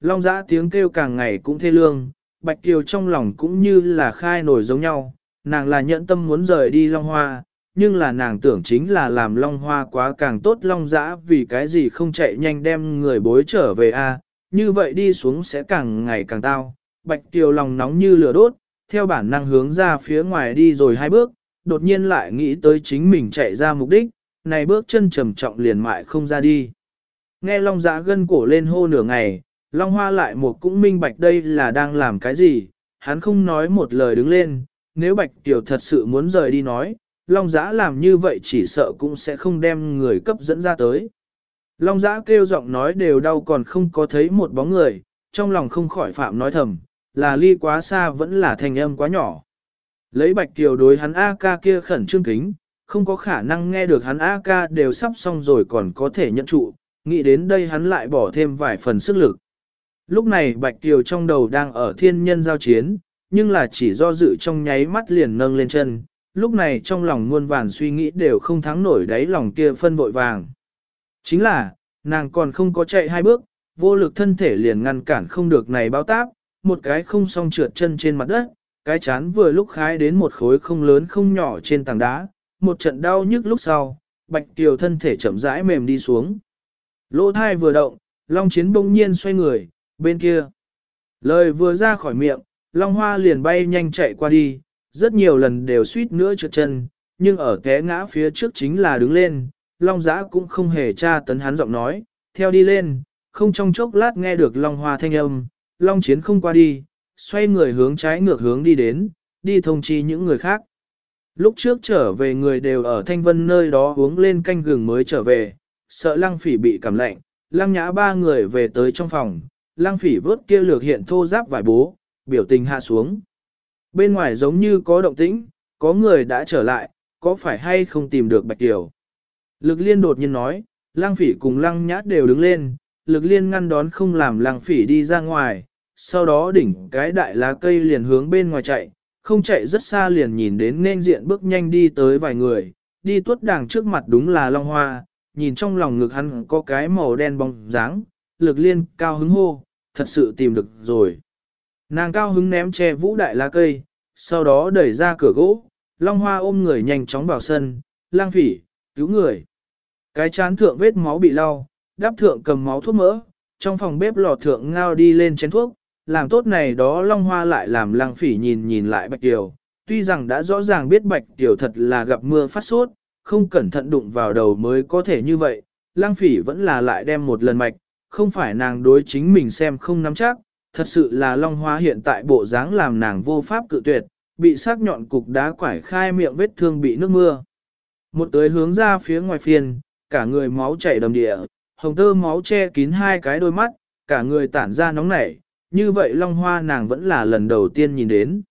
Long giã tiếng kêu càng ngày cũng thê lương, Bạch Kiều trong lòng cũng như là khai nổi giống nhau, nàng là nhẫn tâm muốn rời đi Long Hoa, nhưng là nàng tưởng chính là làm Long Hoa quá càng tốt Long giã vì cái gì không chạy nhanh đem người bối trở về a như vậy đi xuống sẽ càng ngày càng tao. Bạch Kiều lòng nóng như lửa đốt, theo bản năng hướng ra phía ngoài đi rồi hai bước, đột nhiên lại nghĩ tới chính mình chạy ra mục đích, này bước chân trầm trọng liền mại không ra đi. Nghe Long Giã gân cổ lên hô nửa ngày, Long Hoa lại một cũng minh bạch đây là đang làm cái gì, hắn không nói một lời đứng lên, nếu Bạch Tiểu thật sự muốn rời đi nói, Long Giã làm như vậy chỉ sợ cũng sẽ không đem người cấp dẫn ra tới. Long Giã kêu giọng nói đều đau còn không có thấy một bóng người, trong lòng không khỏi phạm nói thầm, là ly quá xa vẫn là thành âm quá nhỏ. Lấy Bạch Kiều đối hắn A ca kia khẩn trương kính, không có khả năng nghe được hắn A ca đều sắp xong rồi còn có thể nhận trụ, nghĩ đến đây hắn lại bỏ thêm vài phần sức lực. Lúc này Bạch Kiều trong đầu đang ở thiên nhân giao chiến, nhưng là chỉ do dự trong nháy mắt liền nâng lên chân, lúc này trong lòng muôn vàn suy nghĩ đều không thắng nổi đáy lòng kia phân vội vàng. Chính là, nàng còn không có chạy hai bước, vô lực thân thể liền ngăn cản không được này bao táp, một cái không song trượt chân trên mặt đất, cái chán vừa lúc khái đến một khối không lớn không nhỏ trên tảng đá, một trận đau nhức lúc sau, Bạch Kiều thân thể chậm rãi mềm đi xuống. Lỗ thai vừa động, Long Chiến bỗng nhiên xoay người, bên kia. Lời vừa ra khỏi miệng, Long Hoa liền bay nhanh chạy qua đi, rất nhiều lần đều suýt nữa trượt chân, nhưng ở té ngã phía trước chính là đứng lên, Long Giã cũng không hề tra tấn hắn giọng nói, theo đi lên, không trong chốc lát nghe được Long Hoa thanh âm, Long Chiến không qua đi, xoay người hướng trái ngược hướng đi đến, đi thông chi những người khác. Lúc trước trở về người đều ở Thanh Vân nơi đó uống lên canh gừng mới trở về, sợ lăng phỉ bị cảm lạnh, lăng nhã ba người về tới trong phòng, Lang phỉ vớt kia lược hiện thô giáp vải bố, biểu tình hạ xuống. Bên ngoài giống như có động tĩnh, có người đã trở lại, có phải hay không tìm được Bạch Kiều. Lực liên đột nhiên nói, Lang phỉ cùng lăng Nhát đều đứng lên, lực liên ngăn đón không làm Lang phỉ đi ra ngoài, sau đó đỉnh cái đại lá cây liền hướng bên ngoài chạy, không chạy rất xa liền nhìn đến nên diện bước nhanh đi tới vài người, đi tuốt đàng trước mặt đúng là Long Hoa, nhìn trong lòng ngực hắn có cái màu đen bóng dáng, lực liên cao hứng hô, thật sự tìm được rồi. Nàng cao hứng ném che vũ đại lá cây, sau đó đẩy ra cửa gỗ, Long Hoa ôm người nhanh chóng vào sân, lang phỉ, cứu người. Cái chán thượng vết máu bị lau, đáp thượng cầm máu thuốc mỡ, trong phòng bếp lò thượng ngao đi lên chén thuốc, làm tốt này đó Long Hoa lại làm Lang Phỉ nhìn nhìn lại Bạch Tiểu, tuy rằng đã rõ ràng biết Bạch Tiểu thật là gặp mưa phát sốt, không cẩn thận đụng vào đầu mới có thể như vậy, Lang Phỉ vẫn là lại đem một lần mạch, không phải nàng đối chính mình xem không nắm chắc, thật sự là Long Hoa hiện tại bộ dáng làm nàng vô pháp cự tuyệt, bị sắc nhọn cục đá quải khai miệng vết thương bị nước mưa. Một tới hướng ra phía ngoài phiền, cả người máu chảy đầm địa, hồng tơ máu che kín hai cái đôi mắt, cả người tản ra nóng nảy, như vậy Long Hoa nàng vẫn là lần đầu tiên nhìn đến.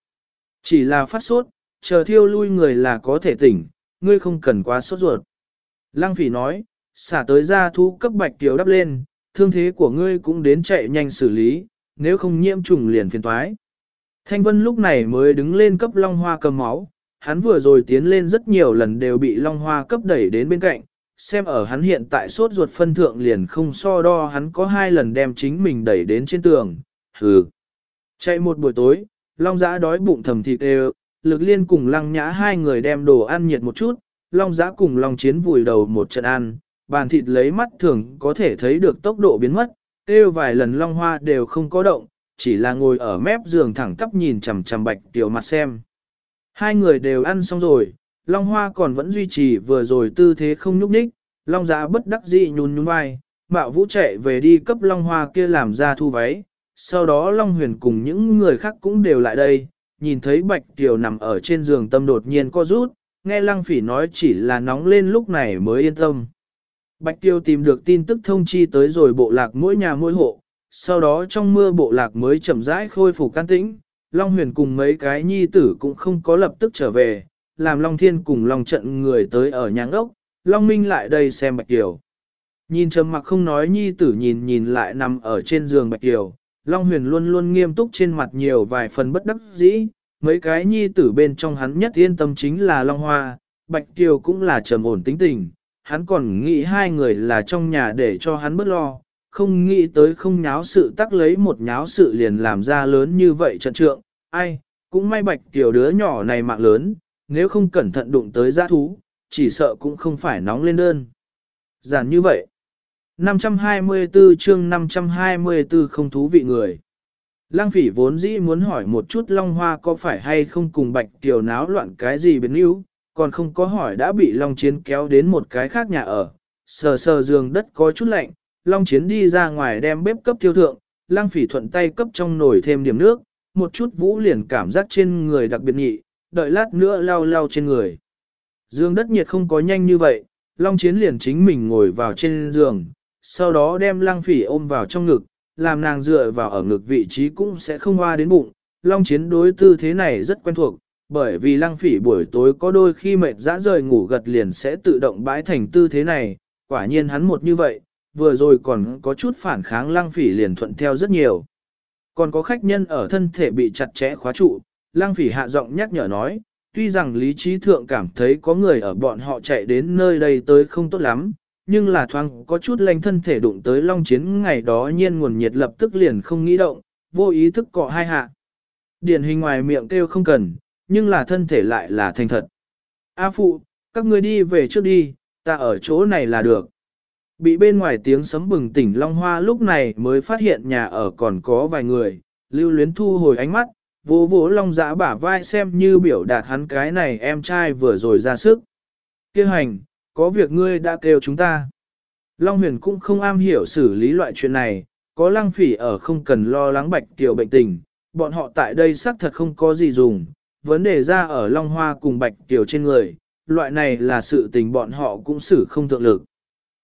Chỉ là phát sốt, chờ thiêu lui người là có thể tỉnh, ngươi không cần quá sốt ruột. Lăng phỉ nói, xả tới ra thu cấp bạch tiểu đắp lên, thương thế của ngươi cũng đến chạy nhanh xử lý, nếu không nhiễm trùng liền phiền toái. Thanh Vân lúc này mới đứng lên cấp Long Hoa cầm máu, hắn vừa rồi tiến lên rất nhiều lần đều bị Long Hoa cấp đẩy đến bên cạnh, xem ở hắn hiện tại sốt ruột phân thượng liền không so đo hắn có hai lần đem chính mình đẩy đến trên tường, hừ. Chạy một buổi tối, Long Giã đói bụng thầm thịt đều, lực liên cùng lăng nhã hai người đem đồ ăn nhiệt một chút, Long Giã cùng Long Chiến vùi đầu một trận ăn, bàn thịt lấy mắt thường có thể thấy được tốc độ biến mất, kêu vài lần Long Hoa đều không có động, chỉ là ngồi ở mép giường thẳng tắp nhìn chằm chằm bạch tiểu mặt xem. Hai người đều ăn xong rồi, Long Hoa còn vẫn duy trì vừa rồi tư thế không nhúc nhích, Long giá bất đắc dĩ nhún nhún vai, Mạo Vũ chạy về đi cấp Long Hoa kia làm ra thu váy, sau đó Long Huyền cùng những người khác cũng đều lại đây, nhìn thấy Bạch tiểu nằm ở trên giường tâm đột nhiên co rút, nghe Lăng Phỉ nói chỉ là nóng lên lúc này mới yên tâm. Bạch Kiều tìm được tin tức thông chi tới rồi bộ lạc mỗi nhà mỗi hộ, sau đó trong mưa bộ lạc mới chậm rãi khôi phục can tĩnh, Long Huyền cùng mấy cái nhi tử cũng không có lập tức trở về, làm Long Thiên cùng Long Trận người tới ở nhà ốc, Long Minh lại đây xem Bạch Kiều. Nhìn trầm mặc không nói nhi tử nhìn nhìn lại nằm ở trên giường Bạch Kiều, Long huyền luôn luôn nghiêm túc trên mặt nhiều vài phần bất đắc dĩ, mấy cái nhi tử bên trong hắn nhất yên tâm chính là Long Hoa, Bạch Kiều cũng là trầm ổn tính tình, hắn còn nghĩ hai người là trong nhà để cho hắn bất lo, không nghĩ tới không nháo sự tắc lấy một nháo sự liền làm ra lớn như vậy trận trượng, ai, cũng may bạch tiểu đứa nhỏ này mạng lớn, nếu không cẩn thận đụng tới giã thú, chỉ sợ cũng không phải nóng lên đơn. Giản như vậy. 524 chương 524 không thú vị người. Lăng phỉ vốn dĩ muốn hỏi một chút Long Hoa có phải hay không cùng Bạch Kiều náo loạn cái gì biến yếu, còn không có hỏi đã bị Long Chiến kéo đến một cái khác nhà ở. Sờ sờ giường đất có chút lạnh, Long Chiến đi ra ngoài đem bếp cấp tiêu thượng, Lăng phỉ thuận tay cấp trong nồi thêm điểm nước, một chút vũ liền cảm giác trên người đặc biệt nhị, đợi lát nữa lau lau trên người. Dương đất nhiệt không có nhanh như vậy, Long Chiến liền chính mình ngồi vào trên giường, sau đó đem lăng phỉ ôm vào trong ngực, làm nàng dựa vào ở ngực vị trí cũng sẽ không hoa đến bụng. Long Chiến đối tư thế này rất quen thuộc, bởi vì lăng phỉ buổi tối có đôi khi mệt dã rời ngủ gật liền sẽ tự động bãi thành tư thế này, quả nhiên hắn một như vậy, vừa rồi còn có chút phản kháng lăng phỉ liền thuận theo rất nhiều. Còn có khách nhân ở thân thể bị chặt chẽ khóa trụ, lăng phỉ hạ giọng nhắc nhở nói, tuy rằng lý trí thượng cảm thấy có người ở bọn họ chạy đến nơi đây tới không tốt lắm, nhưng là thoáng có chút lanh thân thể đụng tới long chiến ngày đó nhiên nguồn nhiệt lập tức liền không nghĩ động, vô ý thức cọ hai hạ. Điển hình ngoài miệng kêu không cần, nhưng là thân thể lại là thành thật. A phụ, các ngươi đi về trước đi, ta ở chỗ này là được. Bị bên ngoài tiếng sấm bừng tỉnh Long Hoa lúc này mới phát hiện nhà ở còn có vài người, lưu luyến thu hồi ánh mắt, Vô vỗ long giã bả vai xem như biểu đạt hắn cái này em trai vừa rồi ra sức. Kêu hành, có việc ngươi đã kêu chúng ta. Long huyền cũng không am hiểu xử lý loại chuyện này, có lăng phỉ ở không cần lo lắng bạch tiểu bệnh tình, bọn họ tại đây xác thật không có gì dùng, vấn đề ra ở long hoa cùng bạch tiểu trên người, loại này là sự tình bọn họ cũng xử không thượng lực.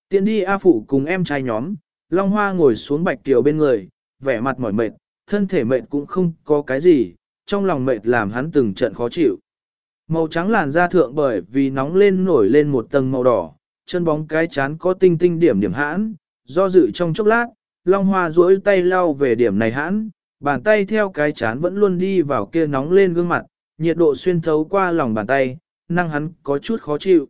Tiến đi A Phụ cùng em trai nhóm, Long Hoa ngồi xuống bạch tiểu bên người, vẻ mặt mỏi mệt, thân thể mệt cũng không có cái gì, trong lòng mệt làm hắn từng trận khó chịu. Màu trắng làn da thượng bởi vì nóng lên nổi lên một tầng màu đỏ, chân bóng cái chán có tinh tinh điểm điểm hãn, do dự trong chốc lát, Long Hoa duỗi tay lau về điểm này hãn, bàn tay theo cái chán vẫn luôn đi vào kia nóng lên gương mặt, nhiệt độ xuyên thấu qua lòng bàn tay, năng hắn có chút khó chịu.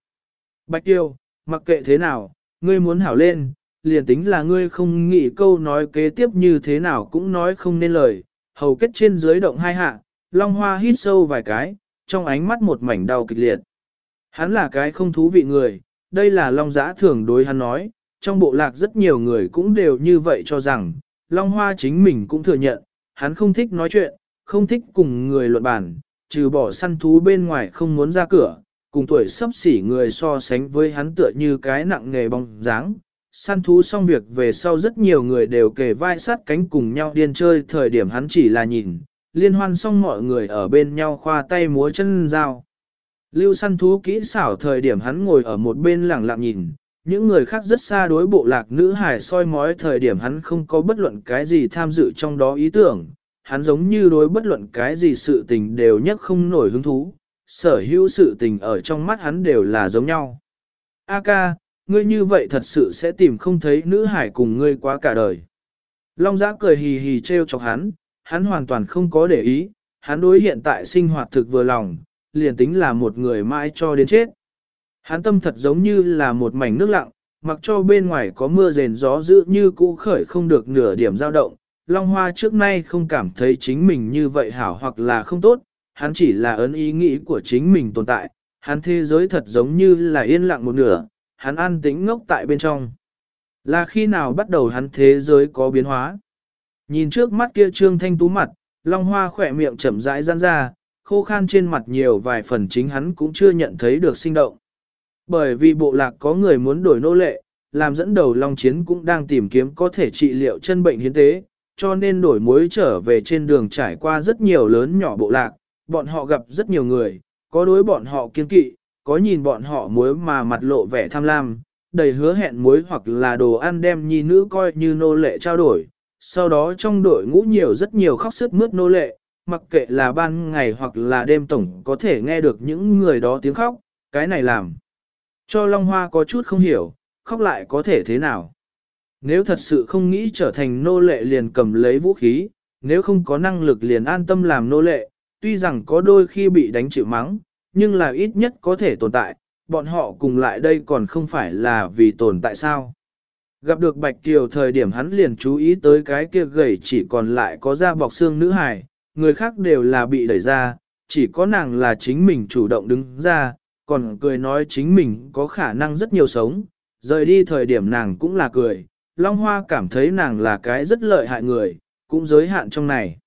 Bạch Tiêu, mặc kệ thế nào, ngươi muốn hảo lên, liền tính là ngươi không nghĩ câu nói kế tiếp như thế nào cũng nói không nên lời, hầu kết trên dưới động hai hạ, Long Hoa hít sâu vài cái, trong ánh mắt một mảnh đau kịch liệt. Hắn là cái không thú vị người, đây là Long Giã thường đối hắn nói, trong bộ lạc rất nhiều người cũng đều như vậy cho rằng, Long Hoa chính mình cũng thừa nhận, hắn không thích nói chuyện, không thích cùng người luận bàn, trừ bỏ săn thú bên ngoài không muốn ra cửa, cùng tuổi sắp xỉ người so sánh với hắn tựa như cái nặng nghề bóng dáng, săn thú xong việc về sau rất nhiều người đều kề vai sát cánh cùng nhau điên chơi thời điểm hắn chỉ là nhìn, liên hoan xong mọi người ở bên nhau khoa tay múa chân dao. Lưu săn thú kỹ xảo thời điểm hắn ngồi ở một bên lặng lặng nhìn, những người khác rất xa đối bộ lạc nữ hải soi mói thời điểm hắn không có bất luận cái gì tham dự trong đó ý tưởng, hắn giống như đối bất luận cái gì sự tình đều nhất không nổi hứng thú, sở hữu sự tình ở trong mắt hắn đều là giống nhau. A ca, ngươi như vậy thật sự sẽ tìm không thấy nữ hải cùng ngươi quá cả đời. Long giã cười hì hì trêu chọc hắn, hắn hoàn toàn không có để ý, hắn đối hiện tại sinh hoạt thực vừa lòng, liền tính là một người mãi cho đến chết. Hắn tâm thật giống như là một mảnh nước lặng, mặc cho bên ngoài có mưa rền gió dữ như cũ khởi không được nửa điểm dao động. Long Hoa trước nay không cảm thấy chính mình như vậy hảo hoặc là không tốt, hắn chỉ là ấn ý nghĩ của chính mình tồn tại, hắn thế giới thật giống như là yên lặng một nửa, hắn an tĩnh ngốc tại bên trong. Là khi nào bắt đầu hắn thế giới có biến hóa? Nhìn trước mắt kia trương thanh tú mặt, long hoa khỏe miệng chậm rãi giãn ra, khô khan trên mặt nhiều vài phần chính hắn cũng chưa nhận thấy được sinh động. Bởi vì bộ lạc có người muốn đổi nô lệ, làm dẫn đầu long chiến cũng đang tìm kiếm có thể trị liệu chân bệnh hiến tế, cho nên đổi mối trở về trên đường trải qua rất nhiều lớn nhỏ bộ lạc, bọn họ gặp rất nhiều người, có đối bọn họ kiên kỵ, có nhìn bọn họ muối mà mặt lộ vẻ tham lam, đầy hứa hẹn muối hoặc là đồ ăn đem nhi nữ coi như nô lệ trao đổi. Sau đó trong đội ngũ nhiều rất nhiều khóc sức mướt nô lệ, mặc kệ là ban ngày hoặc là đêm tổng có thể nghe được những người đó tiếng khóc, cái này làm. Cho Long Hoa có chút không hiểu, khóc lại có thể thế nào. Nếu thật sự không nghĩ trở thành nô lệ liền cầm lấy vũ khí, nếu không có năng lực liền an tâm làm nô lệ, tuy rằng có đôi khi bị đánh chịu mắng, nhưng là ít nhất có thể tồn tại, bọn họ cùng lại đây còn không phải là vì tồn tại sao. Gặp được Bạch Kiều thời điểm hắn liền chú ý tới cái kia gầy chỉ còn lại có da bọc xương nữ hài, người khác đều là bị đẩy ra, chỉ có nàng là chính mình chủ động đứng ra, còn cười nói chính mình có khả năng rất nhiều sống, rời đi thời điểm nàng cũng là cười, Long Hoa cảm thấy nàng là cái rất lợi hại người, cũng giới hạn trong này.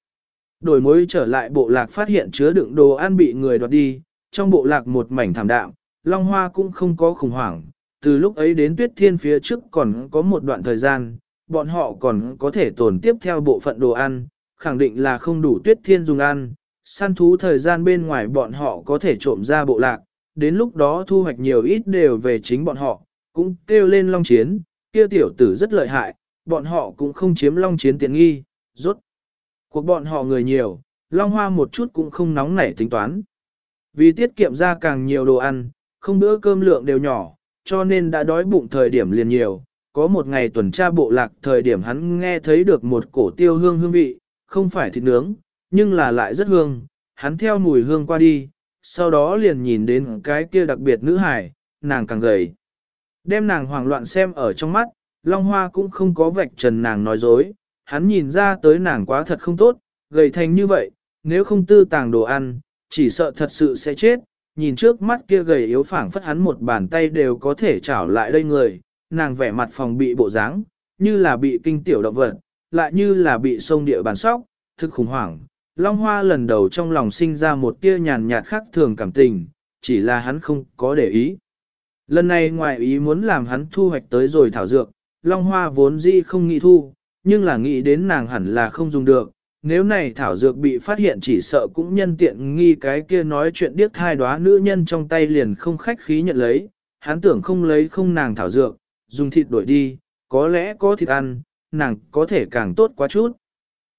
Đổi mối trở lại bộ lạc phát hiện chứa đựng đồ ăn bị người đoạt đi, trong bộ lạc một mảnh thảm đạm, Long Hoa cũng không có khủng hoảng, từ lúc ấy đến tuyết thiên phía trước còn có một đoạn thời gian, bọn họ còn có thể tồn tiếp theo bộ phận đồ ăn, khẳng định là không đủ tuyết thiên dùng ăn, săn thú thời gian bên ngoài bọn họ có thể trộm ra bộ lạc, đến lúc đó thu hoạch nhiều ít đều về chính bọn họ, cũng kêu lên long chiến, kia tiểu tử rất lợi hại, bọn họ cũng không chiếm long chiến tiện nghi, rốt. Cuộc bọn họ người nhiều, long hoa một chút cũng không nóng nảy tính toán. Vì tiết kiệm ra càng nhiều đồ ăn, không bữa cơm lượng đều nhỏ, cho nên đã đói bụng thời điểm liền nhiều. Có một ngày tuần tra bộ lạc thời điểm hắn nghe thấy được một cổ tiêu hương hương vị, không phải thịt nướng, nhưng là lại rất hương. Hắn theo mùi hương qua đi, sau đó liền nhìn đến cái kia đặc biệt nữ hải, nàng càng gầy. Đem nàng hoảng loạn xem ở trong mắt, Long Hoa cũng không có vạch trần nàng nói dối, hắn nhìn ra tới nàng quá thật không tốt, gầy thành như vậy, nếu không tư tàng đồ ăn, chỉ sợ thật sự sẽ chết. Nhìn trước mắt kia gầy yếu phảng phất hắn một bàn tay đều có thể chảo lại đây người, nàng vẻ mặt phòng bị bộ dáng, như là bị kinh tiểu động vật, lại như là bị sông địa bàn sóc, thực khủng hoảng. Long Hoa lần đầu trong lòng sinh ra một tia nhàn nhạt khác thường cảm tình, chỉ là hắn không có để ý. Lần này ngoài ý muốn làm hắn thu hoạch tới rồi thảo dược, Long Hoa vốn dĩ không nghĩ thu, nhưng là nghĩ đến nàng hẳn là không dùng được. Nếu này thảo dược bị phát hiện chỉ sợ cũng nhân tiện nghi cái kia nói chuyện điếc thai đoá nữ nhân trong tay liền không khách khí nhận lấy, hắn tưởng không lấy không nàng thảo dược, dùng thịt đổi đi, có lẽ có thịt ăn, nàng có thể càng tốt quá chút.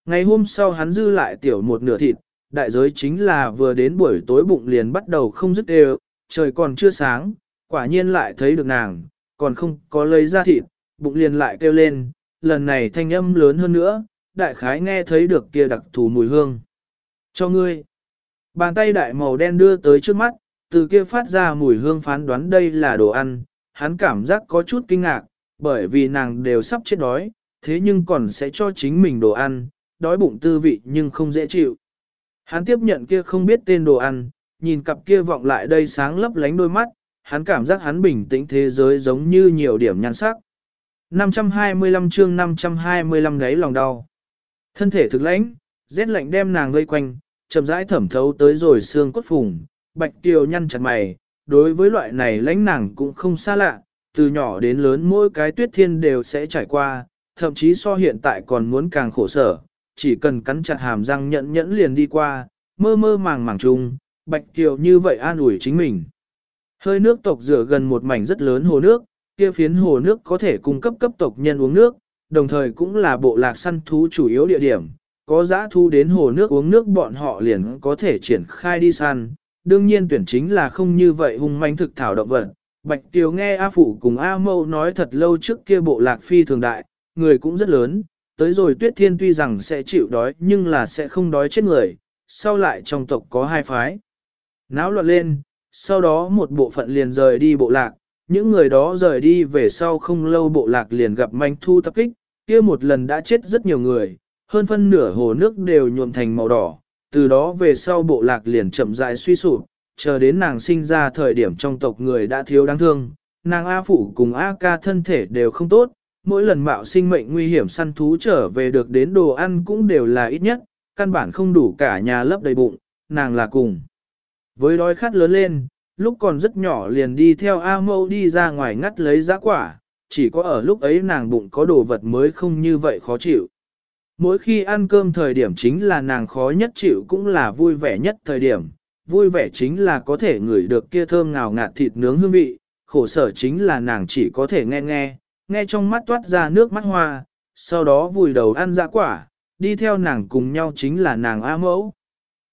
Ngày hôm sau hắn dư lại tiểu một nửa thịt, đại giới chính là vừa đến buổi tối bụng liền bắt đầu không dứt đều, trời còn chưa sáng, quả nhiên lại thấy được nàng, còn không có lấy ra thịt, bụng liền lại kêu lên, lần này thanh âm lớn hơn nữa, đại khái nghe thấy được kia đặc thù mùi hương. Cho ngươi, bàn tay đại màu đen đưa tới trước mắt, từ kia phát ra mùi hương phán đoán đây là đồ ăn, hắn cảm giác có chút kinh ngạc, bởi vì nàng đều sắp chết đói, thế nhưng còn sẽ cho chính mình đồ ăn, đói bụng tư vị nhưng không dễ chịu. Hắn tiếp nhận kia không biết tên đồ ăn, nhìn cặp kia vọng lại đây sáng lấp lánh đôi mắt, hắn cảm giác hắn bình tĩnh thế giới giống như nhiều điểm nhan sắc. 525 chương 525 gáy lòng đau. Thân thể thực lãnh, rét lạnh đem nàng vây quanh, chậm rãi thẩm thấu tới rồi xương cốt phùng, bạch kiều nhăn chặt mày, đối với loại này lãnh nàng cũng không xa lạ, từ nhỏ đến lớn mỗi cái tuyết thiên đều sẽ trải qua, thậm chí so hiện tại còn muốn càng khổ sở, chỉ cần cắn chặt hàm răng nhẫn nhẫn liền đi qua, mơ mơ màng màng chung, bạch kiều như vậy an ủi chính mình. Hơi nước tộc rửa gần một mảnh rất lớn hồ nước, kia phiến hồ nước có thể cung cấp cấp tộc nhân uống nước, đồng thời cũng là bộ lạc săn thú chủ yếu địa điểm. Có giã thu đến hồ nước uống nước bọn họ liền có thể triển khai đi săn. Đương nhiên tuyển chính là không như vậy hung manh thực thảo động vật. Bạch Tiều nghe A Phụ cùng A Mâu nói thật lâu trước kia bộ lạc phi thường đại, người cũng rất lớn. Tới rồi tuyết thiên tuy rằng sẽ chịu đói nhưng là sẽ không đói chết người. Sau lại trong tộc có hai phái. Náo loạn lên, sau đó một bộ phận liền rời đi bộ lạc, những người đó rời đi về sau không lâu bộ lạc liền gặp manh thu tập kích, kia một lần đã chết rất nhiều người, hơn phân nửa hồ nước đều nhuộm thành màu đỏ, từ đó về sau bộ lạc liền chậm rãi suy sụp, chờ đến nàng sinh ra thời điểm trong tộc người đã thiếu đáng thương, nàng A Phụ cùng A Ca thân thể đều không tốt, mỗi lần mạo sinh mệnh nguy hiểm săn thú trở về được đến đồ ăn cũng đều là ít nhất, căn bản không đủ cả nhà lấp đầy bụng, nàng là cùng. Với đói khát lớn lên, lúc còn rất nhỏ liền đi theo A mâu đi ra ngoài ngắt lấy giá quả, chỉ có ở lúc ấy nàng bụng có đồ vật mới không như vậy khó chịu. Mỗi khi ăn cơm thời điểm chính là nàng khó nhất chịu cũng là vui vẻ nhất thời điểm, vui vẻ chính là có thể ngửi được kia thơm ngào ngạt thịt nướng hương vị, khổ sở chính là nàng chỉ có thể nghe nghe, nghe trong mắt toát ra nước mắt hoa, sau đó vùi đầu ăn dã quả, đi theo nàng cùng nhau chính là nàng A mẫu.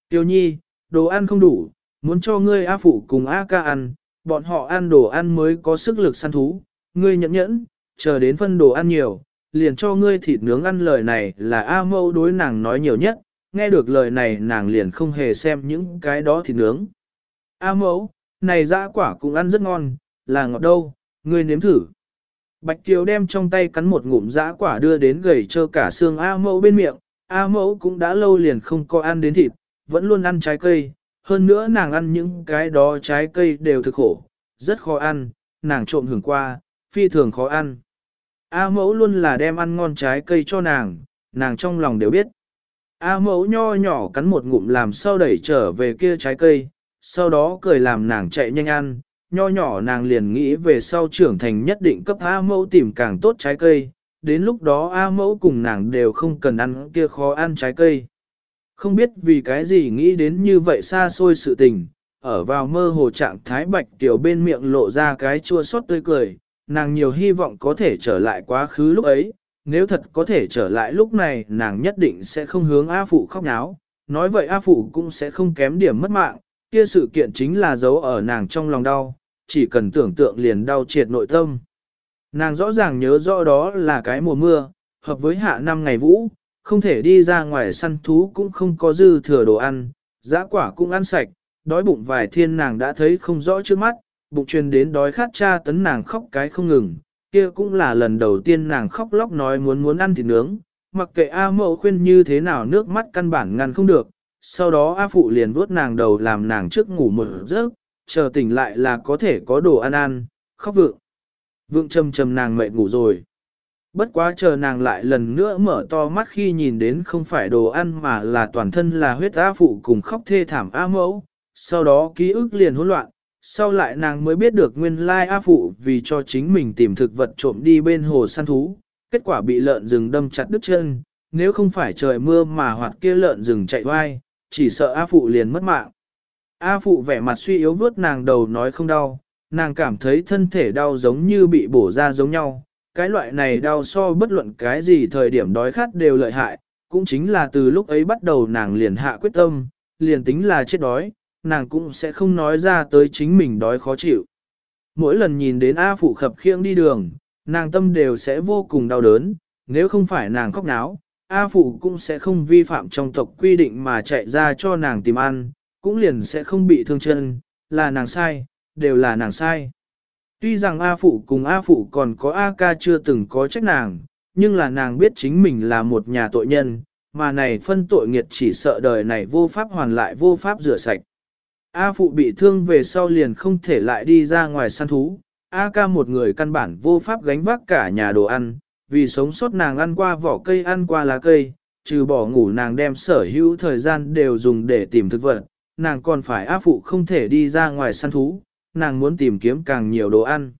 Tiêu nhi, đồ ăn không đủ, muốn cho ngươi A Phụ cùng A ca ăn, bọn họ ăn đồ ăn mới có sức lực săn thú, ngươi nhẫn nhẫn, chờ đến phân đồ ăn nhiều, liền cho ngươi thịt nướng ăn lời này là A mâu đối nàng nói nhiều nhất, nghe được lời này nàng liền không hề xem những cái đó thịt nướng. A mẫu, này dã quả cũng ăn rất ngon, là ngọt đâu, ngươi nếm thử. Bạch Kiều đem trong tay cắn một ngụm dã quả đưa đến gầy trơ cả xương A mẫu bên miệng, A mẫu cũng đã lâu liền không có ăn đến thịt, vẫn luôn ăn trái cây, hơn nữa nàng ăn những cái đó trái cây đều thực khổ, rất khó ăn, nàng trộm hưởng qua, phi thường khó ăn. A mẫu luôn là đem ăn ngon trái cây cho nàng, nàng trong lòng đều biết. A mẫu nho nhỏ cắn một ngụm làm sau đẩy trở về kia trái cây, sau đó cười làm nàng chạy nhanh ăn, nho nhỏ nàng liền nghĩ về sau trưởng thành nhất định cấp A mẫu tìm càng tốt trái cây, đến lúc đó A mẫu cùng nàng đều không cần ăn kia khó ăn trái cây. Không biết vì cái gì nghĩ đến như vậy xa xôi sự tình, ở vào mơ hồ trạng thái bạch tiểu bên miệng lộ ra cái chua xót tươi cười, nàng nhiều hy vọng có thể trở lại quá khứ lúc ấy, nếu thật có thể trở lại lúc này nàng nhất định sẽ không hướng A Phụ khóc náo, nói vậy A Phụ cũng sẽ không kém điểm mất mạng, kia sự kiện chính là giấu ở nàng trong lòng đau, chỉ cần tưởng tượng liền đau triệt nội tâm. Nàng rõ ràng nhớ rõ đó là cái mùa mưa, hợp với hạ năm ngày vũ, không thể đi ra ngoài săn thú cũng không có dư thừa đồ ăn, giã quả cũng ăn sạch, đói bụng vài thiên nàng đã thấy không rõ trước mắt, bụng truyền đến đói khát cha tấn nàng khóc cái không ngừng, kia cũng là lần đầu tiên nàng khóc lóc nói muốn muốn ăn thịt nướng, mặc kệ A mẫu khuyên như thế nào nước mắt căn bản ngăn không được, sau đó A phụ liền vuốt nàng đầu làm nàng trước ngủ một giấc, chờ tỉnh lại là có thể có đồ ăn ăn, khóc vượng. Vượng trầm trầm nàng mệt ngủ rồi. Bất quá chờ nàng lại lần nữa mở to mắt khi nhìn đến không phải đồ ăn mà là toàn thân là huyết á phụ cùng khóc thê thảm A mẫu, sau đó ký ức liền hỗn loạn, sau lại nàng mới biết được nguyên lai A Phụ vì cho chính mình tìm thực vật trộm đi bên hồ săn thú, kết quả bị lợn rừng đâm chặt đứt chân, nếu không phải trời mưa mà hoạt kia lợn rừng chạy oai, chỉ sợ A Phụ liền mất mạng. A Phụ vẻ mặt suy yếu vớt nàng đầu nói không đau, nàng cảm thấy thân thể đau giống như bị bổ ra giống nhau, cái loại này đau so bất luận cái gì thời điểm đói khát đều lợi hại, cũng chính là từ lúc ấy bắt đầu nàng liền hạ quyết tâm, liền tính là chết đói, nàng cũng sẽ không nói ra tới chính mình đói khó chịu. Mỗi lần nhìn đến A Phụ khập khiễng đi đường, nàng tâm đều sẽ vô cùng đau đớn, nếu không phải nàng khóc náo, A Phụ cũng sẽ không vi phạm trong tộc quy định mà chạy ra cho nàng tìm ăn, cũng liền sẽ không bị thương chân, là nàng sai, đều là nàng sai. Tuy rằng A Phụ cùng A Phụ còn có A ca chưa từng có trách nàng, nhưng là nàng biết chính mình là một nhà tội nhân, mà này phân tội nghiệt chỉ sợ đời này vô pháp hoàn lại vô pháp rửa sạch. A phụ bị thương về sau liền không thể lại đi ra ngoài săn thú. A ca một người căn bản vô pháp gánh vác cả nhà đồ ăn, vì sống sót nàng ăn qua vỏ cây ăn qua lá cây, trừ bỏ ngủ nàng đem sở hữu thời gian đều dùng để tìm thực vật, nàng còn phải A phụ không thể đi ra ngoài săn thú, nàng muốn tìm kiếm càng nhiều đồ ăn.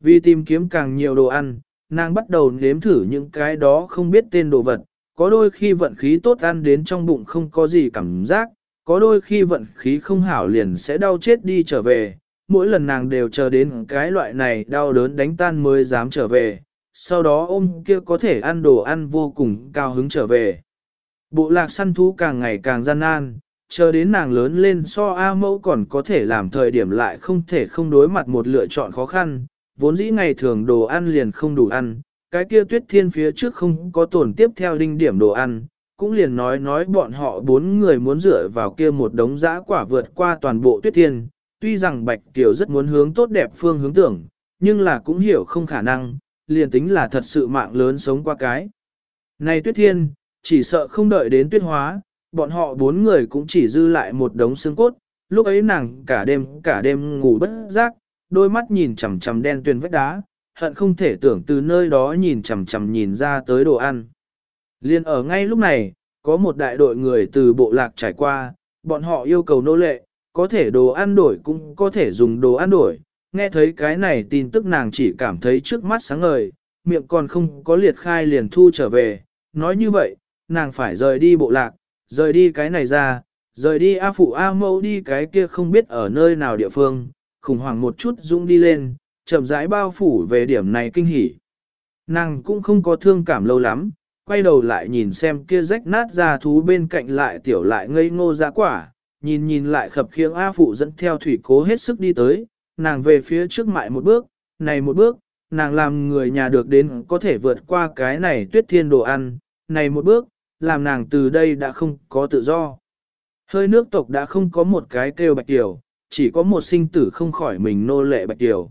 Vì tìm kiếm càng nhiều đồ ăn, nàng bắt đầu nếm thử những cái đó không biết tên đồ vật, có đôi khi vận khí tốt ăn đến trong bụng không có gì cảm giác, có đôi khi vận khí không hảo liền sẽ đau chết đi trở về, mỗi lần nàng đều chờ đến cái loại này đau đớn đánh tan mới dám trở về, sau đó ôm kia có thể ăn đồ ăn vô cùng cao hứng trở về. Bộ lạc săn thú càng ngày càng gian nan, chờ đến nàng lớn lên so A mẫu còn có thể làm thời điểm lại không thể không đối mặt một lựa chọn khó khăn, vốn dĩ ngày thường đồ ăn liền không đủ ăn, cái kia tuyết thiên phía trước không có tổn tiếp theo đinh điểm đồ ăn, cũng liền nói nói bọn họ bốn người muốn dựa vào kia một đống dã quả vượt qua toàn bộ tuyết thiên. Tuy rằng Bạch Kiều rất muốn hướng tốt đẹp phương hướng tưởng, nhưng là cũng hiểu không khả năng, liền tính là thật sự mạng lớn sống qua cái. Này tuyết thiên, chỉ sợ không đợi đến tuyết hóa, bọn họ bốn người cũng chỉ dư lại một đống xương cốt, lúc ấy nàng cả đêm cả đêm ngủ bất giác, đôi mắt nhìn chằm chằm đen tuyền vách đá, hận không thể tưởng từ nơi đó nhìn chằm chằm nhìn ra tới đồ ăn. Liên ở ngay lúc này, có một đại đội người từ bộ lạc trải qua, bọn họ yêu cầu nô lệ, có thể đồ ăn đổi cũng có thể dùng đồ ăn đổi. Nghe thấy cái này tin tức nàng chỉ cảm thấy trước mắt sáng ngời, miệng còn không có liệt khai liền thu trở về. Nói như vậy, nàng phải rời đi bộ lạc, rời đi cái này ra, rời đi A Phụ A Mẫu đi cái kia không biết ở nơi nào địa phương, khủng hoảng một chút dũng đi lên, chậm rãi bao phủ về điểm này kinh hỉ. Nàng cũng không có thương cảm lâu lắm, quay đầu lại nhìn xem kia rách nát ra thú bên cạnh lại tiểu lại ngây ngô ra quả, nhìn nhìn lại khập khiễng A phụ dẫn theo thủy cố hết sức đi tới, nàng về phía trước mại một bước, này một bước, nàng làm người nhà được đến có thể vượt qua cái này tuyết thiên đồ ăn, này một bước, làm nàng từ đây đã không có tự do. Hơi nước tộc đã không có một cái kêu bạch tiểu, chỉ có một sinh tử không khỏi mình nô lệ bạch tiểu.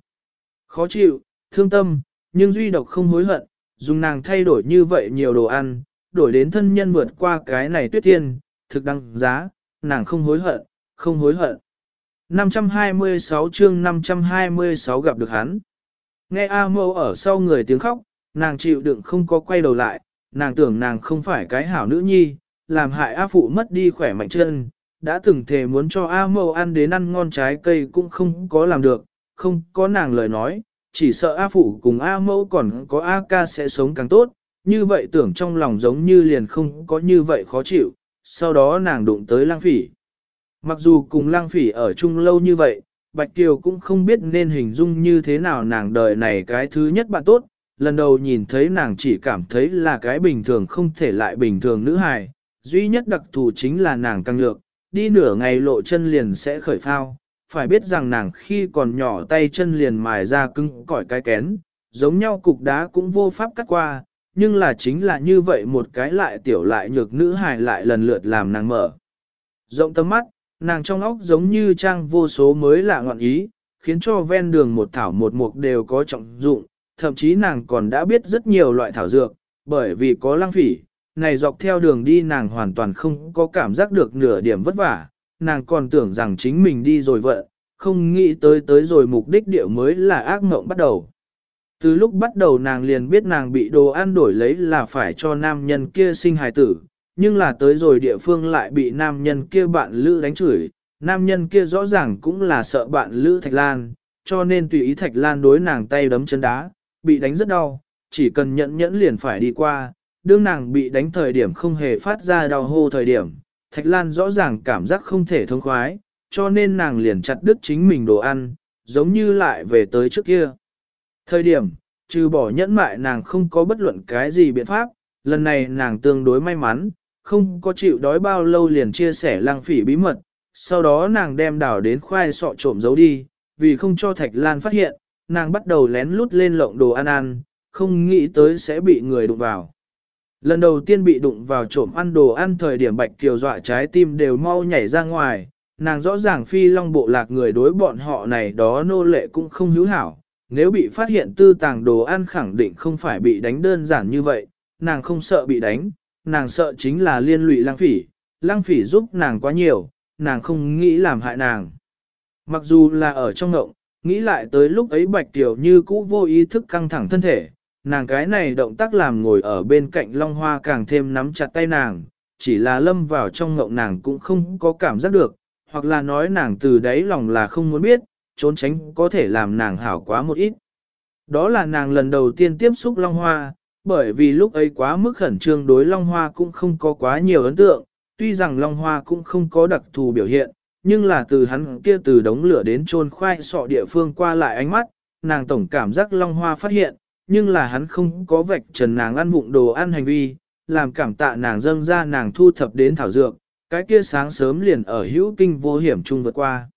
Khó chịu, thương tâm, nhưng duy độc không hối hận, dùng nàng thay đổi như vậy nhiều đồ ăn, đổi đến thân nhân vượt qua cái này tuyết thiên, thực đăng giá, nàng không hối hận, không hối hận. 526 chương 526 gặp được hắn. Nghe A mâu ở sau người tiếng khóc, nàng chịu đựng không có quay đầu lại, nàng tưởng nàng không phải cái hảo nữ nhi, làm hại A phụ mất đi khỏe mạnh chân, đã từng thề muốn cho A mâu ăn đến ăn ngon trái cây cũng không có làm được, không có nàng lời nói, chỉ sợ A phụ cùng A mâu còn có A ca sẽ sống càng tốt, như vậy tưởng trong lòng giống như liền không có như vậy khó chịu, sau đó nàng đụng tới lang phỉ. Mặc dù cùng lang phỉ ở chung lâu như vậy, Bạch Kiều cũng không biết nên hình dung như thế nào nàng đời này cái thứ nhất bạn tốt, lần đầu nhìn thấy nàng chỉ cảm thấy là cái bình thường không thể lại bình thường nữ hài, duy nhất đặc thù chính là nàng căng lược, đi nửa ngày lộ chân liền sẽ khởi phao, phải biết rằng nàng khi còn nhỏ tay chân liền mài ra cứng cỏi cái kén, giống nhau cục đá cũng vô pháp cắt qua, nhưng là chính là như vậy một cái lại tiểu lại nhược nữ hài lại lần lượt làm nàng mở. Rộng tấm mắt, nàng trong óc giống như trang vô số mới lạ ngọn ý, khiến cho ven đường một thảo một mục đều có trọng dụng, thậm chí nàng còn đã biết rất nhiều loại thảo dược, bởi vì có lăng phỉ, này dọc theo đường đi nàng hoàn toàn không có cảm giác được nửa điểm vất vả, nàng còn tưởng rằng chính mình đi rồi vợ, không nghĩ tới tới rồi mục đích địa mới là ác mộng bắt đầu. Từ lúc bắt đầu nàng liền biết nàng bị đồ ăn đổi lấy là phải cho nam nhân kia sinh hài tử, nhưng là tới rồi địa phương lại bị nam nhân kia bạn lữ đánh chửi, nam nhân kia rõ ràng cũng là sợ bạn lữ Thạch Lan, cho nên tùy ý Thạch Lan đối nàng tay đấm chân đá, bị đánh rất đau, chỉ cần nhẫn nhẫn liền phải đi qua, đương nàng bị đánh thời điểm không hề phát ra đau hô thời điểm, Thạch Lan rõ ràng cảm giác không thể thông khoái, cho nên nàng liền chặt đứt chính mình đồ ăn, giống như lại về tới trước kia. Thời điểm, trừ bỏ nhẫn mại nàng không có bất luận cái gì biện pháp, lần này nàng tương đối may mắn, không có chịu đói bao lâu liền chia sẻ lang phỉ bí mật, sau đó nàng đem đảo đến khoai sọ trộm giấu đi, vì không cho Thạch Lan phát hiện, nàng bắt đầu lén lút lên lộng đồ ăn ăn, không nghĩ tới sẽ bị người đụng vào. Lần đầu tiên bị đụng vào trộm ăn đồ ăn thời điểm Bạch Kiều dọa trái tim đều mau nhảy ra ngoài, nàng rõ ràng phi long bộ lạc người đối bọn họ này đó nô lệ cũng không hữu hảo, nếu bị phát hiện tư tàng đồ ăn khẳng định không phải bị đánh đơn giản như vậy, nàng không sợ bị đánh, nàng sợ chính là liên lụy lang phỉ, lang phỉ giúp nàng quá nhiều, nàng không nghĩ làm hại nàng. Mặc dù là ở trong ngộng, nghĩ lại tới lúc ấy Bạch Tiểu như cũ vô ý thức căng thẳng thân thể, nàng cái này động tác làm ngồi ở bên cạnh Long Hoa càng thêm nắm chặt tay nàng, chỉ là lâm vào trong ngộng nàng cũng không có cảm giác được, hoặc là nói nàng từ đáy lòng là không muốn biết, trốn tránh có thể làm nàng hảo quá một ít. Đó là nàng lần đầu tiên tiếp xúc Long Hoa, bởi vì lúc ấy quá mức khẩn trương đối Long Hoa cũng không có quá nhiều ấn tượng, tuy rằng Long Hoa cũng không có đặc thù biểu hiện, nhưng là từ hắn kia từ đống lửa đến chôn khoai sọ địa phương qua lại ánh mắt, nàng tổng cảm giác Long Hoa phát hiện, nhưng là hắn không có vạch trần nàng ăn vụng đồ ăn hành vi, làm cảm tạ nàng dâng ra nàng thu thập đến thảo dược, cái kia sáng sớm liền ở hữu kinh vô hiểm chung vượt qua.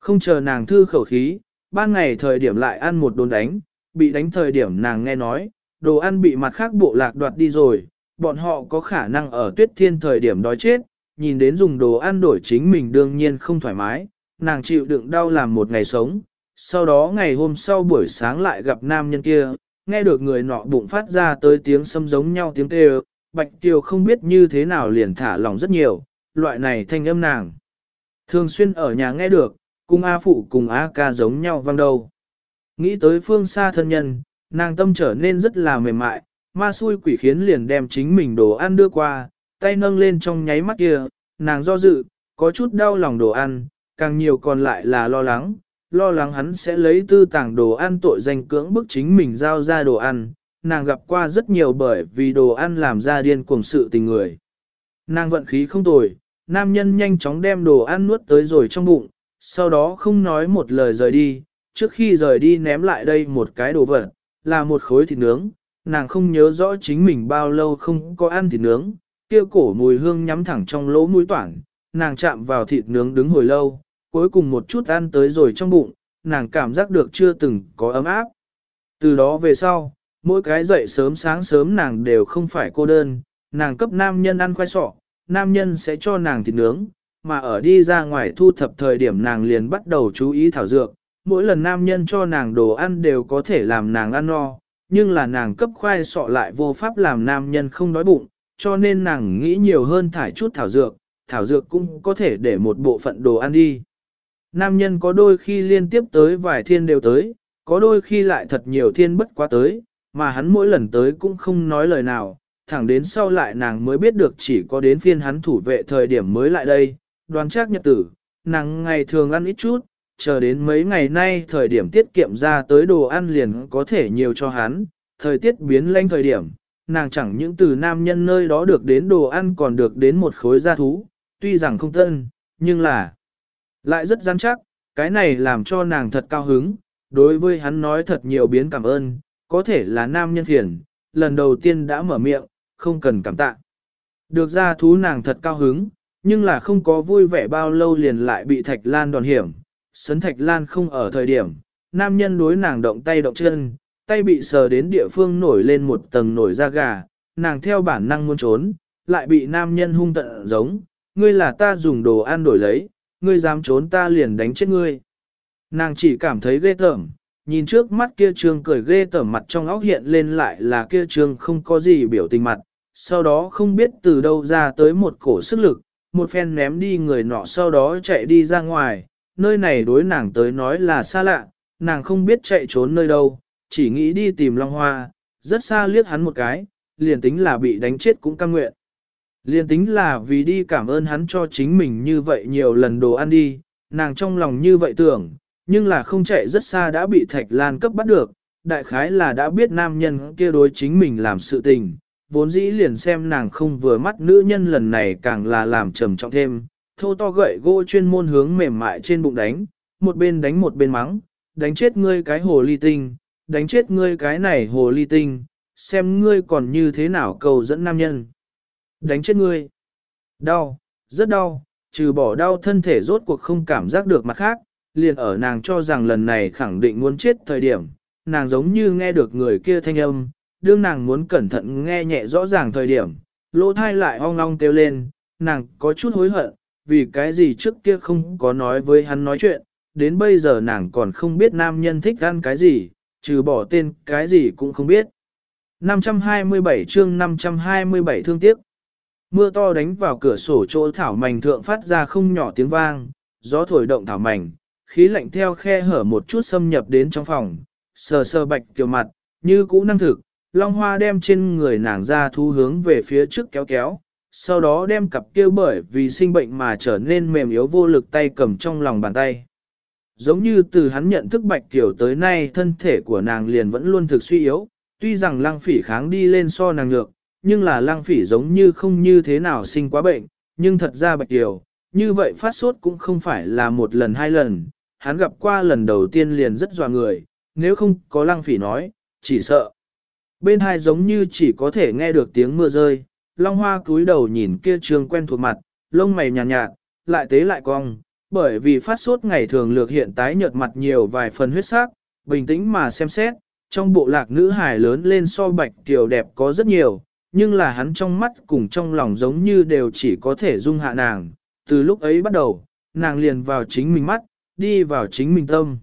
Không chờ nàng thư khẩu khí, ban ngày thời điểm lại ăn một đồn đánh, bị đánh thời điểm nàng nghe nói, đồ ăn bị mặt khác bộ lạc đoạt đi rồi, bọn họ có khả năng ở tuyết thiên thời điểm đói chết, nhìn đến dùng đồ ăn đổi chính mình đương nhiên không thoải mái, nàng chịu đựng đau làm một ngày sống, sau đó ngày hôm sau buổi sáng lại gặp nam nhân kia, nghe được người nọ bụng phát ra tới tiếng xâm giống nhau tiếng kêu, Bạch Kiều không biết như thế nào liền thả lòng rất nhiều, loại này thanh âm nàng. Thường xuyên ở nhà nghe được, cùng A Phụ cùng A Ca giống nhau vang đầu. Nghĩ tới phương xa thân nhân, nàng tâm trở nên rất là mềm mại, ma xui quỷ khiến liền đem chính mình đồ ăn đưa qua, tay nâng lên trong nháy mắt kia, nàng do dự, có chút đau lòng đồ ăn, càng nhiều còn lại là lo lắng, lo lắng hắn sẽ lấy tư tàng đồ ăn tội danh cưỡng bức chính mình giao ra đồ ăn, nàng gặp qua rất nhiều bởi vì đồ ăn làm ra điên cuồng sự tình người. Nàng vận khí không tồi, nam nhân nhanh chóng đem đồ ăn nuốt tới rồi trong bụng, sau đó không nói một lời rời đi, trước khi rời đi ném lại đây một cái đồ vật, là một khối thịt nướng, nàng không nhớ rõ chính mình bao lâu không có ăn thịt nướng, kia cổ mùi hương nhắm thẳng trong lỗ mũi toản, nàng chạm vào thịt nướng đứng hồi lâu, cuối cùng một chút ăn tới rồi trong bụng, nàng cảm giác được chưa từng có ấm áp. Từ đó về sau, mỗi cái dậy sớm sáng sớm nàng đều không phải cô đơn, nàng cấp nam nhân ăn khoai sọ, nam nhân sẽ cho nàng thịt nướng, mà ở đi ra ngoài thu thập thời điểm nàng liền bắt đầu chú ý thảo dược, mỗi lần nam nhân cho nàng đồ ăn đều có thể làm nàng ăn no, nhưng là nàng cấp khoai sọ lại vô pháp làm nam nhân không đói bụng, cho nên nàng nghĩ nhiều hơn thải chút thảo dược, thảo dược cũng có thể để một bộ phận đồ ăn đi. Nam nhân có đôi khi liên tiếp tới vài thiên đều tới, có đôi khi lại thật nhiều thiên bất quá tới, mà hắn mỗi lần tới cũng không nói lời nào, thẳng đến sau lại nàng mới biết được chỉ có đến phiên hắn thủ vệ thời điểm mới lại đây, đoán chắc nhật tử, nàng ngày thường ăn ít chút, chờ đến mấy ngày nay thời điểm tiết kiệm ra tới đồ ăn liền có thể nhiều cho hắn, thời tiết biến lanh thời điểm, nàng chẳng những từ nam nhân nơi đó được đến đồ ăn còn được đến một khối gia thú, tuy rằng không tân, nhưng là lại rất rắn chắc, cái này làm cho nàng thật cao hứng, đối với hắn nói thật nhiều biến cảm ơn, có thể là nam nhân phiền, lần đầu tiên đã mở miệng, không cần cảm tạ. Được ra thú nàng thật cao hứng, nhưng là không có vui vẻ bao lâu liền lại bị Thạch Lan đòn hiểm. Sấn Thạch Lan không ở thời điểm, nam nhân đối nàng động tay động chân, tay bị sờ đến địa phương nổi lên một tầng nổi da gà, nàng theo bản năng muốn trốn, lại bị nam nhân hung tận giống, ngươi là ta dùng đồ ăn đổi lấy, ngươi dám trốn ta liền đánh chết ngươi. Nàng chỉ cảm thấy ghê tởm, nhìn trước mắt kia trương cười ghê tởm mặt trong óc hiện lên lại là kia trương không có gì biểu tình mặt, sau đó không biết từ đâu ra tới một cổ sức lực, một phen ném đi người nọ sau đó chạy đi ra ngoài, nơi này đối nàng tới nói là xa lạ, nàng không biết chạy trốn nơi đâu, chỉ nghĩ đi tìm Long Hoa, rất xa liếc hắn một cái, liền tính là bị đánh chết cũng cam nguyện. Liền tính là vì đi cảm ơn hắn cho chính mình như vậy nhiều lần đồ ăn đi, nàng trong lòng như vậy tưởng, nhưng là không chạy rất xa đã bị Thạch Lan cấp bắt được, đại khái là đã biết nam nhân kia đối chính mình làm sự tình, vốn dĩ liền xem nàng không vừa mắt nữ nhân lần này càng là làm trầm trọng thêm, thô to gậy gỗ chuyên môn hướng mềm mại trên bụng đánh, một bên đánh một bên mắng, đánh chết ngươi cái hồ ly tinh, đánh chết ngươi cái này hồ ly tinh, xem ngươi còn như thế nào cầu dẫn nam nhân. Đánh chết ngươi. Đau, rất đau, trừ bỏ đau thân thể rốt cuộc không cảm giác được mặt khác, liền ở nàng cho rằng lần này khẳng định muốn chết thời điểm, nàng giống như nghe được người kia thanh âm, đương nàng muốn cẩn thận nghe nhẹ rõ ràng thời điểm, lỗ thai lại ong ong kêu lên, nàng có chút hối hận, vì cái gì trước kia không có nói với hắn nói chuyện, đến bây giờ nàng còn không biết nam nhân thích ăn cái gì, trừ bỏ tên cái gì cũng không biết. 527 chương 527 thương tiếc. Mưa to đánh vào cửa sổ chỗ thảo mảnh thượng phát ra không nhỏ tiếng vang, gió thổi động thảo mảnh, khí lạnh theo khe hở một chút xâm nhập đến trong phòng, sờ sờ bạch kiểu mặt, như cũ năng thực, Long Hoa đem trên người nàng ra thu hướng về phía trước kéo kéo, sau đó đem cặp kêu bởi vì sinh bệnh mà trở nên mềm yếu vô lực tay cầm trong lòng bàn tay. Giống như từ hắn nhận thức bạch kiểu tới nay thân thể của nàng liền vẫn luôn thực suy yếu, tuy rằng lăng phỉ kháng đi lên so nàng ngược, nhưng là lăng phỉ giống như không như thế nào sinh quá bệnh, nhưng thật ra bạch kiểu, như vậy phát sốt cũng không phải là một lần hai lần, hắn gặp qua lần đầu tiên liền rất dò người, nếu không có lăng phỉ nói, chỉ sợ. Bên hai giống như chỉ có thể nghe được tiếng mưa rơi, Long Hoa cúi đầu nhìn kia trường quen thuộc mặt, lông mày nhàn nhạt, nhạt, lại tế lại cong, bởi vì phát sốt ngày thường lược hiện tái nhợt mặt nhiều vài phần huyết sắc, bình tĩnh mà xem xét, trong bộ lạc nữ hài lớn lên so bạch tiểu đẹp có rất nhiều, nhưng là hắn trong mắt cùng trong lòng giống như đều chỉ có thể dung hạ nàng, từ lúc ấy bắt đầu, nàng liền vào chính mình mắt, đi vào chính mình tâm.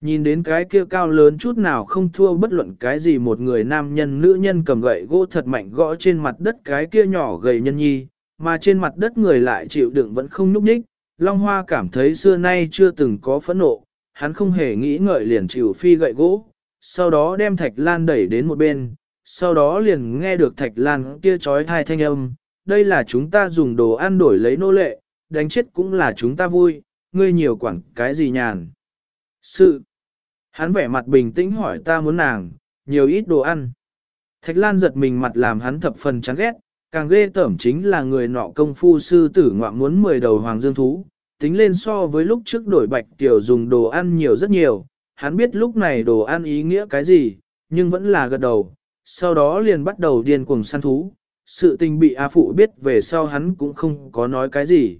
Nhìn đến cái kia cao lớn chút nào không thua bất luận cái gì một người nam nhân nữ nhân cầm gậy gỗ thật mạnh gõ trên mặt đất cái kia nhỏ gầy nhân nhi, mà trên mặt đất người lại chịu đựng vẫn không nhúc nhích. Long Hoa cảm thấy xưa nay chưa từng có phẫn nộ, hắn không hề nghĩ ngợi liền chịu phi gậy gỗ, sau đó đem Thạch Lan đẩy đến một bên, sau đó liền nghe được Thạch Lan kia trói thai thanh âm, đây là chúng ta dùng đồ ăn đổi lấy nô lệ, đánh chết cũng là chúng ta vui, ngươi nhiều quản cái gì nhàn. Sự Hắn vẻ mặt bình tĩnh hỏi ta muốn nàng, nhiều ít đồ ăn. Thạch Lan giật mình mặt làm hắn thập phần chán ghét, càng ghê tởm chính là người nọ công phu sư tử ngoạm muốn 10 đầu hoàng dương thú, tính lên so với lúc trước đổi bạch tiểu dùng đồ ăn nhiều rất nhiều, hắn biết lúc này đồ ăn ý nghĩa cái gì, nhưng vẫn là gật đầu, sau đó liền bắt đầu điên cuồng săn thú, sự tình bị A Phụ biết về sau hắn cũng không có nói cái gì.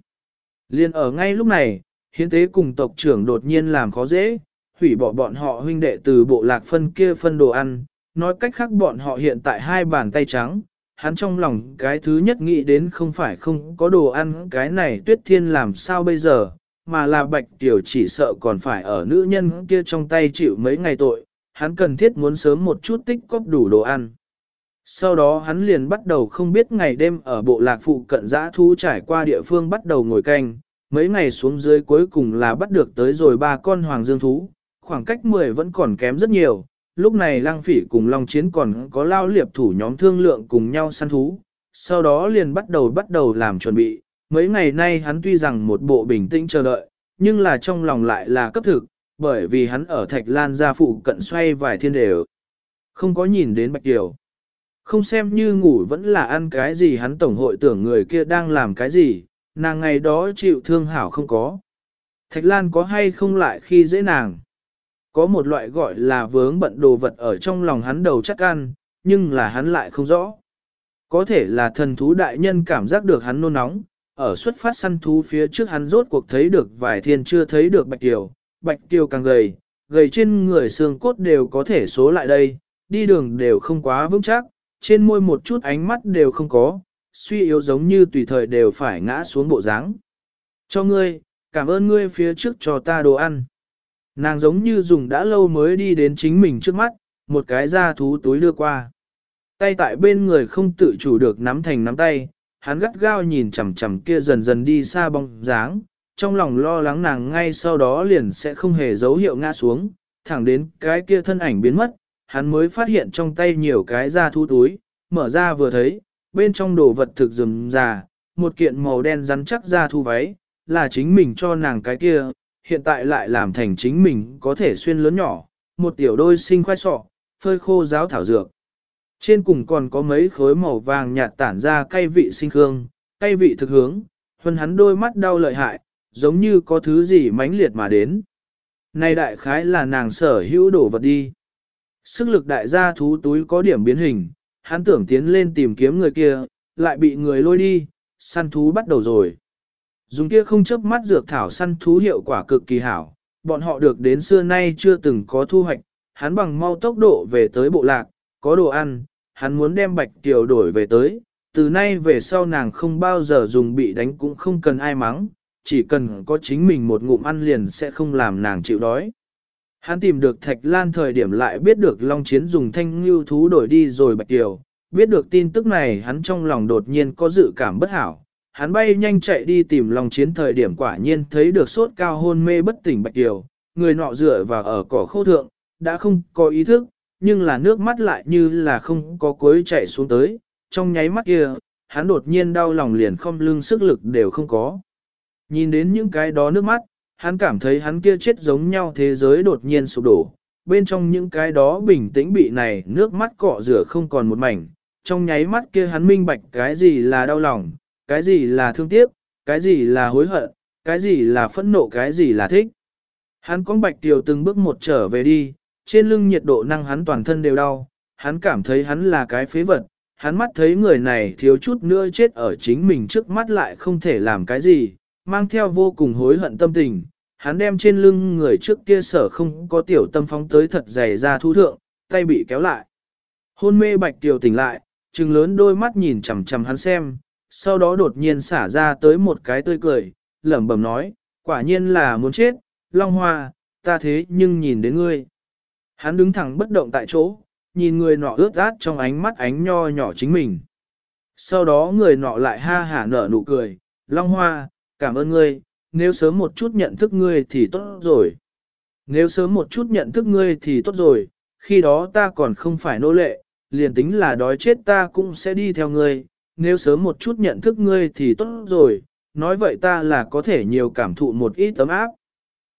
Liên ở ngay lúc này, hiến tế cùng tộc trưởng đột nhiên làm khó dễ, hủy bỏ bọn họ huynh đệ từ bộ lạc phân kia phân đồ ăn, nói cách khác bọn họ hiện tại hai bàn tay trắng, hắn trong lòng cái thứ nhất nghĩ đến không phải không có đồ ăn cái này tuyết thiên làm sao bây giờ, mà là bạch tiểu chỉ sợ còn phải ở nữ nhân kia trong tay chịu mấy ngày tội, hắn cần thiết muốn sớm một chút tích cóp đủ đồ ăn. Sau đó hắn liền bắt đầu không biết ngày đêm ở bộ lạc phụ cận giã thú trải qua địa phương bắt đầu ngồi canh, mấy ngày xuống dưới cuối cùng là bắt được tới rồi ba con hoàng dương thú, khoảng cách 10 vẫn còn kém rất nhiều, lúc này lang phỉ cùng Long Chiến còn có lao liệp thủ nhóm thương lượng cùng nhau săn thú, sau đó liền bắt đầu bắt đầu làm chuẩn bị, mấy ngày nay hắn tuy rằng một bộ bình tĩnh chờ đợi, nhưng là trong lòng lại là cấp thực, bởi vì hắn ở Thạch Lan gia phụ cận xoay vài thiên đều. Không có nhìn đến Bạch Kiều. Không xem như ngủ vẫn là ăn cái gì hắn tổng hội tưởng người kia đang làm cái gì, nàng ngày đó chịu thương hảo không có. Thạch Lan có hay không lại khi dễ nàng. Có một loại gọi là vướng bận đồ vật ở trong lòng hắn đầu chắc ăn, nhưng là hắn lại không rõ. Có thể là thần thú đại nhân cảm giác được hắn nôn nóng, ở xuất phát săn thú phía trước hắn rốt cuộc thấy được vài thiên chưa thấy được Bạch Kiều, Bạch Kiều càng gầy, gầy trên người xương cốt đều có thể số lại đây, đi đường đều không quá vững chắc, trên môi một chút ánh mắt đều không có, suy yếu giống như tùy thời đều phải ngã xuống bộ dáng. Cho ngươi, cảm ơn ngươi phía trước cho ta đồ ăn. Nàng giống như dùng đã lâu mới đi đến chính mình trước mắt, một cái da thú túi đưa qua. Tay tại bên người không tự chủ được nắm thành nắm tay, hắn gắt gao nhìn chằm chằm kia dần dần đi xa bóng dáng, trong lòng lo lắng nàng ngay sau đó liền sẽ không hề dấu hiệu ngã xuống, thẳng đến cái kia thân ảnh biến mất, hắn mới phát hiện trong tay nhiều cái da thú túi, mở ra vừa thấy, bên trong đồ vật thực rừng già, một kiện màu đen rắn chắc da thu váy, là chính mình cho nàng cái kia, hiện tại lại làm thành chính mình có thể xuyên lớn nhỏ, một tiểu đôi sinh khoai sọ, phơi khô giáo thảo dược. Trên cùng còn có mấy khối màu vàng nhạt tản ra cay vị sinh hương, cay vị thực hướng, huân hắn đôi mắt đau lợi hại, giống như có thứ gì mãnh liệt mà đến. Này đại khái là nàng sở hữu đổ vật đi. Sức lực đại gia thú túi có điểm biến hình, hắn tưởng tiến lên tìm kiếm người kia, lại bị người lôi đi, săn thú bắt đầu rồi. Dùng kia không chớp mắt dược thảo săn thú hiệu quả cực kỳ hảo, bọn họ được đến xưa nay chưa từng có thu hoạch, hắn bằng mau tốc độ về tới bộ lạc, có đồ ăn, hắn muốn đem bạch tiểu đổi về tới, từ nay về sau nàng không bao giờ dùng bị đánh cũng không cần ai mắng, chỉ cần có chính mình một ngụm ăn liền sẽ không làm nàng chịu đói. Hắn tìm được Thạch Lan thời điểm lại biết được Long Chiến dùng thanh ngưu thú đổi đi rồi Bạch Kiều, biết được tin tức này hắn trong lòng đột nhiên có dự cảm bất hảo. Hắn bay nhanh chạy đi tìm lòng Chiến thời điểm quả nhiên thấy được sốt cao hôn mê bất tỉnh Bạch Kiều, người nọ dựa vào ở cỏ khô thượng, đã không có ý thức, nhưng là nước mắt lại như là không có cuối chạy xuống tới, trong nháy mắt kia, hắn đột nhiên đau lòng liền không lưng sức lực đều không có. Nhìn đến những cái đó nước mắt, hắn cảm thấy hắn kia chết giống nhau thế giới đột nhiên sụp đổ, bên trong những cái đó bình tĩnh bị này nước mắt cọ rửa không còn một mảnh, trong nháy mắt kia hắn minh bạch cái gì là đau lòng, cái gì là thương tiếc, cái gì là hối hận, cái gì là phẫn nộ cái gì là thích. Hắn con bạch tiểu từng bước một trở về đi, trên lưng nhiệt độ năng hắn toàn thân đều đau, hắn cảm thấy hắn là cái phế vật, hắn mắt thấy người này thiếu chút nữa chết ở chính mình trước mắt lại không thể làm cái gì, mang theo vô cùng hối hận tâm tình, hắn đem trên lưng người trước kia sở không có tiểu tâm phóng tới thật dày ra thu thượng, tay bị kéo lại. Hôn mê bạch tiểu tỉnh lại, trừng lớn đôi mắt nhìn chằm chằm hắn xem, sau đó đột nhiên xả ra tới một cái tươi cười, lẩm bẩm nói, quả nhiên là muốn chết, Long Hoa, ta thế nhưng nhìn đến ngươi. Hắn đứng thẳng bất động tại chỗ, nhìn người nọ ướt át trong ánh mắt ánh nho nhỏ chính mình. Sau đó người nọ lại ha hả nở nụ cười, Long Hoa, cảm ơn ngươi, nếu sớm một chút nhận thức ngươi thì tốt rồi. Nếu sớm một chút nhận thức ngươi thì tốt rồi, khi đó ta còn không phải nô lệ, liền tính là đói chết ta cũng sẽ đi theo ngươi, nếu sớm một chút nhận thức ngươi thì tốt rồi, nói vậy ta là có thể nhiều cảm thụ một ít tấm áp.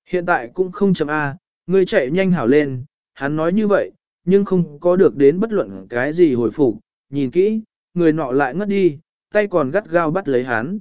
Hiện tại cũng không chấm A, ngươi chạy nhanh hảo lên, hắn nói như vậy, nhưng không có được đến bất luận cái gì hồi phục, nhìn kỹ, người nọ lại ngất đi, tay còn gắt gao bắt lấy hắn.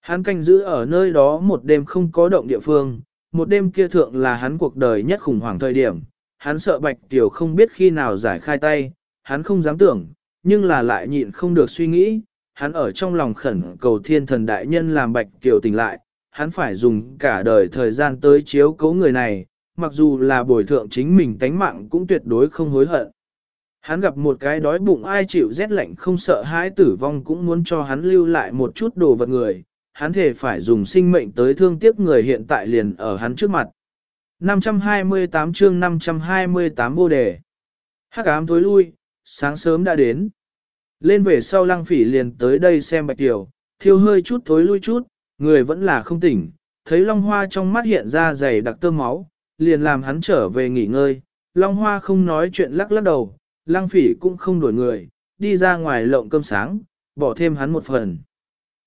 Hắn canh giữ ở nơi đó một đêm không có động địa phương, một đêm kia thượng là hắn cuộc đời nhất khủng hoảng thời điểm, hắn sợ Bạch Tiểu không biết khi nào giải khai tay, hắn không dám tưởng, nhưng là lại nhịn không được suy nghĩ, hắn ở trong lòng khẩn cầu thiên thần đại nhân làm Bạch kiều tỉnh lại, hắn phải dùng cả đời thời gian tới chiếu cố người này, mặc dù là bồi thượng chính mình tánh mạng cũng tuyệt đối không hối hận. Hắn gặp một cái đói bụng ai chịu rét lạnh không sợ hãi tử vong cũng muốn cho hắn lưu lại một chút đồ vật người, hắn thể phải dùng sinh mệnh tới thương tiếc người hiện tại liền ở hắn trước mặt. 528 chương 528 vô đề. Hắc ám tối lui, sáng sớm đã đến. Lên về sau lăng phỉ liền tới đây xem bạch tiểu, thiêu hơi chút thối lui chút, người vẫn là không tỉnh, thấy long hoa trong mắt hiện ra dày đặc tơ máu, liền làm hắn trở về nghỉ ngơi. Long hoa không nói chuyện lắc lắc đầu, lăng phỉ cũng không đuổi người, đi ra ngoài lộng cơm sáng, bỏ thêm hắn một phần.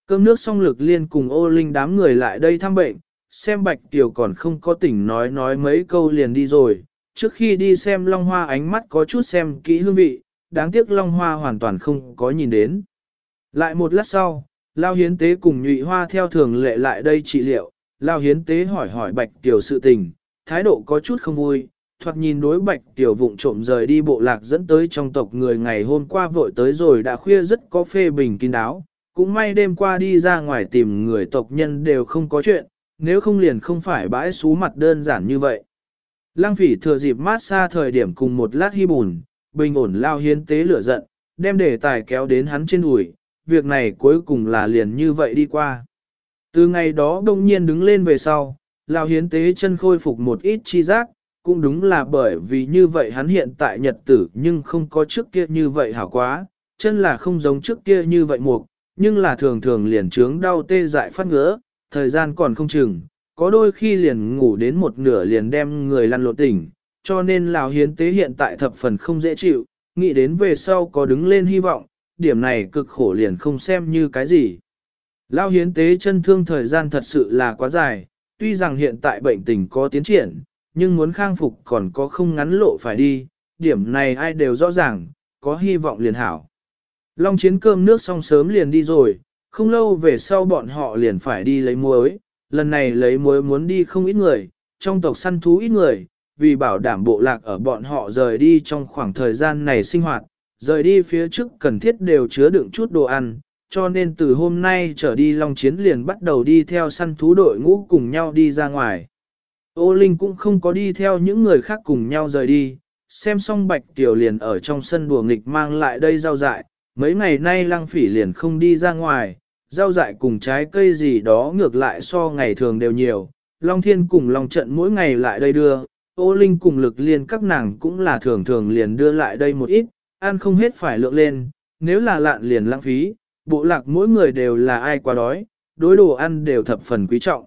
Cơm nước xong lực liên cùng ô linh đám người lại đây thăm bệnh, xem bạch tiểu còn không có tỉnh nói nói mấy câu liền đi rồi. Trước khi đi xem long hoa ánh mắt có chút xem kỹ hương vị, đáng tiếc long hoa hoàn toàn không có nhìn đến. Lại một lát sau, Lao Hiến Tế cùng nhụy hoa theo thường lệ lại đây trị liệu, Lao Hiến Tế hỏi hỏi Bạch Tiểu sự tình, thái độ có chút không vui, thoạt nhìn đối Bạch Tiểu vụng trộm rời đi bộ lạc dẫn tới trong tộc người ngày hôm qua vội tới rồi đã khuya rất có phê bình kín đáo, cũng may đêm qua đi ra ngoài tìm người tộc nhân đều không có chuyện, nếu không liền không phải bãi xú mặt đơn giản như vậy. Lăng phỉ thừa dịp mát xa thời điểm cùng một lát hy bùn, bình ổn Lao Hiến Tế lửa giận, đem đề tài kéo đến hắn trên đùi, việc này cuối cùng là liền như vậy đi qua. Từ ngày đó đông nhiên đứng lên về sau, Lão hiến tế chân khôi phục một ít chi giác, cũng đúng là bởi vì như vậy hắn hiện tại nhật tử nhưng không có trước kia như vậy hảo quá, chân là không giống trước kia như vậy mục, nhưng là thường thường liền trướng đau tê dại phát ngứa, thời gian còn không chừng, có đôi khi liền ngủ đến một nửa liền đem người lăn lộn tỉnh, cho nên Lão hiến tế hiện tại thập phần không dễ chịu, nghĩ đến về sau có đứng lên hy vọng, điểm này cực khổ liền không xem như cái gì. Lao hiến tế chân thương thời gian thật sự là quá dài, tuy rằng hiện tại bệnh tình có tiến triển, nhưng muốn khang phục còn có không ngắn lộ phải đi, điểm này ai đều rõ ràng, có hy vọng liền hảo. Long chiến cơm nước xong sớm liền đi rồi, không lâu về sau bọn họ liền phải đi lấy muối, lần này lấy muối muốn đi không ít người, trong tộc săn thú ít người, vì bảo đảm bộ lạc ở bọn họ rời đi trong khoảng thời gian này sinh hoạt, rời đi phía trước cần thiết đều chứa đựng chút đồ ăn, cho nên từ hôm nay trở đi Long Chiến liền bắt đầu đi theo săn thú đội ngũ cùng nhau đi ra ngoài. Ô Linh cũng không có đi theo những người khác cùng nhau rời đi, xem xong Bạch Tiểu liền ở trong sân đùa nghịch mang lại đây rau dại, mấy ngày nay Lăng Phỉ liền không đi ra ngoài, rau dại cùng trái cây gì đó ngược lại so ngày thường đều nhiều, Long Thiên cùng Long Trận mỗi ngày lại đây đưa, Ô Linh cùng lực liên các nàng cũng là thường thường liền đưa lại đây một ít, ăn không hết phải lượng lên, nếu là lạn liền lãng phí, bộ lạc mỗi người đều là ai quá đói, đối đồ ăn đều thập phần quý trọng.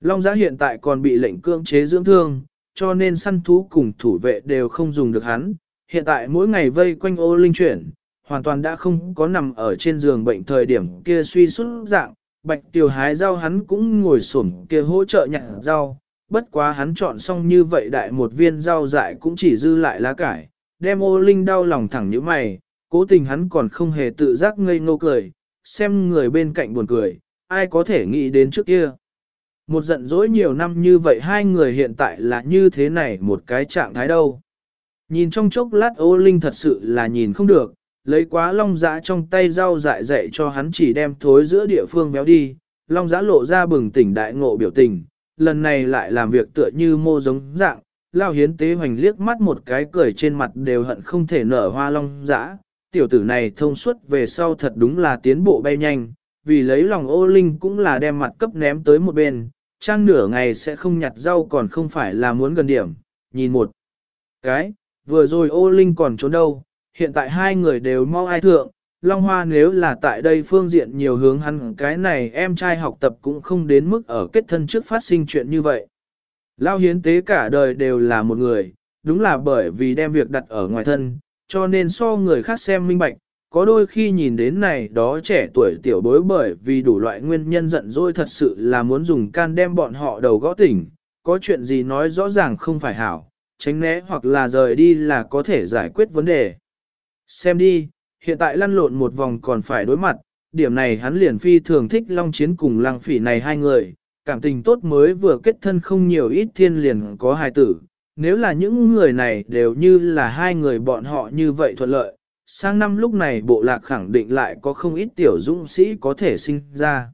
Long giã hiện tại còn bị lệnh cưỡng chế dưỡng thương, cho nên săn thú cùng thủ vệ đều không dùng được hắn. Hiện tại mỗi ngày vây quanh ô linh chuyển, hoàn toàn đã không có nằm ở trên giường bệnh thời điểm kia suy sút dạng. Bạch tiểu hái rau hắn cũng ngồi xổm kia hỗ trợ nhặt rau, bất quá hắn chọn xong như vậy đại một viên rau dại cũng chỉ dư lại lá cải, đem ô linh đau lòng thẳng như mày, cố tình hắn còn không hề tự giác ngây ngô cười, xem người bên cạnh buồn cười, ai có thể nghĩ đến trước kia. Một giận dỗi nhiều năm như vậy hai người hiện tại là như thế này một cái trạng thái đâu. Nhìn trong chốc lát ô linh thật sự là nhìn không được, lấy quá long giã trong tay rau dại dạy cho hắn chỉ đem thối giữa địa phương béo đi, long giã lộ ra bừng tỉnh đại ngộ biểu tình, lần này lại làm việc tựa như mô giống dạng, lao hiến tế hoành liếc mắt một cái cười trên mặt đều hận không thể nở hoa long dã. Tiểu tử này thông suốt về sau thật đúng là tiến bộ bay nhanh, vì lấy lòng ô linh cũng là đem mặt cấp ném tới một bên, trang nửa ngày sẽ không nhặt rau còn không phải là muốn gần điểm, nhìn một cái, vừa rồi ô linh còn trốn đâu, hiện tại hai người đều mau ai thượng, Long Hoa nếu là tại đây phương diện nhiều hướng hắn cái này em trai học tập cũng không đến mức ở kết thân trước phát sinh chuyện như vậy. Lao hiến tế cả đời đều là một người, đúng là bởi vì đem việc đặt ở ngoài thân, cho nên so người khác xem minh bạch, có đôi khi nhìn đến này đó trẻ tuổi tiểu bối bởi vì đủ loại nguyên nhân giận dỗi thật sự là muốn dùng can đem bọn họ đầu gõ tỉnh, có chuyện gì nói rõ ràng không phải hảo, tránh né hoặc là rời đi là có thể giải quyết vấn đề. Xem đi, hiện tại lăn lộn một vòng còn phải đối mặt, điểm này hắn liền phi thường thích long chiến cùng lăng phỉ này hai người, cảm tình tốt mới vừa kết thân không nhiều ít thiên liền có hài tử. Nếu là những người này đều như là hai người bọn họ như vậy thuận lợi, sang năm lúc này bộ lạc khẳng định lại có không ít tiểu dũng sĩ có thể sinh ra.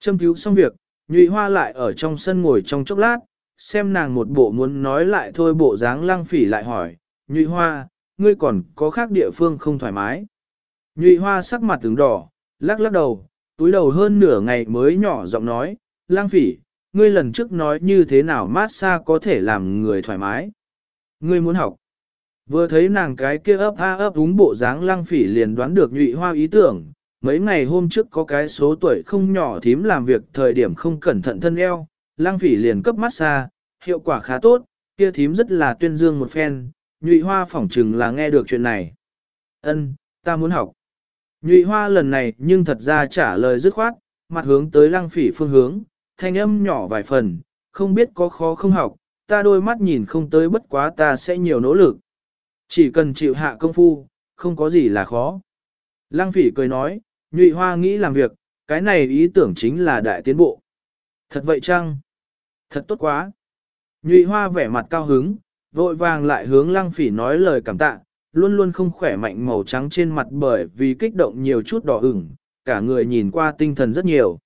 Châm cứu xong việc, nhụy hoa lại ở trong sân ngồi trong chốc lát, xem nàng một bộ muốn nói lại thôi bộ dáng lăng phỉ lại hỏi, nhụy hoa, ngươi còn có khác địa phương không thoải mái. Nhụy hoa sắc mặt tướng đỏ, lắc lắc đầu, túi đầu hơn nửa ngày mới nhỏ giọng nói, lang phỉ, ngươi lần trước nói như thế nào massage có thể làm người thoải mái. Ngươi muốn học. Vừa thấy nàng cái kia ấp a ấp đúng bộ dáng Lang phỉ liền đoán được nhụy hoa ý tưởng, mấy ngày hôm trước có cái số tuổi không nhỏ thím làm việc thời điểm không cẩn thận thân eo, Lang phỉ liền cấp massage, hiệu quả khá tốt, kia thím rất là tuyên dương một phen, nhụy hoa phỏng chừng là nghe được chuyện này. Ân, ta muốn học. Nhụy hoa lần này nhưng thật ra trả lời dứt khoát, mặt hướng tới lăng phỉ phương hướng, thanh âm nhỏ vài phần, không biết có khó không học, ta đôi mắt nhìn không tới bất quá ta sẽ nhiều nỗ lực. Chỉ cần chịu hạ công phu, không có gì là khó. Lăng phỉ cười nói, nhụy hoa nghĩ làm việc, cái này ý tưởng chính là đại tiến bộ. Thật vậy chăng? Thật tốt quá. Nhụy hoa vẻ mặt cao hứng, vội vàng lại hướng lăng phỉ nói lời cảm tạ, luôn luôn không khỏe mạnh màu trắng trên mặt bởi vì kích động nhiều chút đỏ ửng, cả người nhìn qua tinh thần rất nhiều.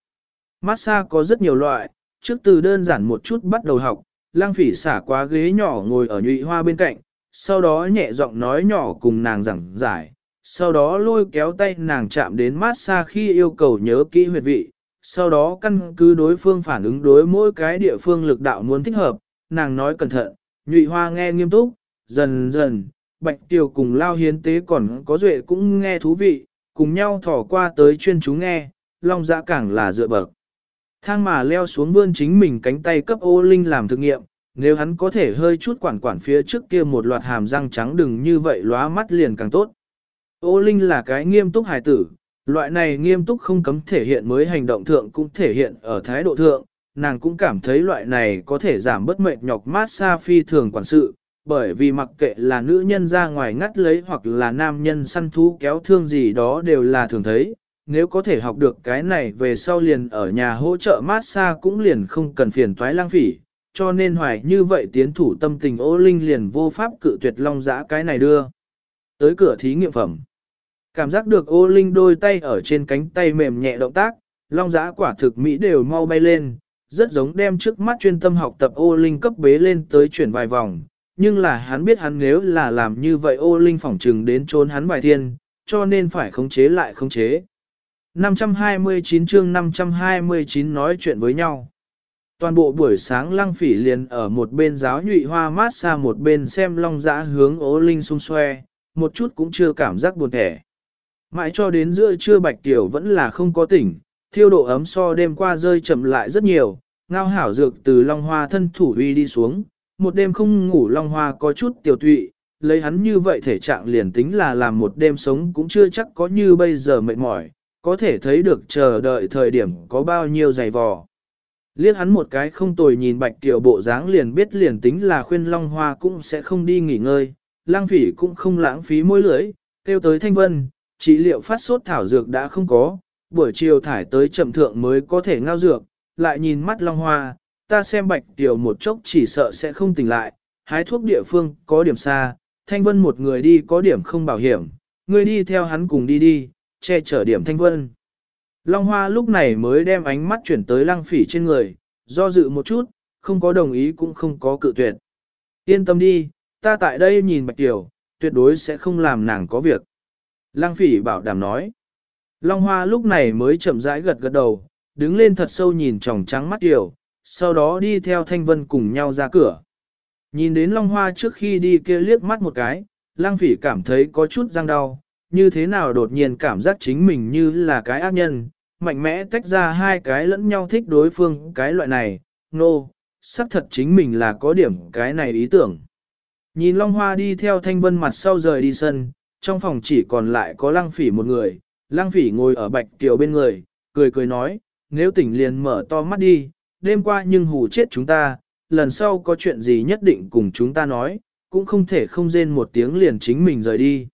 Massage có rất nhiều loại, trước từ đơn giản một chút bắt đầu học, lang phỉ xả qua ghế nhỏ ngồi ở nhụy hoa bên cạnh, sau đó nhẹ giọng nói nhỏ cùng nàng giảng giải, sau đó lôi kéo tay nàng chạm đến massage khi yêu cầu nhớ kỹ huyệt vị, sau đó căn cứ đối phương phản ứng đối mỗi cái địa phương lực đạo muốn thích hợp, nàng nói cẩn thận, nhụy hoa nghe nghiêm túc, dần dần, bạch tiêu cùng lao hiến tế còn có duệ cũng nghe thú vị, cùng nhau thỏ qua tới chuyên chú nghe, long dã càng là dựa bậc. Thang mà leo xuống vươn chính mình cánh tay cấp ô linh làm thực nghiệm, nếu hắn có thể hơi chút quản quản phía trước kia một loạt hàm răng trắng đừng như vậy lóa mắt liền càng tốt. Ô linh là cái nghiêm túc hài tử, loại này nghiêm túc không cấm thể hiện mới hành động thượng cũng thể hiện ở thái độ thượng, nàng cũng cảm thấy loại này có thể giảm bớt mệt nhọc mát xa phi thường quản sự, bởi vì mặc kệ là nữ nhân ra ngoài ngắt lấy hoặc là nam nhân săn thú kéo thương gì đó đều là thường thấy. Nếu có thể học được cái này về sau liền ở nhà hỗ trợ mát xa cũng liền không cần phiền toái lang phỉ, cho nên hoài như vậy tiến thủ tâm tình ô linh liền vô pháp cự tuyệt long giã cái này đưa. Tới cửa thí nghiệm phẩm. Cảm giác được ô linh đôi tay ở trên cánh tay mềm nhẹ động tác, long giã quả thực mỹ đều mau bay lên, rất giống đem trước mắt chuyên tâm học tập ô linh cấp bế lên tới chuyển vài vòng, nhưng là hắn biết hắn nếu là làm như vậy ô linh phỏng trừng đến trốn hắn vài thiên, cho nên phải khống chế lại khống chế. 529 chương 529 nói chuyện với nhau. Toàn bộ buổi sáng lăng phỉ liền ở một bên giáo nhụy hoa mát xa một bên xem long dã hướng ô linh xung xoe, một chút cũng chưa cảm giác buồn thẻ. Mãi cho đến giữa trưa bạch tiểu vẫn là không có tỉnh, thiêu độ ấm so đêm qua rơi chậm lại rất nhiều, ngao hảo dược từ long hoa thân thủ uy đi xuống, một đêm không ngủ long hoa có chút tiểu tụy, lấy hắn như vậy thể trạng liền tính là làm một đêm sống cũng chưa chắc có như bây giờ mệt mỏi, có thể thấy được chờ đợi thời điểm có bao nhiêu dày vò. Liếc hắn một cái không tồi nhìn bạch tiểu bộ dáng liền biết liền tính là khuyên long hoa cũng sẽ không đi nghỉ ngơi, lang phỉ cũng không lãng phí môi lưỡi, kêu tới thanh vân, trị liệu phát sốt thảo dược đã không có, buổi chiều thải tới chậm thượng mới có thể ngao dược, lại nhìn mắt long hoa, ta xem bạch tiểu một chốc chỉ sợ sẽ không tỉnh lại, hái thuốc địa phương có điểm xa, thanh vân một người đi có điểm không bảo hiểm, ngươi đi theo hắn cùng đi đi, che chở điểm thanh vân. Long hoa lúc này mới đem ánh mắt chuyển tới lăng phỉ trên người, do dự một chút, không có đồng ý cũng không có cự tuyệt. Yên tâm đi, ta tại đây nhìn bạch tiểu, tuyệt đối sẽ không làm nàng có việc. Lăng phỉ bảo đảm nói. Long hoa lúc này mới chậm rãi gật gật đầu, đứng lên thật sâu nhìn tròng trắng mắt tiểu, sau đó đi theo Thanh Vân cùng nhau ra cửa. Nhìn đến Long Hoa trước khi đi kia liếc mắt một cái, lang phỉ cảm thấy có chút răng đau, như thế nào đột nhiên cảm giác chính mình như là cái ác nhân, mạnh mẽ tách ra hai cái lẫn nhau thích đối phương cái loại này, nô, no, xác thật chính mình là có điểm cái này ý tưởng. Nhìn Long Hoa đi theo Thanh Vân mặt sau rời đi sân, trong phòng chỉ còn lại có lang Phỉ một người, lang Phỉ ngồi ở Bạch Kiều bên người, cười cười nói, nếu tỉnh liền mở to mắt đi, đêm qua nhưng hù chết chúng ta, lần sau có chuyện gì nhất định cùng chúng ta nói, cũng không thể không rên một tiếng liền chính mình rời đi.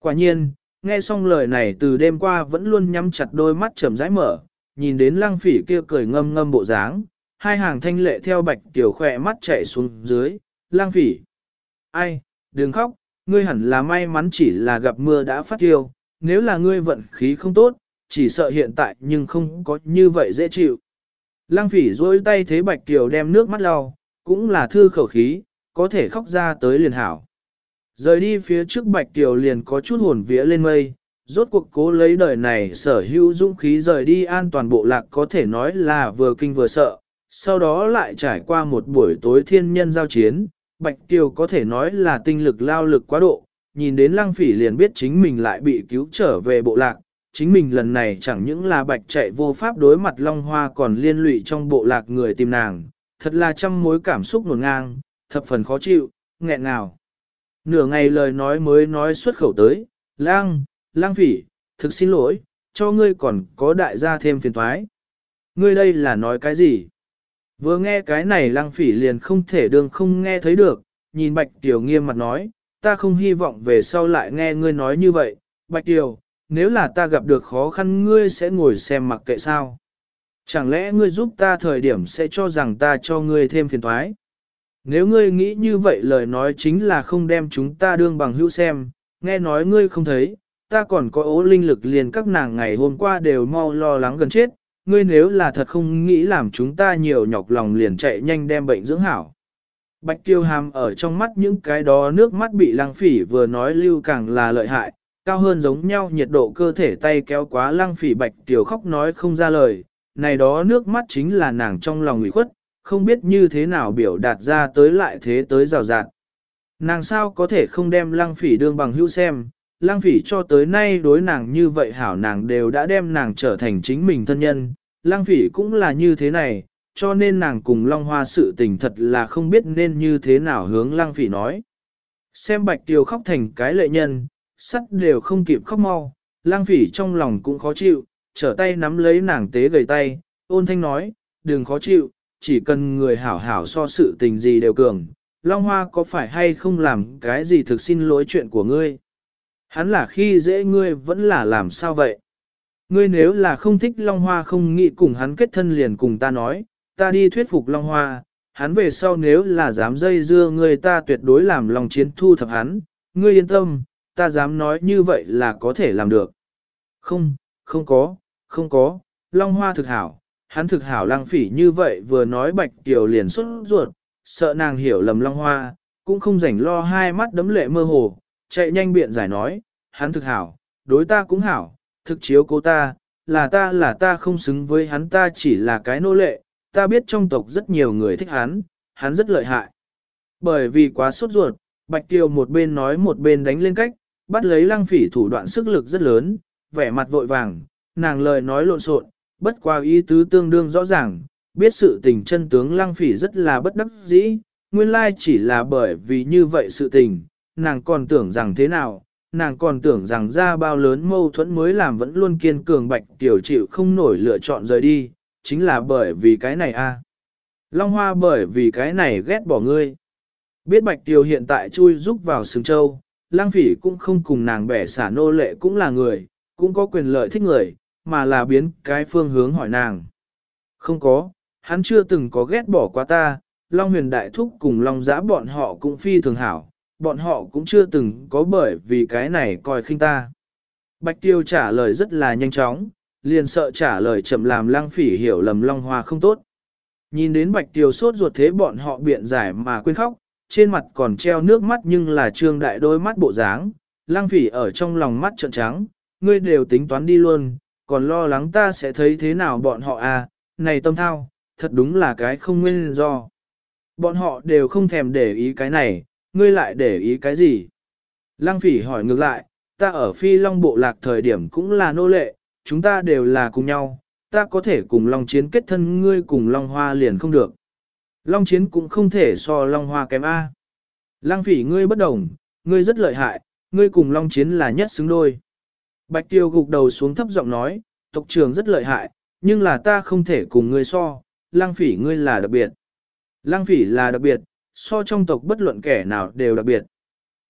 Quả nhiên, nghe xong lời này từ đêm qua vẫn luôn nhắm chặt đôi mắt chầm rãi mở, nhìn đến lăng phỉ kia cười ngâm ngâm bộ dáng, hai hàng thanh lệ theo bạch tiểu khỏe mắt chạy xuống dưới, lăng phỉ. Ai, đừng khóc, ngươi hẳn là may mắn chỉ là gặp mưa đã phát tiêu, nếu là ngươi vận khí không tốt, chỉ sợ hiện tại nhưng không có như vậy dễ chịu. Lăng phỉ dối tay thế Bạch Kiều đem nước mắt lau, cũng là thư khẩu khí, có thể khóc ra tới liền hảo. Rời đi phía trước Bạch Kiều liền có chút hồn vía lên mây, rốt cuộc cố lấy đời này sở hữu dũng khí rời đi an toàn bộ lạc có thể nói là vừa kinh vừa sợ, Sau đó lại trải qua một buổi tối thiên nhân giao chiến, Bạch Kiều có thể nói là tinh lực lao lực quá độ, nhìn đến lăng phỉ liền biết chính mình lại bị cứu trở về bộ lạc. Chính mình lần này chẳng những là bạch chạy vô pháp đối mặt Long Hoa còn liên lụy trong bộ lạc người tìm nàng, thật là trăm mối cảm xúc nổn ngang, thập phần khó chịu, nghẹn ngào. Nửa ngày lời nói mới nói xuất khẩu tới, lang, lang phỉ, thực xin lỗi, cho ngươi còn có đại gia thêm phiền thoái. Ngươi đây là nói cái gì? Vừa nghe cái này lang phỉ liền không thể đương không nghe thấy được, nhìn bạch tiểu nghiêm mặt nói, ta không hy vọng về sau lại nghe ngươi nói như vậy, bạch tiểu, nếu là ta gặp được khó khăn ngươi sẽ ngồi xem mặc kệ sao. Chẳng lẽ ngươi giúp ta thời điểm sẽ cho rằng ta cho ngươi thêm phiền thoái? Nếu ngươi nghĩ như vậy lời nói chính là không đem chúng ta đương bằng hữu xem, nghe nói ngươi không thấy, ta còn có ố linh lực liền các nàng ngày hôm qua đều mau lo lắng gần chết, ngươi nếu là thật không nghĩ làm chúng ta nhiều nhọc lòng liền chạy nhanh đem bệnh dưỡng hảo. Bạch Kiều Hàm ở trong mắt những cái đó nước mắt bị lăng phỉ vừa nói lưu càng là lợi hại, cao hơn giống nhau nhiệt độ cơ thể tay kéo quá lăng phỉ Bạch tiểu khóc nói không ra lời, này đó nước mắt chính là nàng trong lòng ủy khuất, không biết như thế nào biểu đạt ra tới lại thế tới rào rạt. Nàng sao có thể không đem lăng phỉ đương bằng hữu xem, lăng phỉ cho tới nay đối nàng như vậy hảo nàng đều đã đem nàng trở thành chính mình thân nhân, lăng phỉ cũng là như thế này, cho nên nàng cùng Long Hoa sự tình thật là không biết nên như thế nào hướng lăng phỉ nói. Xem bạch tiều khóc thành cái lệ nhân, sắt đều không kịp khóc mau, lang phỉ trong lòng cũng khó chịu, trở tay nắm lấy nàng tế gầy tay, ôn thanh nói, đừng khó chịu, chỉ cần người hảo hảo so sự tình gì đều cường, Long Hoa có phải hay không làm cái gì thực xin lỗi chuyện của ngươi? Hắn là khi dễ ngươi vẫn là làm sao vậy? Ngươi nếu là không thích Long Hoa không nghĩ cùng hắn kết thân liền cùng ta nói, ta đi thuyết phục Long Hoa, hắn về sau nếu là dám dây dưa ngươi ta tuyệt đối làm lòng chiến thu thập hắn, ngươi yên tâm, ta dám nói như vậy là có thể làm được. Không, không có, không có, Long Hoa thực hảo, hắn thực hảo lang phỉ như vậy vừa nói bạch tiểu liền xuất ruột, sợ nàng hiểu lầm Long Hoa, cũng không rảnh lo hai mắt đấm lệ mơ hồ, chạy nhanh biện giải nói, hắn thực hảo, đối ta cũng hảo, thực chiếu cô ta, là ta là ta không xứng với hắn ta chỉ là cái nô lệ, ta biết trong tộc rất nhiều người thích hắn, hắn rất lợi hại. Bởi vì quá sốt ruột, Bạch Kiều một bên nói một bên đánh lên cách, bắt lấy lăng phỉ thủ đoạn sức lực rất lớn, vẻ mặt vội vàng, nàng lời nói lộn xộn, bất qua ý tứ tương đương rõ ràng, biết sự tình chân tướng lăng phỉ rất là bất đắc dĩ, nguyên lai chỉ là bởi vì như vậy sự tình, nàng còn tưởng rằng thế nào, nàng còn tưởng rằng ra bao lớn mâu thuẫn mới làm vẫn luôn kiên cường bạch tiểu chịu không nổi lựa chọn rời đi, chính là bởi vì cái này a. Long Hoa bởi vì cái này ghét bỏ ngươi. Biết Bạch Tiểu hiện tại chui rúc vào sừng châu, lang phỉ cũng không cùng nàng bẻ xả nô lệ cũng là người, cũng có quyền lợi thích người, mà là biến cái phương hướng hỏi nàng. Không có, hắn chưa từng có ghét bỏ qua ta, Long huyền đại thúc cùng Long giã bọn họ cũng phi thường hảo, bọn họ cũng chưa từng có bởi vì cái này coi khinh ta. Bạch Tiêu trả lời rất là nhanh chóng, liền sợ trả lời chậm làm Lang phỉ hiểu lầm Long Hoa không tốt. Nhìn đến Bạch Tiêu sốt ruột thế bọn họ biện giải mà quên khóc, trên mặt còn treo nước mắt nhưng là trương đại đôi mắt bộ dáng, Lang phỉ ở trong lòng mắt trợn trắng, ngươi đều tính toán đi luôn, còn lo lắng ta sẽ thấy thế nào bọn họ à, này tâm thao, thật đúng là cái không nguyên do. Bọn họ đều không thèm để ý cái này, ngươi lại để ý cái gì? Lăng phỉ hỏi ngược lại, ta ở phi long bộ lạc thời điểm cũng là nô lệ, chúng ta đều là cùng nhau, ta có thể cùng long chiến kết thân ngươi cùng long hoa liền không được. Long chiến cũng không thể so long hoa kém A. Lăng phỉ ngươi bất đồng, ngươi rất lợi hại, ngươi cùng long chiến là nhất xứng đôi. Bạch tiêu gục đầu xuống thấp giọng nói, tộc trưởng rất lợi hại, nhưng là ta không thể cùng ngươi so, lăng phỉ ngươi là đặc biệt. Lăng phỉ là đặc biệt, so trong tộc bất luận kẻ nào đều đặc biệt.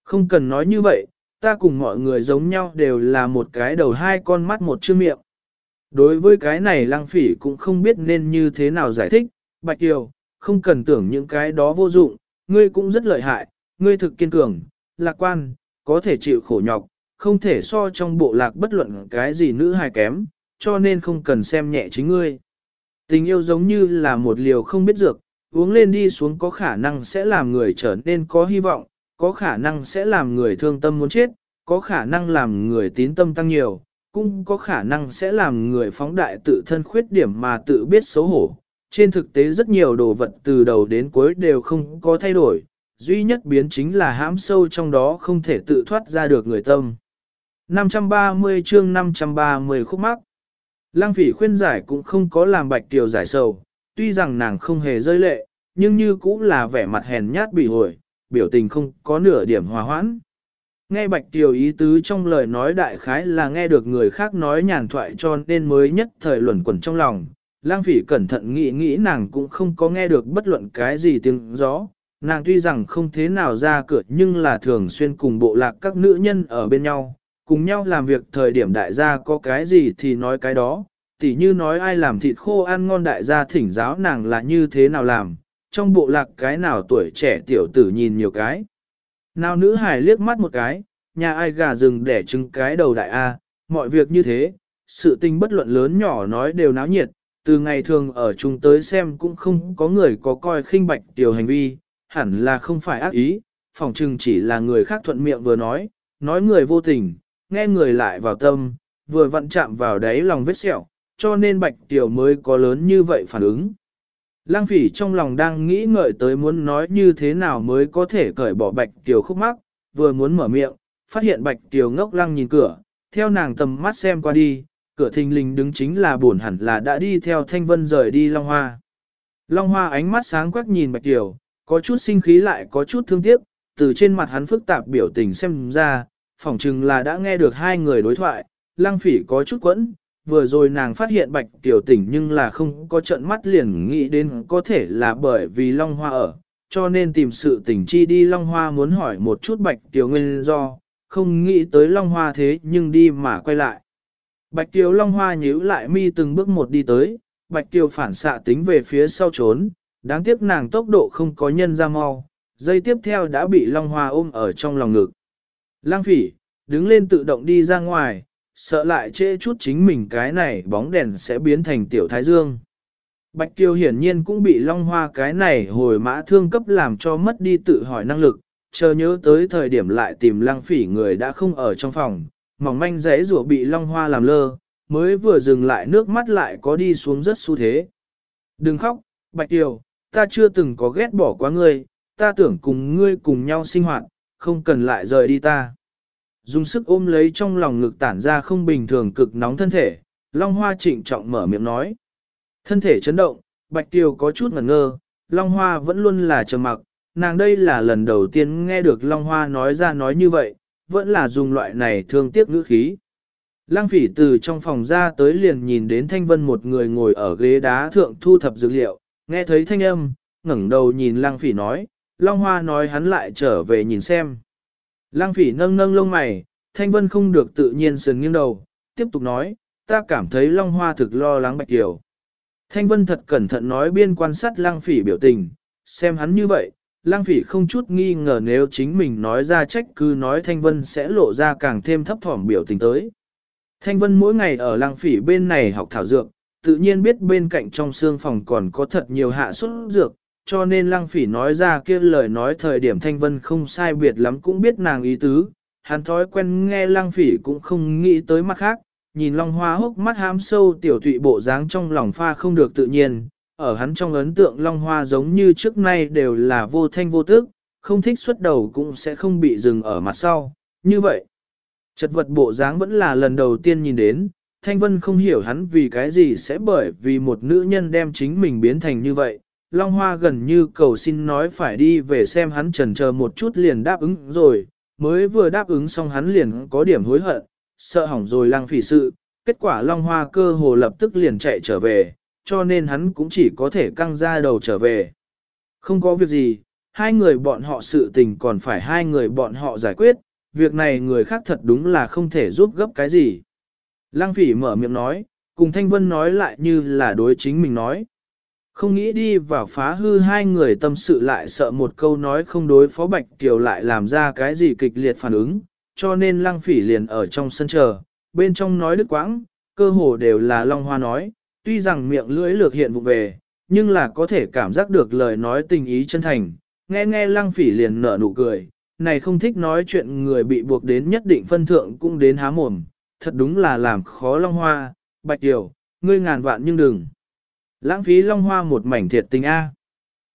Không cần nói như vậy, ta cùng mọi người giống nhau đều là một cái đầu hai con mắt một chữ miệng. Đối với cái này lăng phỉ cũng không biết nên như thế nào giải thích, Bạch Kiều, không cần tưởng những cái đó vô dụng, ngươi cũng rất lợi hại, ngươi thực kiên cường, lạc quan, có thể chịu khổ nhọc, không thể so trong bộ lạc bất luận cái gì nữ hài kém, cho nên không cần xem nhẹ chính ngươi. Tình yêu giống như là một liều không biết dược, uống lên đi xuống có khả năng sẽ làm người trở nên có hy vọng, có khả năng sẽ làm người thương tâm muốn chết, có khả năng làm người tín tâm tăng nhiều, cũng có khả năng sẽ làm người phóng đại tự thân khuyết điểm mà tự biết xấu hổ trên thực tế rất nhiều đồ vật từ đầu đến cuối đều không có thay đổi, duy nhất biến chính là hãm sâu trong đó không thể tự thoát ra được người tâm. 530 chương 530 khúc mắc Lăng phỉ khuyên giải cũng không có làm bạch tiểu giải sầu, tuy rằng nàng không hề rơi lệ, nhưng như cũng là vẻ mặt hèn nhát bị hồi, biểu tình không có nửa điểm hòa hoãn. Nghe bạch tiểu ý tứ trong lời nói đại khái là nghe được người khác nói nhàn thoại cho nên mới nhất thời luẩn quẩn trong lòng. Lang phỉ cẩn thận nghĩ nghĩ nàng cũng không có nghe được bất luận cái gì tiếng gió. Nàng tuy rằng không thế nào ra cửa nhưng là thường xuyên cùng bộ lạc các nữ nhân ở bên nhau, cùng nhau làm việc thời điểm đại gia có cái gì thì nói cái đó, tỉ như nói ai làm thịt khô ăn ngon đại gia thỉnh giáo nàng là như thế nào làm, trong bộ lạc cái nào tuổi trẻ tiểu tử nhìn nhiều cái. Nào nữ hải liếc mắt một cái, nhà ai gà rừng để trứng cái đầu đại A, mọi việc như thế, sự tình bất luận lớn nhỏ nói đều náo nhiệt, từ ngày thường ở chung tới xem cũng không có người có coi khinh bạch tiểu hành vi, hẳn là không phải ác ý, phỏng chừng chỉ là người khác thuận miệng vừa nói, nói người vô tình, nghe người lại vào tâm, vừa vặn chạm vào đáy lòng vết sẹo, cho nên bạch tiểu mới có lớn như vậy phản ứng. Lang phỉ trong lòng đang nghĩ ngợi tới muốn nói như thế nào mới có thể cởi bỏ bạch tiểu khúc mắc, vừa muốn mở miệng, phát hiện bạch tiểu ngốc lăng nhìn cửa, theo nàng tầm mắt xem qua đi, cửa thình lình đứng chính là buồn hẳn là đã đi theo thanh vân rời đi Long Hoa. Long Hoa ánh mắt sáng quắc nhìn bạch Kiều, có chút sinh khí lại có chút thương tiếc, từ trên mặt hắn phức tạp biểu tình xem ra, phỏng chừng là đã nghe được hai người đối thoại, lăng phỉ có chút quẫn, vừa rồi nàng phát hiện bạch Kiều tỉnh nhưng là không có trận mắt liền nghĩ đến có thể là bởi vì Long Hoa ở, cho nên tìm sự tỉnh chi đi Long Hoa muốn hỏi một chút bạch Kiều nguyên do, không nghĩ tới Long Hoa thế nhưng đi mà quay lại. Bạch Kiều Long Hoa nhíu lại mi từng bước một đi tới, bạch Kiều phản xạ tính về phía sau trốn, đáng tiếc nàng tốc độ không có nhân ra mau, dây tiếp theo đã bị Long Hoa ôm ở trong lòng ngực. Lang phỉ, đứng lên tự động đi ra ngoài, sợ lại trễ chút chính mình cái này bóng đèn sẽ biến thành tiểu thái dương. Bạch Kiều hiển nhiên cũng bị long hoa cái này hồi mã thương cấp làm cho mất đi tự hỏi năng lực, chờ nhớ tới thời điểm lại tìm lăng phỉ người đã không ở trong phòng, mỏng manh rẽ rủa bị long hoa làm lơ, mới vừa dừng lại nước mắt lại có đi xuống rất xu thế. Đừng khóc, Bạch Kiều, ta chưa từng có ghét bỏ quá ngươi, ta tưởng cùng ngươi cùng nhau sinh hoạt, không cần lại rời đi ta. Dùng sức ôm lấy trong lòng ngực tản ra không bình thường cực nóng thân thể, Long Hoa trịnh trọng mở miệng nói. Thân thể chấn động, Bạch Kiều có chút ngẩn ngơ, Long Hoa vẫn luôn là trầm mặc, nàng đây là lần đầu tiên nghe được Long Hoa nói ra nói như vậy, vẫn là dùng loại này thương tiếc ngữ khí. Lăng phỉ từ trong phòng ra tới liền nhìn đến Thanh Vân một người ngồi ở ghế đá thượng thu thập dược liệu, nghe thấy thanh âm, ngẩng đầu nhìn Lăng phỉ nói, Long Hoa nói hắn lại trở về nhìn xem. Lăng phỉ nâng nâng lông mày, thanh vân không được tự nhiên sườn nghiêng đầu, tiếp tục nói, ta cảm thấy Long Hoa thực lo lắng Bạch Kiều. Thanh vân thật cẩn thận nói biên quan sát lăng phỉ biểu tình, xem hắn như vậy, lăng phỉ không chút nghi ngờ nếu chính mình nói ra trách cứ nói thanh vân sẽ lộ ra càng thêm thấp thỏm biểu tình tới. Thanh vân mỗi ngày ở lăng phỉ bên này học thảo dược, tự nhiên biết bên cạnh trong xương phòng còn có thật nhiều hạ xuất dược, cho nên lăng phỉ nói ra kia lời nói thời điểm thanh vân không sai biệt lắm cũng biết nàng ý tứ, hắn thói quen nghe lăng phỉ cũng không nghĩ tới mặt khác, nhìn long hoa hốc mắt hám sâu tiểu tụy bộ dáng trong lòng pha không được tự nhiên, ở hắn trong ấn tượng long hoa giống như trước nay đều là vô thanh vô tức, không thích xuất đầu cũng sẽ không bị dừng ở mặt sau, như vậy. Chật vật bộ dáng vẫn là lần đầu tiên nhìn đến, Thanh Vân không hiểu hắn vì cái gì sẽ bởi vì một nữ nhân đem chính mình biến thành như vậy, Long Hoa gần như cầu xin nói phải đi về xem hắn trần chờ một chút liền đáp ứng rồi, mới vừa đáp ứng xong hắn liền có điểm hối hận, sợ hỏng rồi lăng phỉ sự, kết quả Long Hoa cơ hồ lập tức liền chạy trở về, cho nên hắn cũng chỉ có thể căng ra đầu trở về. Không có việc gì, hai người bọn họ sự tình còn phải hai người bọn họ giải quyết, việc này người khác thật đúng là không thể giúp gấp cái gì. Lăng phỉ mở miệng nói, cùng Thanh Vân nói lại như là đối chính mình nói. Không nghĩ đi vào phá hư hai người tâm sự lại sợ một câu nói không đối phó Bạch Kiều lại làm ra cái gì kịch liệt phản ứng, cho nên lăng phỉ liền ở trong sân chờ, bên trong nói đứt quãng, cơ hồ đều là Long Hoa nói, tuy rằng miệng lưỡi lược hiện vụ về, nhưng là có thể cảm giác được lời nói tình ý chân thành, nghe nghe lăng phỉ liền nở nụ cười, này không thích nói chuyện người bị buộc đến nhất định phân thượng cũng đến há mồm, thật đúng là làm khó Long Hoa, Bạch Kiều, ngươi ngàn vạn nhưng đừng. Lãng phí long hoa một mảnh thiệt tình A.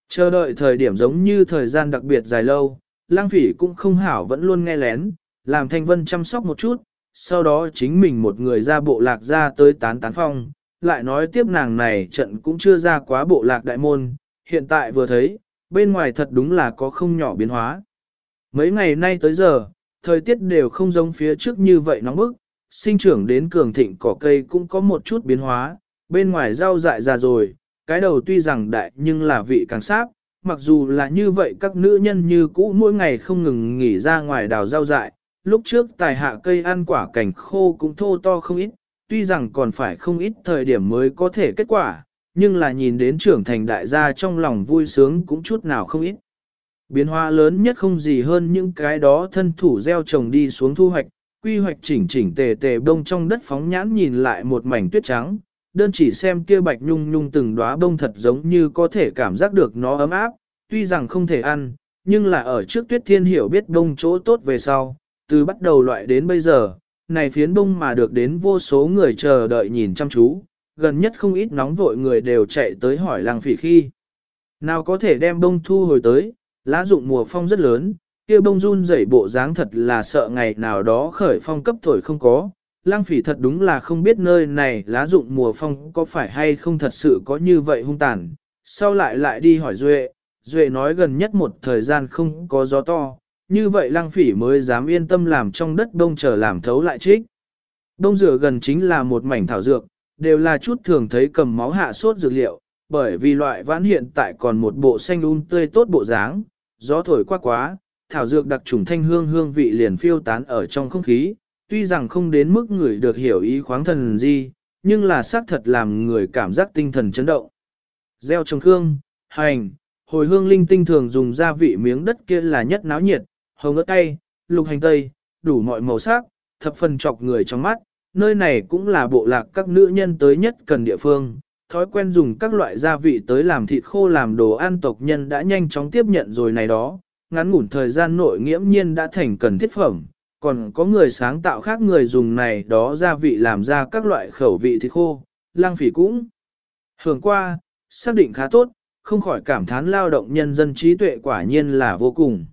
Chờ đợi thời điểm giống như thời gian đặc biệt dài lâu, lang phỉ cũng không hảo vẫn luôn nghe lén, làm thanh vân chăm sóc một chút, sau đó chính mình một người ra bộ lạc ra tới tán tán phong, lại nói tiếp nàng này trận cũng chưa ra quá bộ lạc đại môn, hiện tại vừa thấy, bên ngoài thật đúng là có không nhỏ biến hóa. Mấy ngày nay tới giờ, thời tiết đều không giống phía trước như vậy nóng bức, sinh trưởng đến cường thịnh cỏ cây cũng có một chút biến hóa, bên ngoài rau dại ra rồi, cái đầu tuy rằng đại nhưng là vị càng sáp, mặc dù là như vậy các nữ nhân như cũ mỗi ngày không ngừng nghỉ ra ngoài đào rau dại, lúc trước tài hạ cây ăn quả cảnh khô cũng thô to không ít, tuy rằng còn phải không ít thời điểm mới có thể kết quả, nhưng là nhìn đến trưởng thành đại gia trong lòng vui sướng cũng chút nào không ít. Biến hóa lớn nhất không gì hơn những cái đó thân thủ gieo trồng đi xuống thu hoạch, quy hoạch chỉnh chỉnh tề tề bông trong đất phóng nhãn nhìn lại một mảnh tuyết trắng, đơn chỉ xem kia bạch nhung nhung từng đóa bông thật giống như có thể cảm giác được nó ấm áp, tuy rằng không thể ăn, nhưng là ở trước tuyết thiên hiểu biết bông chỗ tốt về sau, từ bắt đầu loại đến bây giờ, này phiến bông mà được đến vô số người chờ đợi nhìn chăm chú, gần nhất không ít nóng vội người đều chạy tới hỏi lăng phỉ khi. Nào có thể đem bông thu hồi tới, lá dụng mùa phong rất lớn, kia bông run rẩy bộ dáng thật là sợ ngày nào đó khởi phong cấp thổi không có. Lăng phỉ thật đúng là không biết nơi này lá dụng mùa phong có phải hay không thật sự có như vậy hung tàn. Sau lại lại đi hỏi Duệ, Duệ nói gần nhất một thời gian không có gió to, như vậy lăng phỉ mới dám yên tâm làm trong đất đông trở làm thấu lại trích. Đông rửa gần chính là một mảnh thảo dược, đều là chút thường thấy cầm máu hạ sốt dược liệu, bởi vì loại vãn hiện tại còn một bộ xanh un tươi tốt bộ dáng, gió thổi qua quá, thảo dược đặc trùng thanh hương hương vị liền phiêu tán ở trong không khí, tuy rằng không đến mức người được hiểu ý khoáng thần gì, nhưng là xác thật làm người cảm giác tinh thần chấn động. Gieo trồng hương, hành, hồi hương linh tinh thường dùng gia vị miếng đất kia là nhất náo nhiệt, hồng ớt cay, lục hành tây, đủ mọi màu sắc, thập phần chọc người trong mắt, nơi này cũng là bộ lạc các nữ nhân tới nhất cần địa phương, thói quen dùng các loại gia vị tới làm thịt khô làm đồ ăn tộc nhân đã nhanh chóng tiếp nhận rồi này đó, ngắn ngủn thời gian nội nghiễm nhiên đã thành cần thiết phẩm, còn có người sáng tạo khác người dùng này đó gia vị làm ra các loại khẩu vị thịt khô, lang phỉ cũng hưởng qua, xác định khá tốt, không khỏi cảm thán lao động nhân dân trí tuệ quả nhiên là vô cùng.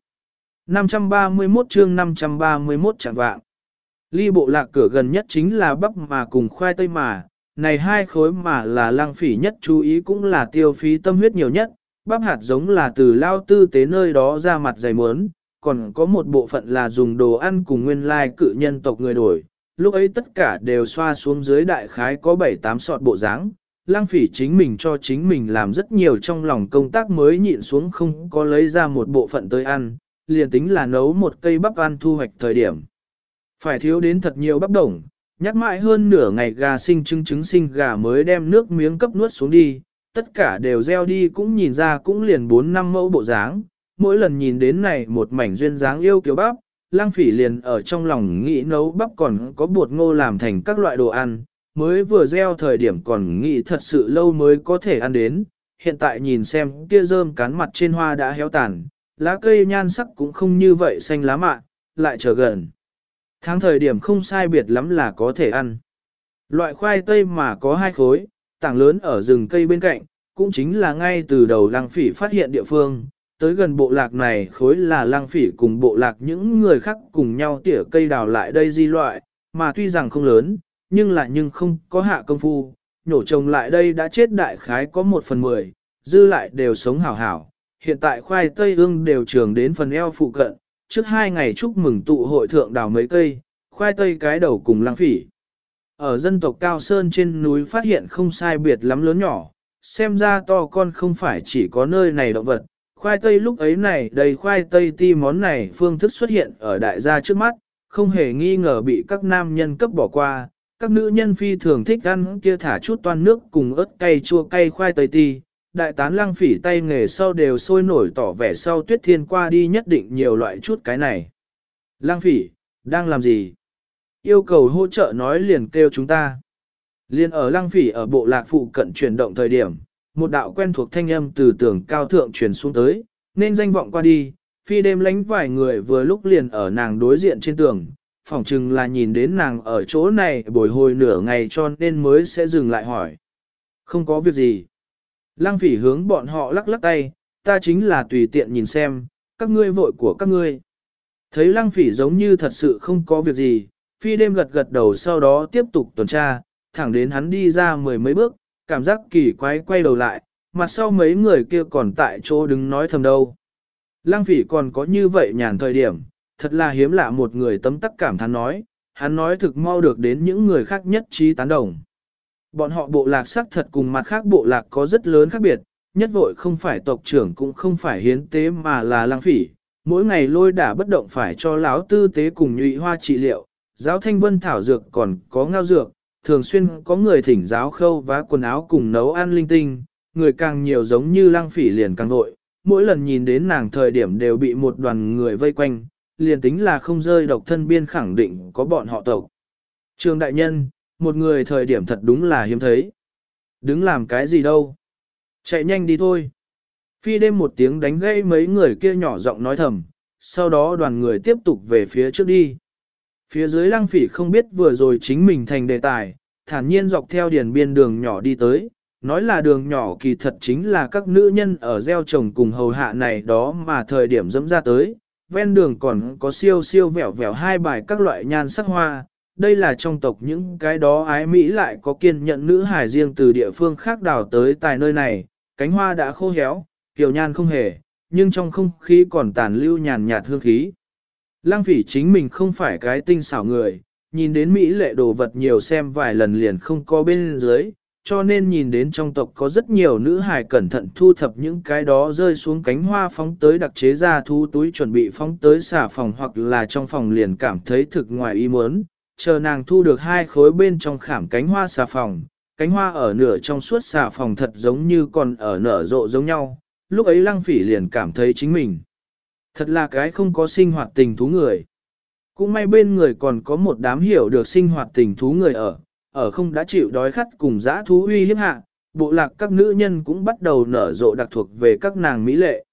531 chương 531 chẳng vạng. Ly bộ lạc cửa gần nhất chính là bắp mà cùng khoai tây mà, này hai khối mà là lang phỉ nhất chú ý cũng là tiêu phí tâm huyết nhiều nhất, bắp hạt giống là từ lao tư tế nơi đó ra mặt dày muốn, còn có một bộ phận là dùng đồ ăn cùng nguyên lai cự nhân tộc người đổi, lúc ấy tất cả đều xoa xuống dưới đại khái có 7-8 sọt bộ dáng. Lang phỉ chính mình cho chính mình làm rất nhiều trong lòng công tác mới nhịn xuống không có lấy ra một bộ phận tới ăn, liền tính là nấu một cây bắp ăn thu hoạch thời điểm. Phải thiếu đến thật nhiều bắp đồng, nhắc mãi hơn nửa ngày gà sinh trứng trứng sinh gà mới đem nước miếng cấp nuốt xuống đi, tất cả đều gieo đi cũng nhìn ra cũng liền 4 năm mẫu bộ dáng, mỗi lần nhìn đến này một mảnh duyên dáng yêu kiều bắp, lang phỉ liền ở trong lòng nghĩ nấu bắp còn có bột ngô làm thành các loại đồ ăn, mới vừa gieo thời điểm còn nghĩ thật sự lâu mới có thể ăn đến, hiện tại nhìn xem kia rơm cán mặt trên hoa đã héo tàn, lá cây nhan sắc cũng không như vậy xanh lá mạ, lại trở gần. Tháng thời điểm không sai biệt lắm là có thể ăn. Loại khoai tây mà có hai khối, tảng lớn ở rừng cây bên cạnh, cũng chính là ngay từ đầu lăng phỉ phát hiện địa phương. Tới gần bộ lạc này khối là lăng phỉ cùng bộ lạc những người khác cùng nhau tỉa cây đào lại đây di loại, mà tuy rằng không lớn, nhưng là nhưng không có hạ công phu, nhổ trồng lại đây đã chết đại khái có một phần mười, dư lại đều sống hảo hảo. Hiện tại khoai tây ương đều trường đến phần eo phụ cận, trước hai ngày chúc mừng tụ hội thượng đào mấy cây, khoai tây cái đầu cùng lăng phỉ. Ở dân tộc Cao Sơn trên núi phát hiện không sai biệt lắm lớn nhỏ, xem ra to con không phải chỉ có nơi này động vật. Khoai tây lúc ấy này đầy khoai tây ti món này phương thức xuất hiện ở đại gia trước mắt, không hề nghi ngờ bị các nam nhân cấp bỏ qua. Các nữ nhân phi thường thích ăn kia thả chút toan nước cùng ớt cay chua cay khoai tây ti, đại tán lăng phỉ tay nghề sau đều sôi nổi tỏ vẻ sau tuyết thiên qua đi nhất định nhiều loại chút cái này. Lăng phỉ, đang làm gì? Yêu cầu hỗ trợ nói liền kêu chúng ta. Liên ở lăng phỉ ở bộ lạc phụ cận chuyển động thời điểm, một đạo quen thuộc thanh âm từ tường cao thượng truyền xuống tới, nên danh vọng qua đi, phi đêm lánh vài người vừa lúc liền ở nàng đối diện trên tường, phỏng chừng là nhìn đến nàng ở chỗ này bồi hồi nửa ngày cho nên mới sẽ dừng lại hỏi. Không có việc gì. Lăng phỉ hướng bọn họ lắc lắc tay, ta chính là tùy tiện nhìn xem, các ngươi vội của các ngươi. Thấy lăng phỉ giống như thật sự không có việc gì, phi đêm gật gật đầu sau đó tiếp tục tuần tra, thẳng đến hắn đi ra mười mấy bước, cảm giác kỳ quái quay đầu lại, mặt sau mấy người kia còn tại chỗ đứng nói thầm đâu. Lăng phỉ còn có như vậy nhàn thời điểm, thật là hiếm lạ một người tấm tắc cảm thán nói, hắn nói thực mau được đến những người khác nhất trí tán đồng. Bọn họ bộ lạc sắc thật cùng mặt khác bộ lạc có rất lớn khác biệt, nhất vội không phải tộc trưởng cũng không phải hiến tế mà là lang phỉ, mỗi ngày lôi đả bất động phải cho lão tư tế cùng nhụy hoa trị liệu, giáo thanh vân thảo dược còn có ngao dược, thường xuyên có người thỉnh giáo khâu vá quần áo cùng nấu ăn linh tinh, người càng nhiều giống như lang phỉ liền càng vội, mỗi lần nhìn đến nàng thời điểm đều bị một đoàn người vây quanh, liền tính là không rơi độc thân biên khẳng định có bọn họ tộc. Trường đại nhân, một người thời điểm thật đúng là hiếm thấy. Đứng làm cái gì đâu. Chạy nhanh đi thôi. Phi đêm một tiếng đánh gây mấy người kia nhỏ giọng nói thầm, sau đó đoàn người tiếp tục về phía trước đi. Phía dưới lăng phỉ không biết vừa rồi chính mình thành đề tài, thản nhiên dọc theo điền biên đường nhỏ đi tới, nói là đường nhỏ kỳ thật chính là các nữ nhân ở gieo trồng cùng hầu hạ này đó mà thời điểm dẫm ra tới, ven đường còn có siêu siêu vẻo vẻo hai bài các loại nhan sắc hoa, đây là trong tộc những cái đó ái Mỹ lại có kiên nhận nữ hải riêng từ địa phương khác đào tới tại nơi này, cánh hoa đã khô héo, kiều nhan không hề, nhưng trong không khí còn tàn lưu nhàn nhạt hương khí. Lăng phỉ chính mình không phải cái tinh xảo người, nhìn đến Mỹ lệ đồ vật nhiều xem vài lần liền không có bên dưới, cho nên nhìn đến trong tộc có rất nhiều nữ hài cẩn thận thu thập những cái đó rơi xuống cánh hoa phóng tới đặc chế ra thu túi chuẩn bị phóng tới xả phòng hoặc là trong phòng liền cảm thấy thực ngoài ý muốn, chờ nàng thu được hai khối bên trong khảm cánh hoa xà phòng, cánh hoa ở nửa trong suốt xà phòng thật giống như còn ở nở rộ giống nhau, lúc ấy lăng phỉ liền cảm thấy chính mình. Thật là cái không có sinh hoạt tình thú người. Cũng may bên người còn có một đám hiểu được sinh hoạt tình thú người ở, ở không đã chịu đói khát cùng dã thú uy hiếp hạ, bộ lạc các nữ nhân cũng bắt đầu nở rộ đặc thuộc về các nàng mỹ lệ.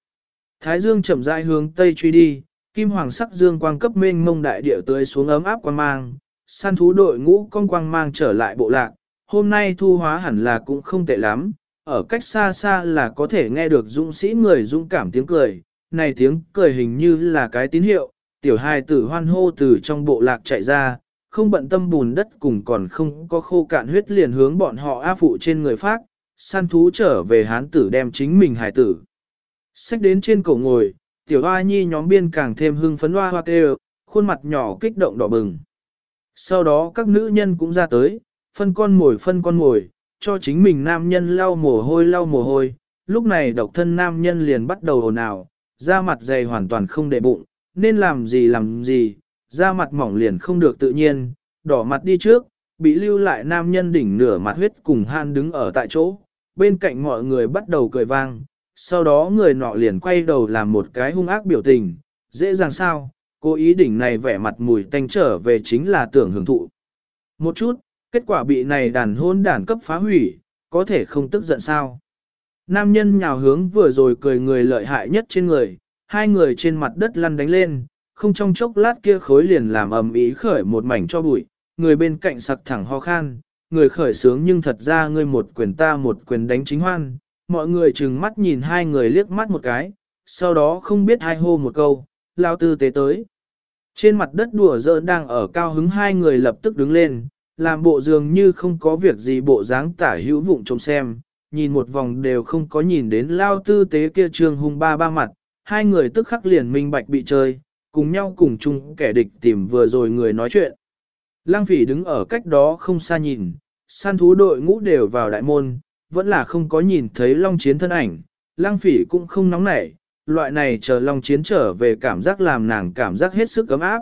Thái dương chậm rãi hướng tây truy đi, kim hoàng sắc dương quang cấp mênh mông đại địa tươi xuống ấm áp quan mang, săn thú đội ngũ con quang mang trở lại bộ lạc, hôm nay thu hóa hẳn là cũng không tệ lắm, ở cách xa xa là có thể nghe được dũng sĩ người dũng cảm tiếng cười, này tiếng cười hình như là cái tín hiệu, tiểu hài tử hoan hô từ trong bộ lạc chạy ra, không bận tâm bùn đất cùng còn không có khô cạn huyết liền hướng bọn họ A phụ trên người phát, săn thú trở về hán tử đem chính mình hài tử. Xách đến trên cổ ngồi, tiểu hoa nhi nhóm biên càng thêm hưng phấn hoa hoa kêu, khuôn mặt nhỏ kích động đỏ bừng. Sau đó các nữ nhân cũng ra tới, phân con mồi phân con mồi, cho chính mình nam nhân lau mồ hôi lau mồ hôi. Lúc này độc thân nam nhân liền bắt đầu ồn ào, da mặt dày hoàn toàn không để bụng, nên làm gì làm gì, da mặt mỏng liền không được tự nhiên, đỏ mặt đi trước, bị lưu lại nam nhân đỉnh nửa mặt huyết cùng han đứng ở tại chỗ, bên cạnh mọi người bắt đầu cười vang, sau đó người nọ liền quay đầu làm một cái hung ác biểu tình, dễ dàng sao, cô ý đỉnh này vẻ mặt mùi tanh trở về chính là tưởng hưởng thụ. Một chút, kết quả bị này đàn hôn đàn cấp phá hủy, có thể không tức giận sao. Nam nhân nhào hướng vừa rồi cười người lợi hại nhất trên người, hai người trên mặt đất lăn đánh lên, không trong chốc lát kia khối liền làm ầm ý khởi một mảnh cho bụi, người bên cạnh sặc thẳng ho khan, người khởi sướng nhưng thật ra ngươi một quyền ta một quyền đánh chính hoan, mọi người chừng mắt nhìn hai người liếc mắt một cái, sau đó không biết hai hô một câu, lao tư tế tới. Trên mặt đất đùa giỡn đang ở cao hứng hai người lập tức đứng lên, làm bộ dường như không có việc gì bộ dáng tả hữu vụng trông xem, nhìn một vòng đều không có nhìn đến lao tư tế kia trương hung ba ba mặt, hai người tức khắc liền minh bạch bị chơi, cùng nhau cùng chung kẻ địch tìm vừa rồi người nói chuyện. Lăng phỉ đứng ở cách đó không xa nhìn, săn thú đội ngũ đều vào đại môn, vẫn là không có nhìn thấy long chiến thân ảnh, lăng phỉ cũng không nóng nảy, loại này chờ long chiến trở về cảm giác làm nàng cảm giác hết sức ấm áp.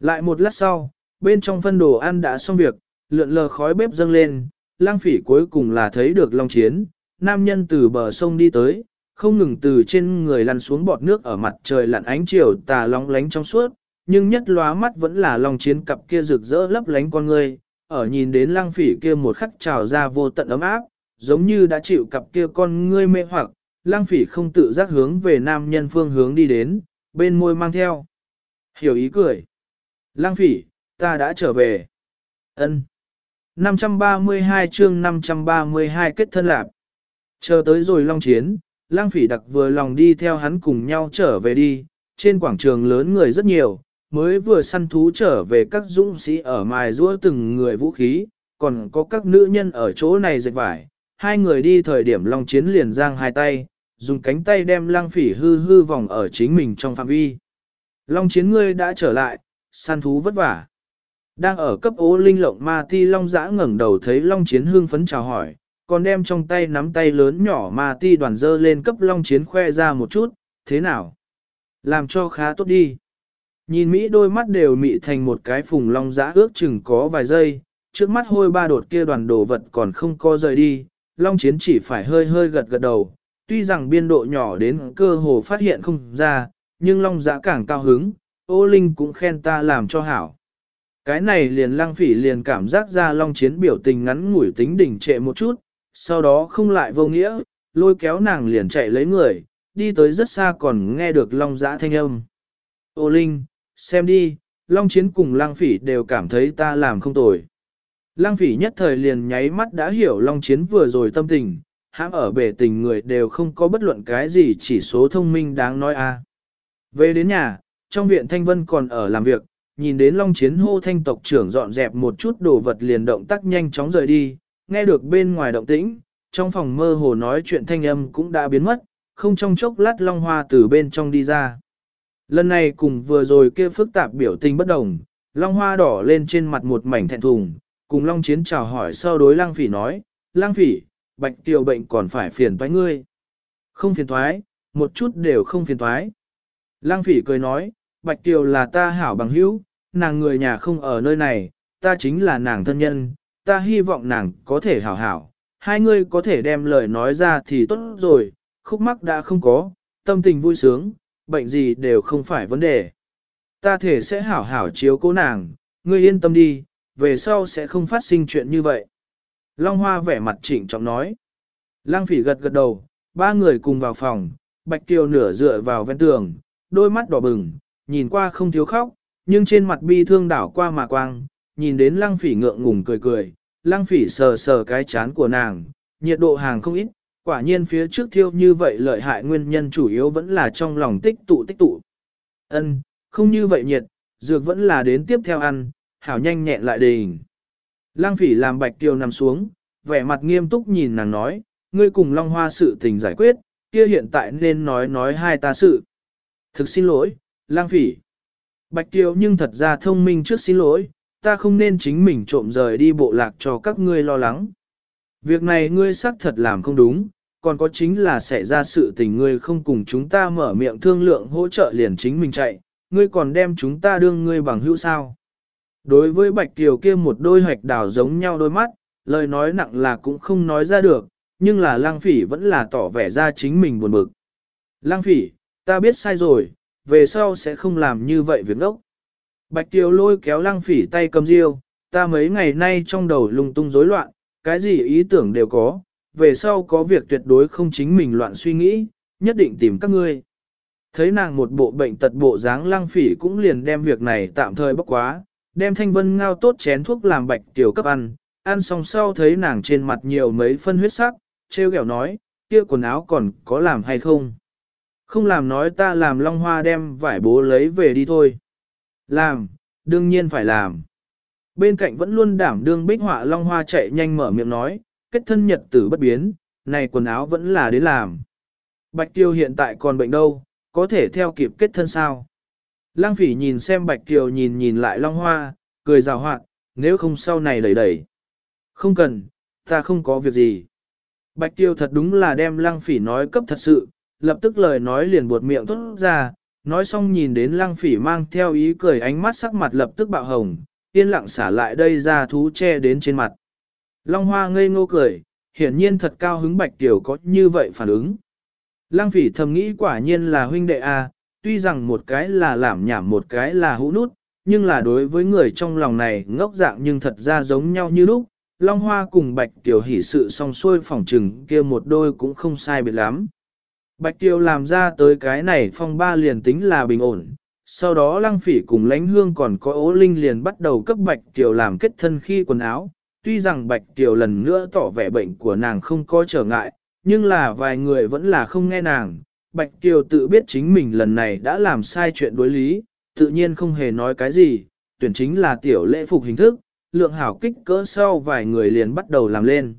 Lại một lát sau, bên trong phân đồ ăn đã xong việc, lượn lờ khói bếp dâng lên, lang phỉ cuối cùng là thấy được long chiến, nam nhân từ bờ sông đi tới, không ngừng từ trên người lăn xuống bọt nước ở mặt trời lặn ánh chiều tà long lánh trong suốt, nhưng nhất lóa mắt vẫn là long chiến cặp kia rực rỡ lấp lánh con người, ở nhìn đến lang phỉ kia một khắc trào ra vô tận ấm áp, giống như đã chịu cặp kia con ngươi mê hoặc, lang phỉ không tự giác hướng về nam nhân phương hướng đi đến, bên môi mang theo. Hiểu ý cười. Lang phỉ, ta đã trở về. ân 532 chương 532 kết thân lạc. Chờ tới rồi long chiến, lang phỉ đặc vừa lòng đi theo hắn cùng nhau trở về đi, trên quảng trường lớn người rất nhiều, mới vừa săn thú trở về các dũng sĩ ở mài rũa từng người vũ khí, còn có các nữ nhân ở chỗ này dệt vải. Hai người đi thời điểm long chiến liền giang hai tay, dùng cánh tay đem lăng phỉ hư hư vòng ở chính mình trong phạm vi. Long chiến ngươi đã trở lại, săn thú vất vả. Đang ở cấp ố linh lộng ma ti long giã ngẩng đầu thấy long chiến hương phấn chào hỏi, còn đem trong tay nắm tay lớn nhỏ ma ti đoàn dơ lên cấp long chiến khoe ra một chút, thế nào? Làm cho khá tốt đi. Nhìn Mỹ đôi mắt đều mị thành một cái phùng long giã ước chừng có vài giây, trước mắt hôi ba đột kia đoàn đồ vật còn không co rời đi, long chiến chỉ phải hơi hơi gật gật đầu, tuy rằng biên độ nhỏ đến cơ hồ phát hiện không ra, nhưng long giã càng cao hứng, ô linh cũng khen ta làm cho hảo. Cái này liền lăng phỉ liền cảm giác ra long chiến biểu tình ngắn ngủi tính đỉnh trệ một chút, sau đó không lại vô nghĩa, lôi kéo nàng liền chạy lấy người, đi tới rất xa còn nghe được long giã thanh âm. Ô Linh, xem đi, long chiến cùng lang phỉ đều cảm thấy ta làm không tồi. Lang phỉ nhất thời liền nháy mắt đã hiểu long chiến vừa rồi tâm tình, hãm ở bể tình người đều không có bất luận cái gì chỉ số thông minh đáng nói a. Về đến nhà, trong viện Thanh Vân còn ở làm việc, nhìn đến Long Chiến hô thanh tộc trưởng dọn dẹp một chút đồ vật liền động tác nhanh chóng rời đi, nghe được bên ngoài động tĩnh, trong phòng mơ hồ nói chuyện thanh âm cũng đã biến mất, không trong chốc lát Long Hoa từ bên trong đi ra. Lần này cùng vừa rồi kia phức tạp biểu tình bất đồng, Long Hoa đỏ lên trên mặt một mảnh thẹn thùng, cùng Long Chiến chào hỏi sau đối Lang Phỉ nói, Lang Phỉ, bạch tiểu bệnh còn phải phiền toái ngươi. Không phiền toái, một chút đều không phiền toái. Lang Phỉ cười nói, bạch tiểu là ta hảo bằng hữu, nàng người nhà không ở nơi này, ta chính là nàng thân nhân, ta hy vọng nàng có thể hảo hảo, hai ngươi có thể đem lời nói ra thì tốt rồi, khúc mắc đã không có, tâm tình vui sướng, bệnh gì đều không phải vấn đề. Ta thể sẽ hảo hảo chiếu cố nàng, ngươi yên tâm đi, về sau sẽ không phát sinh chuyện như vậy. Long Hoa vẻ mặt trịnh trọng nói. Lăng phỉ gật gật đầu, ba người cùng vào phòng, Bạch Kiều nửa dựa vào ven tường, đôi mắt đỏ bừng, nhìn qua không thiếu khóc, nhưng trên mặt bi thương đảo qua mà quang, nhìn đến lăng phỉ ngượng ngùng cười cười, lăng phỉ sờ sờ cái chán của nàng, nhiệt độ hàng không ít, quả nhiên phía trước thiêu như vậy lợi hại nguyên nhân chủ yếu vẫn là trong lòng tích tụ tích tụ. Ân, không như vậy nhiệt, dược vẫn là đến tiếp theo ăn, hảo nhanh nhẹn lại đình. Lăng phỉ làm bạch tiêu nằm xuống, vẻ mặt nghiêm túc nhìn nàng nói, ngươi cùng Long Hoa sự tình giải quyết, kia hiện tại nên nói nói hai ta sự. Thực xin lỗi, lang phỉ. Bạch Tiêu nhưng thật ra thông minh trước xin lỗi, ta không nên chính mình trộm rời đi bộ lạc cho các ngươi lo lắng. Việc này ngươi xác thật làm không đúng, còn có chính là sẽ ra sự tình ngươi không cùng chúng ta mở miệng thương lượng hỗ trợ liền chính mình chạy, ngươi còn đem chúng ta đương ngươi bằng hữu sao. Đối với Bạch Kiều kia một đôi hoạch đảo giống nhau đôi mắt, lời nói nặng là cũng không nói ra được, nhưng là lang phỉ vẫn là tỏ vẻ ra chính mình buồn bực. Lang phỉ, ta biết sai rồi, về sau sẽ không làm như vậy việc ốc. Bạch Kiều lôi kéo lăng phỉ tay cầm riêu, ta mấy ngày nay trong đầu lung tung rối loạn, cái gì ý tưởng đều có, về sau có việc tuyệt đối không chính mình loạn suy nghĩ, nhất định tìm các ngươi. Thấy nàng một bộ bệnh tật bộ dáng lăng phỉ cũng liền đem việc này tạm thời bóc quá, đem thanh vân ngao tốt chén thuốc làm bạch tiểu cấp ăn, ăn xong sau thấy nàng trên mặt nhiều mấy phân huyết sắc, treo kẹo nói, kia quần áo còn có làm hay không. Không làm nói ta làm long hoa đem vải bố lấy về đi thôi. Làm, đương nhiên phải làm. Bên cạnh vẫn luôn đảm đương bích họa long hoa chạy nhanh mở miệng nói, kết thân nhật tử bất biến, này quần áo vẫn là đến làm. Bạch Tiêu hiện tại còn bệnh đâu, có thể theo kịp kết thân sao? Lang phỉ nhìn xem Bạch Tiêu nhìn nhìn lại long hoa, cười rào hoạt, nếu không sau này đẩy đẩy. Không cần, ta không có việc gì. Bạch Tiêu thật đúng là đem Lang phỉ nói cấp thật sự, lập tức lời nói liền buột miệng tốt ra, nói xong nhìn đến Lang phỉ mang theo ý cười ánh mắt sắc mặt lập tức bạo hồng, yên lặng xả lại đây ra thú che đến trên mặt. Long hoa ngây ngô cười, hiển nhiên thật cao hứng bạch Kiều có như vậy phản ứng. Lăng phỉ thầm nghĩ quả nhiên là huynh đệ A, tuy rằng một cái là làm nhảm một cái là hũ nút, nhưng là đối với người trong lòng này ngốc dạng nhưng thật ra giống nhau như lúc. Long Hoa cùng Bạch Tiểu hỉ sự song xuôi phỏng trừng kia một đôi cũng không sai biệt lắm. Bạch Tiêu làm ra tới cái này phong ba liền tính là bình ổn, sau đó lăng phỉ cùng lãnh hương còn có ố linh liền bắt đầu cấp Bạch Tiêu làm kết thân khi quần áo, tuy rằng Bạch Tiêu lần nữa tỏ vẻ bệnh của nàng không có trở ngại, nhưng là vài người vẫn là không nghe nàng. Bạch Kiều tự biết chính mình lần này đã làm sai chuyện đối lý, tự nhiên không hề nói cái gì, tuyển chính là tiểu lễ phục hình thức, lượng hảo kích cỡ sau vài người liền bắt đầu làm lên.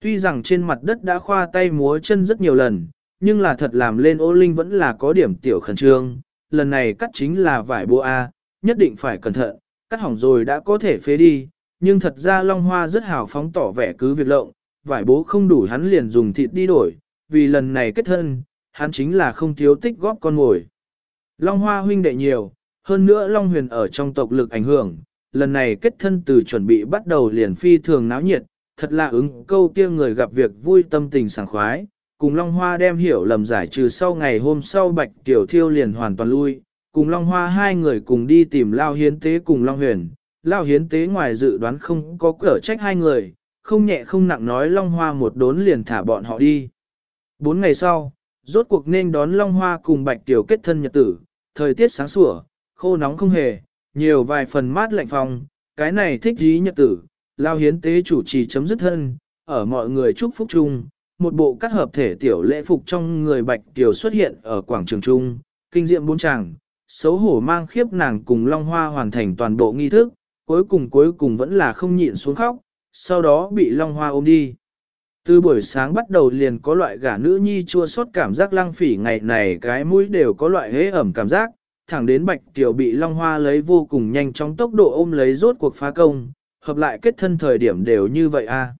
Tuy rằng trên mặt đất đã khoa tay múa chân rất nhiều lần, nhưng là thật làm lên ô linh vẫn là có điểm tiểu khẩn trương, lần này cắt chính là vải bố A, nhất định phải cẩn thận, cắt hỏng rồi đã có thể phế đi, nhưng thật ra Long Hoa rất hào phóng tỏ vẻ cứ việc lộng, vải bố không đủ hắn liền dùng thịt đi đổi, vì lần này kết thân, hắn chính là không thiếu tích góp con ngồi. Long Hoa huynh đệ nhiều, hơn nữa Long Huyền ở trong tộc lực ảnh hưởng, lần này kết thân từ chuẩn bị bắt đầu liền phi thường náo nhiệt, thật là ứng câu kia người gặp việc vui tâm tình sảng khoái, cùng Long Hoa đem hiểu lầm giải trừ sau ngày hôm sau Bạch Tiểu Thiêu liền hoàn toàn lui, cùng Long Hoa hai người cùng đi tìm Lao Hiến Tế cùng Long Huyền. Lao Hiến Tế ngoài dự đoán không có cửa trách hai người, không nhẹ không nặng nói Long Hoa một đốn liền thả bọn họ đi. Bốn ngày sau, rốt cuộc nên đón Long Hoa cùng Bạch Tiểu kết thân nhật tử, thời tiết sáng sủa, khô nóng không hề, nhiều vài phần mát lạnh phòng, cái này thích dí nhật tử, Lao Hiến Tế chủ trì chấm dứt thân, ở mọi người chúc phúc chung, một bộ các hợp thể tiểu lễ phục trong người Bạch Tiểu xuất hiện ở quảng trường trung, kinh diệm bốn chàng, xấu hổ mang khiếp nàng cùng Long Hoa hoàn thành toàn bộ nghi thức, cuối cùng cuối cùng vẫn là không nhịn xuống khóc, sau đó bị Long Hoa ôm đi. Từ buổi sáng bắt đầu liền có loại gả nữ nhi chua xót cảm giác lăng phỉ ngày này cái mũi đều có loại hế ẩm cảm giác, thẳng đến Bạch Tiểu bị Long Hoa lấy vô cùng nhanh chóng tốc độ ôm lấy rốt cuộc phá công, hợp lại kết thân thời điểm đều như vậy a.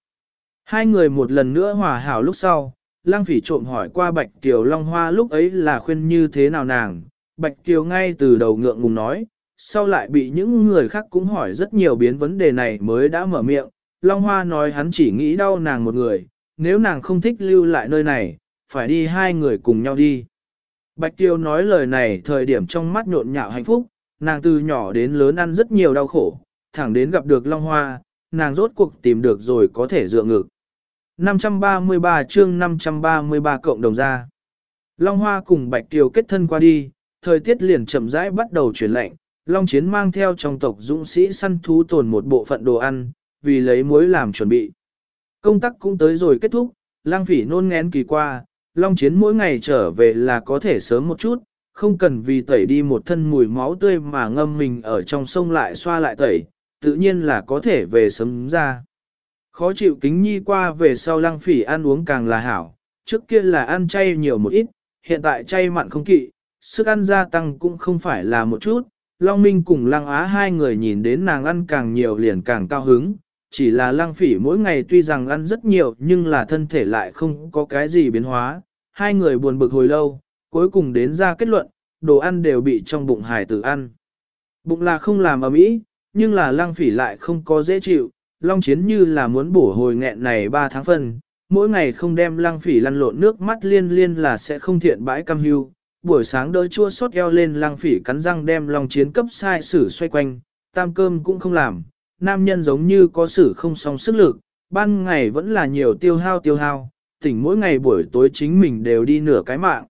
Hai người một lần nữa hòa hảo lúc sau, Lăng Phỉ trộm hỏi qua Bạch tiểu Long Hoa lúc ấy là khuyên như thế nào nàng, Bạch tiểu ngay từ đầu ngượng ngùng nói, sau lại bị những người khác cũng hỏi rất nhiều biến vấn đề này mới đã mở miệng, Long Hoa nói hắn chỉ nghĩ đau nàng một người, nếu nàng không thích lưu lại nơi này, phải đi hai người cùng nhau đi. Bạch Kiều nói lời này thời điểm trong mắt nhộn nhạo hạnh phúc, nàng từ nhỏ đến lớn ăn rất nhiều đau khổ, thẳng đến gặp được Long Hoa, nàng rốt cuộc tìm được rồi có thể dựa ngực. 533 chương 533 cộng đồng ra. Long Hoa cùng Bạch Kiều kết thân qua đi, thời tiết liền chậm rãi bắt đầu chuyển lạnh, Long Chiến mang theo trong tộc dũng sĩ săn thú tồn một bộ phận đồ ăn, vì lấy muối làm chuẩn bị. Công tác cũng tới rồi kết thúc, lang phỉ nôn ngén kỳ qua, Long Chiến mỗi ngày trở về là có thể sớm một chút, không cần vì tẩy đi một thân mùi máu tươi mà ngâm mình ở trong sông lại xoa lại tẩy, tự nhiên là có thể về sớm ra. Khó chịu kính nhi qua về sau Lang phỉ ăn uống càng là hảo, trước kia là ăn chay nhiều một ít, hiện tại chay mặn không kỵ, sức ăn gia tăng cũng không phải là một chút. Long Minh cùng Lăng Á hai người nhìn đến nàng ăn càng nhiều liền càng cao hứng, chỉ là Lăng Phỉ mỗi ngày tuy rằng ăn rất nhiều nhưng là thân thể lại không có cái gì biến hóa, hai người buồn bực hồi lâu, cuối cùng đến ra kết luận, đồ ăn đều bị trong bụng hải tử ăn. Bụng là không làm ở mỹ, nhưng là Lăng Phỉ lại không có dễ chịu, Long Chiến như là muốn bổ hồi nghẹn này 3 tháng phân, mỗi ngày không đem Lăng Phỉ lăn lộn nước mắt liên liên là sẽ không thiện bãi cam hưu. Buổi sáng đỡ chua sốt eo lên lăng phỉ cắn răng đem long chiến cấp sai sử xoay quanh, tam cơm cũng không làm, nam nhân giống như có sự không song sức lực, ban ngày vẫn là nhiều tiêu hao tiêu hao, tỉnh mỗi ngày buổi tối chính mình đều đi nửa cái mạng.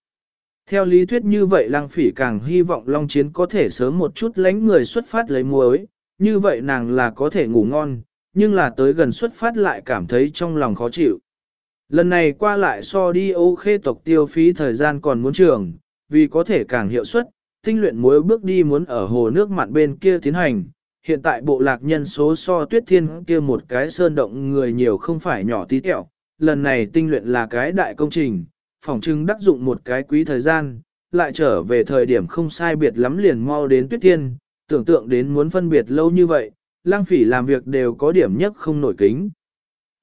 Theo lý thuyết như vậy lang phỉ càng hy vọng Long Chiến có thể sớm một chút lánh người xuất phát lấy muối, như vậy nàng là có thể ngủ ngon, nhưng là tới gần xuất phát lại cảm thấy trong lòng khó chịu. Lần này qua lại so đi ô khê tộc tiêu phí thời gian còn muốn trường, vì có thể càng hiệu suất, tinh luyện muối bước đi muốn ở hồ nước mặn bên kia tiến hành. Hiện tại bộ lạc nhân số so tuyết thiên kia một cái sơn động người nhiều không phải nhỏ tí tẹo, lần này tinh luyện là cái đại công trình, phòng trưng đắc dụng một cái quý thời gian, lại trở về thời điểm không sai biệt lắm liền mau đến tuyết thiên, tưởng tượng đến muốn phân biệt lâu như vậy, lang phỉ làm việc đều có điểm nhất không nổi kính.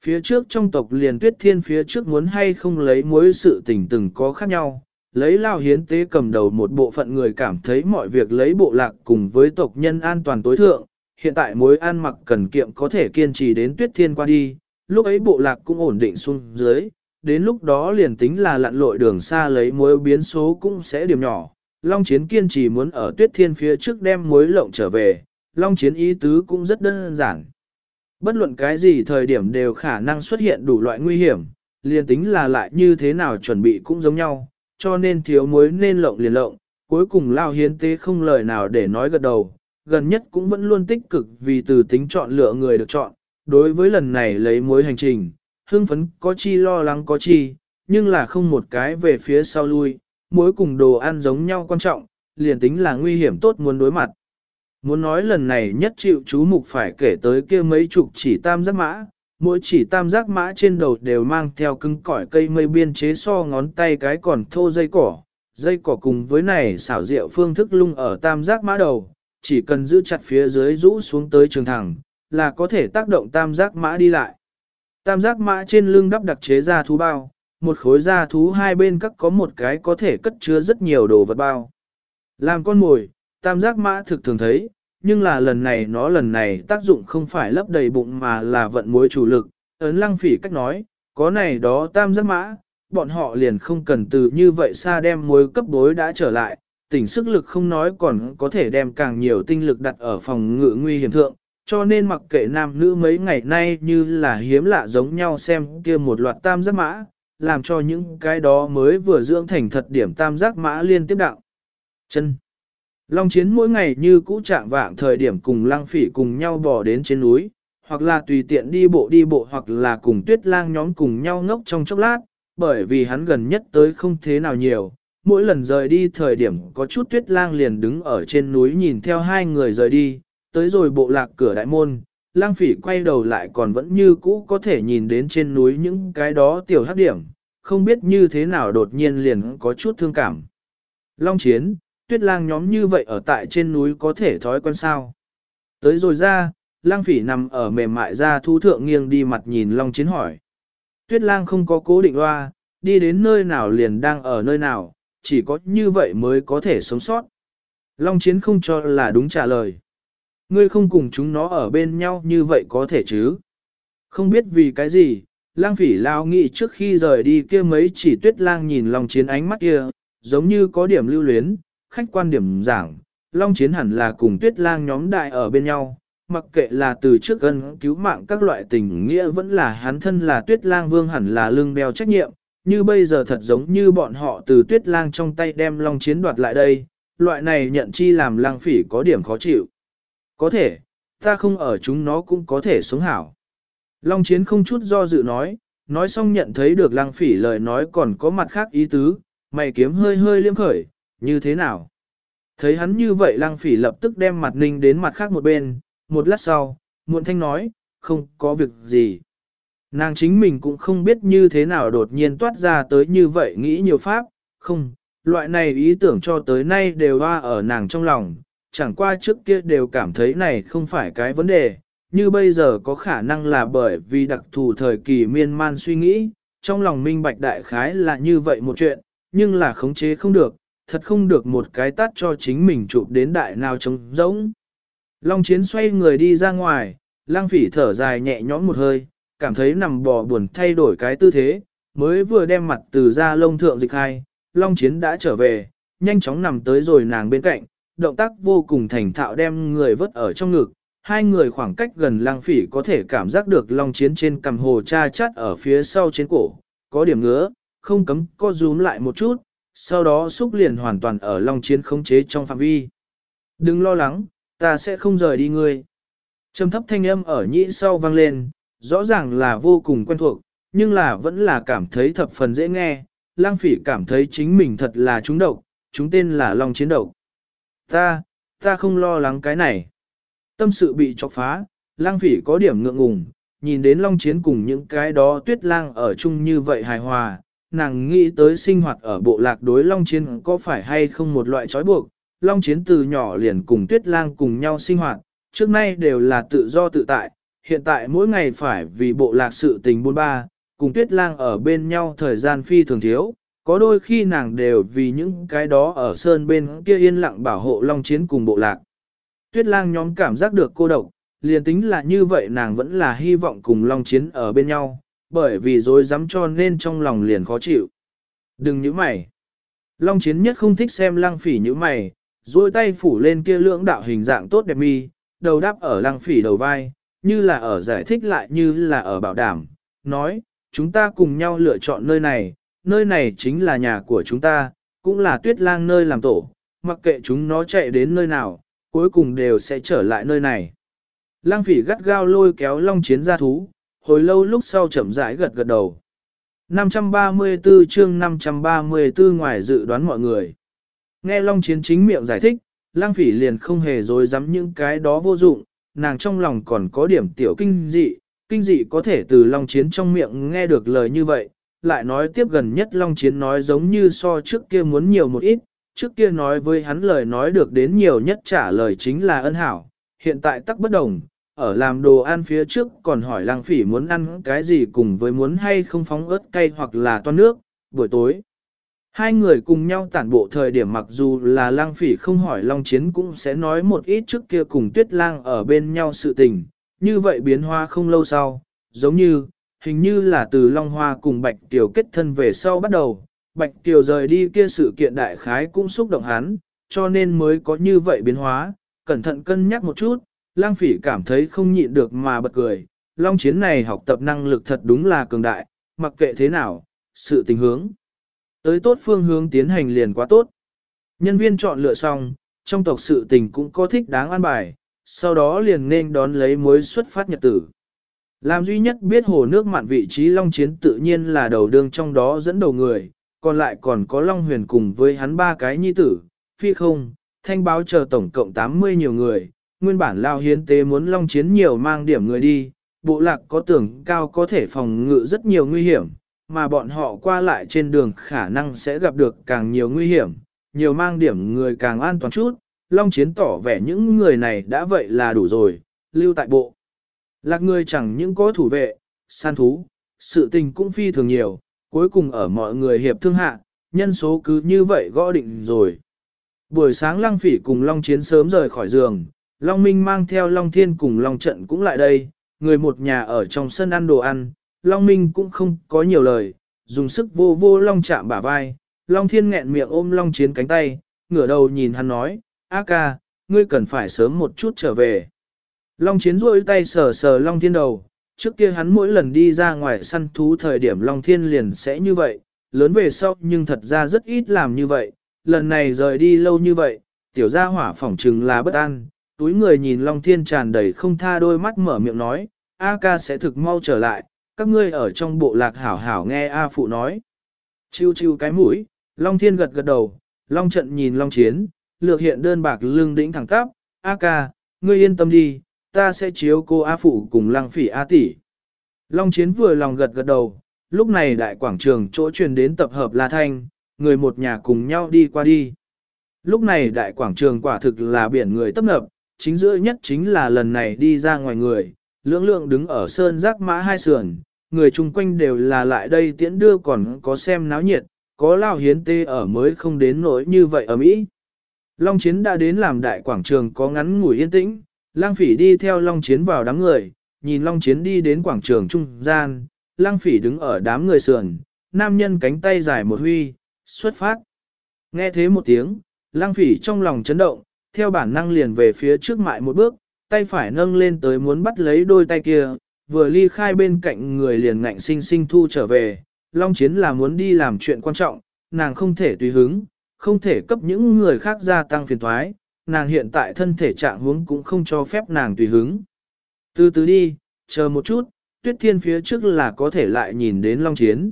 Phía trước trong tộc liền tuyết thiên phía trước muốn hay không lấy mối sự tình từng có khác nhau, lấy lao hiến tế cầm đầu một bộ phận người cảm thấy mọi việc lấy bộ lạc cùng với tộc nhân an toàn tối thượng, hiện tại mối an mặc cần kiệm có thể kiên trì đến tuyết thiên qua đi, lúc ấy bộ lạc cũng ổn định xuống dưới, đến lúc đó liền tính là lặn lội đường xa lấy mối biến số cũng sẽ điểm nhỏ. Long Chiến kiên trì muốn ở tuyết thiên phía trước đem mối lộng trở về, Long Chiến ý tứ cũng rất đơn giản. Bất luận cái gì thời điểm đều khả năng xuất hiện đủ loại nguy hiểm, liền tính là lại như thế nào chuẩn bị cũng giống nhau, cho nên thiếu muối nên lộng liền lộng, cuối cùng lao hiến tế không lời nào để nói gật đầu, gần nhất cũng vẫn luôn tích cực vì từ tính chọn lựa người được chọn, đối với lần này lấy muối hành trình, hưng phấn có chi lo lắng có chi, nhưng là không một cái về phía sau lui, mối cùng đồ ăn giống nhau quan trọng, liền tính là nguy hiểm tốt muốn đối mặt. Muốn nói lần này nhất chịu chú mục phải kể tới kia mấy chục chỉ tam giác mã, mỗi chỉ tam giác mã trên đầu đều mang theo cứng cỏi cây mây biên chế so ngón tay cái còn thô dây cỏ. Dây cỏ cùng với này xảo diệu phương thức lung ở tam giác mã đầu, chỉ cần giữ chặt phía dưới rũ xuống tới trường thẳng, là có thể tác động tam giác mã đi lại. Tam giác mã trên lưng đắp đặc chế ra thú bao, một khối da thú hai bên các có một cái có thể cất chứa rất nhiều đồ vật bao. Làm con mồi, tam giác mã thực thường thấy, nhưng là lần này nó lần này tác dụng không phải lấp đầy bụng mà là vận muối chủ lực. Ấn lăng phỉ cách nói, có này đó tam giác mã, bọn họ liền không cần từ như vậy xa đem muối cấp bối đã trở lại, tỉnh sức lực không nói còn có thể đem càng nhiều tinh lực đặt ở phòng ngự nguy hiểm thượng, cho nên mặc kệ nam nữ mấy ngày nay như là hiếm lạ giống nhau xem kia một loạt tam giác mã, làm cho những cái đó mới vừa dưỡng thành thật điểm tam giác mã liên tiếp đạo. Chân Long chiến mỗi ngày như cũ trạng vạng thời điểm cùng lang phỉ cùng nhau bò đến trên núi, hoặc là tùy tiện đi bộ đi bộ hoặc là cùng tuyết lang nhóm cùng nhau ngốc trong chốc lát, bởi vì hắn gần nhất tới không thế nào nhiều. Mỗi lần rời đi thời điểm có chút tuyết lang liền đứng ở trên núi nhìn theo hai người rời đi, tới rồi bộ lạc cửa đại môn, lang phỉ quay đầu lại còn vẫn như cũ có thể nhìn đến trên núi những cái đó tiểu hắc điểm, không biết như thế nào đột nhiên liền có chút thương cảm. Long chiến, tuyết lang nhóm như vậy ở tại trên núi có thể thói quen sao. Tới rồi ra, lang phỉ nằm ở mềm mại ra thu thượng nghiêng đi mặt nhìn long chiến hỏi. Tuyết lang không có cố định loa, đi đến nơi nào liền đang ở nơi nào, chỉ có như vậy mới có thể sống sót. Long chiến không cho là đúng trả lời. Ngươi không cùng chúng nó ở bên nhau như vậy có thể chứ? Không biết vì cái gì, lang phỉ lao nghị trước khi rời đi kia mấy chỉ tuyết lang nhìn long chiến ánh mắt kia, giống như có điểm lưu luyến, khách quan điểm giảng, Long Chiến hẳn là cùng tuyết lang nhóm đại ở bên nhau, mặc kệ là từ trước gần cứu mạng các loại tình nghĩa vẫn là hắn thân là tuyết lang vương hẳn là lương đeo trách nhiệm, như bây giờ thật giống như bọn họ từ tuyết lang trong tay đem Long Chiến đoạt lại đây, loại này nhận chi làm lang phỉ có điểm khó chịu. Có thể, ta không ở chúng nó cũng có thể sống hảo. Long Chiến không chút do dự nói, nói xong nhận thấy được lang phỉ lời nói còn có mặt khác ý tứ, mày kiếm hơi hơi liêm khởi, như thế nào? Thấy hắn như vậy lang phỉ lập tức đem mặt ninh đến mặt khác một bên, một lát sau, muộn thanh nói, không có việc gì. Nàng chính mình cũng không biết như thế nào đột nhiên toát ra tới như vậy nghĩ nhiều pháp, không, loại này ý tưởng cho tới nay đều hoa ở nàng trong lòng, chẳng qua trước kia đều cảm thấy này không phải cái vấn đề, như bây giờ có khả năng là bởi vì đặc thù thời kỳ miên man suy nghĩ, trong lòng minh bạch đại khái là như vậy một chuyện, nhưng là khống chế không được, thật không được một cái tắt cho chính mình chụp đến đại nào trống rỗng. Long chiến xoay người đi ra ngoài, lang phỉ thở dài nhẹ nhõm một hơi, cảm thấy nằm bò buồn thay đổi cái tư thế, mới vừa đem mặt từ ra lông thượng dịch hai, long chiến đã trở về, nhanh chóng nằm tới rồi nàng bên cạnh, động tác vô cùng thành thạo đem người vớt ở trong ngực, hai người khoảng cách gần lang phỉ có thể cảm giác được long chiến trên cằm hồ cha chát ở phía sau trên cổ, có điểm ngứa, không cấm co rúm lại một chút, sau đó xúc liền hoàn toàn ở Long Chiến khống chế trong phạm vi. Đừng lo lắng, ta sẽ không rời đi ngươi. Trầm thấp thanh âm ở nhĩ sau vang lên, rõ ràng là vô cùng quen thuộc, nhưng là vẫn là cảm thấy thập phần dễ nghe. Lang phỉ cảm thấy chính mình thật là chúng độc, chúng tên là Long Chiến độc. Ta, ta không lo lắng cái này. Tâm sự bị chọc phá, lang phỉ có điểm ngượng ngùng, nhìn đến Long Chiến cùng những cái đó tuyết lang ở chung như vậy hài hòa, nàng nghĩ tới sinh hoạt ở bộ lạc đối Long Chiến có phải hay không một loại trói buộc. Long Chiến từ nhỏ liền cùng Tuyết Lang cùng nhau sinh hoạt, trước nay đều là tự do tự tại, hiện tại mỗi ngày phải vì bộ lạc sự tình buôn ba, cùng Tuyết Lang ở bên nhau thời gian phi thường thiếu, có đôi khi nàng đều vì những cái đó ở sơn bên kia yên lặng bảo hộ Long Chiến cùng bộ lạc. Tuyết Lang nhóm cảm giác được cô độc, liền tính là như vậy nàng vẫn là hy vọng cùng Long Chiến ở bên nhau, bởi vì dối dám cho nên trong lòng liền khó chịu. Đừng nhíu mày. Long chiến nhất không thích xem Lang phỉ như mày, duỗi tay phủ lên kia lưỡng đạo hình dạng tốt đẹp mi, đầu đáp ở Lang phỉ đầu vai, như là ở giải thích lại như là ở bảo đảm, nói, chúng ta cùng nhau lựa chọn nơi này, nơi này chính là nhà của chúng ta, cũng là tuyết lang nơi làm tổ, mặc kệ chúng nó chạy đến nơi nào, cuối cùng đều sẽ trở lại nơi này. lang phỉ gắt gao lôi kéo long chiến ra thú, hồi lâu lúc sau chậm rãi gật gật đầu. 534 chương 534 ngoài dự đoán mọi người. Nghe Long Chiến chính miệng giải thích, Lang Phỉ liền không hề dối dám những cái đó vô dụng, nàng trong lòng còn có điểm tiểu kinh dị, kinh dị có thể từ Long Chiến trong miệng nghe được lời như vậy, lại nói tiếp gần nhất Long Chiến nói giống như so trước kia muốn nhiều một ít, trước kia nói với hắn lời nói được đến nhiều nhất trả lời chính là ân hảo, hiện tại tắc bất đồng, ở làm đồ ăn phía trước còn hỏi lang phỉ muốn ăn cái gì cùng với muốn hay không phóng ớt cay hoặc là toan nước, buổi tối. Hai người cùng nhau tản bộ thời điểm mặc dù là lang phỉ không hỏi long chiến cũng sẽ nói một ít trước kia cùng tuyết lang ở bên nhau sự tình, như vậy biến hoa không lâu sau, giống như, hình như là từ long hoa cùng bạch tiểu kết thân về sau bắt đầu, bạch tiểu rời đi kia sự kiện đại khái cũng xúc động hắn, cho nên mới có như vậy biến hóa, cẩn thận cân nhắc một chút, lang phỉ cảm thấy không nhịn được mà bật cười, long chiến này học tập năng lực thật đúng là cường đại, mặc kệ thế nào, sự tình hướng. Tới tốt phương hướng tiến hành liền quá tốt. Nhân viên chọn lựa xong, trong tộc sự tình cũng có thích đáng an bài, sau đó liền nên đón lấy mối xuất phát nhật tử. Làm duy nhất biết hồ nước mạn vị trí Long Chiến tự nhiên là đầu đương trong đó dẫn đầu người, còn lại còn có Long Huyền cùng với hắn ba cái nhi tử, phi không, thanh báo chờ tổng cộng 80 nhiều người, nguyên bản lao hiến tế muốn long chiến nhiều mang điểm người đi, bộ lạc có tưởng cao có thể phòng ngự rất nhiều nguy hiểm, mà bọn họ qua lại trên đường khả năng sẽ gặp được càng nhiều nguy hiểm, nhiều mang điểm người càng an toàn chút, long chiến tỏ vẻ những người này đã vậy là đủ rồi, lưu tại bộ. Lạc người chẳng những có thủ vệ, san thú, sự tình cũng phi thường nhiều, cuối cùng ở mọi người hiệp thương hạ, nhân số cứ như vậy gõ định rồi. Buổi sáng lăng phỉ cùng Long Chiến sớm rời khỏi giường, Long Minh mang theo Long Thiên cùng Long Trận cũng lại đây, người một nhà ở trong sân ăn đồ ăn, Long Minh cũng không có nhiều lời, dùng sức vô vô Long chạm bả vai, Long Thiên nghẹn miệng ôm Long Chiến cánh tay, ngửa đầu nhìn hắn nói, A ca, ngươi cần phải sớm một chút trở về. Long Chiến rôi tay sờ sờ Long Thiên đầu, trước kia hắn mỗi lần đi ra ngoài săn thú thời điểm Long Thiên liền sẽ như vậy, lớn về sau nhưng thật ra rất ít làm như vậy, lần này rời đi lâu như vậy, tiểu gia hỏa phỏng trừng là bất an, túi người nhìn Long Thiên tràn đầy không tha đôi mắt mở miệng nói, A ca sẽ thực mau trở lại, các ngươi ở trong bộ lạc hảo hảo nghe A phụ nói. Chiêu chiêu cái mũi, Long Thiên gật gật đầu, Long trận nhìn Long Chiến, lược hiện đơn bạc lưng đĩnh thẳng tắp, A ca, ngươi yên tâm đi, ta sẽ chiếu cô A phụ cùng lăng phỉ A tỷ. Long Chiến vừa lòng gật gật đầu, lúc này đại quảng trường chỗ truyền đến tập hợp La Thanh, người một nhà cùng nhau đi qua đi. Lúc này đại quảng trường quả thực là biển người tấp nập, chính giữa nhất chính là lần này đi ra ngoài người, lưỡng lượng đứng ở sơn giác mã hai sườn, người chung quanh đều là lại đây tiễn đưa còn có xem náo nhiệt, có lao hiến tê ở mới không đến nỗi như vậy ở Mỹ. Long Chiến đã đến làm đại quảng trường có ngắn ngủi yên tĩnh, lang phỉ đi theo Long Chiến vào đám người, nhìn Long Chiến đi đến quảng trường trung gian, lang phỉ đứng ở đám người sườn, nam nhân cánh tay dài một huy, xuất phát. Nghe thế một tiếng, lang phỉ trong lòng chấn động, theo bản năng liền về phía trước mại một bước, tay phải nâng lên tới muốn bắt lấy đôi tay kia, vừa ly khai bên cạnh người liền ngạnh sinh sinh thu trở về. Long chiến là muốn đi làm chuyện quan trọng, nàng không thể tùy hứng, không thể cấp những người khác gia tăng phiền thoái, nàng hiện tại thân thể trạng huống cũng không cho phép nàng tùy hứng. Từ từ đi, chờ một chút, tuyết thiên phía trước là có thể lại nhìn đến long chiến.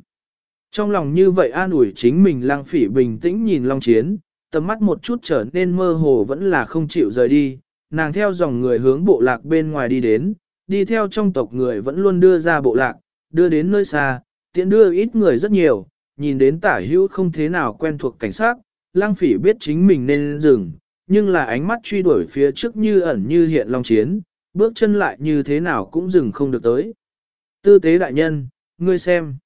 Trong lòng như vậy an ủi chính mình lang phỉ bình tĩnh nhìn long chiến, tầm mắt một chút trở nên mơ hồ vẫn là không chịu rời đi, nàng theo dòng người hướng bộ lạc bên ngoài đi đến, đi theo trong tộc người vẫn luôn đưa ra bộ lạc, đưa đến nơi xa, tiện đưa ít người rất nhiều, nhìn đến tả hữu không thế nào quen thuộc cảnh sát, lang phỉ biết chính mình nên dừng, nhưng là ánh mắt truy đuổi phía trước như ẩn như hiện long chiến, bước chân lại như thế nào cũng dừng không được tới. Tư tế đại nhân, ngươi xem.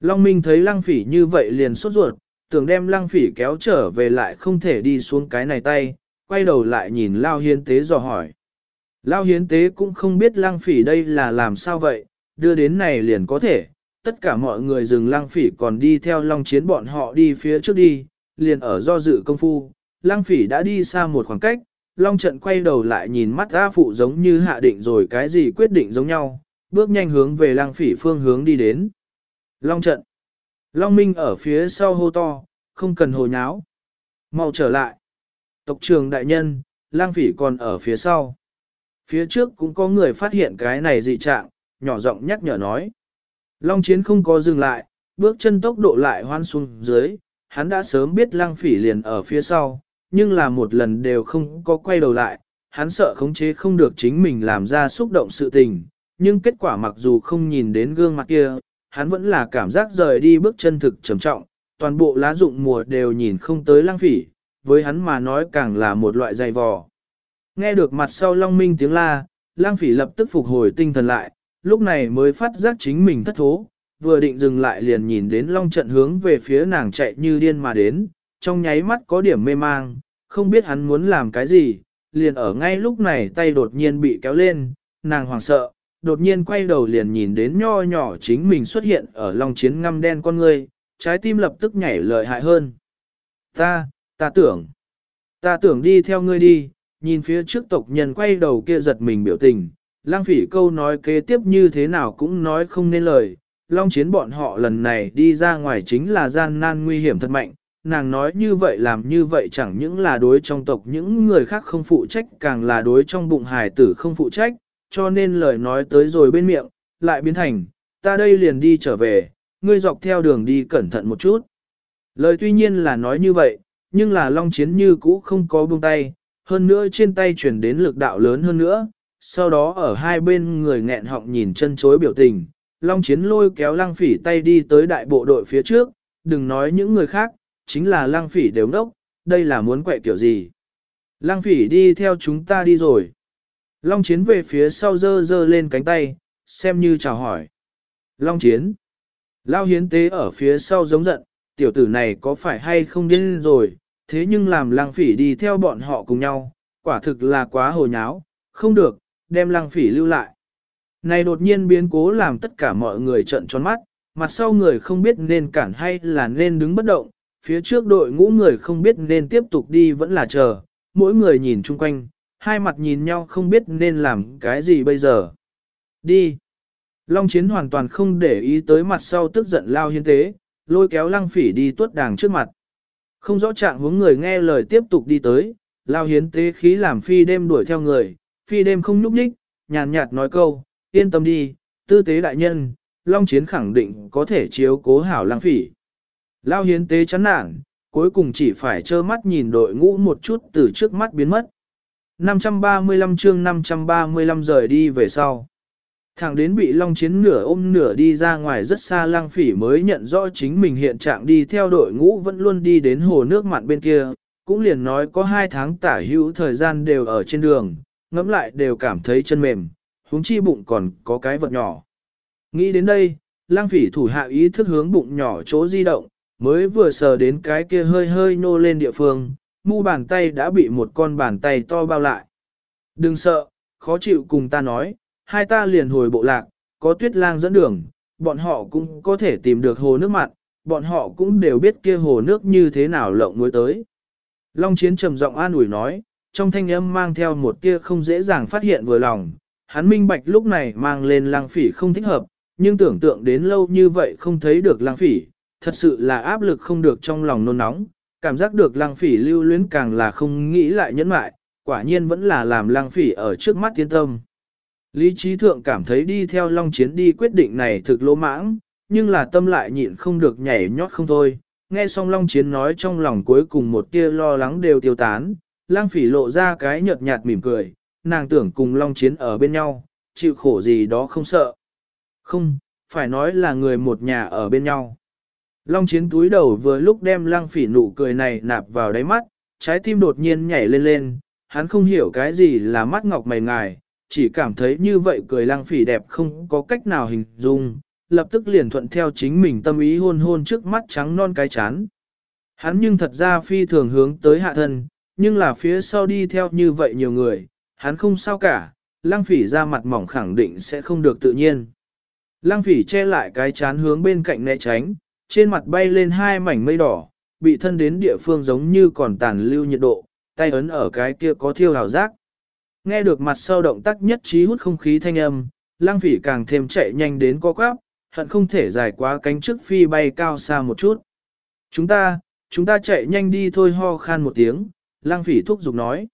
Long Minh thấy lăng phỉ như vậy liền sốt ruột, tưởng đem lăng phỉ kéo trở về lại không thể đi xuống cái này tay, quay đầu lại nhìn Lao hiên Tế dò hỏi. Lao Hiến Tế cũng không biết lăng phỉ đây là làm sao vậy, đưa đến này liền có thể, tất cả mọi người dừng lăng phỉ còn đi theo long chiến bọn họ đi phía trước đi, liền ở do dự công phu, lăng phỉ đã đi xa một khoảng cách, long trận quay đầu lại nhìn mắt A phụ giống như hạ định rồi cái gì quyết định giống nhau, bước nhanh hướng về lăng phỉ phương hướng đi đến. Long trận. Long Minh ở phía sau hô to, không cần hồ nháo. Mau trở lại. Tộc trường đại nhân, lang phỉ còn ở phía sau. Phía trước cũng có người phát hiện cái này dị trạng, nhỏ giọng nhắc nhở nói. Long chiến không có dừng lại, bước chân tốc độ lại hoan xuống dưới, hắn đã sớm biết lăng phỉ liền ở phía sau, nhưng là một lần đều không có quay đầu lại, hắn sợ khống chế không được chính mình làm ra xúc động sự tình, nhưng kết quả mặc dù không nhìn đến gương mặt kia, hắn vẫn là cảm giác rời đi bước chân thực trầm trọng, toàn bộ lá dụng mùa đều nhìn không tới lăng phỉ, với hắn mà nói càng là một loại dày vò. Nghe được mặt sau long minh tiếng la, Lang phỉ lập tức phục hồi tinh thần lại, lúc này mới phát giác chính mình thất thố, vừa định dừng lại liền nhìn đến long trận hướng về phía nàng chạy như điên mà đến, trong nháy mắt có điểm mê mang, không biết hắn muốn làm cái gì, liền ở ngay lúc này tay đột nhiên bị kéo lên, nàng hoảng sợ, đột nhiên quay đầu liền nhìn đến nho nhỏ chính mình xuất hiện ở long chiến ngăm đen con người, trái tim lập tức nhảy lợi hại hơn. Ta, ta tưởng, ta tưởng đi theo ngươi đi, nhìn phía trước tộc nhân quay đầu kia giật mình biểu tình, lang phỉ câu nói kế tiếp như thế nào cũng nói không nên lời, long chiến bọn họ lần này đi ra ngoài chính là gian nan nguy hiểm thật mạnh, nàng nói như vậy làm như vậy chẳng những là đối trong tộc những người khác không phụ trách càng là đối trong bụng hài tử không phụ trách, cho nên lời nói tới rồi bên miệng, lại biến thành, ta đây liền đi trở về, ngươi dọc theo đường đi cẩn thận một chút. Lời tuy nhiên là nói như vậy, nhưng là long chiến như cũ không có buông tay, hơn nữa trên tay chuyển đến lực đạo lớn hơn nữa, sau đó ở hai bên người nghẹn họng nhìn chân chối biểu tình, long chiến lôi kéo lăng phỉ tay đi tới đại bộ đội phía trước, đừng nói những người khác, chính là lăng phỉ đều ngốc, đây là muốn quậy kiểu gì. Lăng phỉ đi theo chúng ta đi rồi. Long chiến về phía sau dơ dơ lên cánh tay, xem như chào hỏi. Long chiến. Lao hiến tế ở phía sau giống giận, tiểu tử này có phải hay không điên rồi, thế nhưng làm lăng phỉ đi theo bọn họ cùng nhau, quả thực là quá hồ nháo, không được, đem lăng phỉ lưu lại. Này đột nhiên biến cố làm tất cả mọi người trợn tròn mắt, mặt sau người không biết nên cản hay là nên đứng bất động, phía trước đội ngũ người không biết nên tiếp tục đi vẫn là chờ, mỗi người nhìn chung quanh, hai mặt nhìn nhau không biết nên làm cái gì bây giờ. Đi. Long chiến hoàn toàn không để ý tới mặt sau tức giận lao hiên tế, lôi kéo lăng phỉ đi tuốt đàng trước mặt. Không rõ trạng hướng người nghe lời tiếp tục đi tới, lao hiến tế khí làm phi đêm đuổi theo người, phi đêm không nhúc nhích, nhàn nhạt nói câu, yên tâm đi, tư tế đại nhân, long chiến khẳng định có thể chiếu cố hảo Lang phỉ. Lao hiến tế chán nản, cuối cùng chỉ phải trơ mắt nhìn đội ngũ một chút từ trước mắt biến mất. 535 chương 535 rời đi về sau. Thẳng đến bị Long Chiến nửa ôm nửa đi ra ngoài rất xa lang phỉ mới nhận rõ chính mình hiện trạng đi theo đội ngũ vẫn luôn đi đến hồ nước mặn bên kia, cũng liền nói có hai tháng tả hữu thời gian đều ở trên đường, ngẫm lại đều cảm thấy chân mềm, huống chi bụng còn có cái vật nhỏ. Nghĩ đến đây, lang phỉ thủ hạ ý thức hướng bụng nhỏ chỗ di động, mới vừa sờ đến cái kia hơi hơi nô lên địa phương, mu bàn tay đã bị một con bàn tay to bao lại. Đừng sợ, khó chịu cùng ta nói, hai ta liền hồi bộ lạc, có tuyết lang dẫn đường, bọn họ cũng có thể tìm được hồ nước mặn, bọn họ cũng đều biết kia hồ nước như thế nào lộng muối tới. Long chiến trầm giọng an ủi nói, trong thanh âm mang theo một tia không dễ dàng phát hiện vừa lòng, hắn minh bạch lúc này mang lên lang phỉ không thích hợp, nhưng tưởng tượng đến lâu như vậy không thấy được lang phỉ, thật sự là áp lực không được trong lòng nôn nóng, cảm giác được lang phỉ lưu luyến càng là không nghĩ lại nhẫn mại, quả nhiên vẫn là làm lang phỉ ở trước mắt tiến tâm. Lý trí thượng cảm thấy đi theo long chiến đi quyết định này thực lỗ mãng, nhưng là tâm lại nhịn không được nhảy nhót không thôi. Nghe xong long chiến nói trong lòng cuối cùng một tia lo lắng đều tiêu tán, lang phỉ lộ ra cái nhợt nhạt mỉm cười, nàng tưởng cùng long chiến ở bên nhau, chịu khổ gì đó không sợ. Không, phải nói là người một nhà ở bên nhau. Long chiến túi đầu vừa lúc đem Lang phỉ nụ cười này nạp vào đáy mắt, trái tim đột nhiên nhảy lên lên, hắn không hiểu cái gì là mắt ngọc mày ngài, chỉ cảm thấy như vậy cười lang phỉ đẹp không có cách nào hình dung, lập tức liền thuận theo chính mình tâm ý hôn hôn trước mắt trắng non cái chán. Hắn nhưng thật ra phi thường hướng tới hạ thân, nhưng là phía sau đi theo như vậy nhiều người, hắn không sao cả, lang phỉ ra mặt mỏng khẳng định sẽ không được tự nhiên. lang phỉ che lại cái chán hướng bên cạnh né tránh, trên mặt bay lên hai mảnh mây đỏ, bị thân đến địa phương giống như còn tàn lưu nhiệt độ, tay ấn ở cái kia có thiêu hào giác. Nghe được mặt sau động tác nhất trí hút không khí thanh âm, lang phỉ càng thêm chạy nhanh đến co quắp, hận không thể dài quá cánh trước phi bay cao xa một chút. Chúng ta, chúng ta chạy nhanh đi thôi ho khan một tiếng, lang phỉ thúc giục nói.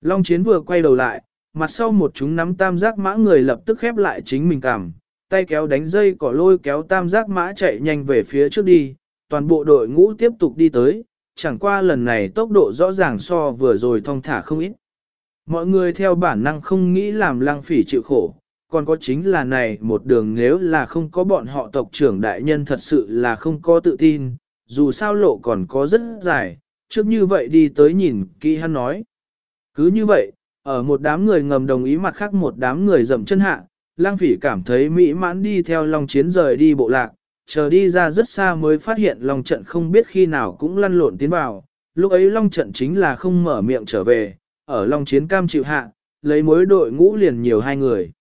Long chiến vừa quay đầu lại, mặt sau một chúng nắm tam giác mã người lập tức khép lại chính mình cảm, tay kéo đánh dây cỏ lôi kéo tam giác mã chạy nhanh về phía trước đi, toàn bộ đội ngũ tiếp tục đi tới, chẳng qua lần này tốc độ rõ ràng so vừa rồi thong thả không ít. Mọi người theo bản năng không nghĩ làm lăng phỉ chịu khổ, còn có chính là này một đường nếu là không có bọn họ tộc trưởng đại nhân thật sự là không có tự tin, dù sao lộ còn có rất dài, trước như vậy đi tới nhìn kỹ hắn nói. Cứ như vậy, ở một đám người ngầm đồng ý mặt khác một đám người dậm chân hạ, lang phỉ cảm thấy mỹ mãn đi theo Long Chiến rời đi bộ lạc, chờ đi ra rất xa mới phát hiện Long Trận không biết khi nào cũng lăn lộn tiến vào, lúc ấy Long Trận chính là không mở miệng trở về, ở Long Chiến cam chịu hạ, lấy mối đội ngũ liền nhiều hai người.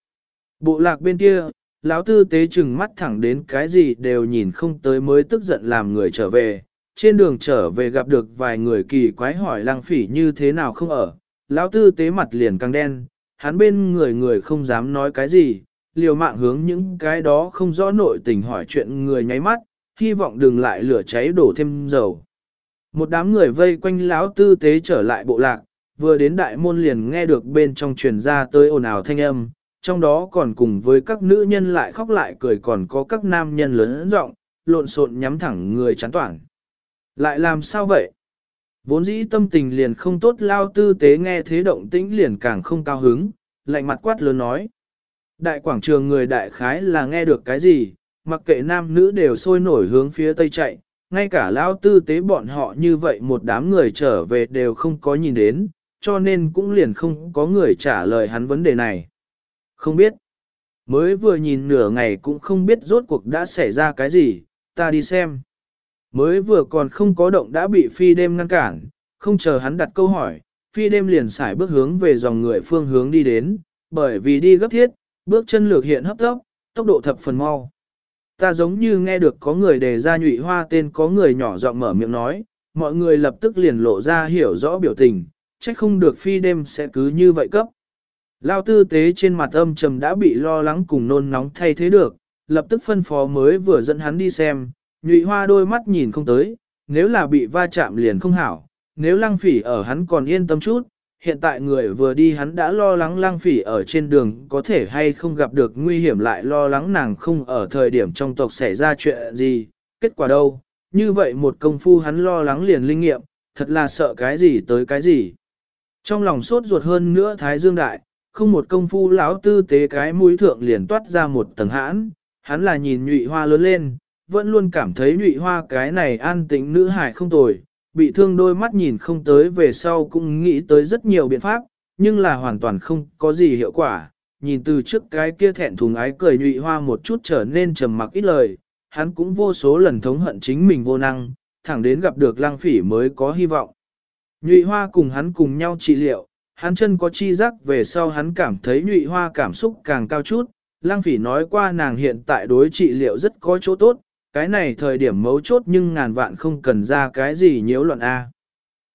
Bộ lạc bên kia, lão tư tế chừng mắt thẳng đến cái gì đều nhìn không tới mới tức giận làm người trở về. Trên đường trở về gặp được vài người kỳ quái hỏi lang phỉ như thế nào không ở, lão tư tế mặt liền căng đen, hắn bên người người không dám nói cái gì, liều mạng hướng những cái đó không rõ nội tình hỏi chuyện người nháy mắt, hy vọng đừng lại lửa cháy đổ thêm dầu. Một đám người vây quanh lão tư tế trở lại bộ lạc, vừa đến đại môn liền nghe được bên trong truyền ra tới ồn ào thanh âm, trong đó còn cùng với các nữ nhân lại khóc lại cười còn có các nam nhân lớn giọng lộn xộn nhắm thẳng người chán toản. Lại làm sao vậy? Vốn dĩ tâm tình liền không tốt lao tư tế nghe thế động tĩnh liền càng không cao hứng, lạnh mặt quát lớn nói. Đại quảng trường người đại khái là nghe được cái gì, mặc kệ nam nữ đều sôi nổi hướng phía tây chạy, ngay cả lao tư tế bọn họ như vậy một đám người trở về đều không có nhìn đến, cho nên cũng liền không có người trả lời hắn vấn đề này. Không biết. Mới vừa nhìn nửa ngày cũng không biết rốt cuộc đã xảy ra cái gì, ta đi xem. Mới vừa còn không có động đã bị phi đêm ngăn cản, không chờ hắn đặt câu hỏi, phi đêm liền xài bước hướng về dòng người phương hướng đi đến, bởi vì đi gấp thiết, bước chân lược hiện hấp tốc, tốc độ thập phần mau. Ta giống như nghe được có người đề ra nhụy hoa tên có người nhỏ giọng mở miệng nói, mọi người lập tức liền lộ ra hiểu rõ biểu tình, trách không được phi đêm sẽ cứ như vậy cấp. Lao tư tế trên mặt âm trầm đã bị lo lắng cùng nôn nóng thay thế được, lập tức phân phó mới vừa dẫn hắn đi xem, nhụy hoa đôi mắt nhìn không tới, nếu là bị va chạm liền không hảo, nếu lăng phỉ ở hắn còn yên tâm chút, hiện tại người vừa đi hắn đã lo lắng lăng phỉ ở trên đường có thể hay không gặp được nguy hiểm lại lo lắng nàng không ở thời điểm trong tộc xảy ra chuyện gì, kết quả đâu, như vậy một công phu hắn lo lắng liền linh nghiệm, thật là sợ cái gì tới cái gì. Trong lòng sốt ruột hơn nữa Thái Dương Đại, không một công phu lão tư tế cái mũi thượng liền toát ra một tầng hãn, hắn là nhìn nhụy hoa lớn lên, vẫn luôn cảm thấy nhụy hoa cái này an tĩnh nữ hài không tồi, bị thương đôi mắt nhìn không tới về sau cũng nghĩ tới rất nhiều biện pháp, nhưng là hoàn toàn không có gì hiệu quả. Nhìn từ trước cái kia thẹn thùng ái cười nhụy hoa một chút trở nên trầm mặc ít lời, hắn cũng vô số lần thống hận chính mình vô năng, thẳng đến gặp được lang phỉ mới có hy vọng. Nhụy hoa cùng hắn cùng nhau trị liệu, hắn chân có chi giác về sau hắn cảm thấy nhụy hoa cảm xúc càng cao chút, lang phỉ nói qua nàng hiện tại đối trị liệu rất có chỗ tốt, cái này thời điểm mấu chốt nhưng ngàn vạn không cần ra cái gì nhiễu loạn A.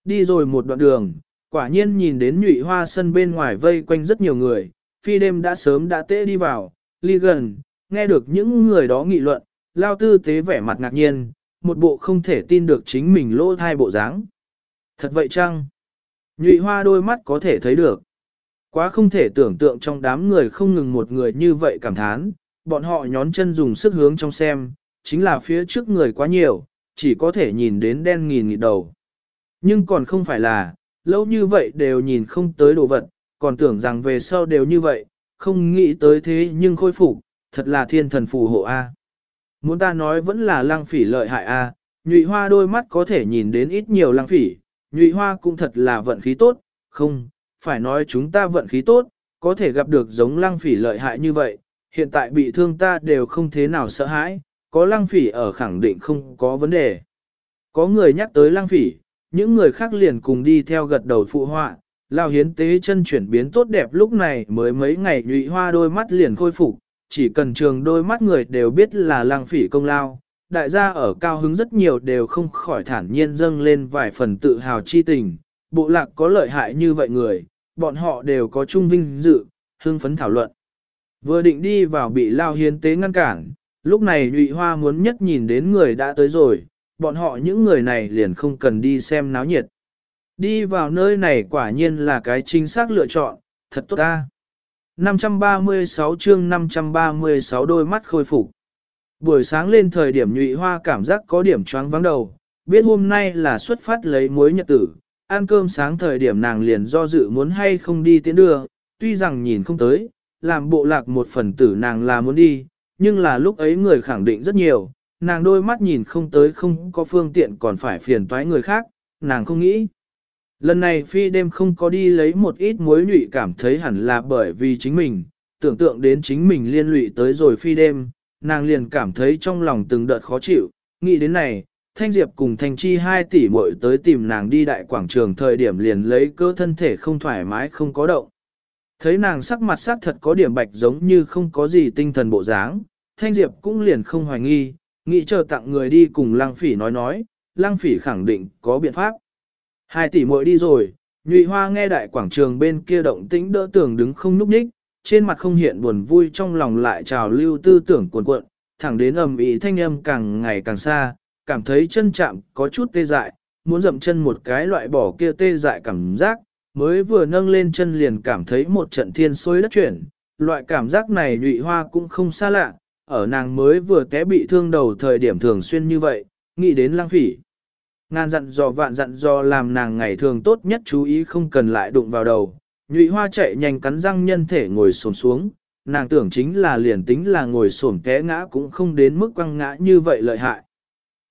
Đi rồi một đoạn đường, quả nhiên nhìn đến nhụy hoa sân bên ngoài vây quanh rất nhiều người, phi đêm đã sớm đã tễ đi vào, ly gần, nghe được những người đó nghị luận, lao tư tế vẻ mặt ngạc nhiên, một bộ không thể tin được chính mình lỗ thai bộ dáng. Thật vậy chăng? Nhụy hoa đôi mắt có thể thấy được. Quá không thể tưởng tượng trong đám người không ngừng một người như vậy cảm thán, bọn họ nhón chân dùng sức hướng trong xem, chính là phía trước người quá nhiều, chỉ có thể nhìn đến đen nghìn nghịt đầu. Nhưng còn không phải là, lâu như vậy đều nhìn không tới đồ vật, còn tưởng rằng về sau đều như vậy, không nghĩ tới thế nhưng khôi phục, thật là thiên thần phù hộ A. À. Muốn ta nói vẫn là lăng phỉ lợi hại A, nhụy hoa đôi mắt có thể nhìn đến ít nhiều lăng phỉ, nhụy hoa cũng thật là vận khí tốt, không, phải nói chúng ta vận khí tốt, có thể gặp được giống lăng phỉ lợi hại như vậy, hiện tại bị thương ta đều không thế nào sợ hãi, có lăng phỉ ở khẳng định không có vấn đề. Có người nhắc tới lăng phỉ, những người khác liền cùng đi theo gật đầu phụ họa, lao hiến tế chân chuyển biến tốt đẹp lúc này mới mấy ngày nhụy hoa đôi mắt liền khôi phục, chỉ cần trường đôi mắt người đều biết là lăng phỉ công lao. Đại gia ở cao hứng rất nhiều đều không khỏi thản nhiên dâng lên vài phần tự hào chi tình, bộ lạc có lợi hại như vậy người, bọn họ đều có chung vinh dự, hưng phấn thảo luận. Vừa định đi vào bị lao hiến tế ngăn cản, Lúc này nhụy hoa muốn nhất nhìn đến người đã tới rồi, bọn họ những người này liền không cần đi xem náo nhiệt. Đi vào nơi này quả nhiên là cái chính xác lựa chọn, thật tốt ta. 536 chương 536 đôi mắt khôi phục. Buổi sáng lên thời điểm nhụy hoa cảm giác có điểm choáng vắng đầu, biết hôm nay là xuất phát lấy muối nhật tử, ăn cơm sáng thời điểm nàng liền do dự muốn hay không đi tiến đưa, tuy rằng nhìn không tới, làm bộ lạc một phần tử nàng là muốn đi, nhưng là lúc ấy người khẳng định rất nhiều, nàng đôi mắt nhìn không tới không có phương tiện còn phải phiền toái người khác, nàng không nghĩ. Lần này phi đêm không có đi lấy một ít muối nhụy cảm thấy hẳn là bởi vì chính mình, tưởng tượng đến chính mình liên lụy tới rồi phi đêm, nàng liền cảm thấy trong lòng từng đợt khó chịu, nghĩ đến này, Thanh Diệp cùng Thanh Chi hai tỷ muội tới tìm nàng đi đại quảng trường thời điểm liền lấy cơ thân thể không thoải mái không có động. Thấy nàng sắc mặt sắc thật có điểm bạch giống như không có gì tinh thần bộ dáng, Thanh Diệp cũng liền không hoài nghi, nghĩ chờ tặng người đi cùng Lăng Phỉ nói nói, Lăng Phỉ khẳng định có biện pháp. Hai tỷ muội đi rồi, Nhụy Hoa nghe đại quảng trường bên kia động tĩnh đỡ tưởng đứng không núp nhích, trên mặt không hiện buồn vui trong lòng lại trào lưu tư tưởng cuồn cuộn, thẳng đến ầm ĩ thanh âm càng ngày càng xa, cảm thấy chân chạm có chút tê dại, muốn dậm chân một cái loại bỏ kia tê dại cảm giác, mới vừa nâng lên chân liền cảm thấy một trận thiên xôi đất chuyển, loại cảm giác này nhụy hoa cũng không xa lạ, ở nàng mới vừa té bị thương đầu thời điểm thường xuyên như vậy, nghĩ đến lang phỉ. Ngàn dặn dò vạn dặn dò làm nàng ngày thường tốt nhất chú ý không cần lại đụng vào đầu, nhụy hoa chạy nhanh cắn răng nhân thể ngồi xổm xuống, nàng tưởng chính là liền tính là ngồi xổm té ngã cũng không đến mức quăng ngã như vậy lợi hại.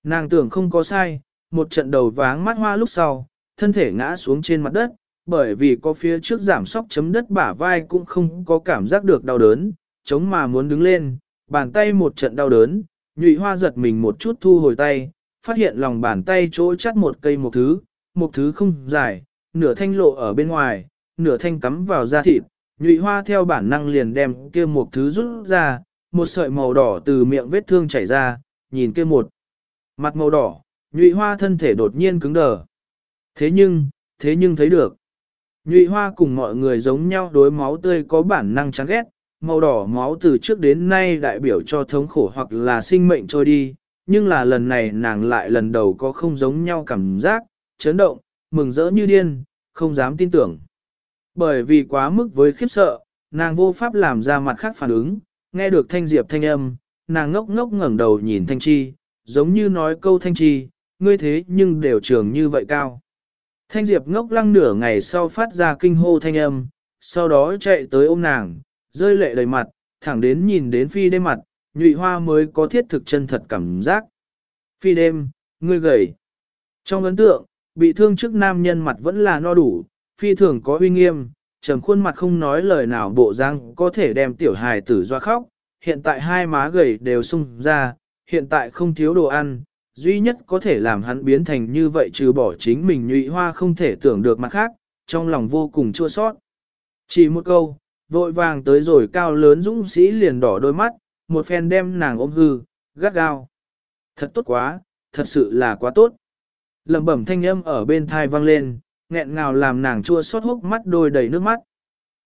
Nàng tưởng không có sai, một trận đầu váng mắt hoa lúc sau, thân thể ngã xuống trên mặt đất, bởi vì có phía trước giảm sóc chấm đất bả vai cũng không có cảm giác được đau đớn, chống mà muốn đứng lên, bàn tay một trận đau đớn, nhụy hoa giật mình một chút thu hồi tay, phát hiện lòng bàn tay chỗ chắt một cây một thứ, một thứ không dài, nửa thanh lộ ở bên ngoài, nửa thanh cắm vào da thịt, nhụy hoa theo bản năng liền đem kia một thứ rút ra, một sợi màu đỏ từ miệng vết thương chảy ra, nhìn kia một mặt màu đỏ, nhụy hoa thân thể đột nhiên cứng đờ. Thế nhưng, thế nhưng thấy được. Nhụy hoa cùng mọi người giống nhau đối máu tươi có bản năng chán ghét, màu đỏ máu từ trước đến nay đại biểu cho thống khổ hoặc là sinh mệnh trôi đi, nhưng là lần này nàng lại lần đầu có không giống nhau cảm giác, chấn động, mừng rỡ như điên, không dám tin tưởng. Bởi vì quá mức với khiếp sợ, nàng vô pháp làm ra mặt khác phản ứng, nghe được thanh diệp thanh âm, nàng ngốc ngốc ngẩng đầu nhìn thanh chi, giống như nói câu thanh chi, ngươi thế nhưng đều trường như vậy cao. Thanh diệp ngốc lăng nửa ngày sau phát ra kinh hô thanh âm, sau đó chạy tới ôm nàng, rơi lệ đầy mặt, thẳng đến nhìn đến phi đêm mặt, nhụy hoa mới có thiết thực chân thật cảm giác. Phi đêm, ngươi gầy. Trong ấn tượng, bị thương trước nam nhân mặt vẫn là no đủ, phi thường có uy nghiêm, trầm khuôn mặt không nói lời nào bộ răng có thể đem tiểu hài tử doa khóc, hiện tại hai má gầy đều sung ra, hiện tại không thiếu đồ ăn, duy nhất có thể làm hắn biến thành như vậy trừ bỏ chính mình nhụy hoa không thể tưởng được mặt khác, trong lòng vô cùng chua sót. Chỉ một câu, vội vàng tới rồi cao lớn dũng sĩ liền đỏ đôi mắt, một phen đem nàng ôm hư, gắt gao. Thật tốt quá, thật sự là quá tốt. Lẩm bẩm thanh âm ở bên thai vang lên, nghẹn ngào làm nàng chua xót hốc mắt đôi đầy nước mắt.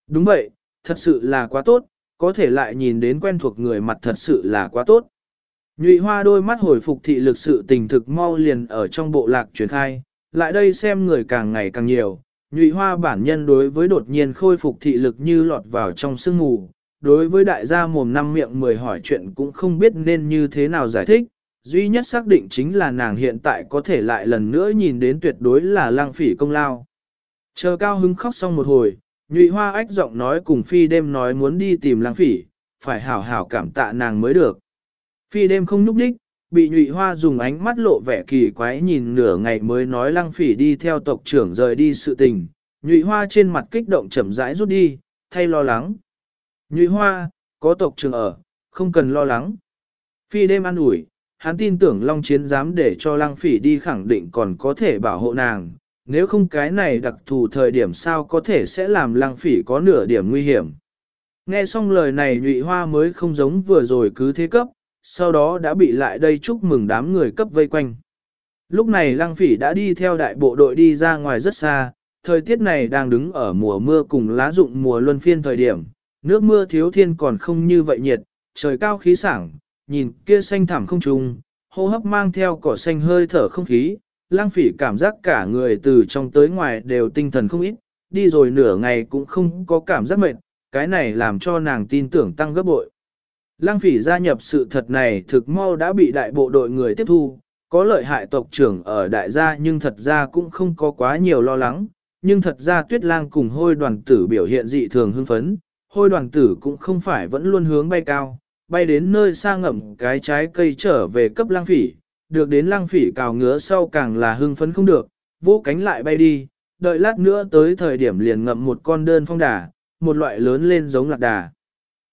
Đúng vậy, thật sự là quá tốt, có thể lại nhìn đến quen thuộc người mặt thật sự là quá tốt. Nhụy hoa đôi mắt hồi phục thị lực sự tình thực mau liền ở trong bộ lạc truyền khai, lại đây xem người càng ngày càng nhiều. Nhụy hoa bản nhân đối với đột nhiên khôi phục thị lực như lọt vào trong sương mù, đối với đại gia mồm năm miệng mười hỏi chuyện cũng không biết nên như thế nào giải thích, duy nhất xác định chính là nàng hiện tại có thể lại lần nữa nhìn đến tuyệt đối là lang phỉ công lao. Chờ cao hứng khóc xong một hồi, nhụy hoa ách giọng nói cùng phi đêm nói muốn đi tìm lang phỉ, phải hảo hảo cảm tạ nàng mới được. Phi đêm không núp đích, bị nhụy hoa dùng ánh mắt lộ vẻ kỳ quái nhìn nửa ngày mới nói lăng phỉ đi theo tộc trưởng rời đi sự tình. Nhụy hoa trên mặt kích động chậm rãi rút đi, thay lo lắng. Nhụy hoa, có tộc trưởng ở, không cần lo lắng. Phi đêm an ủi, hắn tin tưởng Long Chiến dám để cho lăng phỉ đi khẳng định còn có thể bảo hộ nàng. Nếu không cái này đặc thù thời điểm sao có thể sẽ làm lăng phỉ có nửa điểm nguy hiểm. Nghe xong lời này nhụy hoa mới không giống vừa rồi cứ thế cấp, sau đó đã bị lại đây chúc mừng đám người cấp vây quanh. Lúc này lăng phỉ đã đi theo đại bộ đội đi ra ngoài rất xa, thời tiết này đang đứng ở mùa mưa cùng lá rụng mùa luân phiên thời điểm, nước mưa thiếu thiên còn không như vậy nhiệt, trời cao khí sảng, nhìn kia xanh thẳm không trùng, hô hấp mang theo cỏ xanh hơi thở không khí, lang phỉ cảm giác cả người từ trong tới ngoài đều tinh thần không ít, đi rồi nửa ngày cũng không có cảm giác mệt, cái này làm cho nàng tin tưởng tăng gấp bội. Lang phỉ gia nhập sự thật này thực mau đã bị đại bộ đội người tiếp thu, có lợi hại tộc trưởng ở đại gia nhưng thật ra cũng không có quá nhiều lo lắng, nhưng thật ra tuyết lang cùng hôi đoàn tử biểu hiện dị thường hưng phấn, hôi đoàn tử cũng không phải vẫn luôn hướng bay cao, bay đến nơi xa ngậm cái trái cây trở về cấp lang phỉ, được đến lang phỉ cào ngứa sau càng là hưng phấn không được, vỗ cánh lại bay đi, đợi lát nữa tới thời điểm liền ngậm một con đơn phong đà, một loại lớn lên giống lạc đà.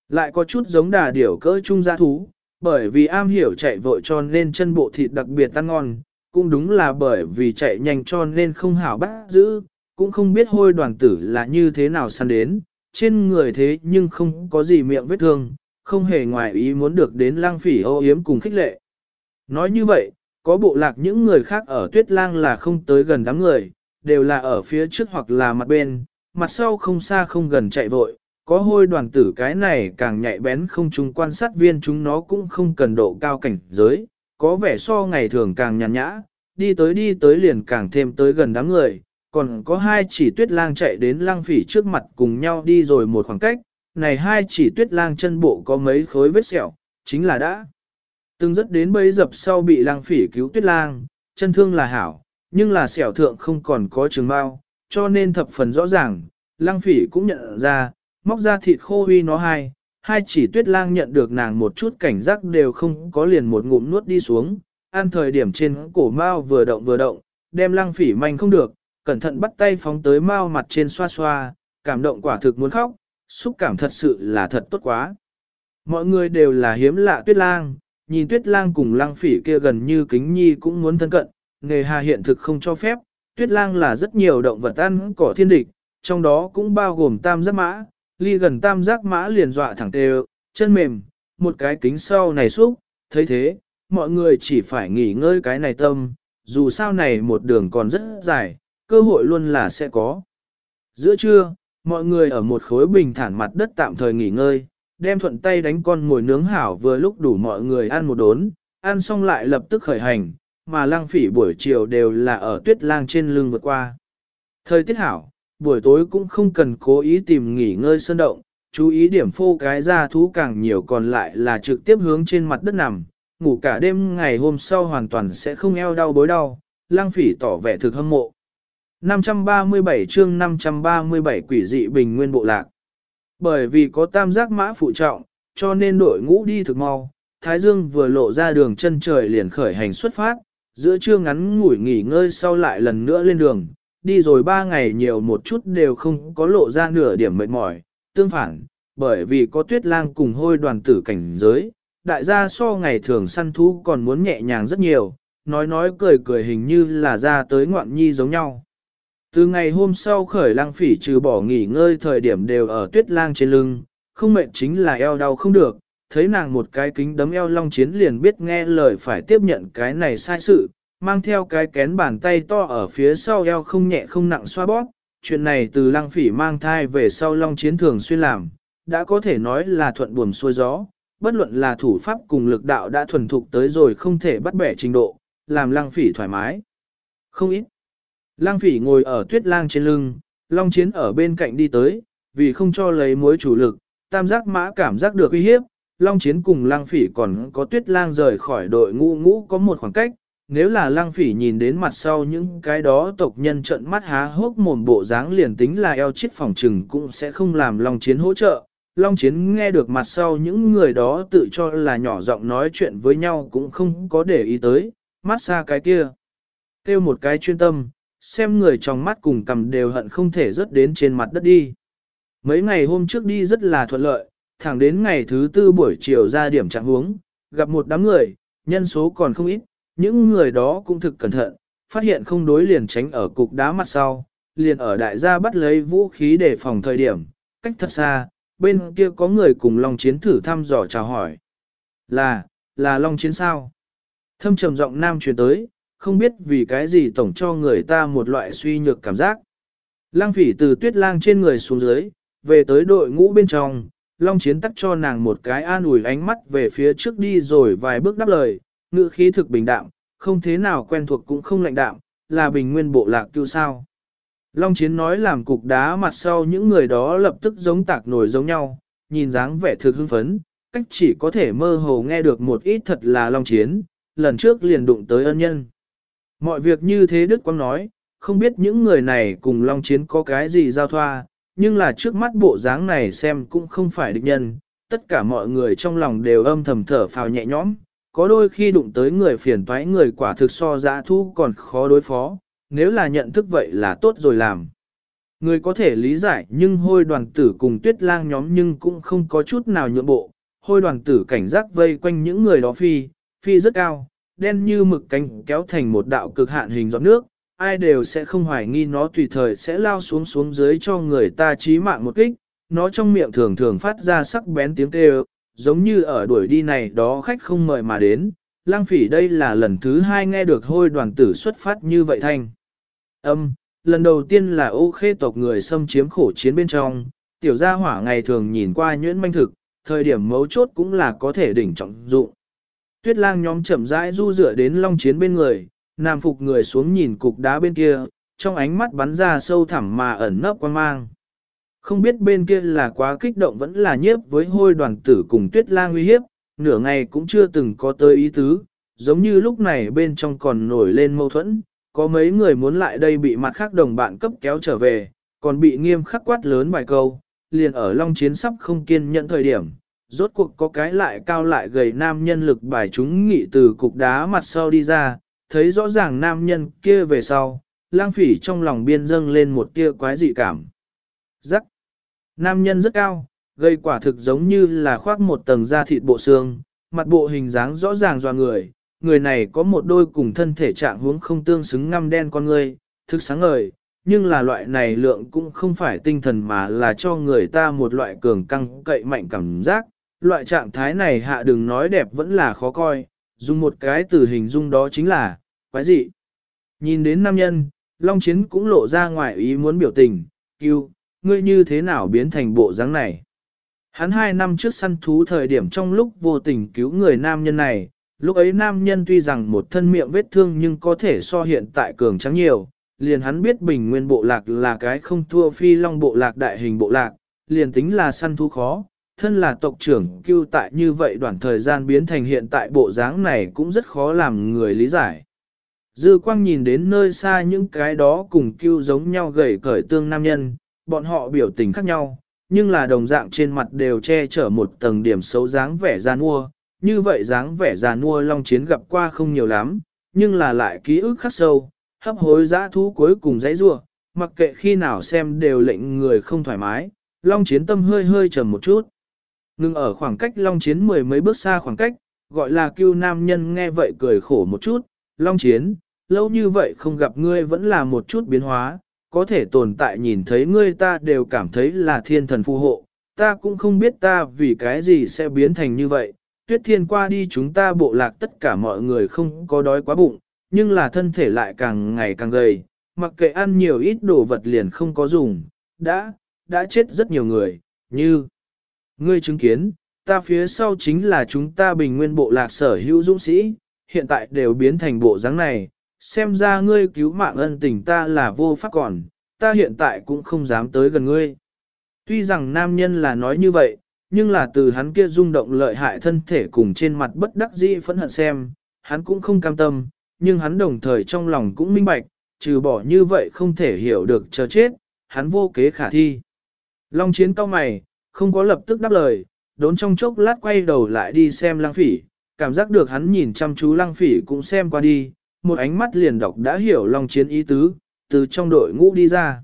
Lại có chút giống đà điểu cỡ trung gia thú, bởi vì am hiểu chạy vội cho nên chân bộ thịt đặc biệt ăn ngon, cũng đúng là bởi vì chạy nhanh cho nên không hảo bắt giữ, cũng không biết hôi đoàn tử là như thế nào săn đến, trên người thế nhưng không có gì miệng vết thương, không hề ngoài ý muốn được đến lang phỉ ô yếm cùng khích lệ. Nói như vậy, có bộ lạc những người khác ở tuyết lang là không tới gần đám người, đều là ở phía trước hoặc là mặt bên, mặt sau không xa không gần chạy vội, có hôi đoàn tử cái này càng nhạy bén không chúng quan sát viên chúng nó cũng không cần độ cao cảnh giới, có vẻ so ngày thường càng nhàn nhã, đi tới đi tới liền càng thêm tới gần đám người, còn có hai chỉ tuyết lang chạy đến lang phỉ trước mặt cùng nhau đi rồi một khoảng cách, này hai chỉ tuyết lang chân bộ có mấy khối vết sẹo, chính là đã. Từng rất đến bấy dập sau bị lang phỉ cứu tuyết lang, chân thương là hảo, nhưng là sẹo thượng không còn có trường bao, cho nên thập phần rõ ràng, lang phỉ cũng nhận ra, móc ra thịt khô huy nó hai, hai chỉ tuyết lang nhận được nàng một chút cảnh giác đều không có liền một ngụm nuốt đi xuống, ăn thời điểm trên cổ mao vừa động vừa động, đem lang phỉ manh không được, cẩn thận bắt tay phóng tới mao mặt trên xoa xoa, cảm động quả thực muốn khóc, xúc cảm thật sự là thật tốt quá. Mọi người đều là hiếm lạ tuyết lang, nhìn tuyết lang cùng lang phỉ kia gần như kính nhi cũng muốn thân cận, nghề hà hiện thực không cho phép, tuyết lang là rất nhiều động vật ăn cỏ thiên địch, trong đó cũng bao gồm tam giác mã, ly gần tam giác mã liền dọa thẳng tê chân mềm, một cái kính sau này xúc, thấy thế, mọi người chỉ phải nghỉ ngơi cái này tâm, dù sao này một đường còn rất dài, cơ hội luôn là sẽ có. Giữa trưa, mọi người ở một khối bình thản mặt đất tạm thời nghỉ ngơi, đem thuận tay đánh con ngồi nướng hảo vừa lúc đủ mọi người ăn một đốn, ăn xong lại lập tức khởi hành, mà lang phỉ buổi chiều đều là ở tuyết lang trên lưng vượt qua. Thời tiết hảo, buổi tối cũng không cần cố ý tìm nghỉ ngơi sơn động, chú ý điểm phô cái ra thú càng nhiều còn lại là trực tiếp hướng trên mặt đất nằm, ngủ cả đêm ngày hôm sau hoàn toàn sẽ không eo đau bối đau, lang phỉ tỏ vẻ thực hâm mộ. 537 chương 537 quỷ dị bình nguyên bộ lạc. Bởi vì có tam giác mã phụ trọng, cho nên đội ngũ đi thực mau, Thái Dương vừa lộ ra đường chân trời liền khởi hành xuất phát, giữa trưa ngắn ngủi nghỉ ngơi sau lại lần nữa lên đường, đi rồi ba ngày nhiều một chút đều không có lộ ra nửa điểm mệt mỏi, tương phản, bởi vì có tuyết lang cùng hôi đoàn tử cảnh giới, đại gia so ngày thường săn thú còn muốn nhẹ nhàng rất nhiều, nói nói cười cười hình như là ra tới ngoạn nhi giống nhau. Từ ngày hôm sau khởi lang phỉ trừ bỏ nghỉ ngơi thời điểm đều ở tuyết lang trên lưng, không mệt chính là eo đau không được, thấy nàng một cái kính đấm eo long chiến liền biết nghe lời phải tiếp nhận cái này sai sự, mang theo cái kén bàn tay to ở phía sau eo không nhẹ không nặng xoa bóp. Chuyện này từ Lang phỉ mang thai về sau long chiến thường xuyên làm, đã có thể nói là thuận buồm xuôi gió, bất luận là thủ pháp cùng lực đạo đã thuần thục tới rồi không thể bắt bẻ trình độ, làm lăng phỉ thoải mái. Không ít. Lang phỉ ngồi ở tuyết lang trên lưng, long chiến ở bên cạnh đi tới, vì không cho lấy mối chủ lực, tam giác mã cảm giác được uy hiếp, long chiến cùng Lang phỉ còn có tuyết lang rời khỏi đội ngũ ngũ có một khoảng cách, nếu là lang phỉ nhìn đến mặt sau những cái đó tộc nhân trận mắt há hốc mồm bộ dáng liền tính là eo chết phòng trừng cũng sẽ không làm Long Chiến hỗ trợ. Long Chiến nghe được mặt sau những người đó tự cho là nhỏ giọng nói chuyện với nhau cũng không có để ý tới, mắt xa cái kia. Kêu một cái chuyên tâm, xem người trong mắt cùng cầm đều hận không thể rớt đến trên mặt đất đi. Mấy ngày hôm trước đi rất là thuận lợi, thẳng đến ngày thứ tư buổi chiều ra điểm trạng huống, gặp một đám người, nhân số còn không ít, những người đó cũng thực cẩn thận, phát hiện không đối liền tránh ở cục đá mặt sau, liền ở đại gia bắt lấy vũ khí để phòng thời điểm, cách thật xa, bên kia có người cùng Long Chiến thử thăm dò chào hỏi. Là, là Long Chiến sao? Thâm trầm giọng nam truyền tới, không biết vì cái gì tổng cho người ta một loại suy nhược cảm giác. Lang phỉ từ tuyết lang trên người xuống dưới, về tới đội ngũ bên trong, Long Chiến tắt cho nàng một cái an ủi ánh mắt về phía trước đi rồi vài bước đáp lời, ngữ khí thực bình đạm, không thế nào quen thuộc cũng không lạnh đạm, là bình nguyên bộ lạc cứu sao. Long Chiến nói làm cục đá mặt sau những người đó lập tức giống tạc nổi giống nhau, nhìn dáng vẻ thực hưng phấn, cách chỉ có thể mơ hồ nghe được một ít thật là Long Chiến, lần trước liền đụng tới ân nhân. Mọi việc như thế Đức Quang nói, không biết những người này cùng Long Chiến có cái gì giao thoa, nhưng là trước mắt bộ dáng này xem cũng không phải địch nhân, tất cả mọi người trong lòng đều âm thầm thở phào nhẹ nhõm, có đôi khi đụng tới người phiền toái người quả thực so dã thu còn khó đối phó, nếu là nhận thức vậy là tốt rồi làm. Người có thể lý giải nhưng hôi đoàn tử cùng tuyết lang nhóm nhưng cũng không có chút nào nhượng bộ, hôi đoàn tử cảnh giác vây quanh những người đó phi, phi rất cao, đen như mực cánh kéo thành một đạo cực hạn hình giọt nước, ai đều sẽ không hoài nghi nó tùy thời sẽ lao xuống xuống dưới cho người ta chí mạng một kích, nó trong miệng thường thường phát ra sắc bén tiếng kêu, giống như ở đuổi đi này đó khách không mời mà đến. Lang phỉ đây là lần thứ hai nghe được hôi đoàn tử xuất phát như vậy thanh. Âm, lần đầu tiên là ô khê tộc người xâm chiếm khổ chiến bên trong, tiểu gia hỏa ngày thường nhìn qua nhuyễn manh thực, thời điểm mấu chốt cũng là có thể đỉnh trọng dụng. Tuyết lang nhóm chậm rãi du dựa đến long chiến bên người, nam phục người xuống nhìn cục đá bên kia, trong ánh mắt bắn ra sâu thẳm mà ẩn nấp quan mang. Không biết bên kia là quá kích động vẫn là nhiếp với hôi đoàn tử cùng tuyết lang uy hiếp, nửa ngày cũng chưa từng có tới ý tứ, giống như lúc này bên trong còn nổi lên mâu thuẫn, có mấy người muốn lại đây bị mặt khác đồng bạn cấp kéo trở về, còn bị nghiêm khắc quát lớn vài câu, liền ở long chiến sắp không kiên nhẫn thời điểm. Rốt cuộc có cái lại cao lại gầy nam nhân lực bài chúng nghị từ cục đá mặt sau đi ra, thấy rõ ràng nam nhân kia về sau, lang phỉ trong lòng biên dâng lên một tia quái dị cảm. Rắc. Nam nhân rất cao, gây quả thực giống như là khoác một tầng da thịt bộ xương, mặt bộ hình dáng rõ ràng dò người, người này có một đôi cùng thân thể trạng huống không tương xứng ngăm đen con người, thực sáng ngời, nhưng là loại này lượng cũng không phải tinh thần mà là cho người ta một loại cường căng cậy mạnh cảm giác, loại trạng thái này hạ đừng nói đẹp vẫn là khó coi, dùng một cái từ hình dung đó chính là, quái dị. Nhìn đến nam nhân, Long Chiến cũng lộ ra ngoài ý muốn biểu tình, kêu, ngươi như thế nào biến thành bộ dáng này. Hắn hai năm trước săn thú thời điểm trong lúc vô tình cứu người nam nhân này, lúc ấy nam nhân tuy rằng một thân miệng vết thương nhưng có thể so hiện tại cường trắng nhiều, liền hắn biết bình nguyên bộ lạc là cái không thua phi long bộ lạc đại hình bộ lạc, liền tính là săn thú khó, thân là tộc trưởng cưu tại như vậy đoạn thời gian biến thành hiện tại bộ dáng này cũng rất khó làm người lý giải. Dư quang nhìn đến nơi xa những cái đó cùng cưu giống nhau gầy cởi tương nam nhân, bọn họ biểu tình khác nhau, nhưng là đồng dạng trên mặt đều che chở một tầng điểm xấu dáng vẻ gian mua. Như vậy dáng vẻ già mua long chiến gặp qua không nhiều lắm, nhưng là lại ký ức khắc sâu, hấp hối giã thú cuối cùng dãy rua, mặc kệ khi nào xem đều lệnh người không thoải mái, long chiến tâm hơi hơi trầm một chút. Ngưng ở khoảng cách long chiến mười mấy bước xa khoảng cách, gọi là kêu nam nhân nghe vậy cười khổ một chút, long chiến, lâu như vậy không gặp ngươi vẫn là một chút biến hóa, có thể tồn tại nhìn thấy ngươi ta đều cảm thấy là thiên thần phù hộ, ta cũng không biết ta vì cái gì sẽ biến thành như vậy. Tuyết thiên qua đi chúng ta bộ lạc tất cả mọi người không có đói quá bụng, nhưng là thân thể lại càng ngày càng gầy, mặc kệ ăn nhiều ít đồ vật liền không có dùng, đã, đã chết rất nhiều người, như ngươi chứng kiến, ta phía sau chính là chúng ta bình nguyên bộ lạc sở hữu dũng sĩ, hiện tại đều biến thành bộ dáng này, xem ra ngươi cứu mạng ân tình ta là vô pháp còn, ta hiện tại cũng không dám tới gần ngươi. Tuy rằng nam nhân là nói như vậy, nhưng là từ hắn kia rung động lợi hại thân thể cùng trên mặt bất đắc dĩ phẫn hận xem, hắn cũng không cam tâm, nhưng hắn đồng thời trong lòng cũng minh bạch, trừ bỏ như vậy không thể hiểu được chờ chết, hắn vô kế khả thi. Long chiến cao mày, không có lập tức đáp lời, đốn trong chốc lát quay đầu lại đi xem lăng phỉ, cảm giác được hắn nhìn chăm chú lăng phỉ cũng xem qua đi, một ánh mắt liền đọc đã hiểu lòng Chiến ý tứ, từ trong đội ngũ đi ra.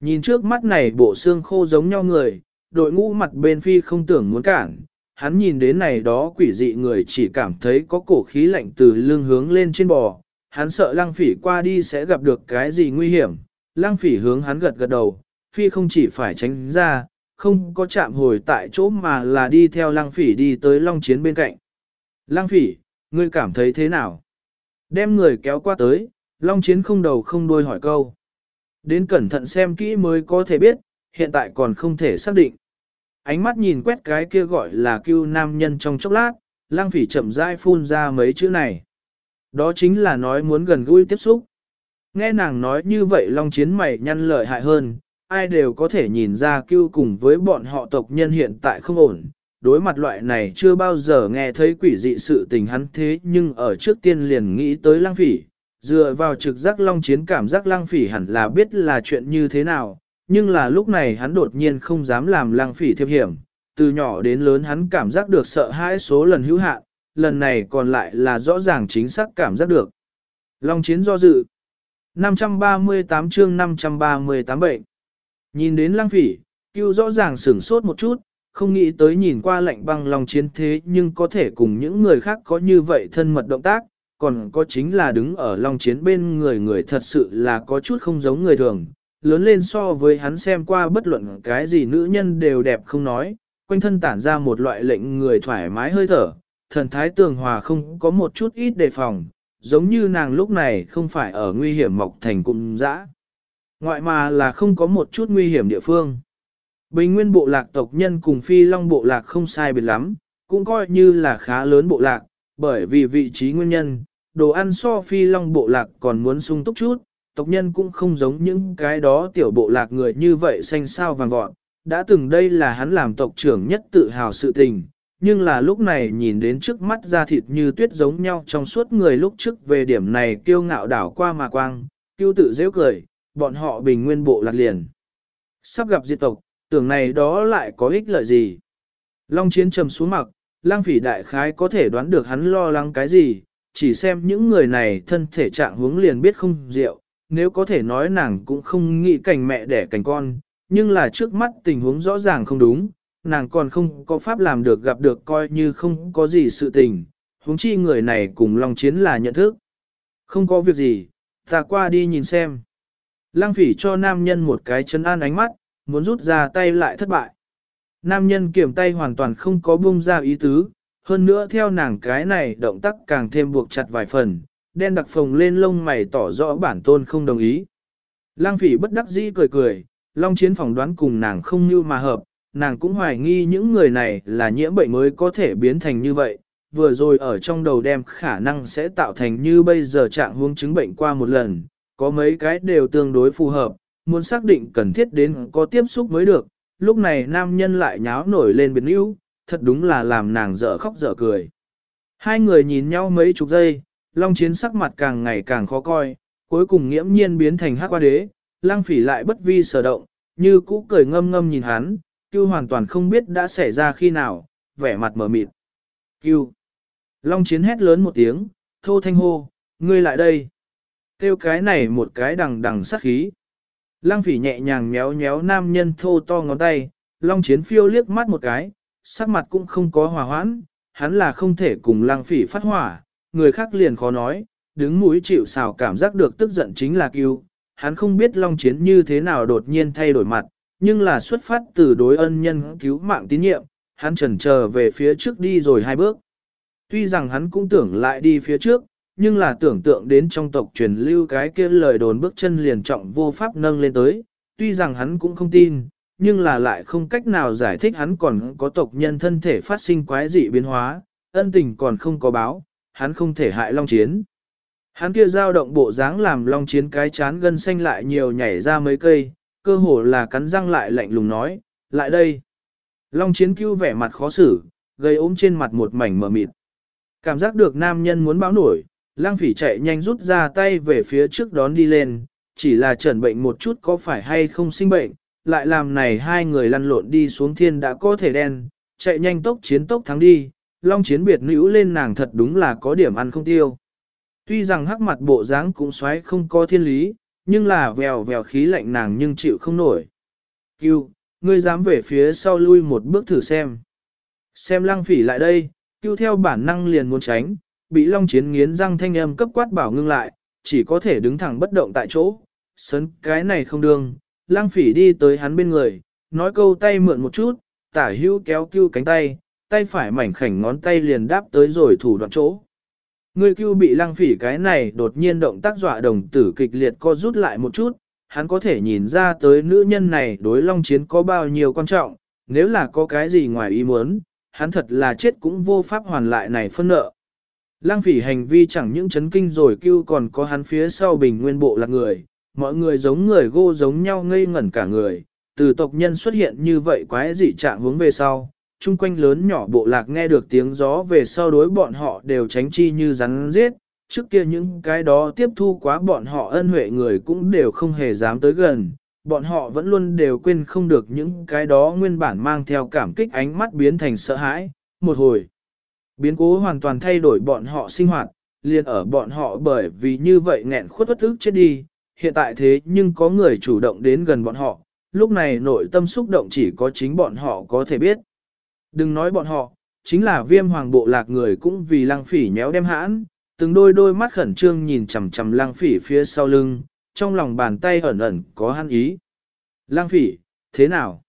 Nhìn trước mắt này bộ xương khô giống nhau người, đội ngũ mặt bên phi không tưởng muốn cản, hắn nhìn đến này đó quỷ dị người chỉ cảm thấy có cổ khí lạnh từ lưng hướng lên trên bò, hắn sợ lăng phỉ qua đi sẽ gặp được cái gì nguy hiểm, lăng phỉ hướng hắn gật gật đầu, phi không chỉ phải tránh ra, không có chạm hồi tại chỗ mà là đi theo lăng phỉ đi tới long chiến bên cạnh. Lăng phỉ, ngươi cảm thấy thế nào? Đem người kéo qua tới, Long Chiến không đầu không đuôi hỏi câu. Đến cẩn thận xem kỹ mới có thể biết, hiện tại còn không thể xác định. Ánh mắt nhìn quét cái kia gọi là Cưu nam nhân trong chốc lát, lang phỉ chậm rãi phun ra mấy chữ này. Đó chính là nói muốn gần gũi tiếp xúc. Nghe nàng nói như vậy Long Chiến mày nhăn lợi hại hơn, ai đều có thể nhìn ra cưu cùng với bọn họ tộc nhân hiện tại không ổn. Đối mặt loại này chưa bao giờ nghe thấy quỷ dị sự tình hắn thế nhưng ở trước tiên liền nghĩ tới lang phỉ, dựa vào trực giác long chiến cảm giác lang phỉ hẳn là biết là chuyện như thế nào, nhưng là lúc này hắn đột nhiên không dám làm lang phỉ thiệp hiểm, từ nhỏ đến lớn hắn cảm giác được sợ hãi số lần hữu hạn, lần này còn lại là rõ ràng chính xác cảm giác được. Long chiến do dự 538 chương 538 bệnh Nhìn đến lang phỉ, cưu rõ ràng sửng sốt một chút, không nghĩ tới nhìn qua lạnh băng lòng chiến thế nhưng có thể cùng những người khác có như vậy thân mật động tác, còn có chính là đứng ở long chiến bên người người thật sự là có chút không giống người thường, lớn lên so với hắn xem qua bất luận cái gì nữ nhân đều đẹp không nói, quanh thân tản ra một loại lệnh người thoải mái hơi thở, thần thái tường hòa không có một chút ít đề phòng, giống như nàng lúc này không phải ở nguy hiểm mọc thành cung dã. Ngoại mà là không có một chút nguy hiểm địa phương. Bình nguyên bộ lạc tộc nhân cùng phi long bộ lạc không sai biệt lắm, cũng coi như là khá lớn bộ lạc, bởi vì vị trí nguyên nhân, đồ ăn so phi long bộ lạc còn muốn sung túc chút, tộc nhân cũng không giống những cái đó tiểu bộ lạc người như vậy xanh sao vàng vọt. Đã từng đây là hắn làm tộc trưởng nhất tự hào sự tình, nhưng là lúc này nhìn đến trước mắt da thịt như tuyết giống nhau trong suốt người lúc trước về điểm này kiêu ngạo đảo qua mà quang, kiêu tự dễ cười, bọn họ bình nguyên bộ lạc liền. Sắp gặp diệt tộc, tưởng này đó lại có ích lợi gì? Long chiến trầm xuống mặt, lang phỉ đại khái có thể đoán được hắn lo lắng cái gì, chỉ xem những người này thân thể trạng hướng liền biết không rượu, nếu có thể nói nàng cũng không nghĩ cảnh mẹ đẻ cảnh con, nhưng là trước mắt tình huống rõ ràng không đúng, nàng còn không có pháp làm được gặp được coi như không có gì sự tình, huống chi người này cùng Long Chiến là nhận thức. Không có việc gì, ta qua đi nhìn xem. Lăng phỉ cho nam nhân một cái chân an ánh mắt, muốn rút ra tay lại thất bại. Nam nhân kiểm tay hoàn toàn không có buông ra ý tứ, hơn nữa theo nàng cái này động tác càng thêm buộc chặt vài phần, đen đặc phồng lên lông mày tỏ rõ bản tôn không đồng ý. Lăng phỉ bất đắc dĩ cười cười, long chiến phỏng đoán cùng nàng không như mà hợp, nàng cũng hoài nghi những người này là nhiễm bệnh mới có thể biến thành như vậy, vừa rồi ở trong đầu đem khả năng sẽ tạo thành như bây giờ trạng huống chứng bệnh qua một lần, có mấy cái đều tương đối phù hợp, muốn xác định cần thiết đến có tiếp xúc mới được, lúc này nam nhân lại nháo nổi lên biến yếu, thật đúng là làm nàng dở khóc dở cười. Hai người nhìn nhau mấy chục giây, Long Chiến sắc mặt càng ngày càng khó coi, cuối cùng nghiễm nhiên biến thành hắc qua đế, lang phỉ lại bất vi sở động, như cũ cười ngâm ngâm nhìn hắn, Cưu hoàn toàn không biết đã xảy ra khi nào, vẻ mặt mở mịt. Cưu. Long Chiến hét lớn một tiếng, thô thanh hô, ngươi lại đây. Kêu cái này một cái đằng đằng sát khí. Lăng phỉ nhẹ nhàng méo méo nam nhân thô to ngón tay, long chiến phiêu liếc mắt một cái, sắc mặt cũng không có hòa hoãn, hắn là không thể cùng lăng phỉ phát hỏa, người khác liền khó nói, đứng mũi chịu xào cảm giác được tức giận chính là cứu, hắn không biết long chiến như thế nào đột nhiên thay đổi mặt, nhưng là xuất phát từ đối ân nhân cứu mạng tín nhiệm, hắn chần chờ về phía trước đi rồi hai bước. Tuy rằng hắn cũng tưởng lại đi phía trước, nhưng là tưởng tượng đến trong tộc truyền lưu cái kia lời đồn bước chân liền trọng vô pháp nâng lên tới, tuy rằng hắn cũng không tin, nhưng là lại không cách nào giải thích hắn còn có tộc nhân thân thể phát sinh quái dị biến hóa, ân tình còn không có báo, hắn không thể hại Long Chiến. Hắn kia dao động bộ dáng làm Long Chiến cái chán gân xanh lại nhiều nhảy ra mấy cây, cơ hồ là cắn răng lại lạnh lùng nói, lại đây. Long Chiến cứu vẻ mặt khó xử, gây ốm trên mặt một mảnh mờ mịt. Cảm giác được nam nhân muốn báo nổi, lang phỉ chạy nhanh rút ra tay về phía trước đón đi lên, chỉ là trần bệnh một chút có phải hay không sinh bệnh, lại làm này hai người lăn lộn đi xuống thiên đã có thể đen, chạy nhanh tốc chiến tốc thắng đi, long chiến biệt nữ lên nàng thật đúng là có điểm ăn không tiêu. Tuy rằng hắc mặt bộ dáng cũng xoáy không có thiên lý, nhưng là vèo vèo khí lạnh nàng nhưng chịu không nổi. Cưu, ngươi dám về phía sau lui một bước thử xem. Xem lăng phỉ lại đây, cưu theo bản năng liền muốn tránh, bị Long Chiến nghiến răng thanh âm cấp quát bảo ngưng lại, chỉ có thể đứng thẳng bất động tại chỗ. Sấn cái này không đương, lang phỉ đi tới hắn bên người, nói câu tay mượn một chút, tả hữu kéo cưu cánh tay, tay phải mảnh khảnh ngón tay liền đáp tới rồi thủ đoạn chỗ. Người cưu bị lăng phỉ cái này đột nhiên động tác dọa đồng tử kịch liệt co rút lại một chút, hắn có thể nhìn ra tới nữ nhân này đối long chiến có bao nhiêu quan trọng, nếu là có cái gì ngoài ý muốn, hắn thật là chết cũng vô pháp hoàn lại này phân nợ. Lang phỉ hành vi chẳng những chấn kinh rồi kêu còn có hắn phía sau bình nguyên bộ là người, mọi người giống người gô giống nhau ngây ngẩn cả người, từ tộc nhân xuất hiện như vậy quái dị trạng hướng về sau, chung quanh lớn nhỏ bộ lạc nghe được tiếng gió về sau đối bọn họ đều tránh chi như rắn giết, trước kia những cái đó tiếp thu quá bọn họ ân huệ người cũng đều không hề dám tới gần, bọn họ vẫn luôn đều quên không được những cái đó nguyên bản mang theo cảm kích ánh mắt biến thành sợ hãi, một hồi. Biến cố hoàn toàn thay đổi bọn họ sinh hoạt, liền ở bọn họ bởi vì như vậy nghẹn khuất bất thức chết đi, hiện tại thế nhưng có người chủ động đến gần bọn họ, lúc này nội tâm xúc động chỉ có chính bọn họ có thể biết. Đừng nói bọn họ, chính là viêm hoàng bộ lạc người cũng vì lăng phỉ nhéo đem hãn, từng đôi đôi mắt khẩn trương nhìn chằm chằm lăng phỉ phía sau lưng, trong lòng bàn tay ẩn ẩn có hăn ý. Lăng phỉ, thế nào?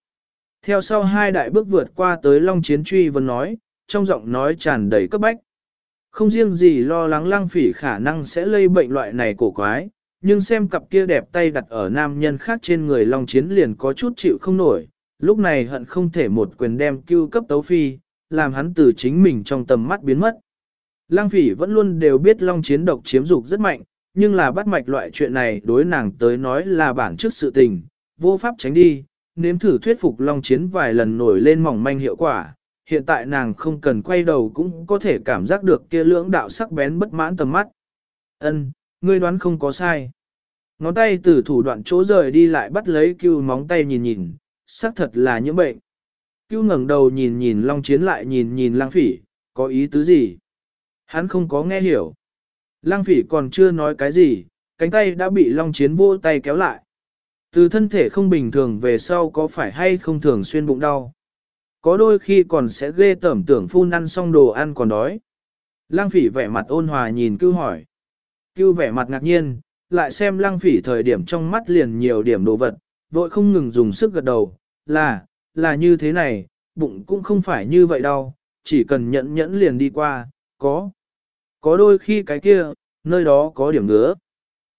Theo sau hai đại bước vượt qua tới Long Chiến truy vấn nói, trong giọng nói tràn đầy cấp bách. Không riêng gì lo lắng lăng phỉ khả năng sẽ lây bệnh loại này cổ quái, nhưng xem cặp kia đẹp tay đặt ở nam nhân khác trên người Long Chiến liền có chút chịu không nổi, lúc này hận không thể một quyền đem cưu cấp tấu phi, làm hắn từ chính mình trong tầm mắt biến mất. Lăng phỉ vẫn luôn đều biết Long Chiến độc chiếm dục rất mạnh, nhưng là bắt mạch loại chuyện này đối nàng tới nói là bản trước sự tình, vô pháp tránh đi, nếm thử thuyết phục Long Chiến vài lần nổi lên mỏng manh hiệu quả. Hiện tại nàng không cần quay đầu cũng có thể cảm giác được kia lưỡng đạo sắc bén bất mãn tầm mắt. Ân, ngươi đoán không có sai. Ngón tay từ thủ đoạn chỗ rời đi lại bắt lấy cưu móng tay nhìn nhìn, xác thật là những bệnh. Cưu ngẩng đầu nhìn nhìn Long Chiến lại nhìn nhìn lang phỉ, có ý tứ gì? Hắn không có nghe hiểu. Lang phỉ còn chưa nói cái gì, cánh tay đã bị Long Chiến vô tay kéo lại. Từ thân thể không bình thường về sau có phải hay không thường xuyên bụng đau. Có đôi khi còn sẽ ghê tởm tưởng phun ăn xong đồ ăn còn đói. Lang phỉ vẻ mặt ôn hòa nhìn cưu hỏi. Cưu vẻ mặt ngạc nhiên, lại xem lang phỉ thời điểm trong mắt liền nhiều điểm đồ vật, vội không ngừng dùng sức gật đầu, là, là như thế này, bụng cũng không phải như vậy đâu, chỉ cần nhẫn nhẫn liền đi qua, có. Có đôi khi cái kia, nơi đó có điểm ngứa.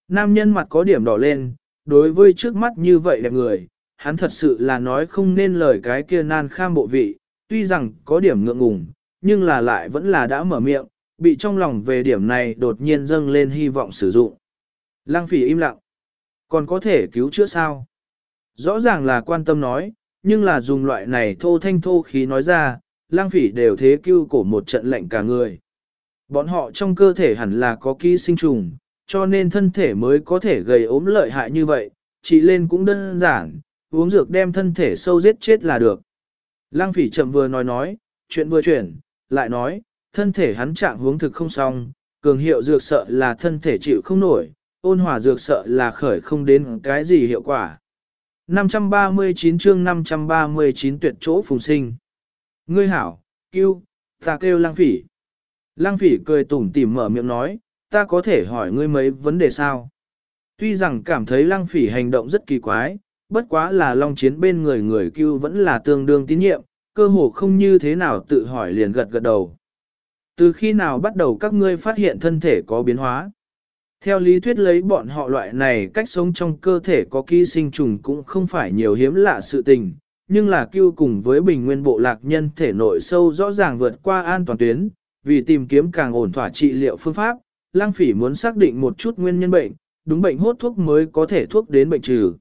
Nam nhân mặt có điểm đỏ lên, đối với trước mắt như vậy đẹp người, hắn thật sự là nói không nên lời cái kia nan kham bộ vị, tuy rằng có điểm ngượng ngùng, nhưng là lại vẫn là đã mở miệng, bị trong lòng về điểm này đột nhiên dâng lên hy vọng sử dụng. Lăng phỉ im lặng. Còn có thể cứu chữa sao? Rõ ràng là quan tâm nói, nhưng là dùng loại này thô thanh thô khí nói ra, lang phỉ đều thế kêu cổ một trận lệnh cả người. Bọn họ trong cơ thể hẳn là có ký sinh trùng, cho nên thân thể mới có thể gầy ốm lợi hại như vậy, chỉ lên cũng đơn giản, uống dược đem thân thể sâu giết chết là được. Lang phỉ chậm vừa nói nói, chuyện vừa chuyển, lại nói, thân thể hắn trạng hướng thực không xong, cường hiệu dược sợ là thân thể chịu không nổi, ôn hòa dược sợ là khởi không đến cái gì hiệu quả. 539 chương 539 tuyệt chỗ phùng sinh. Ngươi hảo, kêu, ta kêu lang phỉ. Lang phỉ cười tủm tỉm mở miệng nói, ta có thể hỏi ngươi mấy vấn đề sao? Tuy rằng cảm thấy lang phỉ hành động rất kỳ quái, bất quá là long chiến bên người người cưu vẫn là tương đương tín nhiệm, cơ hồ không như thế nào tự hỏi liền gật gật đầu. Từ khi nào bắt đầu các ngươi phát hiện thân thể có biến hóa? Theo lý thuyết lấy bọn họ loại này cách sống trong cơ thể có ký sinh trùng cũng không phải nhiều hiếm lạ sự tình, nhưng là cưu cùng với bình nguyên bộ lạc nhân thể nội sâu rõ ràng vượt qua an toàn tuyến, vì tìm kiếm càng ổn thỏa trị liệu phương pháp, lang phỉ muốn xác định một chút nguyên nhân bệnh, đúng bệnh hốt thuốc mới có thể thuốc đến bệnh trừ.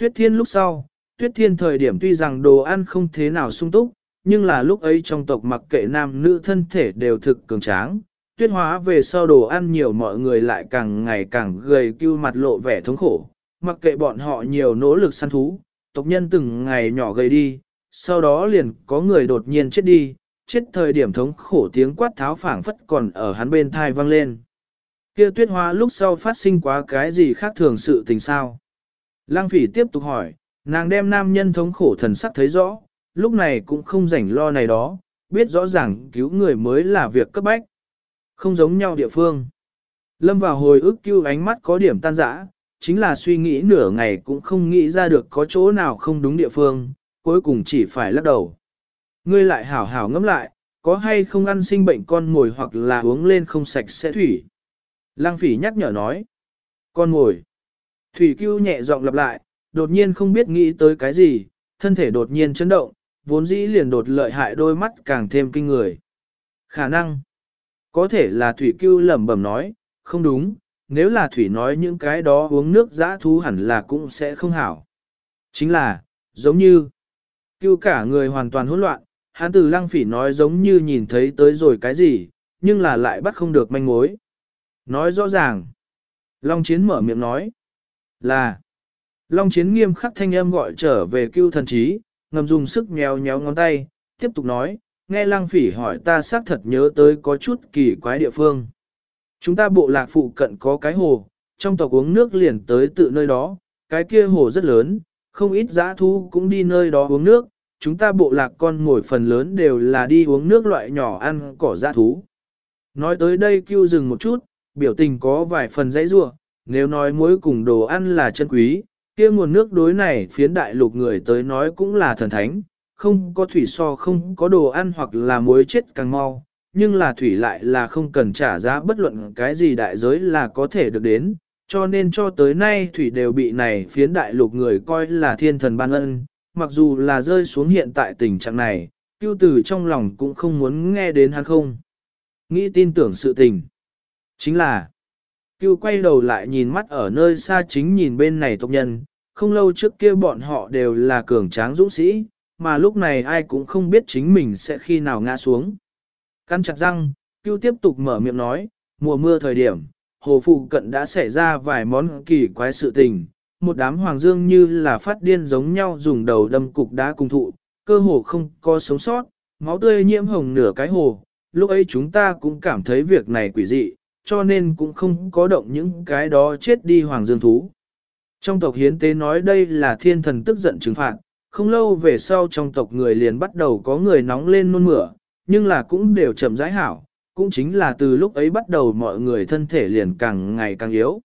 Tuyết thiên lúc sau, tuyết thiên thời điểm tuy rằng đồ ăn không thế nào sung túc, nhưng là lúc ấy trong tộc mặc kệ nam nữ thân thể đều thực cường tráng, tuyết hóa về sau đồ ăn nhiều mọi người lại càng ngày càng gầy cưu mặt lộ vẻ thống khổ, mặc kệ bọn họ nhiều nỗ lực săn thú, tộc nhân từng ngày nhỏ gầy đi, sau đó liền có người đột nhiên chết đi, chết thời điểm thống khổ tiếng quát tháo phảng phất còn ở hắn bên thai vang lên. Kia tuyết hóa lúc sau phát sinh quá cái gì khác thường sự tình sao? Lăng phỉ tiếp tục hỏi, nàng đem nam nhân thống khổ thần sắc thấy rõ, lúc này cũng không rảnh lo này đó, biết rõ ràng cứu người mới là việc cấp bách. Không giống nhau địa phương. Lâm vào hồi ức cứu ánh mắt có điểm tan rã, chính là suy nghĩ nửa ngày cũng không nghĩ ra được có chỗ nào không đúng địa phương, cuối cùng chỉ phải lắc đầu. Ngươi lại hảo hảo ngẫm lại, có hay không ăn sinh bệnh con ngồi hoặc là uống lên không sạch sẽ thủy. Lăng phỉ nhắc nhở nói. Con ngồi. Thủy Cưu nhẹ giọng lặp lại, đột nhiên không biết nghĩ tới cái gì, thân thể đột nhiên chấn động, vốn dĩ liền đột lợi hại đôi mắt càng thêm kinh người. Khả năng. Có thể là thủy cưu lẩm bẩm nói, không đúng, nếu là thủy nói những cái đó uống nước dã thú hẳn là cũng sẽ không hảo. Chính là, giống như, cưu cả người hoàn toàn hỗn loạn, hắn từ lăng phỉ nói giống như nhìn thấy tới rồi cái gì, nhưng là lại bắt không được manh mối. Nói rõ ràng. Long Chiến mở miệng nói. Là. Long Chiến nghiêm khắc thanh âm gọi trở về cưu thần trí, ngầm dùng sức nhéo nhéo ngón tay, tiếp tục nói, nghe Lang phỉ hỏi ta xác thật nhớ tới có chút kỳ quái địa phương. Chúng ta bộ lạc phụ cận có cái hồ, trong tộc uống nước liền tới tự nơi đó, cái kia hồ rất lớn, không ít giã thu cũng đi nơi đó uống nước, chúng ta bộ lạc con ngồi phần lớn đều là đi uống nước loại nhỏ ăn cỏ giã thú. Nói tới đây kêu dừng một chút, biểu tình có vài phần dãy rua, nếu nói muối cùng đồ ăn là chân quý, kia nguồn nước đối này phiến đại lục người tới nói cũng là thần thánh, không có thủy so không có đồ ăn hoặc là muối chết càng mau, nhưng là thủy lại là không cần trả giá bất luận cái gì đại giới là có thể được đến, cho nên cho tới nay thủy đều bị này phiến đại lục người coi là thiên thần ban ân, mặc dù là rơi xuống hiện tại tình trạng này, cưu tử trong lòng cũng không muốn nghe đến hắn không. Nghĩ tin tưởng sự tình. Chính là, cưu quay đầu lại nhìn mắt ở nơi xa chính nhìn bên này tộc nhân, không lâu trước kia bọn họ đều là cường tráng dũng sĩ, mà lúc này ai cũng không biết chính mình sẽ khi nào ngã xuống. Căn chặt răng, cưu tiếp tục mở miệng nói, mùa mưa thời điểm, hồ phụ cận đã xảy ra vài món kỳ quái sự tình, một đám hoàng dương như là phát điên giống nhau dùng đầu đâm cục đá cùng thụ, cơ hồ không có sống sót, máu tươi nhiễm hồng nửa cái hồ, lúc ấy chúng ta cũng cảm thấy việc này quỷ dị, cho nên cũng không có động những cái đó chết đi hoàng dương thú. Trong tộc hiến tế nói đây là thiên thần tức giận trừng phạt, không lâu về sau trong tộc người liền bắt đầu có người nóng lên nôn mửa, nhưng là cũng đều chậm rãi hảo, cũng chính là từ lúc ấy bắt đầu mọi người thân thể liền càng ngày càng yếu.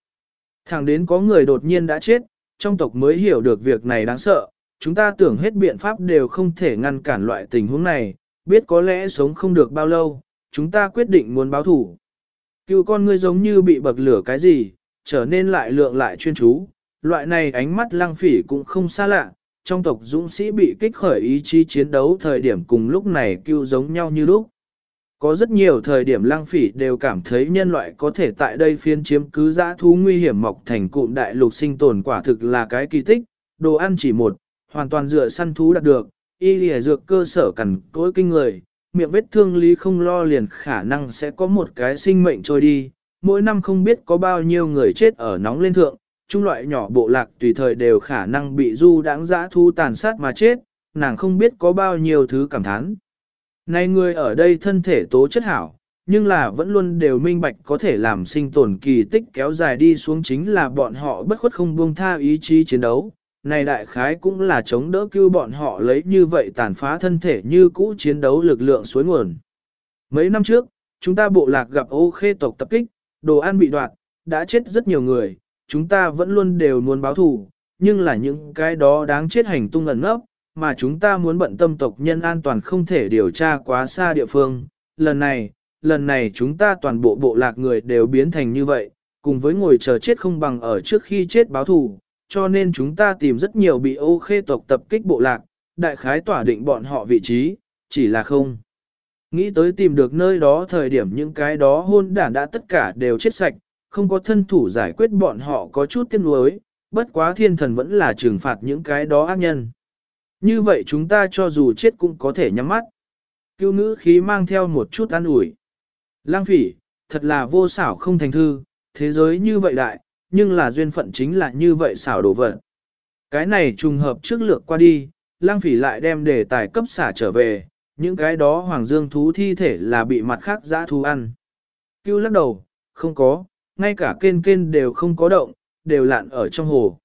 Thẳng đến có người đột nhiên đã chết, trong tộc mới hiểu được việc này đáng sợ, chúng ta tưởng hết biện pháp đều không thể ngăn cản loại tình huống này, biết có lẽ sống không được bao lâu, chúng ta quyết định muốn báo thủ. Cựu con ngươi giống như bị bậc lửa cái gì, trở nên lại lượng lại chuyên chú, loại này ánh mắt lăng phỉ cũng không xa lạ, trong tộc dũng sĩ bị kích khởi ý chí chiến đấu thời điểm cùng lúc này cựu giống nhau như lúc. Có rất nhiều thời điểm lăng phỉ đều cảm thấy nhân loại có thể tại đây phiên chiếm cứ giã thú nguy hiểm mọc thành cụm đại lục sinh tồn quả thực là cái kỳ tích, đồ ăn chỉ một, hoàn toàn dựa săn thú đạt được, y lìa dược cơ sở cần cối kinh người, miệng vết thương lý không lo liền khả năng sẽ có một cái sinh mệnh trôi đi, mỗi năm không biết có bao nhiêu người chết ở nóng lên thượng, trung loại nhỏ bộ lạc tùy thời đều khả năng bị du đáng dã thu tàn sát mà chết, nàng không biết có bao nhiêu thứ cảm thán. Này người ở đây thân thể tố chất hảo, nhưng là vẫn luôn đều minh bạch có thể làm sinh tồn kỳ tích kéo dài đi xuống chính là bọn họ bất khuất không buông tha ý chí chiến đấu. Này đại khái cũng là chống đỡ cứu bọn họ lấy như vậy tàn phá thân thể như cũ chiến đấu lực lượng suối nguồn. Mấy năm trước, chúng ta bộ lạc gặp ô khê tộc tập kích, đồ ăn bị đoạt, đã chết rất nhiều người, chúng ta vẫn luôn đều muốn báo thù, nhưng là những cái đó đáng chết hành tung ẩn ngốc, mà chúng ta muốn bận tâm tộc nhân an toàn không thể điều tra quá xa địa phương. Lần này, lần này chúng ta toàn bộ bộ lạc người đều biến thành như vậy, cùng với ngồi chờ chết không bằng ở trước khi chết báo thù, cho nên chúng ta tìm rất nhiều bị ô khê tộc tập kích bộ lạc, đại khái tỏa định bọn họ vị trí, chỉ là không. Nghĩ tới tìm được nơi đó thời điểm những cái đó hôn đản đã tất cả đều chết sạch, không có thân thủ giải quyết bọn họ có chút tiếc nuối, bất quá thiên thần vẫn là trừng phạt những cái đó ác nhân. Như vậy chúng ta cho dù chết cũng có thể nhắm mắt. Cưu ngữ khí mang theo một chút an ủi. Lang phỉ, thật là vô xảo không thành thư, thế giới như vậy đại, nhưng là duyên phận chính là như vậy xảo đổ vật. Cái này trùng hợp trước lược qua đi, lang phỉ lại đem đề tài cấp xả trở về, những cái đó hoàng dương thú thi thể là bị mặt khác giã thú ăn. Cưu lắc đầu, không có, ngay cả kên kên đều không có động, đều lặn ở trong hồ.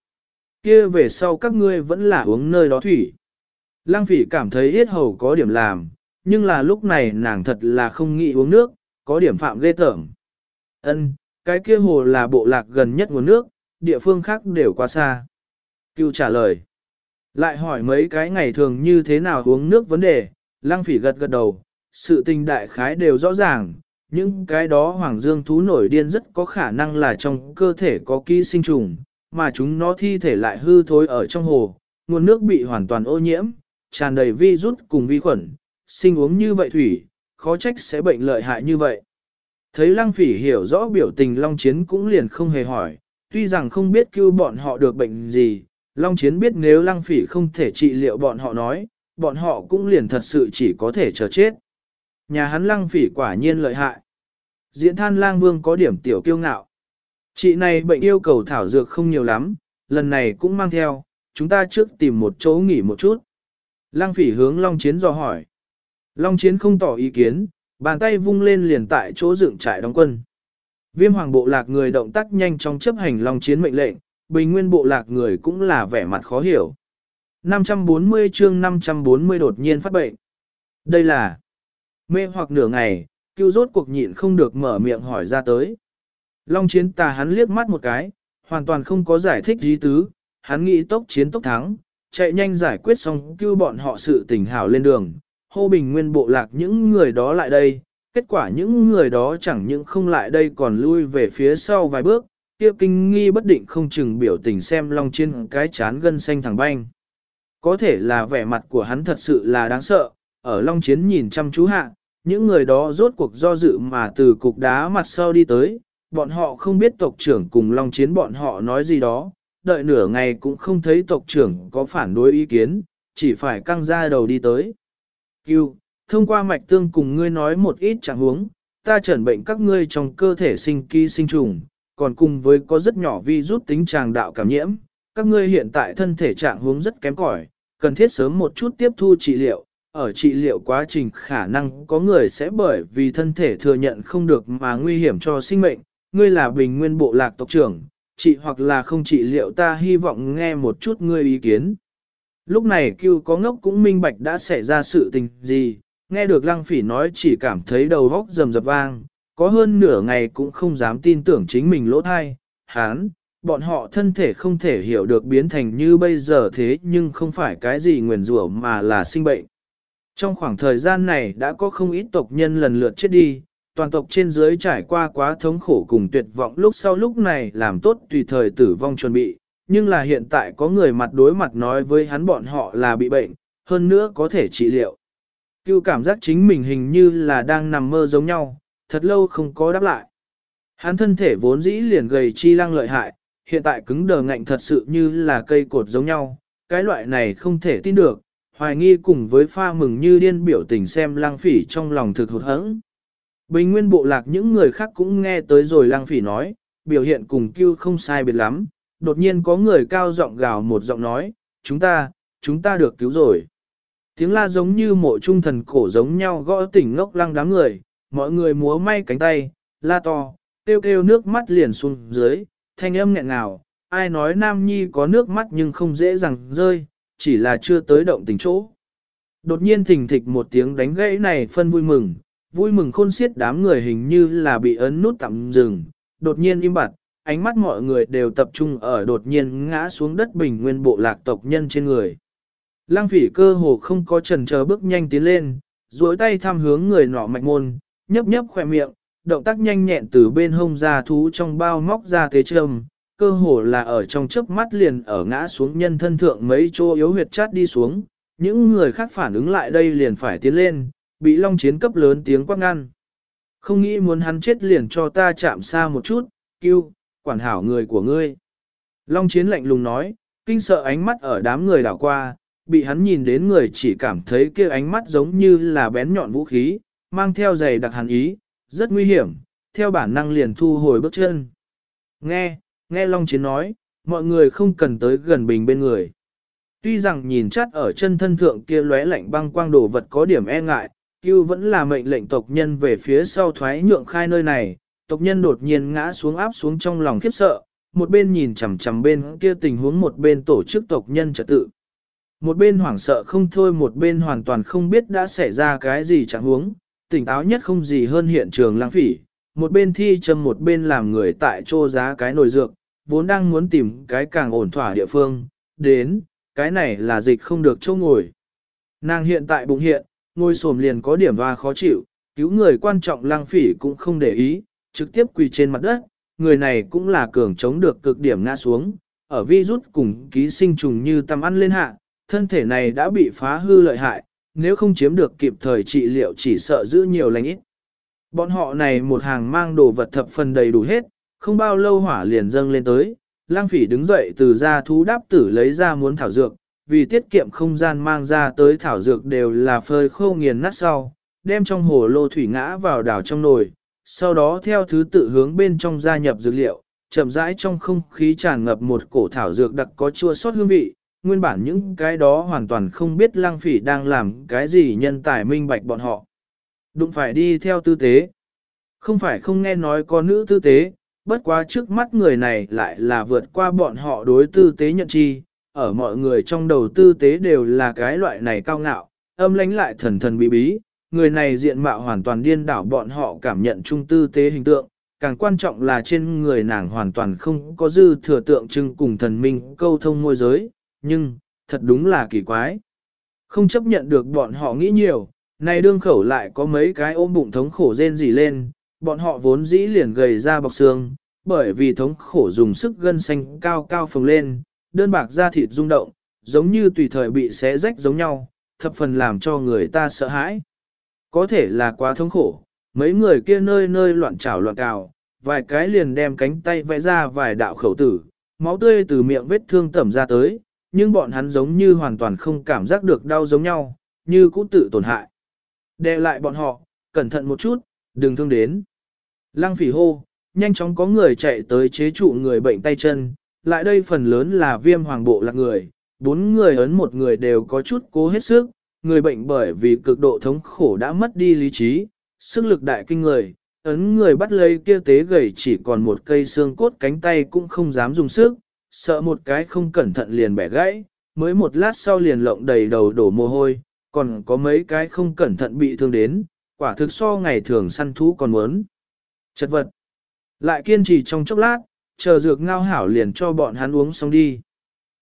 Kia về sau các ngươi vẫn là uống nơi đó thủy. Lang phỉ cảm thấy yết hầu có điểm làm, nhưng là lúc này nàng thật là không nghĩ uống nước, có điểm phạm ghê tởm. Ân, cái kia hồ là bộ lạc gần nhất nguồn nước, địa phương khác đều quá xa. Cưu trả lời. Lại hỏi mấy cái ngày thường như thế nào uống nước vấn đề, lăng phỉ gật gật đầu, sự tình đại khái đều rõ ràng, những cái đó hoàng dương thú nổi điên rất có khả năng là trong cơ thể có ký sinh trùng, mà chúng nó thi thể lại hư thối ở trong hồ, nguồn nước bị hoàn toàn ô nhiễm, tràn đầy vi rút cùng vi khuẩn, sinh uống như vậy thủy, khó trách sẽ bệnh lợi hại như vậy. Thấy lăng phỉ hiểu rõ biểu tình Long Chiến cũng liền không hề hỏi, tuy rằng không biết cứu bọn họ được bệnh gì, Long Chiến biết nếu lăng phỉ không thể trị liệu bọn họ nói, bọn họ cũng liền thật sự chỉ có thể chờ chết. Nhà hắn lăng phỉ quả nhiên lợi hại. Diễn than lang vương có điểm tiểu kiêu ngạo. Chị này bệnh yêu cầu thảo dược không nhiều lắm, lần này cũng mang theo, chúng ta trước tìm một chỗ nghỉ một chút. Lăng phỉ hướng Long Chiến dò hỏi. Long Chiến không tỏ ý kiến, bàn tay vung lên liền tại chỗ dựng trại đóng quân. Viêm hoàng bộ lạc người động tác nhanh trong chấp hành Long Chiến mệnh lệnh, bình nguyên bộ lạc người cũng là vẻ mặt khó hiểu. 540 chương 540 đột nhiên phát bệnh. Đây là mê hoặc nửa ngày, cứu rốt cuộc nhịn không được mở miệng hỏi ra tới. Long chiến tà hắn liếc mắt một cái, hoàn toàn không có giải thích gì tứ, hắn nghĩ tốc chiến tốc thắng, chạy nhanh giải quyết xong cứu bọn họ sự tỉnh hảo lên đường, hô bình nguyên bộ lạc những người đó lại đây, kết quả những người đó chẳng những không lại đây còn lui về phía sau vài bước, kia kinh nghi bất định không chừng biểu tình xem long trên cái chán gân xanh thẳng banh. Có thể là vẻ mặt của hắn thật sự là đáng sợ, ở long chiến nhìn chăm chú hạ, những người đó rốt cuộc do dự mà từ cục đá mặt sau đi tới, bọn họ không biết tộc trưởng cùng long chiến bọn họ nói gì đó, đợi nửa ngày cũng không thấy tộc trưởng có phản đối ý kiến, chỉ phải căng ra đầu đi tới. Cưu, thông qua mạch tương cùng ngươi nói một ít trạng huống, ta chẩn bệnh các ngươi trong cơ thể sinh ký sinh trùng, còn cùng với có rất nhỏ vi rút tính tràng đạo cảm nhiễm, các ngươi hiện tại thân thể trạng huống rất kém cỏi, cần thiết sớm một chút tiếp thu trị liệu, ở trị liệu quá trình khả năng có người sẽ bởi vì thân thể thừa nhận không được mà nguy hiểm cho sinh mệnh, ngươi là bình nguyên bộ lạc tộc trưởng, trị hoặc là không trị liệu ta hy vọng nghe một chút ngươi ý kiến. Lúc này cưu có ngốc cũng minh bạch đã xảy ra sự tình gì, nghe được lăng phỉ nói chỉ cảm thấy đầu góc rầm rập vang, có hơn nửa ngày cũng không dám tin tưởng chính mình lỗ thai, hán, bọn họ thân thể không thể hiểu được biến thành như bây giờ thế nhưng không phải cái gì nguyền rủa mà là sinh bệnh. Trong khoảng thời gian này đã có không ít tộc nhân lần lượt chết đi, toàn tộc trên dưới trải qua quá thống khổ cùng tuyệt vọng lúc sau lúc này làm tốt tùy thời tử vong chuẩn bị, nhưng là hiện tại có người mặt đối mặt nói với hắn bọn họ là bị bệnh, hơn nữa có thể trị liệu. Cưu cảm giác chính mình hình như là đang nằm mơ giống nhau, thật lâu không có đáp lại. Hắn thân thể vốn dĩ liền gầy chi lăng lợi hại, hiện tại cứng đờ ngạnh thật sự như là cây cột giống nhau, cái loại này không thể tin được, hoài nghi cùng với pha mừng như điên biểu tình xem lăng phỉ trong lòng thực hụt hẫng. Bình nguyên bộ lạc những người khác cũng nghe tới rồi lăng phỉ nói, biểu hiện cùng Cưu không sai biệt lắm, đột nhiên có người cao giọng gào một giọng nói, chúng ta, chúng ta được cứu rồi. Tiếng la giống như mộ trung thần cổ giống nhau gõ tỉnh ngốc lăng đám người, mọi người múa may cánh tay, la to, kêu kêu nước mắt liền xuống dưới, thanh âm nghẹn ngào, ai nói nam nhi có nước mắt nhưng không dễ dàng rơi, chỉ là chưa tới động tình chỗ. Đột nhiên thình thịch một tiếng đánh gãy này phân vui mừng, vui mừng khôn xiết đám người hình như là bị ấn nút tạm dừng, đột nhiên im bặt, ánh mắt mọi người đều tập trung ở đột nhiên ngã xuống đất bình nguyên bộ lạc tộc nhân trên người. Lăng phỉ cơ hồ không có trần chờ bước nhanh tiến lên, duỗi tay thăm hướng người nọ mạch môn, nhấp nhấp khỏe miệng, động tác nhanh nhẹn từ bên hông ra thú trong bao móc ra thế trầm, cơ hồ là ở trong chớp mắt liền ở ngã xuống nhân thân thượng mấy chỗ yếu huyệt chát đi xuống, những người khác phản ứng lại đây liền phải tiến lên, bị long chiến cấp lớn tiếng quát ngăn. Không nghĩ muốn hắn chết liền cho ta chạm xa một chút, kêu, quản hảo người của ngươi. Long chiến lạnh lùng nói, kinh sợ ánh mắt ở đám người đảo qua, bị hắn nhìn đến người chỉ cảm thấy kia ánh mắt giống như là bén nhọn vũ khí, mang theo giày đặc hàn ý, rất nguy hiểm, theo bản năng liền thu hồi bước chân. Nghe, nghe Long Chiến nói, mọi người không cần tới gần bình bên người. Tuy rằng nhìn chắt ở chân thân thượng kia lóe lạnh băng quang đồ vật có điểm e ngại, Cưu vẫn là mệnh lệnh tộc nhân về phía sau thoái nhượng khai nơi này, tộc nhân đột nhiên ngã xuống áp xuống trong lòng khiếp sợ, một bên nhìn chằm chằm bên kia tình huống một bên tổ chức tộc nhân trật tự. Một bên hoảng sợ không thôi một bên hoàn toàn không biết đã xảy ra cái gì chẳng huống, tỉnh táo nhất không gì hơn hiện trường lang phỉ, một bên thi châm một bên làm người tại trô giá cái nồi dược, vốn đang muốn tìm cái càng ổn thỏa địa phương, đến, cái này là dịch không được châu ngồi. Nàng hiện tại bụng hiện, ngồi xổm liền có điểm và khó chịu, cứu người quan trọng lang phỉ cũng không để ý, trực tiếp quỳ trên mặt đất, người này cũng là cường chống được cực điểm ngã xuống, ở vi rút cùng ký sinh trùng như tầm ăn lên hạ, thân thể này đã bị phá hư lợi hại, nếu không chiếm được kịp thời trị liệu chỉ sợ giữ nhiều lành ít. Bọn họ này một hàng mang đồ vật thập phần đầy đủ hết, không bao lâu hỏa liền dâng lên tới, lang phỉ đứng dậy từ ra thú đáp tử lấy ra muốn thảo dược, vì tiết kiệm không gian mang ra tới thảo dược đều là phơi khô nghiền nát sau, đem trong hồ lô thủy ngã vào đảo trong nồi, sau đó theo thứ tự hướng bên trong gia nhập dược liệu, chậm rãi trong không khí tràn ngập một cổ thảo dược đặc có chua sót hương vị, nguyên bản những cái đó hoàn toàn không biết lang phỉ đang làm cái gì nhân tài minh bạch bọn họ. Đụng phải đi theo tư tế. Không phải không nghe nói có nữ tư tế, bất quá trước mắt người này lại là vượt qua bọn họ đối tư tế nhận chi, ở mọi người trong đầu tư tế đều là cái loại này cao ngạo, âm lánh lại thần thần bí bí, người này diện mạo hoàn toàn điên đảo bọn họ cảm nhận trung tư tế hình tượng, càng quan trọng là trên người nàng hoàn toàn không có dư thừa tượng trưng cùng thần minh câu thông môi giới, nhưng, thật đúng là kỳ quái. Không chấp nhận được bọn họ nghĩ nhiều, này đương khẩu lại có mấy cái ôm bụng thống khổ rên gì lên, bọn họ vốn dĩ liền gầy ra bọc xương, bởi vì thống khổ dùng sức gân xanh cao cao phồng lên, đơn bạc da thịt rung động, giống như tùy thời bị xé rách giống nhau, thập phần làm cho người ta sợ hãi. Có thể là quá thống khổ, mấy người kia nơi nơi loạn trảo loạn cào, vài cái liền đem cánh tay vẽ ra vài đạo khẩu tử, máu tươi từ miệng vết thương tẩm ra tới, nhưng bọn hắn giống như hoàn toàn không cảm giác được đau giống nhau, như cũng tự tổn hại. Đè lại bọn họ, cẩn thận một chút, đừng thương đến. Lăng phỉ hô, nhanh chóng có người chạy tới chế trụ người bệnh tay chân, lại đây phần lớn là viêm hoàng bộ lạc người, bốn người ấn một người đều có chút cố hết sức, người bệnh bởi vì cực độ thống khổ đã mất đi lý trí, sức lực đại kinh người, ấn người bắt lấy kia tế gầy chỉ còn một cây xương cốt cánh tay cũng không dám dùng sức, sợ một cái không cẩn thận liền bẻ gãy, mới một lát sau liền lộng đầy đầu đổ mồ hôi, còn có mấy cái không cẩn thận bị thương đến, quả thực so ngày thường săn thú còn muốn. Chật vật. Lại kiên trì trong chốc lát, chờ dược ngao hảo liền cho bọn hắn uống xong đi.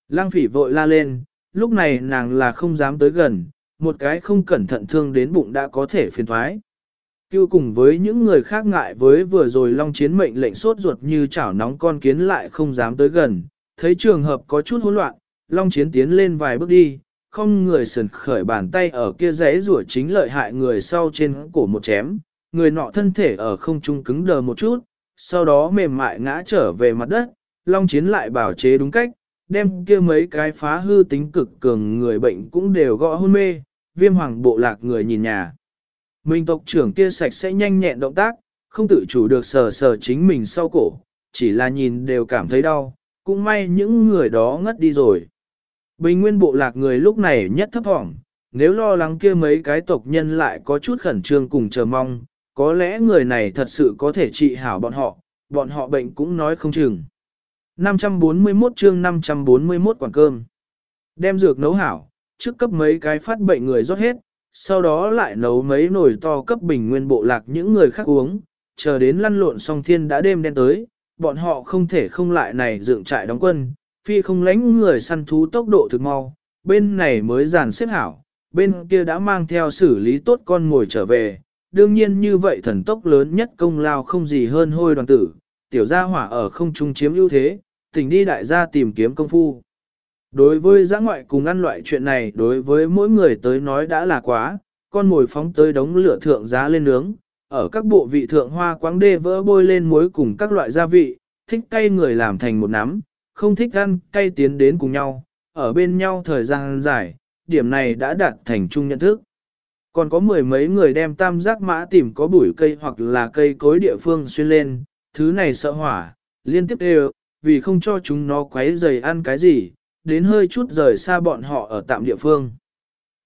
Lăng phỉ vội la lên, lúc này nàng là không dám tới gần, một cái không cẩn thận thương đến bụng đã có thể phiền thoái. Cưu cùng với những người khác ngại với vừa rồi long chiến mệnh lệnh sốt ruột như chảo nóng con kiến lại không dám tới gần, thấy trường hợp có chút hỗn loạn, long chiến tiến lên vài bước đi, không người sần khởi bàn tay ở kia rẽ rủa chính lợi hại người sau trên cổ một chém, người nọ thân thể ở không trung cứng đờ một chút, sau đó mềm mại ngã trở về mặt đất, long chiến lại bảo chế đúng cách, đem kia mấy cái phá hư tính cực cường người bệnh cũng đều gõ hôn mê, viêm hoàng bộ lạc người nhìn nhà. Minh tộc trưởng kia sạch sẽ nhanh nhẹn động tác, không tự chủ được sờ sờ chính mình sau cổ, chỉ là nhìn đều cảm thấy đau, cũng may những người đó ngất đi rồi. Bình nguyên bộ lạc người lúc này nhất thấp thỏm, nếu lo lắng kia mấy cái tộc nhân lại có chút khẩn trương cùng chờ mong, có lẽ người này thật sự có thể trị hảo bọn họ, bọn họ bệnh cũng nói không chừng. 541 chương 541 quản cơm. Đem dược nấu hảo, trước cấp mấy cái phát bệnh người rót hết, sau đó lại nấu mấy nồi to cấp bình nguyên bộ lạc những người khác uống, chờ đến lăn lộn xong thiên đã đêm đen tới, bọn họ không thể không lại này dựng trại đóng quân, phi không lánh người săn thú tốc độ thực mau, bên này mới dàn xếp hảo, bên kia đã mang theo xử lý tốt con ngồi trở về, đương nhiên như vậy thần tốc lớn nhất công lao không gì hơn hôi đoàn tử, tiểu gia hỏa ở không trung chiếm ưu thế, tỉnh đi đại gia tìm kiếm công phu. Đối với giã ngoại cùng ăn loại chuyện này đối với mỗi người tới nói đã là quá, con mồi phóng tới đống lửa thượng giá lên nướng, ở các bộ vị thượng hoa quáng đê vỡ bôi lên muối cùng các loại gia vị, thích cay người làm thành một nắm, không thích ăn cay tiến đến cùng nhau, ở bên nhau thời gian dài, điểm này đã đạt thành chung nhận thức. Còn có mười mấy người đem tam giác mã tìm có bụi cây hoặc là cây cối địa phương xuyên lên, thứ này sợ hỏa, liên tiếp đều, vì không cho chúng nó quấy dày ăn cái gì, đến hơi chút rời xa bọn họ ở tạm địa phương.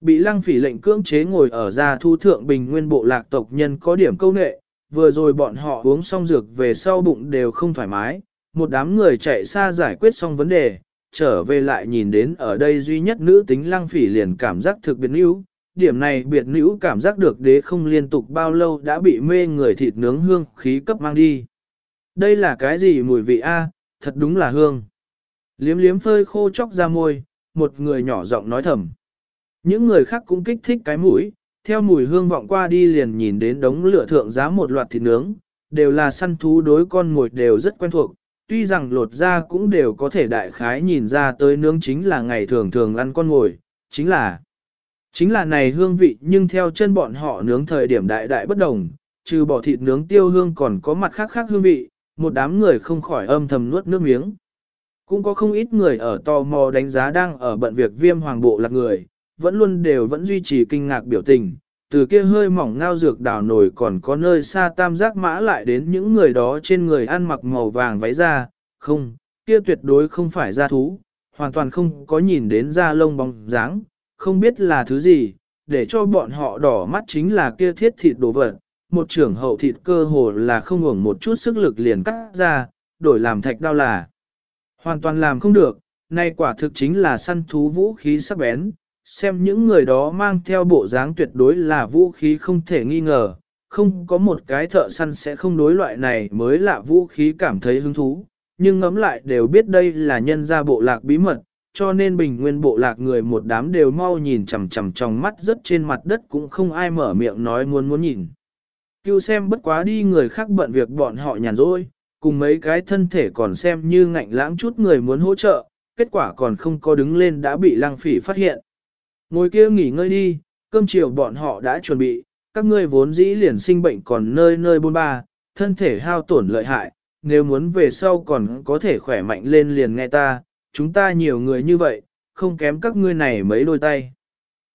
Bị lăng phỉ lệnh cưỡng chế ngồi ở gia thu thượng bình nguyên bộ lạc tộc nhân có điểm câu nệ, vừa rồi bọn họ uống xong dược về sau bụng đều không thoải mái, một đám người chạy xa giải quyết xong vấn đề, trở về lại nhìn đến ở đây duy nhất nữ tính lăng phỉ liền cảm giác thực biệt níu. Điểm này biệt nữ cảm giác được đế không liên tục bao lâu đã bị mê người thịt nướng hương khí cấp mang đi. Đây là cái gì mùi vị a? thật đúng là hương. Liếm liếm phơi khô chóc ra môi, một người nhỏ giọng nói thầm. Những người khác cũng kích thích cái mũi, theo mùi hương vọng qua đi liền nhìn đến đống lửa thượng giá một loạt thịt nướng, đều là săn thú đối con mồi đều rất quen thuộc, tuy rằng lột ra cũng đều có thể đại khái nhìn ra tới nướng chính là ngày thường thường ăn con mồi, chính là chính là này hương vị nhưng theo chân bọn họ nướng thời điểm đại đại bất đồng, trừ bỏ thịt nướng tiêu hương còn có mặt khác khác hương vị, một đám người không khỏi âm thầm nuốt nước miếng. Cũng có không ít người ở tò mò đánh giá đang ở bận việc viêm hoàng bộ lạc người, vẫn luôn đều vẫn duy trì kinh ngạc biểu tình, từ kia hơi mỏng ngao dược đảo nổi còn có nơi xa tam giác mã lại đến những người đó trên người ăn mặc màu vàng váy da, không, kia tuyệt đối không phải da thú, hoàn toàn không có nhìn đến da lông bóng dáng, không biết là thứ gì, để cho bọn họ đỏ mắt chính là kia thiết thịt đồ vật, một trưởng hậu thịt cơ hồ là không ngủng một chút sức lực liền cắt ra, đổi làm thạch đao là hoàn toàn làm không được, nay quả thực chính là săn thú vũ khí sắc bén, xem những người đó mang theo bộ dáng tuyệt đối là vũ khí không thể nghi ngờ, không có một cái thợ săn sẽ không đối loại này mới là vũ khí cảm thấy hứng thú, nhưng ngẫm lại đều biết đây là nhân gia bộ lạc bí mật, cho nên bình nguyên bộ lạc người một đám đều mau nhìn chằm chằm trong mắt rất trên mặt đất cũng không ai mở miệng nói muốn muốn nhìn. Cưu xem bất quá đi người khác bận việc bọn họ nhàn rỗi, cùng mấy cái thân thể còn xem như ngạnh lãng chút người muốn hỗ trợ, kết quả còn không có đứng lên đã bị lăng phỉ phát hiện. Ngồi kia nghỉ ngơi đi, cơm chiều bọn họ đã chuẩn bị, các ngươi vốn dĩ liền sinh bệnh còn nơi nơi bôn ba, thân thể hao tổn lợi hại, nếu muốn về sau còn có thể khỏe mạnh lên liền nghe ta, chúng ta nhiều người như vậy, không kém các ngươi này mấy đôi tay.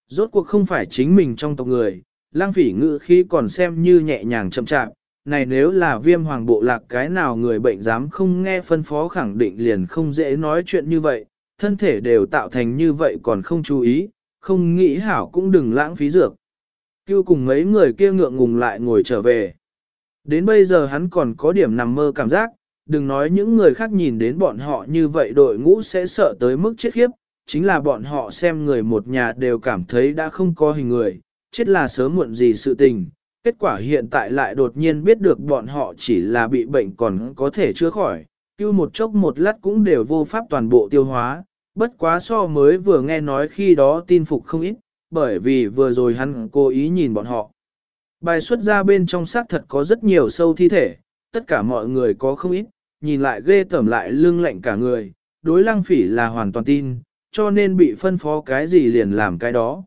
Rốt cuộc không phải chính mình trong tộc người, lang phỉ ngự khí còn xem như nhẹ nhàng chậm chạp, này nếu là viêm hoàng bộ lạc cái nào người bệnh dám không nghe phân phó khẳng định liền không dễ nói chuyện như vậy, thân thể đều tạo thành như vậy còn không chú ý, không nghĩ hảo cũng đừng lãng phí dược. Cưu cùng mấy người kia ngượng ngùng lại ngồi trở về. Đến bây giờ hắn còn có điểm nằm mơ cảm giác, đừng nói những người khác nhìn đến bọn họ như vậy đội ngũ sẽ sợ tới mức chết khiếp, chính là bọn họ xem người một nhà đều cảm thấy đã không có hình người, chết là sớm muộn gì sự tình. Kết quả hiện tại lại đột nhiên biết được bọn họ chỉ là bị bệnh còn có thể chữa khỏi, cứu một chốc một lát cũng đều vô pháp toàn bộ tiêu hóa, bất quá so mới vừa nghe nói khi đó tin phục không ít, bởi vì vừa rồi hắn cố ý nhìn bọn họ. Bài xuất ra bên trong xác thật có rất nhiều sâu thi thể, tất cả mọi người có không ít, nhìn lại ghê tởm lại lưng lạnh cả người, đối lăng phỉ là hoàn toàn tin, cho nên bị phân phó cái gì liền làm cái đó.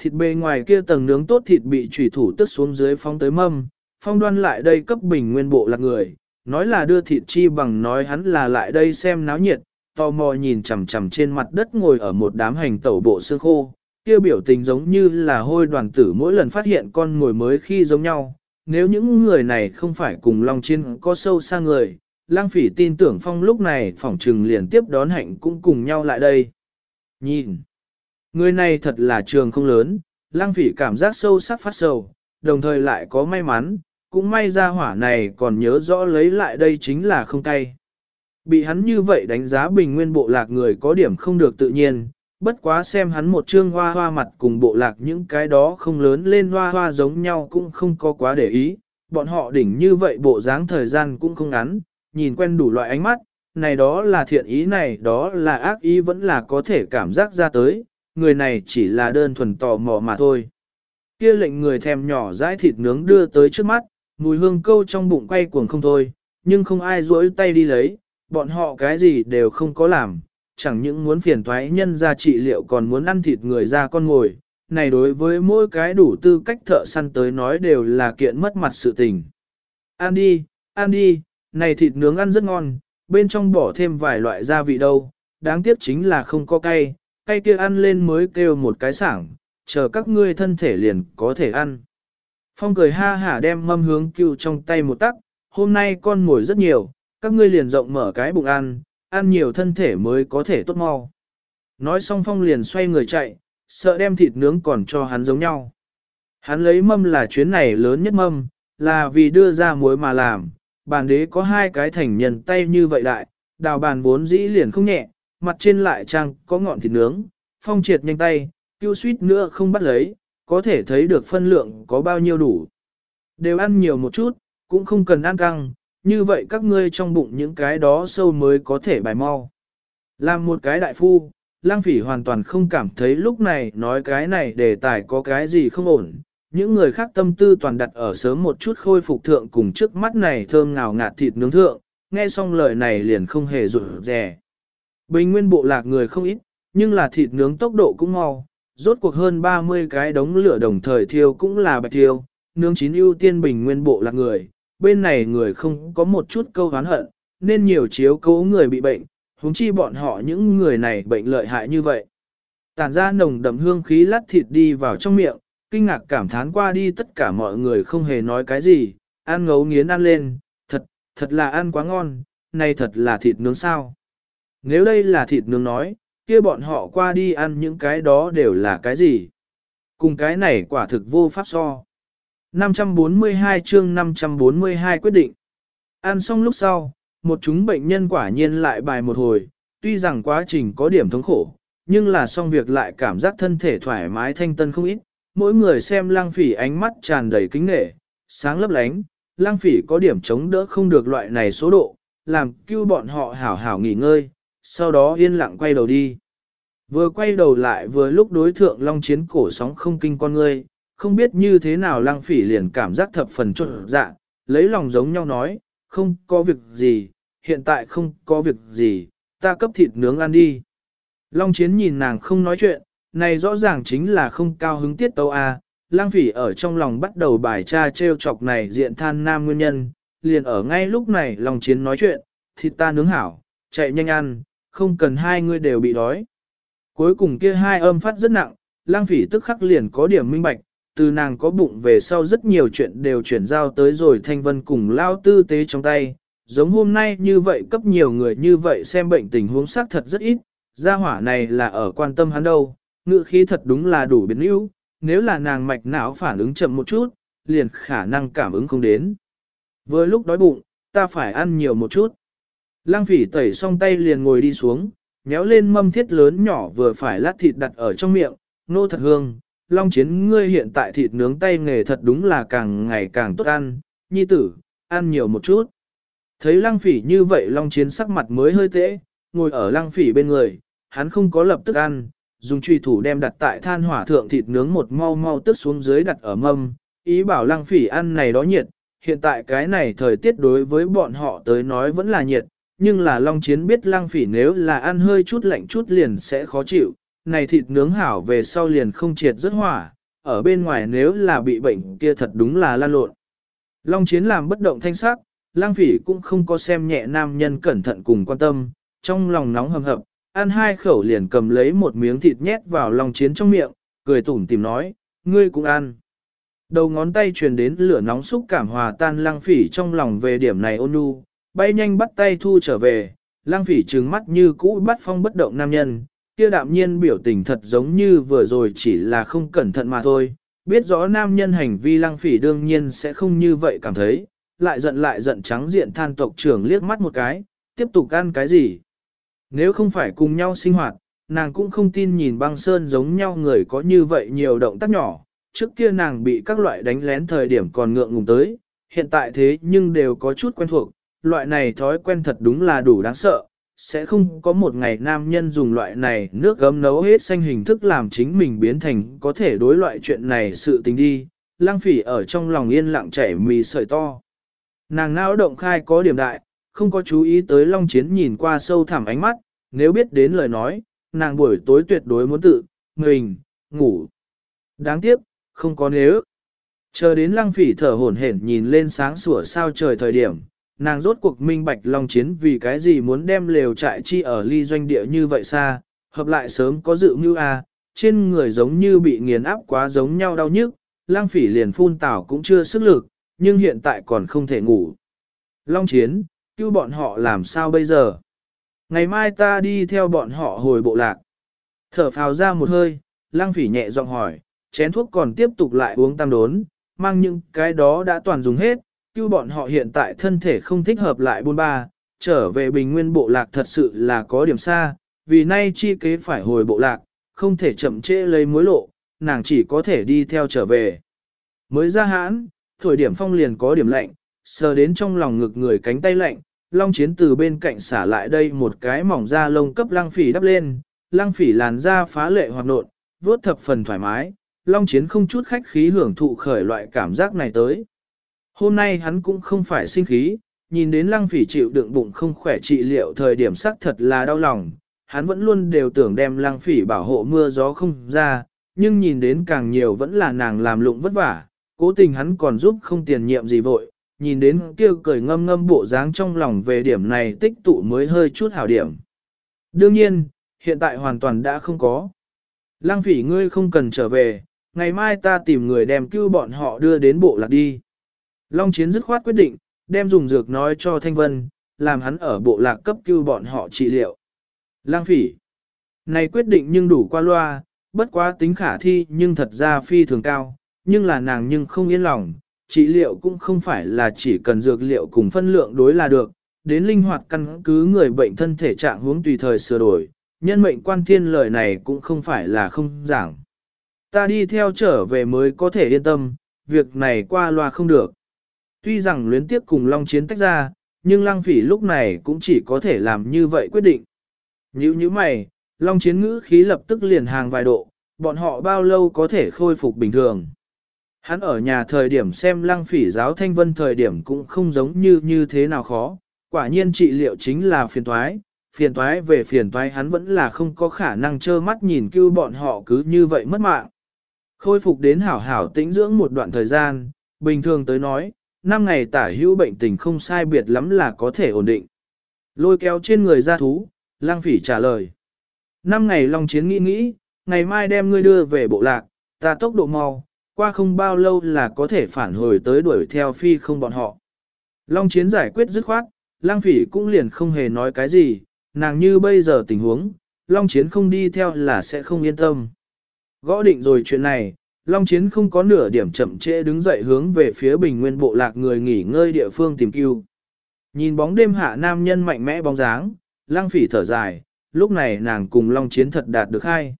Thịt bề ngoài kia tầng nướng tốt thịt bị trùy thủ tức xuống dưới phong tới mâm, phong đoan lại đây cấp bình nguyên bộ là người, nói là đưa thịt chi bằng nói hắn là lại đây xem náo nhiệt, tò mò nhìn chằm chằm trên mặt đất ngồi ở một đám hành tẩu bộ xương khô, kia biểu tình giống như là hôi đoàn tử mỗi lần phát hiện con ngồi mới khi giống nhau. Nếu những người này không phải cùng Long Chiên có sâu xa người, lang phỉ tin tưởng phong lúc này phỏng trừng liền tiếp đón hạnh cũng cùng nhau lại đây. Nhìn, người này thật là trường không lớn, lang phỉ cảm giác sâu sắc phát sầu, đồng thời lại có may mắn, cũng may ra hỏa này còn nhớ rõ lấy lại đây chính là không tay. Bị hắn như vậy đánh giá bình nguyên bộ lạc người có điểm không được tự nhiên, bất quá xem hắn một trương hoa hoa mặt cùng bộ lạc những cái đó không lớn lên hoa hoa giống nhau cũng không có quá để ý, bọn họ đỉnh như vậy bộ dáng thời gian cũng không ngắn, nhìn quen đủ loại ánh mắt, này đó là thiện ý này đó là ác ý vẫn là có thể cảm giác ra tới, người này chỉ là đơn thuần tò mò mà thôi. Kia lệnh người thèm nhỏ dãi thịt nướng đưa tới trước mắt, mùi hương câu trong bụng quay cuồng không thôi, nhưng không ai rỗi tay đi lấy, bọn họ cái gì đều không có làm, chẳng những muốn phiền thoái nhân ra trị liệu còn muốn ăn thịt người ra con ngồi, này đối với mỗi cái đủ tư cách thợ săn tới nói đều là kiện mất mặt sự tình. Ăn đi, ăn đi, này thịt nướng ăn rất ngon, bên trong bỏ thêm vài loại gia vị đâu, đáng tiếc chính là không có cay, cây kia ăn lên mới kêu một cái sảng, chờ các ngươi thân thể liền có thể ăn. Phong cười ha hả đem mâm hướng cưu trong tay một tắc, hôm nay con ngồi rất nhiều, các ngươi liền rộng mở cái bụng ăn, ăn nhiều thân thể mới có thể tốt mau. Nói xong phong liền xoay người chạy, sợ đem thịt nướng còn cho hắn giống nhau. Hắn lấy mâm là chuyến này lớn nhất mâm, là vì đưa ra muối mà làm, bàn đế có hai cái thành nhân tay như vậy đại, đào bàn vốn dĩ liền không nhẹ, mặt trên lại trang có ngọn thịt nướng, phong triệt nhanh tay, cứu suýt nữa không bắt lấy, có thể thấy được phân lượng có bao nhiêu đủ. Đều ăn nhiều một chút, cũng không cần ăn căng, như vậy các ngươi trong bụng những cái đó sâu mới có thể bài mau. Làm một cái đại phu, lang phỉ hoàn toàn không cảm thấy lúc này nói cái này đề tài có cái gì không ổn. Những người khác tâm tư toàn đặt ở sớm một chút khôi phục thượng cùng trước mắt này thơm ngào ngạt thịt nướng thượng, nghe xong lời này liền không hề rủ rè. Bình nguyên bộ lạc người không ít, nhưng là thịt nướng tốc độ cũng mau, rốt cuộc hơn 30 cái đống lửa đồng thời thiêu cũng là bạch thiêu, nướng chín ưu tiên bình nguyên bộ là người, bên này người không có một chút câu hán hận, nên nhiều chiếu cố người bị bệnh, huống chi bọn họ những người này bệnh lợi hại như vậy. Tản ra nồng đậm hương khí lát thịt đi vào trong miệng, kinh ngạc cảm thán qua đi tất cả mọi người không hề nói cái gì, ăn ngấu nghiến ăn lên, thật, thật là ăn quá ngon, này thật là thịt nướng sao. Nếu đây là thịt nướng nói, kia bọn họ qua đi ăn những cái đó đều là cái gì? Cùng cái này quả thực vô pháp so. 542 chương 542 quyết định. Ăn xong lúc sau, một chúng bệnh nhân quả nhiên lại bài một hồi, tuy rằng quá trình có điểm thống khổ, nhưng là xong việc lại cảm giác thân thể thoải mái thanh tân không ít. Mỗi người xem lang phỉ ánh mắt tràn đầy kính nghệ, sáng lấp lánh, lang phỉ có điểm chống đỡ không được loại này số độ, làm cứu bọn họ hảo hảo nghỉ ngơi, sau đó yên lặng quay đầu đi. Vừa quay đầu lại vừa lúc đối thượng long chiến cổ sóng không kinh con ngươi, không biết như thế nào lang phỉ liền cảm giác thập phần trộn dạ, lấy lòng giống nhau nói, không có việc gì, hiện tại không có việc gì, ta cấp thịt nướng ăn đi. Long chiến nhìn nàng không nói chuyện, này rõ ràng chính là không cao hứng tiết tâu a. Lang phỉ ở trong lòng bắt đầu bài tra treo chọc này diện than nam nguyên nhân, liền ở ngay lúc này Long chiến nói chuyện, thịt ta nướng hảo, chạy nhanh ăn, không cần hai người đều bị đói. Cuối cùng kia hai âm phát rất nặng, lang phỉ tức khắc liền có điểm minh bạch, từ nàng có bụng về sau rất nhiều chuyện đều chuyển giao tới rồi thanh vân cùng lao tư tế trong tay. Giống hôm nay như vậy cấp nhiều người như vậy xem bệnh tình huống xác thật rất ít, gia hỏa này là ở quan tâm hắn đâu, ngự khí thật đúng là đủ biến yếu, nếu là nàng mạch não phản ứng chậm một chút, liền khả năng cảm ứng không đến. Vừa lúc đói bụng, ta phải ăn nhiều một chút. Lăng phỉ tẩy xong tay liền ngồi đi xuống, méo lên mâm thiết lớn nhỏ vừa phải lát thịt đặt ở trong miệng, nô thật hương, long chiến ngươi hiện tại thịt nướng tay nghề thật đúng là càng ngày càng tốt ăn, nhi tử, ăn nhiều một chút. Thấy lăng phỉ như vậy long chiến sắc mặt mới hơi tễ, ngồi ở lăng phỉ bên người, hắn không có lập tức ăn, dùng truy thủ đem đặt tại than hỏa thượng thịt nướng một mau mau tức xuống dưới đặt ở mâm, ý bảo lăng phỉ ăn này đó nhiệt, hiện tại cái này thời tiết đối với bọn họ tới nói vẫn là nhiệt, nhưng là Long Chiến biết lăng phỉ nếu là ăn hơi chút lạnh chút liền sẽ khó chịu, này thịt nướng hảo về sau liền không triệt rất hỏa, ở bên ngoài nếu là bị bệnh kia thật đúng là lan lộn. Long Chiến làm bất động thanh sắc, lăng phỉ cũng không có xem nhẹ nam nhân cẩn thận cùng quan tâm, trong lòng nóng hầm hập, ăn hai khẩu liền cầm lấy một miếng thịt nhét vào Long Chiến trong miệng, cười tủm tìm nói, ngươi cũng ăn. Đầu ngón tay truyền đến lửa nóng xúc cảm hòa tan lăng phỉ trong lòng về điểm này ôn nhu, bay nhanh bắt tay thu trở về, lang phỉ trừng mắt như cũ bắt phong bất động nam nhân, kia đạm nhiên biểu tình thật giống như vừa rồi chỉ là không cẩn thận mà thôi, biết rõ nam nhân hành vi lang phỉ đương nhiên sẽ không như vậy cảm thấy, lại giận lại giận trắng diện than tộc trưởng liếc mắt một cái, tiếp tục ăn cái gì. Nếu không phải cùng nhau sinh hoạt, nàng cũng không tin nhìn băng sơn giống nhau người có như vậy nhiều động tác nhỏ, trước kia nàng bị các loại đánh lén thời điểm còn ngượng ngùng tới, hiện tại thế nhưng đều có chút quen thuộc, loại này thói quen thật đúng là đủ đáng sợ, sẽ không có một ngày nam nhân dùng loại này nước gấm nấu hết xanh hình thức làm chính mình biến thành có thể đối loại chuyện này sự tình đi, lang phỉ ở trong lòng yên lặng chảy mì sợi to. Nàng não động khai có điểm đại, không có chú ý tới Long Chiến nhìn qua sâu thẳm ánh mắt, nếu biết đến lời nói, nàng buổi tối tuyệt đối muốn tự, mình, ngủ. Đáng tiếc, không có nếu. Chờ đến lăng phỉ thở hổn hển nhìn lên sáng sủa sao trời thời điểm, nàng rốt cuộc minh bạch Long Chiến vì cái gì muốn đem lều trại chi ở ly doanh địa như vậy xa, hợp lại sớm có dự mưu a, à, trên người giống như bị nghiền áp quá giống nhau đau nhức, lang phỉ liền phun tảo cũng chưa sức lực, nhưng hiện tại còn không thể ngủ. Long Chiến, cứu bọn họ làm sao bây giờ? Ngày mai ta đi theo bọn họ hồi bộ lạc. Thở phào ra một hơi, lang phỉ nhẹ giọng hỏi, chén thuốc còn tiếp tục lại uống tam đốn, mang những cái đó đã toàn dùng hết, cứu bọn họ hiện tại thân thể không thích hợp lại buôn ba, trở về bình nguyên bộ lạc thật sự là có điểm xa, vì nay chi kế phải hồi bộ lạc, không thể chậm trễ lấy mối lộ, nàng chỉ có thể đi theo trở về. Mới ra hãn, thổi điểm phong liền có điểm lạnh, sờ đến trong lòng ngực người cánh tay lạnh, long chiến từ bên cạnh xả lại đây một cái mỏng da lông cấp lăng phỉ đắp lên, lăng phỉ làn da phá lệ hoạt nộn, vuốt thập phần thoải mái, long chiến không chút khách khí hưởng thụ khởi loại cảm giác này tới. Hôm nay hắn cũng không phải sinh khí, nhìn đến lăng phỉ chịu đựng bụng không khỏe trị liệu thời điểm sắc thật là đau lòng, hắn vẫn luôn đều tưởng đem lăng phỉ bảo hộ mưa gió không ra, nhưng nhìn đến càng nhiều vẫn là nàng làm lụng vất vả, cố tình hắn còn giúp không tiền nhiệm gì vội, nhìn đến kia cười ngâm ngâm bộ dáng trong lòng về điểm này tích tụ mới hơi chút hảo điểm. Đương nhiên, hiện tại hoàn toàn đã không có. Lăng phỉ ngươi không cần trở về, ngày mai ta tìm người đem cứu bọn họ đưa đến bộ lạc đi. Long chiến dứt khoát quyết định, đem dùng dược nói cho Thanh Vân, làm hắn ở bộ lạc cấp cứu bọn họ trị liệu. Lang phỉ. Này quyết định nhưng đủ qua loa, bất quá tính khả thi nhưng thật ra phi thường cao, nhưng là nàng nhưng không yên lòng, trị liệu cũng không phải là chỉ cần dược liệu cùng phân lượng đối là được, đến linh hoạt căn cứ người bệnh thân thể trạng huống tùy thời sửa đổi, nhân mệnh quan thiên lời này cũng không phải là không giảng. Ta đi theo trở về mới có thể yên tâm, việc này qua loa không được. Tuy rằng luyến tiếp cùng Long Chiến tách ra, nhưng Lăng Phỉ lúc này cũng chỉ có thể làm như vậy quyết định. Như như mày, Long Chiến ngữ khí lập tức liền hàng vài độ, bọn họ bao lâu có thể khôi phục bình thường. Hắn ở nhà thời điểm xem lăng phỉ giáo thanh vân thời điểm cũng không giống như như thế nào khó, quả nhiên trị liệu chính là phiền toái, phiền toái về phiền toái hắn vẫn là không có khả năng trơ mắt nhìn cứu bọn họ cứ như vậy mất mạng. Khôi phục đến hảo hảo tĩnh dưỡng một đoạn thời gian, bình thường tới nói, năm ngày tả hữu bệnh tình không sai biệt lắm là có thể ổn định. Lôi kéo trên người ra thú, lang phỉ trả lời. Năm ngày long chiến nghĩ nghĩ, ngày mai đem ngươi đưa về bộ lạc, ta tốc độ mau, qua không bao lâu là có thể phản hồi tới đuổi theo phi không bọn họ. Long chiến giải quyết dứt khoát, lang phỉ cũng liền không hề nói cái gì, nàng như bây giờ tình huống, long chiến không đi theo là sẽ không yên tâm. Gõ định rồi chuyện này, long chiến không có nửa điểm chậm trễ đứng dậy hướng về phía bình nguyên bộ lạc người nghỉ ngơi địa phương tìm cứu. Nhìn bóng đêm hạ nam nhân mạnh mẽ bóng dáng, lang phỉ thở dài, lúc này nàng cùng long chiến thật đạt được hai.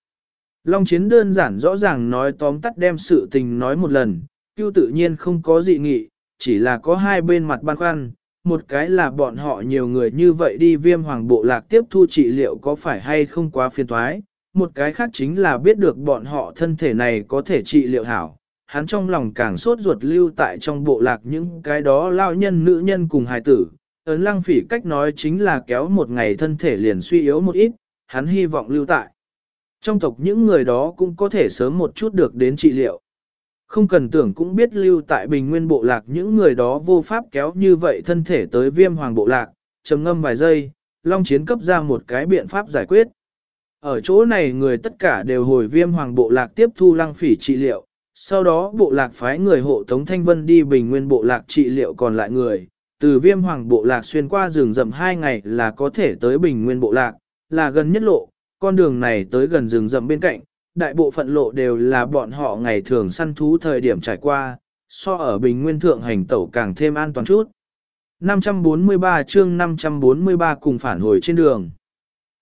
Long chiến đơn giản rõ ràng nói tóm tắt đem sự tình nói một lần, cưu tự nhiên không có dị nghị, chỉ là có hai bên mặt băn khoăn, một cái là bọn họ nhiều người như vậy đi viêm hoàng bộ lạc tiếp thu trị liệu có phải hay không quá phiền toái, một cái khác chính là biết được bọn họ thân thể này có thể trị liệu hảo. Hắn trong lòng càng sốt ruột lưu tại trong bộ lạc những cái đó lao nhân nữ nhân cùng hài tử, ấn lăng phỉ cách nói chính là kéo một ngày thân thể liền suy yếu một ít, hắn hy vọng lưu tại. Trong tộc những người đó cũng có thể sớm một chút được đến trị liệu. Không cần tưởng cũng biết lưu tại bình nguyên bộ lạc những người đó vô pháp kéo như vậy thân thể tới viêm hoàng bộ lạc, trầm ngâm vài giây, Long Chiến cấp ra một cái biện pháp giải quyết. Ở chỗ này người tất cả đều hồi viêm hoàng bộ lạc tiếp thu lăng phỉ trị liệu, sau đó bộ lạc phái người hộ Tống Thanh Vân đi bình nguyên bộ lạc trị liệu còn lại người, từ viêm hoàng bộ lạc xuyên qua rừng rậm hai ngày là có thể tới bình nguyên bộ lạc, là gần nhất lộ, con đường này tới gần rừng rậm bên cạnh, đại bộ phận lộ đều là bọn họ ngày thường săn thú thời điểm trải qua, so ở bình nguyên thượng hành tẩu càng thêm an toàn chút. 543 chương 543 cùng phản hồi trên đường.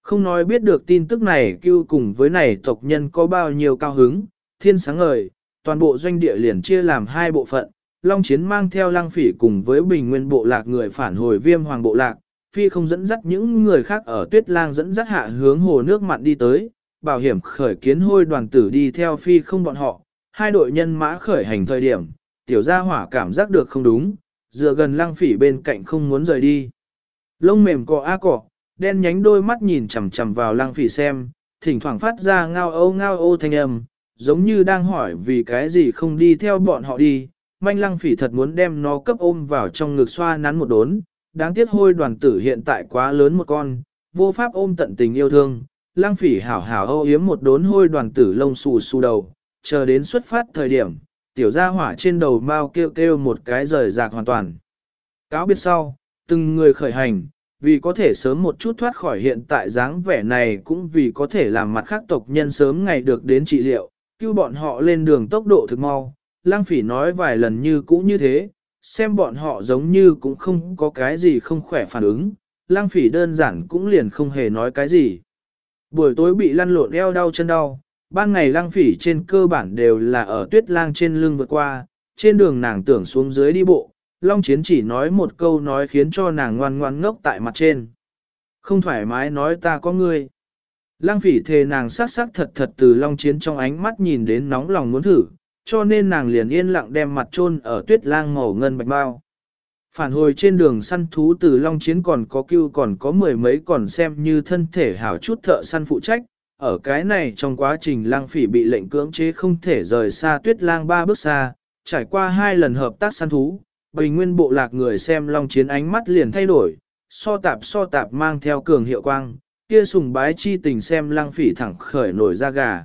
Không nói biết được tin tức này cưu cùng với này tộc nhân có bao nhiêu cao hứng, thiên sáng ngời, toàn bộ doanh địa liền chia làm hai bộ phận, Long Chiến mang theo lang phỉ cùng với bình nguyên bộ lạc người phản hồi viêm hoàng bộ lạc, phi không dẫn dắt những người khác ở tuyết lang dẫn dắt hạ hướng hồ nước mặn đi tới, bảo hiểm khởi kiến hôi đoàn tử đi theo phi không bọn họ, hai đội nhân mã khởi hành thời điểm, tiểu gia hỏa cảm giác được không đúng, dựa gần lăng phỉ bên cạnh không muốn rời đi. Lông mềm cọ a cọ, đen nhánh đôi mắt nhìn chằm chằm vào lăng phỉ xem, thỉnh thoảng phát ra ngao ô ngao ô thanh âm, giống như đang hỏi vì cái gì không đi theo bọn họ đi, manh lăng phỉ thật muốn đem nó cấp ôm vào trong ngực xoa nắn một đốn, đáng tiếc hôi đoàn tử hiện tại quá lớn một con, vô pháp ôm tận tình yêu thương, lang phỉ hảo hảo âu yếm một đốn hôi đoàn tử lông xù xù đầu, chờ đến xuất phát thời điểm, tiểu gia hỏa trên đầu mau kêu kêu một cái rời rạc hoàn toàn. Cáo biết sau, từng người khởi hành, vì có thể sớm một chút thoát khỏi hiện tại dáng vẻ này cũng vì có thể làm mặt khác tộc nhân sớm ngày được đến trị liệu, cứu bọn họ lên đường tốc độ thực mau. Lang phỉ nói vài lần như cũ như thế, xem bọn họ giống như cũng không có cái gì không khỏe phản ứng, lang phỉ đơn giản cũng liền không hề nói cái gì. Buổi tối bị lăn lộn eo đau chân đau, ban ngày lang phỉ trên cơ bản đều là ở tuyết lang trên lưng vượt qua, trên đường nàng tưởng xuống dưới đi bộ, Long Chiến chỉ nói một câu nói khiến cho nàng ngoan ngoan ngốc tại mặt trên. Không thoải mái nói ta có ngươi. Lang phỉ thề nàng sát sắc thật thật từ Long Chiến trong ánh mắt nhìn đến nóng lòng muốn thử, cho nên nàng liền yên lặng đem mặt chôn ở tuyết lang màu ngân bạch bao. Phản hồi trên đường săn thú từ Long Chiến còn có cưu còn có mười mấy còn xem như thân thể hảo chút thợ săn phụ trách. Ở cái này trong quá trình lang phỉ bị lệnh cưỡng chế không thể rời xa tuyết lang ba bước xa, trải qua hai lần hợp tác săn thú, bình nguyên bộ lạc người xem long chiến ánh mắt liền thay đổi, so tạp so tạp mang theo cường hiệu quang, kia sùng bái chi tình xem lăng phỉ thẳng khởi nổi ra gà.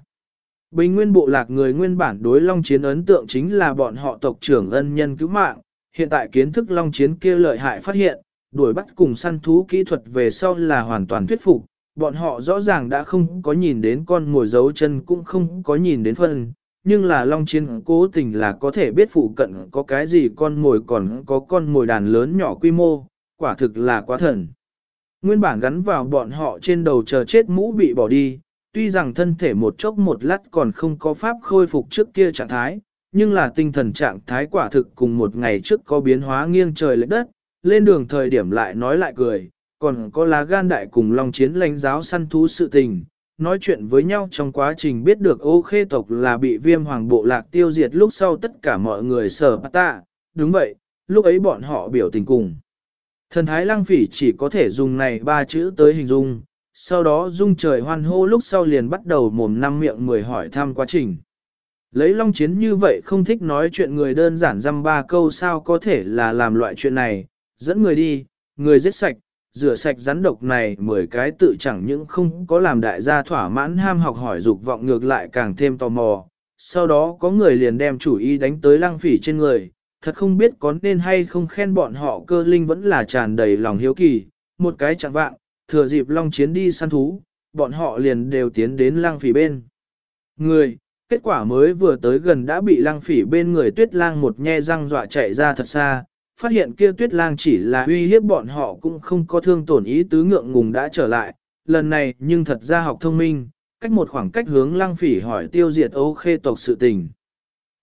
Bình nguyên bộ lạc người nguyên bản đối long chiến ấn tượng chính là bọn họ tộc trưởng ân nhân cứu mạng, hiện tại kiến thức long chiến kia lợi hại phát hiện, đuổi bắt cùng săn thú kỹ thuật về sau là hoàn toàn thuyết phục, bọn họ rõ ràng đã không có nhìn đến con ngồi dấu chân cũng không có nhìn đến phân, nhưng là long chiến cố tình là có thể biết phụ cận có cái gì con ngồi còn có con ngồi đàn lớn nhỏ quy mô, quả thực là quá thần. Nguyên bản gắn vào bọn họ trên đầu chờ chết mũ bị bỏ đi, tuy rằng thân thể một chốc một lát còn không có pháp khôi phục trước kia trạng thái, nhưng là tinh thần trạng thái quả thực cùng một ngày trước có biến hóa nghiêng trời lệch đất, lên đường thời điểm lại nói lại cười, còn có lá gan đại cùng long chiến lãnh giáo săn thú sự tình, nói chuyện với nhau trong quá trình biết được ô khê tộc là bị viêm hoàng bộ lạc tiêu diệt lúc sau tất cả mọi người sở tạ, đúng vậy, lúc ấy bọn họ biểu tình cùng. Thần thái lang phỉ chỉ có thể dùng này ba chữ tới hình dung, sau đó dung trời hoan hô lúc sau liền bắt đầu mồm năm miệng mười hỏi thăm quá trình. Lấy long chiến như vậy không thích nói chuyện người đơn giản dăm ba câu sao có thể là làm loại chuyện này, dẫn người đi, người giết sạch, rửa sạch rắn độc này mười cái tự chẳng những không có làm đại gia thỏa mãn ham học hỏi dục vọng ngược lại càng thêm tò mò. Sau đó có người liền đem chủ ý đánh tới lăng phỉ trên người, thật không biết có nên hay không khen bọn họ cơ linh vẫn là tràn đầy lòng hiếu kỳ, một cái chẳng vạng, thừa dịp long chiến đi săn thú, bọn họ liền đều tiến đến lăng phỉ bên. Người, kết quả mới vừa tới gần đã bị lăng phỉ bên người tuyết lang một nhe răng dọa chạy ra thật xa, phát hiện kia tuyết lang chỉ là uy hiếp bọn họ cũng không có thương tổn ý tứ ngượng ngùng đã trở lại, lần này nhưng thật ra học thông minh, cách một khoảng cách hướng lang phỉ hỏi tiêu diệt ô khê tộc sự tình.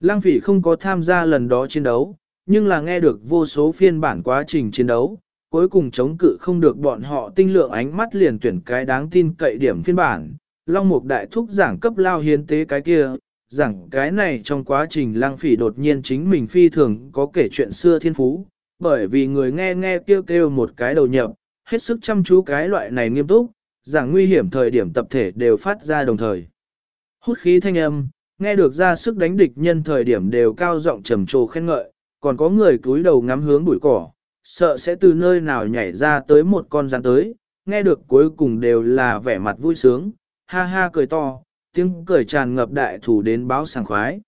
lang phỉ không có tham gia lần đó chiến đấu, nhưng là nghe được vô số phiên bản quá trình chiến đấu, cuối cùng chống cự không được bọn họ tinh lượng ánh mắt liền tuyển cái đáng tin cậy điểm phiên bản. Long Mục Đại Thúc giảng cấp lao hiến tế cái kia, rằng cái này trong quá trình lang phỉ đột nhiên chính mình phi thường có kể chuyện xưa thiên phú, bởi vì người nghe nghe kêu kêu một cái đầu nhập, hết sức chăm chú cái loại này nghiêm túc, rằng nguy hiểm thời điểm tập thể đều phát ra đồng thời. Hút khí thanh âm, nghe được ra sức đánh địch nhân thời điểm đều cao giọng trầm trồ khen ngợi, còn có người cúi đầu ngắm hướng bụi cỏ, sợ sẽ từ nơi nào nhảy ra tới một con rắn tới, nghe được cuối cùng đều là vẻ mặt vui sướng, ha ha cười to, tiếng cười tràn ngập đại thủ đến báo sảng khoái.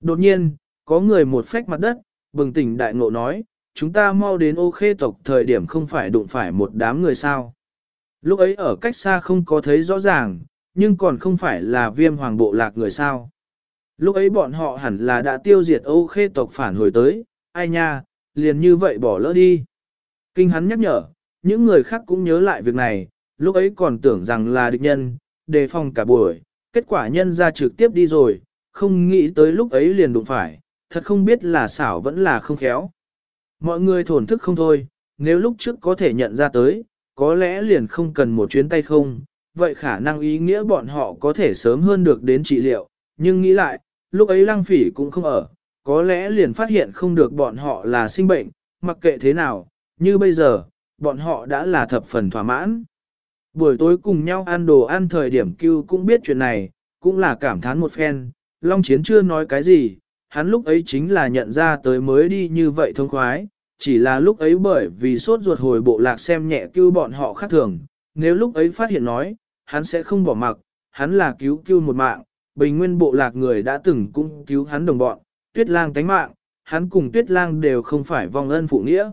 Đột nhiên, có người một phách mặt đất, bừng tỉnh đại ngộ nói, chúng ta mau đến ô khê tộc thời điểm không phải đụng phải một đám người sao. Lúc ấy ở cách xa không có thấy rõ ràng, nhưng còn không phải là viêm hoàng bộ lạc người sao. Lúc ấy bọn họ hẳn là đã tiêu diệt ô khê tộc phản hồi tới, ai nha, liền như vậy bỏ lỡ đi. Kinh hắn nhắc nhở, những người khác cũng nhớ lại việc này, lúc ấy còn tưởng rằng là địch nhân, đề phòng cả buổi, kết quả nhân ra trực tiếp đi rồi, không nghĩ tới lúc ấy liền đụng phải, thật không biết là xảo vẫn là không khéo. Mọi người thổn thức không thôi, nếu lúc trước có thể nhận ra tới, có lẽ liền không cần một chuyến tay không, vậy khả năng ý nghĩa bọn họ có thể sớm hơn được đến trị liệu, nhưng nghĩ lại, lúc ấy lăng phỉ cũng không ở, có lẽ liền phát hiện không được bọn họ là sinh bệnh, mặc kệ thế nào, như bây giờ, bọn họ đã là thập phần thỏa mãn. Buổi tối cùng nhau ăn đồ ăn thời điểm cưu cũng biết chuyện này, cũng là cảm thán một phen, Long Chiến chưa nói cái gì, hắn lúc ấy chính là nhận ra tới mới đi như vậy thông khoái, chỉ là lúc ấy bởi vì sốt ruột hồi bộ lạc xem nhẹ cứu bọn họ khác thường, nếu lúc ấy phát hiện nói, hắn sẽ không bỏ mặc, hắn là cứu cứu một mạng, bình nguyên bộ lạc người đã từng cũng cứu hắn đồng bọn, tuyết lang tánh mạng, hắn cùng tuyết lang đều không phải vong ân phụ nghĩa.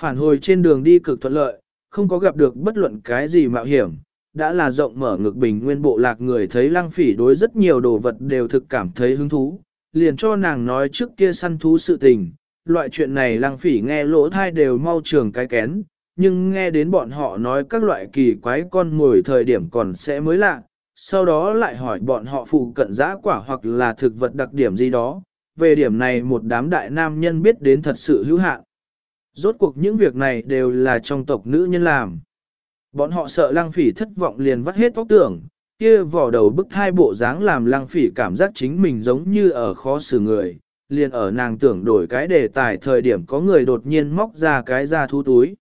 Phản hồi trên đường đi cực thuận lợi, không có gặp được bất luận cái gì mạo hiểm, đã là rộng mở ngực bình nguyên bộ lạc người thấy lăng phỉ đối rất nhiều đồ vật đều thực cảm thấy hứng thú, liền cho nàng nói trước kia săn thú sự tình, loại chuyện này lăng phỉ nghe lỗ thai đều mau trường cái kén, nhưng nghe đến bọn họ nói các loại kỳ quái con mồi thời điểm còn sẽ mới lạ, sau đó lại hỏi bọn họ phụ cận giã quả hoặc là thực vật đặc điểm gì đó, về điểm này một đám đại nam nhân biết đến thật sự hữu hạn. Rốt cuộc những việc này đều là trong tộc nữ nhân làm. Bọn họ sợ lăng phỉ thất vọng liền vắt hết tóc tưởng, kia vỏ đầu bức hai bộ dáng làm lăng phỉ cảm giác chính mình giống như ở khó xử người, liền ở nàng tưởng đổi cái đề tài thời điểm có người đột nhiên móc ra cái ra thú túi.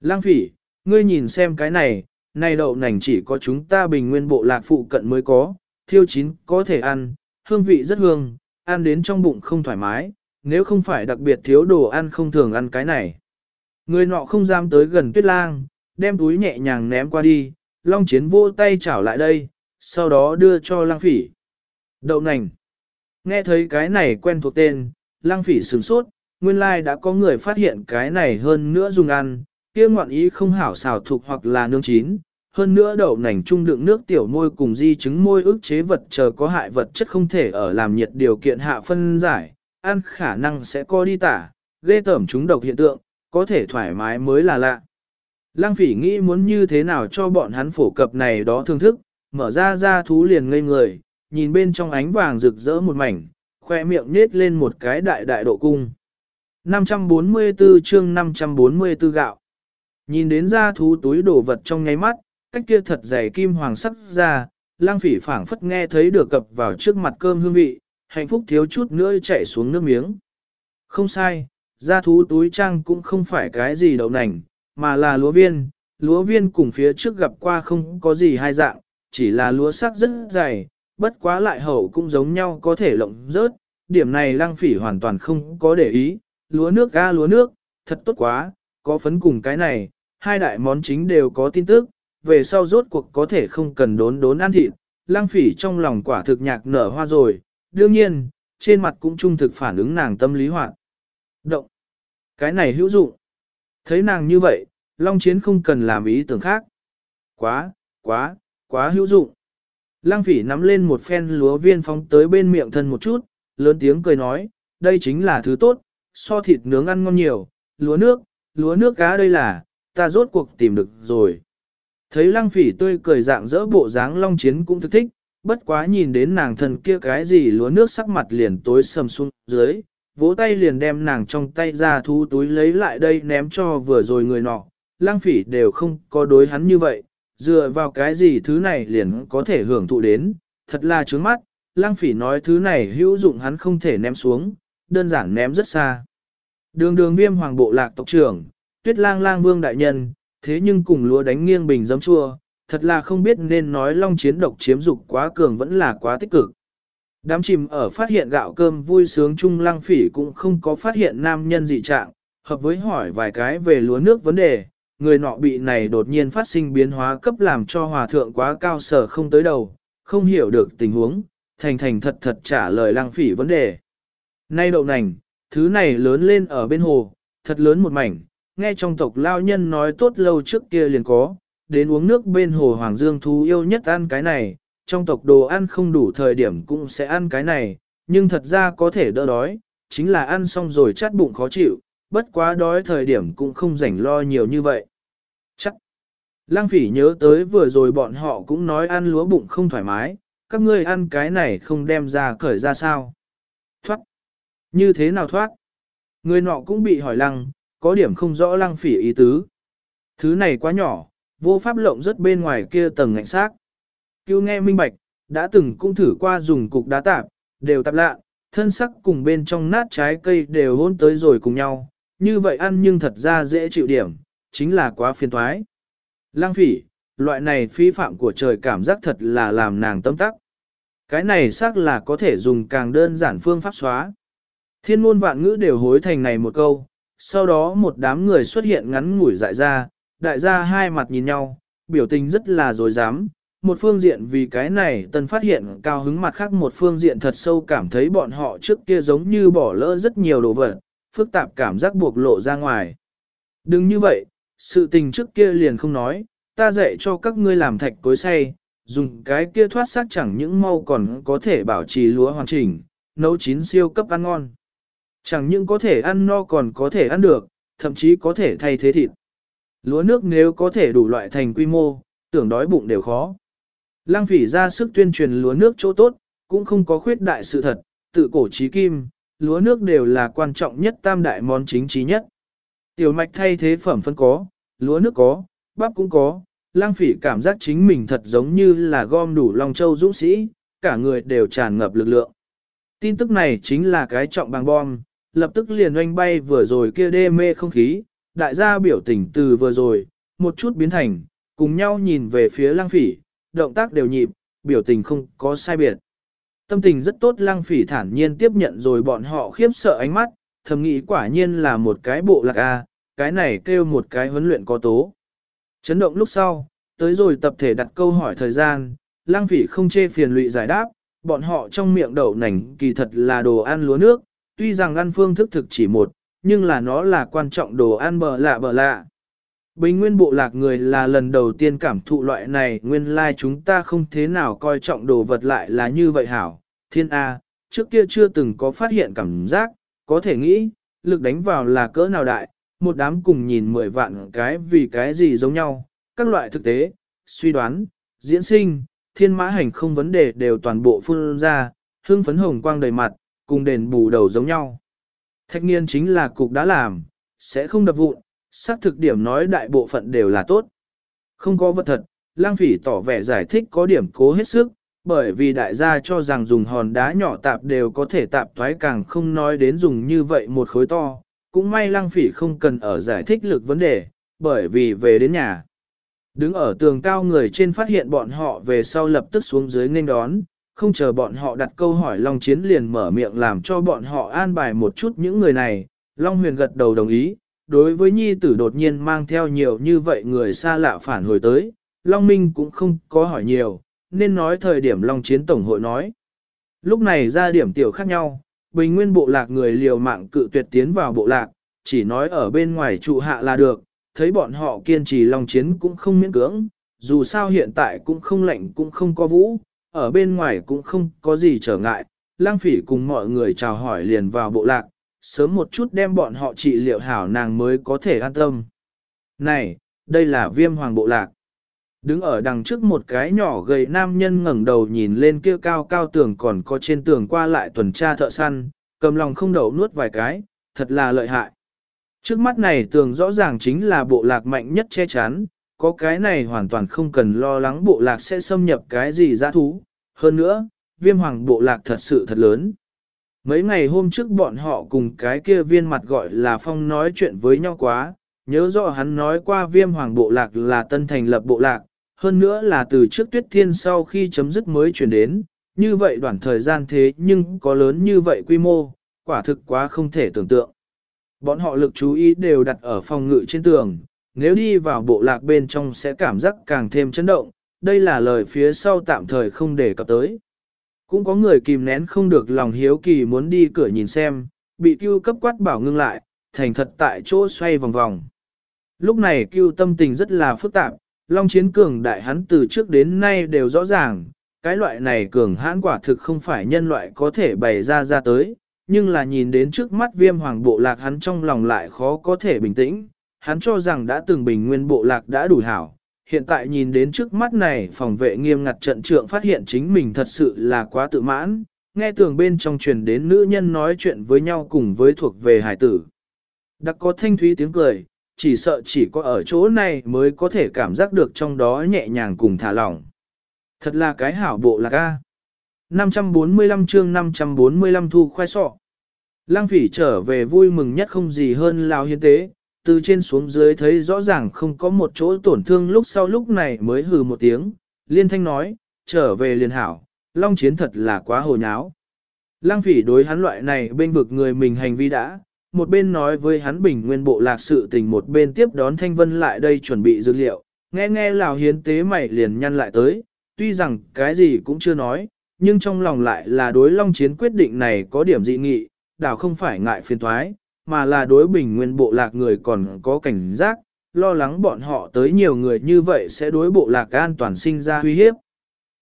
Lăng phỉ, ngươi nhìn xem cái này, này đậu nành chỉ có chúng ta bình nguyên bộ lạc phụ cận mới có, thiêu chín có thể ăn, hương vị rất hương, ăn đến trong bụng không thoải mái, nếu không phải đặc biệt thiếu đồ ăn không thường ăn cái này. Người nọ không dám tới gần tuyết lang, đem túi nhẹ nhàng ném qua đi, long chiến vô tay chảo lại đây, sau đó đưa cho lang phỉ. Đậu nành. Nghe thấy cái này quen thuộc tên, lang phỉ sửng sốt, nguyên lai like đã có người phát hiện cái này hơn nữa dùng ăn, kia ngoạn ý không hảo xào thuộc hoặc là nướng chín. Hơn nữa đậu nành trung đựng nước tiểu môi cùng di chứng môi ức chế vật chờ có hại vật chất không thể ở làm nhiệt điều kiện hạ phân giải, ăn khả năng sẽ co đi tả, ghê tởm chúng độc hiện tượng, có thể thoải mái mới là lạ. Lăng phỉ nghĩ muốn như thế nào cho bọn hắn phổ cập này đó thương thức, mở ra ra thú liền ngây người, nhìn bên trong ánh vàng rực rỡ một mảnh, khoe miệng nết lên một cái đại đại độ cung. 544 chương 544 gạo. Nhìn đến ra thú túi đồ vật trong nháy mắt, cách kia thật dày kim hoàng sắc ra, lang phỉ phảng phất nghe thấy được cập vào trước mặt cơm hương vị, hạnh phúc thiếu chút nữa chạy xuống nước miếng. Không sai, ra thú túi trang cũng không phải cái gì đậu nành, mà là lúa viên, lúa viên cùng phía trước gặp qua không có gì hai dạng, chỉ là lúa sắc rất dày, bất quá lại hậu cũng giống nhau có thể lộng rớt, điểm này lang phỉ hoàn toàn không có để ý, lúa nước ga lúa nước, thật tốt quá, có phấn cùng cái này, hai đại món chính đều có tin tức, về sau rốt cuộc có thể không cần đốn đốn ăn thịt, lang phỉ trong lòng quả thực nhạc nở hoa rồi, đương nhiên, trên mặt cũng trung thực phản ứng nàng tâm lý hoạt. Động. Cái này hữu dụng. Thấy nàng như vậy, Long Chiến không cần làm ý tưởng khác. Quá, quá, quá hữu dụng. Lăng phỉ nắm lên một phen lúa viên phóng tới bên miệng thân một chút, lớn tiếng cười nói, đây chính là thứ tốt, so thịt nướng ăn ngon nhiều, lúa nước, lúa nước cá đây là, ta rốt cuộc tìm được rồi. Thấy lăng phỉ tươi cười dạng dỡ bộ dáng long chiến cũng thực thích, bất quá nhìn đến nàng thần kia cái gì lúa nước sắc mặt liền tối sầm xuống dưới, vỗ tay liền đem nàng trong tay ra thu túi lấy lại đây ném cho vừa rồi người nọ, lang phỉ đều không có đối hắn như vậy, dựa vào cái gì thứ này liền có thể hưởng thụ đến, thật là trướng mắt, lang phỉ nói thứ này hữu dụng hắn không thể ném xuống, đơn giản ném rất xa. Đường đường viêm hoàng bộ lạc tộc trưởng, tuyết lang lang vương đại nhân, thế nhưng cùng lúa đánh nghiêng bình giấm chua, thật là không biết nên nói long chiến độc chiếm dục quá cường vẫn là quá tích cực. Đám chìm ở phát hiện gạo cơm vui sướng chung lăng phỉ cũng không có phát hiện nam nhân dị trạng, hợp với hỏi vài cái về lúa nước vấn đề, người nọ bị này đột nhiên phát sinh biến hóa cấp làm cho hòa thượng quá cao sở không tới đầu, không hiểu được tình huống, thành thành thật thật trả lời lăng phỉ vấn đề. Nay đậu nành, thứ này lớn lên ở bên hồ, thật lớn một mảnh, nghe trong tộc lao nhân nói tốt lâu trước kia liền có, đến uống nước bên hồ Hoàng Dương thú yêu nhất ăn cái này, trong tộc đồ ăn không đủ thời điểm cũng sẽ ăn cái này, nhưng thật ra có thể đỡ đói, chính là ăn xong rồi chát bụng khó chịu, bất quá đói thời điểm cũng không rảnh lo nhiều như vậy. Chắc. Lăng phỉ nhớ tới vừa rồi bọn họ cũng nói ăn lúa bụng không thoải mái, các ngươi ăn cái này không đem ra cởi ra sao. Thoát. Như thế nào thoát? Người nọ cũng bị hỏi lăng, có điểm không rõ lăng phỉ ý tứ. Thứ này quá nhỏ, vô pháp lộng rất bên ngoài kia tầng ngạnh xác. Cứu nghe minh bạch, đã từng cũng thử qua dùng cục đá tạp, đều tạp lạ, thân sắc cùng bên trong nát trái cây đều hôn tới rồi cùng nhau, như vậy ăn nhưng thật ra dễ chịu điểm, chính là quá phiền thoái. Lang phỉ, loại này phi phạm của trời cảm giác thật là làm nàng tâm tắc. Cái này xác là có thể dùng càng đơn giản phương pháp xóa. Thiên môn vạn ngữ đều hối thành này một câu, sau đó một đám người xuất hiện ngắn ngủi dại ra, đại gia hai mặt nhìn nhau, biểu tình rất là dối dám. Một phương diện vì cái này tân phát hiện cao hứng mặt khác một phương diện thật sâu cảm thấy bọn họ trước kia giống như bỏ lỡ rất nhiều đồ vật, phức tạp cảm giác buộc lộ ra ngoài. Đừng như vậy, sự tình trước kia liền không nói, ta dạy cho các ngươi làm thạch cối say, dùng cái kia thoát xác chẳng những mau còn có thể bảo trì lúa hoàn chỉnh, nấu chín siêu cấp ăn ngon. Chẳng những có thể ăn no còn có thể ăn được, thậm chí có thể thay thế thịt. Lúa nước nếu có thể đủ loại thành quy mô, tưởng đói bụng đều khó. Lăng phỉ ra sức tuyên truyền lúa nước chỗ tốt, cũng không có khuyết đại sự thật, tự cổ trí kim, lúa nước đều là quan trọng nhất tam đại món chính trí nhất. Tiểu mạch thay thế phẩm phân có, lúa nước có, bắp cũng có, lang phỉ cảm giác chính mình thật giống như là gom đủ lòng châu dũng sĩ, cả người đều tràn ngập lực lượng. Tin tức này chính là cái trọng bằng bom, lập tức liền oanh bay vừa rồi kia đê mê không khí, đại gia biểu tình từ vừa rồi, một chút biến thành, cùng nhau nhìn về phía lang phỉ, động tác đều nhịp, biểu tình không có sai biệt. Tâm tình rất tốt lăng phỉ thản nhiên tiếp nhận rồi bọn họ khiếp sợ ánh mắt, thầm nghĩ quả nhiên là một cái bộ lạc A, cái này kêu một cái huấn luyện có tố. Chấn động lúc sau, tới rồi tập thể đặt câu hỏi thời gian, lăng phỉ không chê phiền lụy giải đáp, bọn họ trong miệng đậu nành kỳ thật là đồ ăn lúa nước, tuy rằng ăn phương thức thực chỉ một, nhưng là nó là quan trọng đồ ăn bờ lạ bờ lạ. Bình nguyên bộ lạc người là lần đầu tiên cảm thụ loại này nguyên lai like chúng ta không thế nào coi trọng đồ vật lại là như vậy hảo. Thiên A, trước kia chưa từng có phát hiện cảm giác, có thể nghĩ, lực đánh vào là cỡ nào đại, một đám cùng nhìn mười vạn cái vì cái gì giống nhau, các loại thực tế, suy đoán, diễn sinh, thiên mã hành không vấn đề đều toàn bộ phun ra, hương phấn hồng quang đầy mặt, cùng đền bù đầu giống nhau. Thạch niên chính là cục đã làm, sẽ không đập vụn, xác thực điểm nói đại bộ phận đều là tốt. Không có vật thật, lang phỉ tỏ vẻ giải thích có điểm cố hết sức, bởi vì đại gia cho rằng dùng hòn đá nhỏ tạp đều có thể tạp thoái càng không nói đến dùng như vậy một khối to. Cũng may lang phỉ không cần ở giải thích lực vấn đề, bởi vì về đến nhà. Đứng ở tường cao người trên phát hiện bọn họ về sau lập tức xuống dưới nghênh đón, không chờ bọn họ đặt câu hỏi Long Chiến liền mở miệng làm cho bọn họ an bài một chút những người này. Long Huyền gật đầu đồng ý, đối với nhi tử đột nhiên mang theo nhiều như vậy người xa lạ phản hồi tới, Long Minh cũng không có hỏi nhiều, nên nói thời điểm Long Chiến Tổng hội nói. Lúc này ra điểm tiểu khác nhau, bình nguyên bộ lạc người liều mạng cự tuyệt tiến vào bộ lạc, chỉ nói ở bên ngoài trụ hạ là được, thấy bọn họ kiên trì Long Chiến cũng không miễn cưỡng, dù sao hiện tại cũng không lạnh cũng không có vũ, ở bên ngoài cũng không có gì trở ngại, lang phỉ cùng mọi người chào hỏi liền vào bộ lạc, sớm một chút đem bọn họ trị liệu hảo nàng mới có thể an tâm. Này, đây là viêm hoàng bộ lạc. Đứng ở đằng trước một cái nhỏ gầy nam nhân ngẩng đầu nhìn lên kia cao cao tường còn có trên tường qua lại tuần tra thợ săn, cầm lòng không đậu nuốt vài cái, thật là lợi hại. Trước mắt này tường rõ ràng chính là bộ lạc mạnh nhất che chắn, có cái này hoàn toàn không cần lo lắng bộ lạc sẽ xâm nhập cái gì dã thú. Hơn nữa, viêm hoàng bộ lạc thật sự thật lớn. Mấy ngày hôm trước bọn họ cùng cái kia viên mặt gọi là Phong nói chuyện với nhau quá, nhớ rõ hắn nói qua viêm hoàng bộ lạc là tân thành lập bộ lạc, hơn nữa là từ trước tuyết thiên sau khi chấm dứt mới chuyển đến, như vậy đoạn thời gian thế nhưng có lớn như vậy quy mô, quả thực quá không thể tưởng tượng. Bọn họ lực chú ý đều đặt ở phòng ngự trên tường, nếu đi vào bộ lạc bên trong sẽ cảm giác càng thêm chấn động, đây là lời phía sau tạm thời không để cập tới. Cũng có người kìm nén không được lòng hiếu kỳ muốn đi cửa nhìn xem, bị cưu cấp quát bảo ngưng lại, thành thật tại chỗ xoay vòng vòng. Lúc này cưu tâm tình rất là phức tạp, long chiến cường đại hắn từ trước đến nay đều rõ ràng, cái loại này cường hãn quả thực không phải nhân loại có thể bày ra ra tới, nhưng là nhìn đến trước mắt viêm hoàng bộ lạc hắn trong lòng lại khó có thể bình tĩnh, hắn cho rằng đã từng bình nguyên bộ lạc đã đủ hảo, hiện tại nhìn đến trước mắt này phòng vệ nghiêm ngặt trận trượng phát hiện chính mình thật sự là quá tự mãn, nghe tường bên trong truyền đến nữ nhân nói chuyện với nhau cùng với thuộc về hải tử. Đặc có thanh thúy tiếng cười, chỉ sợ chỉ có ở chỗ này mới có thể cảm giác được trong đó nhẹ nhàng cùng thả lỏng. Thật là cái hảo bộ lạc a. 545 chương 545 thu khoai sọ. Lăng phỉ trở về vui mừng nhất không gì hơn lao hiến tế, từ trên xuống dưới thấy rõ ràng không có một chỗ tổn thương lúc sau lúc này mới hừ một tiếng, liên thanh nói, trở về liền hảo, long chiến thật là quá hồ nháo. Lăng phỉ đối hắn loại này bên vực người mình hành vi đã, một bên nói với hắn bình nguyên bộ lạc sự tình một bên tiếp đón thanh vân lại đây chuẩn bị dữ liệu, nghe nghe lào hiến tế mày liền nhăn lại tới, tuy rằng cái gì cũng chưa nói, nhưng trong lòng lại là đối long chiến quyết định này có điểm dị nghị, đảo không phải ngại phiền thoái, mà là đối bình nguyên bộ lạc người còn có cảnh giác, lo lắng bọn họ tới nhiều người như vậy sẽ đối bộ lạc an toàn sinh ra uy hiếp.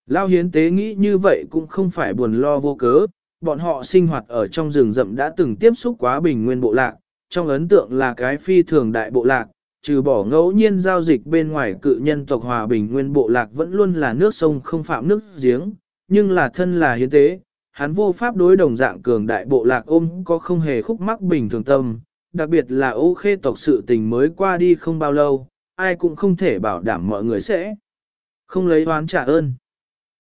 Lao hiến tế nghĩ như vậy cũng không phải buồn lo vô cớ, bọn họ sinh hoạt ở trong rừng rậm đã từng tiếp xúc quá bình nguyên bộ lạc, trong ấn tượng là cái phi thường đại bộ lạc, trừ bỏ ngẫu nhiên giao dịch bên ngoài cự nhân tộc hòa bình nguyên bộ lạc vẫn luôn là nước sông không phạm nước giếng, nhưng là thân là hiến tế, hắn vô pháp đối đồng dạng cường đại bộ lạc ôm có không hề khúc mắc bình thường tâm, đặc biệt là ô khê tộc sự tình mới qua đi không bao lâu, ai cũng không thể bảo đảm mọi người sẽ không lấy oán trả ơn.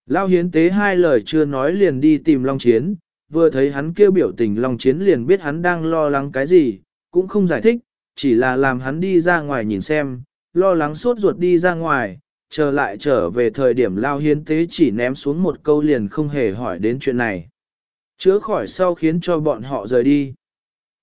Lao hiến tế hai lời chưa nói liền đi tìm Long Chiến, vừa thấy hắn kêu biểu tình Long Chiến liền biết hắn đang lo lắng cái gì, cũng không giải thích, chỉ là làm hắn đi ra ngoài nhìn xem, lo lắng suốt ruột đi ra ngoài, trở lại trở về thời điểm lao hiến tế chỉ ném xuống một câu liền không hề hỏi đến chuyện này. Chữa khỏi sau khiến cho bọn họ rời đi.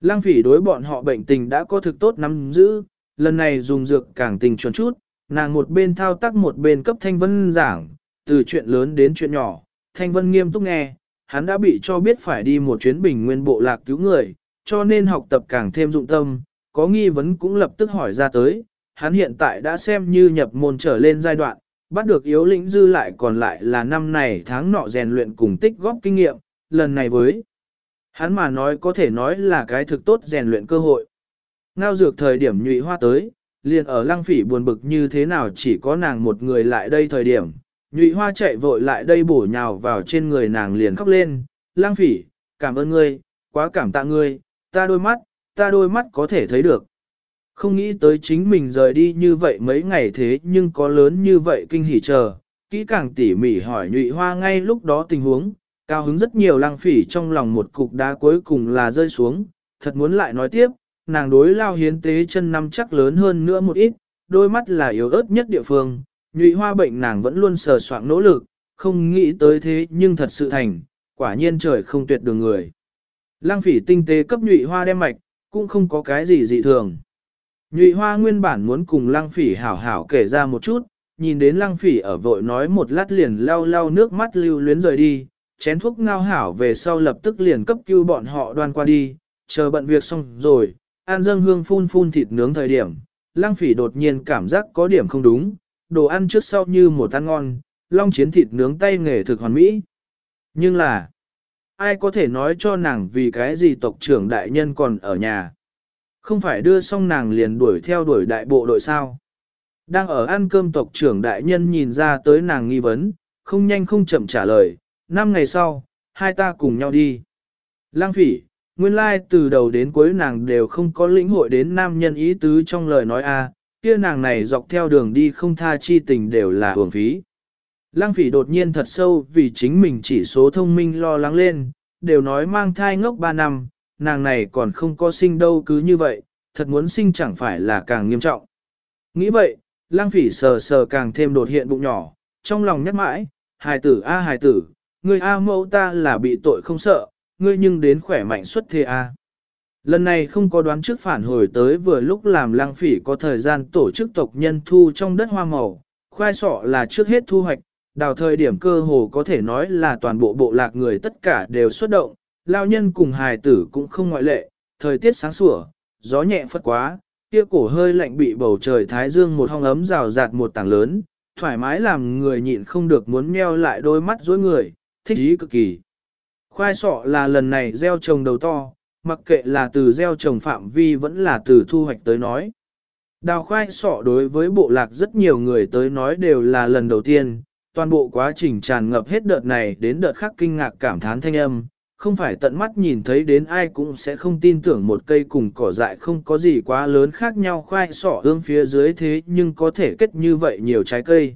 Lăng phỉ đối bọn họ bệnh tình đã có thực tốt nắm giữ, lần này dùng dược càng tình chuẩn chút, nàng một bên thao tác một bên cấp Thanh Vân giảng, từ chuyện lớn đến chuyện nhỏ, Thanh Vân nghiêm túc nghe, hắn đã bị cho biết phải đi một chuyến bình nguyên bộ lạc cứu người, cho nên học tập càng thêm dụng tâm, có nghi vấn cũng lập tức hỏi ra tới, hắn hiện tại đã xem như nhập môn trở lên giai đoạn, bắt được yếu lĩnh dư lại còn lại là năm này tháng nọ rèn luyện cùng tích góp kinh nghiệm, lần này với hắn mà nói có thể nói là cái thực tốt rèn luyện cơ hội. Ngao dược thời điểm nhụy hoa tới, liền ở lăng phỉ buồn bực như thế nào chỉ có nàng một người lại đây thời điểm, nhụy hoa chạy vội lại đây bổ nhào vào trên người nàng liền khóc lên, lăng phỉ, cảm ơn ngươi, quá cảm tạ ngươi, ta đôi mắt, ta đôi mắt có thể thấy được. Không nghĩ tới chính mình rời đi như vậy mấy ngày thế nhưng có lớn như vậy kinh hỉ chờ, kỹ càng tỉ mỉ hỏi nhụy hoa ngay lúc đó tình huống, cao hứng rất nhiều lăng phỉ trong lòng một cục đá cuối cùng là rơi xuống, thật muốn lại nói tiếp, nàng đối lao hiến tế chân năm chắc lớn hơn nữa một ít, đôi mắt là yếu ớt nhất địa phương, nhụy hoa bệnh nàng vẫn luôn sờ soạn nỗ lực, không nghĩ tới thế nhưng thật sự thành, quả nhiên trời không tuyệt đường người. Lăng phỉ tinh tế cấp nhụy hoa đem mạch, cũng không có cái gì dị thường. Nhụy hoa nguyên bản muốn cùng lăng phỉ hảo hảo kể ra một chút, nhìn đến lăng phỉ ở vội nói một lát liền lau lau nước mắt lưu luyến rời đi, chén thuốc ngao hảo về sau lập tức liền cấp cứu bọn họ đoan qua đi, chờ bận việc xong rồi, an dâng hương phun phun thịt nướng thời điểm, lăng phỉ đột nhiên cảm giác có điểm không đúng, đồ ăn trước sau như một ăn ngon, long chiến thịt nướng tay nghề thực hoàn mỹ. Nhưng là, ai có thể nói cho nàng vì cái gì tộc trưởng đại nhân còn ở nhà. Không phải đưa xong nàng liền đuổi theo đuổi đại bộ đội sao. Đang ở ăn cơm tộc trưởng đại nhân nhìn ra tới nàng nghi vấn, không nhanh không chậm trả lời, năm ngày sau, hai ta cùng nhau đi. Lang phỉ, nguyên lai từ đầu đến cuối nàng đều không có lĩnh hội đến nam nhân ý tứ trong lời nói a, kia nàng này dọc theo đường đi không tha chi tình đều là hưởng phí. Lăng phỉ đột nhiên thật sâu vì chính mình chỉ số thông minh lo lắng lên, đều nói mang thai ngốc 3 năm, nàng này còn không có sinh đâu cứ như vậy, thật muốn sinh chẳng phải là càng nghiêm trọng. Nghĩ vậy, lang phỉ sờ sờ càng thêm đột hiện bụng nhỏ, trong lòng nhắc mãi, hài tử a hài tử, người a mẫu ta là bị tội không sợ, ngươi nhưng đến khỏe mạnh xuất thế a. Lần này không có đoán trước phản hồi tới vừa lúc làm lang phỉ có thời gian tổ chức tộc nhân thu trong đất hoa màu, khoai sọ là trước hết thu hoạch, đào thời điểm cơ hồ có thể nói là toàn bộ bộ lạc người tất cả đều xuất động, lao nhân cùng hài tử cũng không ngoại lệ, thời tiết sáng sủa, gió nhẹ phất quá, kia cổ hơi lạnh bị bầu trời thái dương một hong ấm rào rạt một tảng lớn, thoải mái làm người nhịn không được muốn meo lại đôi mắt dối người, thích ý cực kỳ. Khoai sọ là lần này gieo trồng đầu to, mặc kệ là từ gieo trồng phạm vi vẫn là từ thu hoạch tới nói. Đào khoai sọ đối với bộ lạc rất nhiều người tới nói đều là lần đầu tiên, toàn bộ quá trình tràn ngập hết đợt này đến đợt khác kinh ngạc cảm thán thanh âm, không phải tận mắt nhìn thấy đến ai cũng sẽ không tin tưởng một cây cùng cỏ dại không có gì quá lớn khác nhau khoai sọ hương phía dưới thế nhưng có thể kết như vậy nhiều trái cây.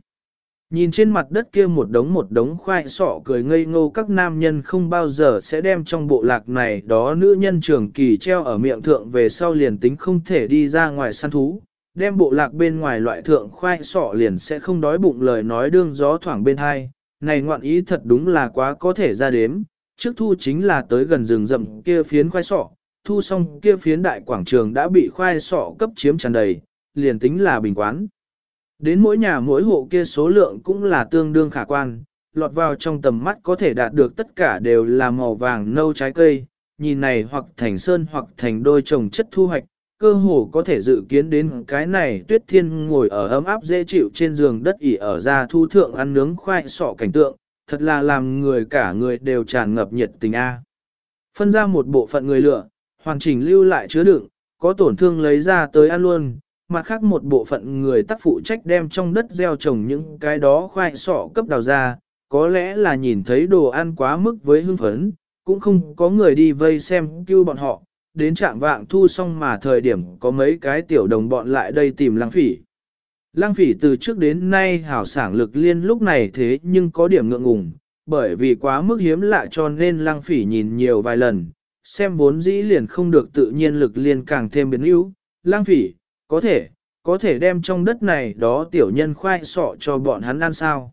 Nhìn trên mặt đất kia một đống một đống khoai sọ cười ngây ngô các nam nhân không bao giờ sẽ đem trong bộ lạc này đó nữ nhân trưởng kỳ treo ở miệng thượng về sau liền tính không thể đi ra ngoài săn thú, đem bộ lạc bên ngoài loại thượng khoai sọ liền sẽ không đói bụng lời nói đương gió thoảng bên hai, này ngoạn ý thật đúng là quá có thể ra đếm, trước thu chính là tới gần rừng rậm kia phiến khoai sọ, thu xong kia phiến đại quảng trường đã bị khoai sọ cấp chiếm tràn đầy, liền tính là bình quán. Đến mỗi nhà mỗi hộ kia số lượng cũng là tương đương khả quan, lọt vào trong tầm mắt có thể đạt được tất cả đều là màu vàng nâu trái cây, nhìn này hoặc thành sơn hoặc thành đôi trồng chất thu hoạch, cơ hồ có thể dự kiến đến cái này tuyết thiên ngồi ở ấm áp dễ chịu trên giường đất ỉ ở ra thu thượng ăn nướng khoai sọ cảnh tượng, thật là làm người cả người đều tràn ngập nhiệt tình A. Phân ra một bộ phận người lựa, hoàn chỉnh lưu lại chứa đựng, có tổn thương lấy ra tới ăn luôn, mặt khác một bộ phận người tác phụ trách đem trong đất gieo trồng những cái đó khoai sọ cấp đào ra, có lẽ là nhìn thấy đồ ăn quá mức với hưng phấn, cũng không có người đi vây xem cứu bọn họ, đến trạng vạng thu xong mà thời điểm có mấy cái tiểu đồng bọn lại đây tìm lăng phỉ. Lăng phỉ từ trước đến nay hảo sảng lực liên lúc này thế nhưng có điểm ngượng ngùng, bởi vì quá mức hiếm lạ cho nên lăng phỉ nhìn nhiều vài lần, xem vốn dĩ liền không được tự nhiên lực liên càng thêm biến yếu. Lăng phỉ, có thể, có thể đem trong đất này đó tiểu nhân khoai sọ cho bọn hắn ăn sao.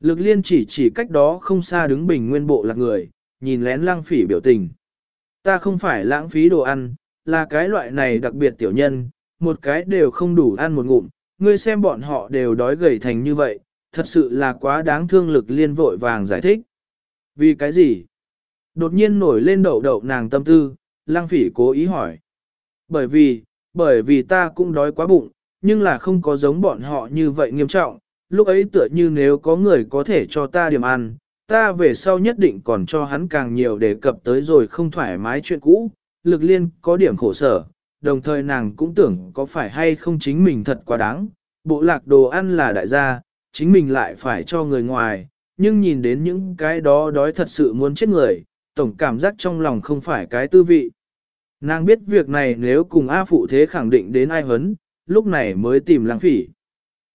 Lực liên chỉ chỉ cách đó không xa đứng bình nguyên bộ là người, nhìn lén lang phỉ biểu tình. Ta không phải lãng phí đồ ăn, là cái loại này đặc biệt tiểu nhân, một cái đều không đủ ăn một ngụm, ngươi xem bọn họ đều đói gầy thành như vậy, thật sự là quá đáng thương lực liên vội vàng giải thích. Vì cái gì? Đột nhiên nổi lên đậu đậu nàng tâm tư, lang phỉ cố ý hỏi. Bởi vì, bởi vì ta cũng đói quá bụng, nhưng là không có giống bọn họ như vậy nghiêm trọng, lúc ấy tựa như nếu có người có thể cho ta điểm ăn, ta về sau nhất định còn cho hắn càng nhiều để cập tới rồi không thoải mái chuyện cũ, lực liên có điểm khổ sở, đồng thời nàng cũng tưởng có phải hay không chính mình thật quá đáng, bộ lạc đồ ăn là đại gia, chính mình lại phải cho người ngoài, nhưng nhìn đến những cái đó đói thật sự muốn chết người, tổng cảm giác trong lòng không phải cái tư vị. Nàng biết việc này nếu cùng A Phụ Thế khẳng định đến ai hấn, lúc này mới tìm Lăng Phỉ.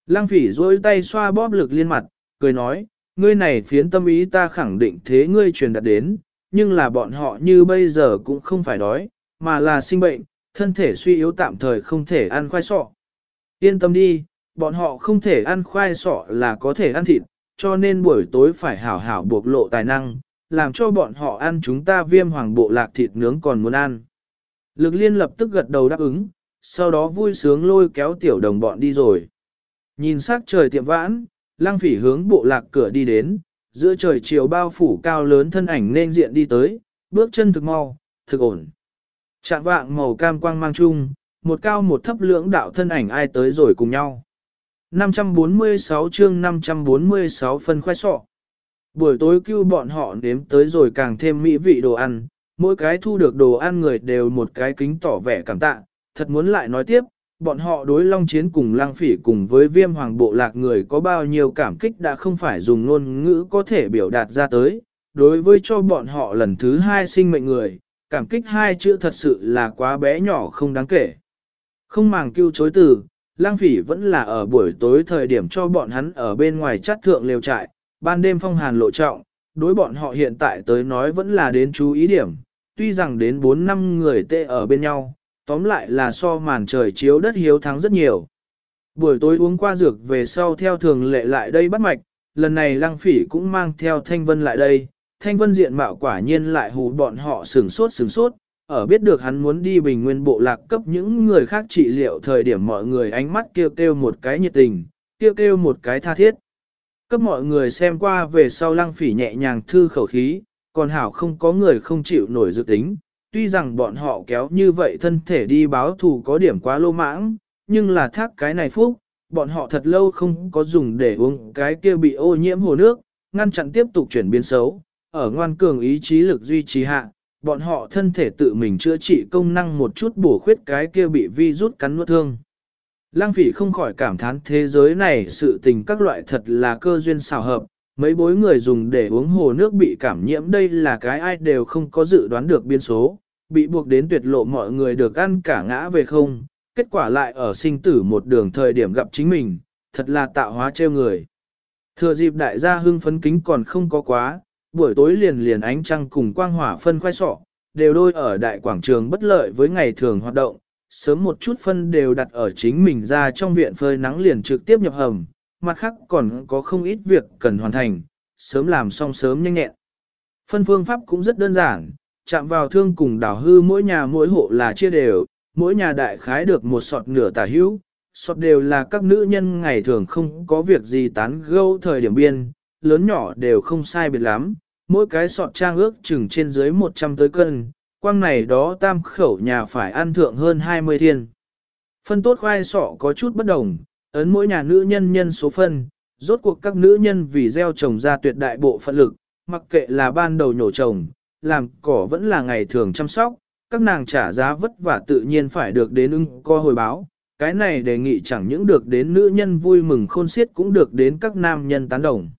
Lăng Phỉ duỗi tay xoa bóp lực liên mặt, cười nói, ngươi này phiến tâm ý ta khẳng định thế ngươi truyền đạt đến, nhưng là bọn họ như bây giờ cũng không phải đói, mà là sinh bệnh, thân thể suy yếu tạm thời không thể ăn khoai sọ. Yên tâm đi, bọn họ không thể ăn khoai sọ là có thể ăn thịt, cho nên buổi tối phải hảo hảo buộc lộ tài năng, làm cho bọn họ ăn chúng ta viêm hoàng bộ lạc thịt nướng còn muốn ăn. Lực liên lập tức gật đầu đáp ứng, sau đó vui sướng lôi kéo tiểu đồng bọn đi rồi. Nhìn sắc trời tiệm vãn, lang phỉ hướng bộ lạc cửa đi đến, giữa trời chiều bao phủ cao lớn thân ảnh nên diện đi tới, bước chân thực mau, thực ổn. Trạng vạng màu cam quang mang chung, một cao một thấp lưỡng đạo thân ảnh ai tới rồi cùng nhau. 546 chương 546 phân khoai sọ. Buổi tối cứu bọn họ nếm tới rồi càng thêm mỹ vị đồ ăn, mỗi cái thu được đồ ăn người đều một cái kính tỏ vẻ cảm tạ, thật muốn lại nói tiếp, bọn họ đối long chiến cùng lang phỉ cùng với viêm hoàng bộ lạc người có bao nhiêu cảm kích đã không phải dùng ngôn ngữ có thể biểu đạt ra tới, đối với cho bọn họ lần thứ hai sinh mệnh người, cảm kích hai chữ thật sự là quá bé nhỏ không đáng kể. Không màng kêu chối từ, lang phỉ vẫn là ở buổi tối thời điểm cho bọn hắn ở bên ngoài chát thượng liều trại, ban đêm phong hàn lộ trọng, đối bọn họ hiện tại tới nói vẫn là đến chú ý điểm, tuy rằng đến 4 năm người tê ở bên nhau, tóm lại là so màn trời chiếu đất hiếu thắng rất nhiều. Buổi tối uống qua dược về sau theo thường lệ lại đây bắt mạch, lần này Lang phỉ cũng mang theo thanh vân lại đây, thanh vân diện mạo quả nhiên lại hù bọn họ sừng sốt sừng sốt, ở biết được hắn muốn đi bình nguyên bộ lạc cấp những người khác trị liệu thời điểm mọi người ánh mắt kêu kêu một cái nhiệt tình, kêu kêu một cái tha thiết. Cấp mọi người xem qua về sau lăng phỉ nhẹ nhàng thư khẩu khí, còn hảo không có người không chịu nổi dự tính, tuy rằng bọn họ kéo như vậy thân thể đi báo thù có điểm quá lô mãng, nhưng là thác cái này phúc, bọn họ thật lâu không có dùng để uống cái kia bị ô nhiễm hồ nước, ngăn chặn tiếp tục chuyển biến xấu, ở ngoan cường ý chí lực duy trì hạ, bọn họ thân thể tự mình chữa trị công năng một chút bổ khuyết cái kia bị vi rút cắn nuốt thương. Lang phỉ không khỏi cảm thán thế giới này sự tình các loại thật là cơ duyên xào hợp, mấy bối người dùng để uống hồ nước bị cảm nhiễm đây là cái ai đều không có dự đoán được biên số, bị buộc đến tuyệt lộ mọi người được ăn cả ngã về không, kết quả lại ở sinh tử một đường thời điểm gặp chính mình, thật là tạo hóa trêu người. Thừa dịp đại gia hưng phấn kính còn không có quá, buổi tối liền liền ánh trăng cùng quang hỏa phân khoai sọ, đều đôi ở đại quảng trường bất lợi với ngày thường hoạt động, sớm một chút phân đều đặt ở chính mình ra trong viện phơi nắng liền trực tiếp nhập hầm, mặt khác còn có không ít việc cần hoàn thành, sớm làm xong sớm nhanh nhẹn. Phân phương pháp cũng rất đơn giản, chạm vào thương cùng đảo hư mỗi nhà mỗi hộ là chia đều, mỗi nhà đại khái được một sọt nửa tả hữu, sọt đều là các nữ nhân ngày thường không có việc gì tán gâu thời điểm biên, lớn nhỏ đều không sai biệt lắm, mỗi cái sọt trang ước chừng trên dưới 100 tới cân, quang này đó tam khẩu nhà phải ăn thượng hơn 20 thiên. Phân tốt khoai sọ có chút bất đồng, ấn mỗi nhà nữ nhân nhân số phân, rốt cuộc các nữ nhân vì gieo trồng ra tuyệt đại bộ phận lực, mặc kệ là ban đầu nhổ trồng, làm cỏ vẫn là ngày thường chăm sóc, các nàng trả giá vất vả tự nhiên phải được đến ưng co hồi báo. Cái này đề nghị chẳng những được đến nữ nhân vui mừng khôn xiết cũng được đến các nam nhân tán đồng.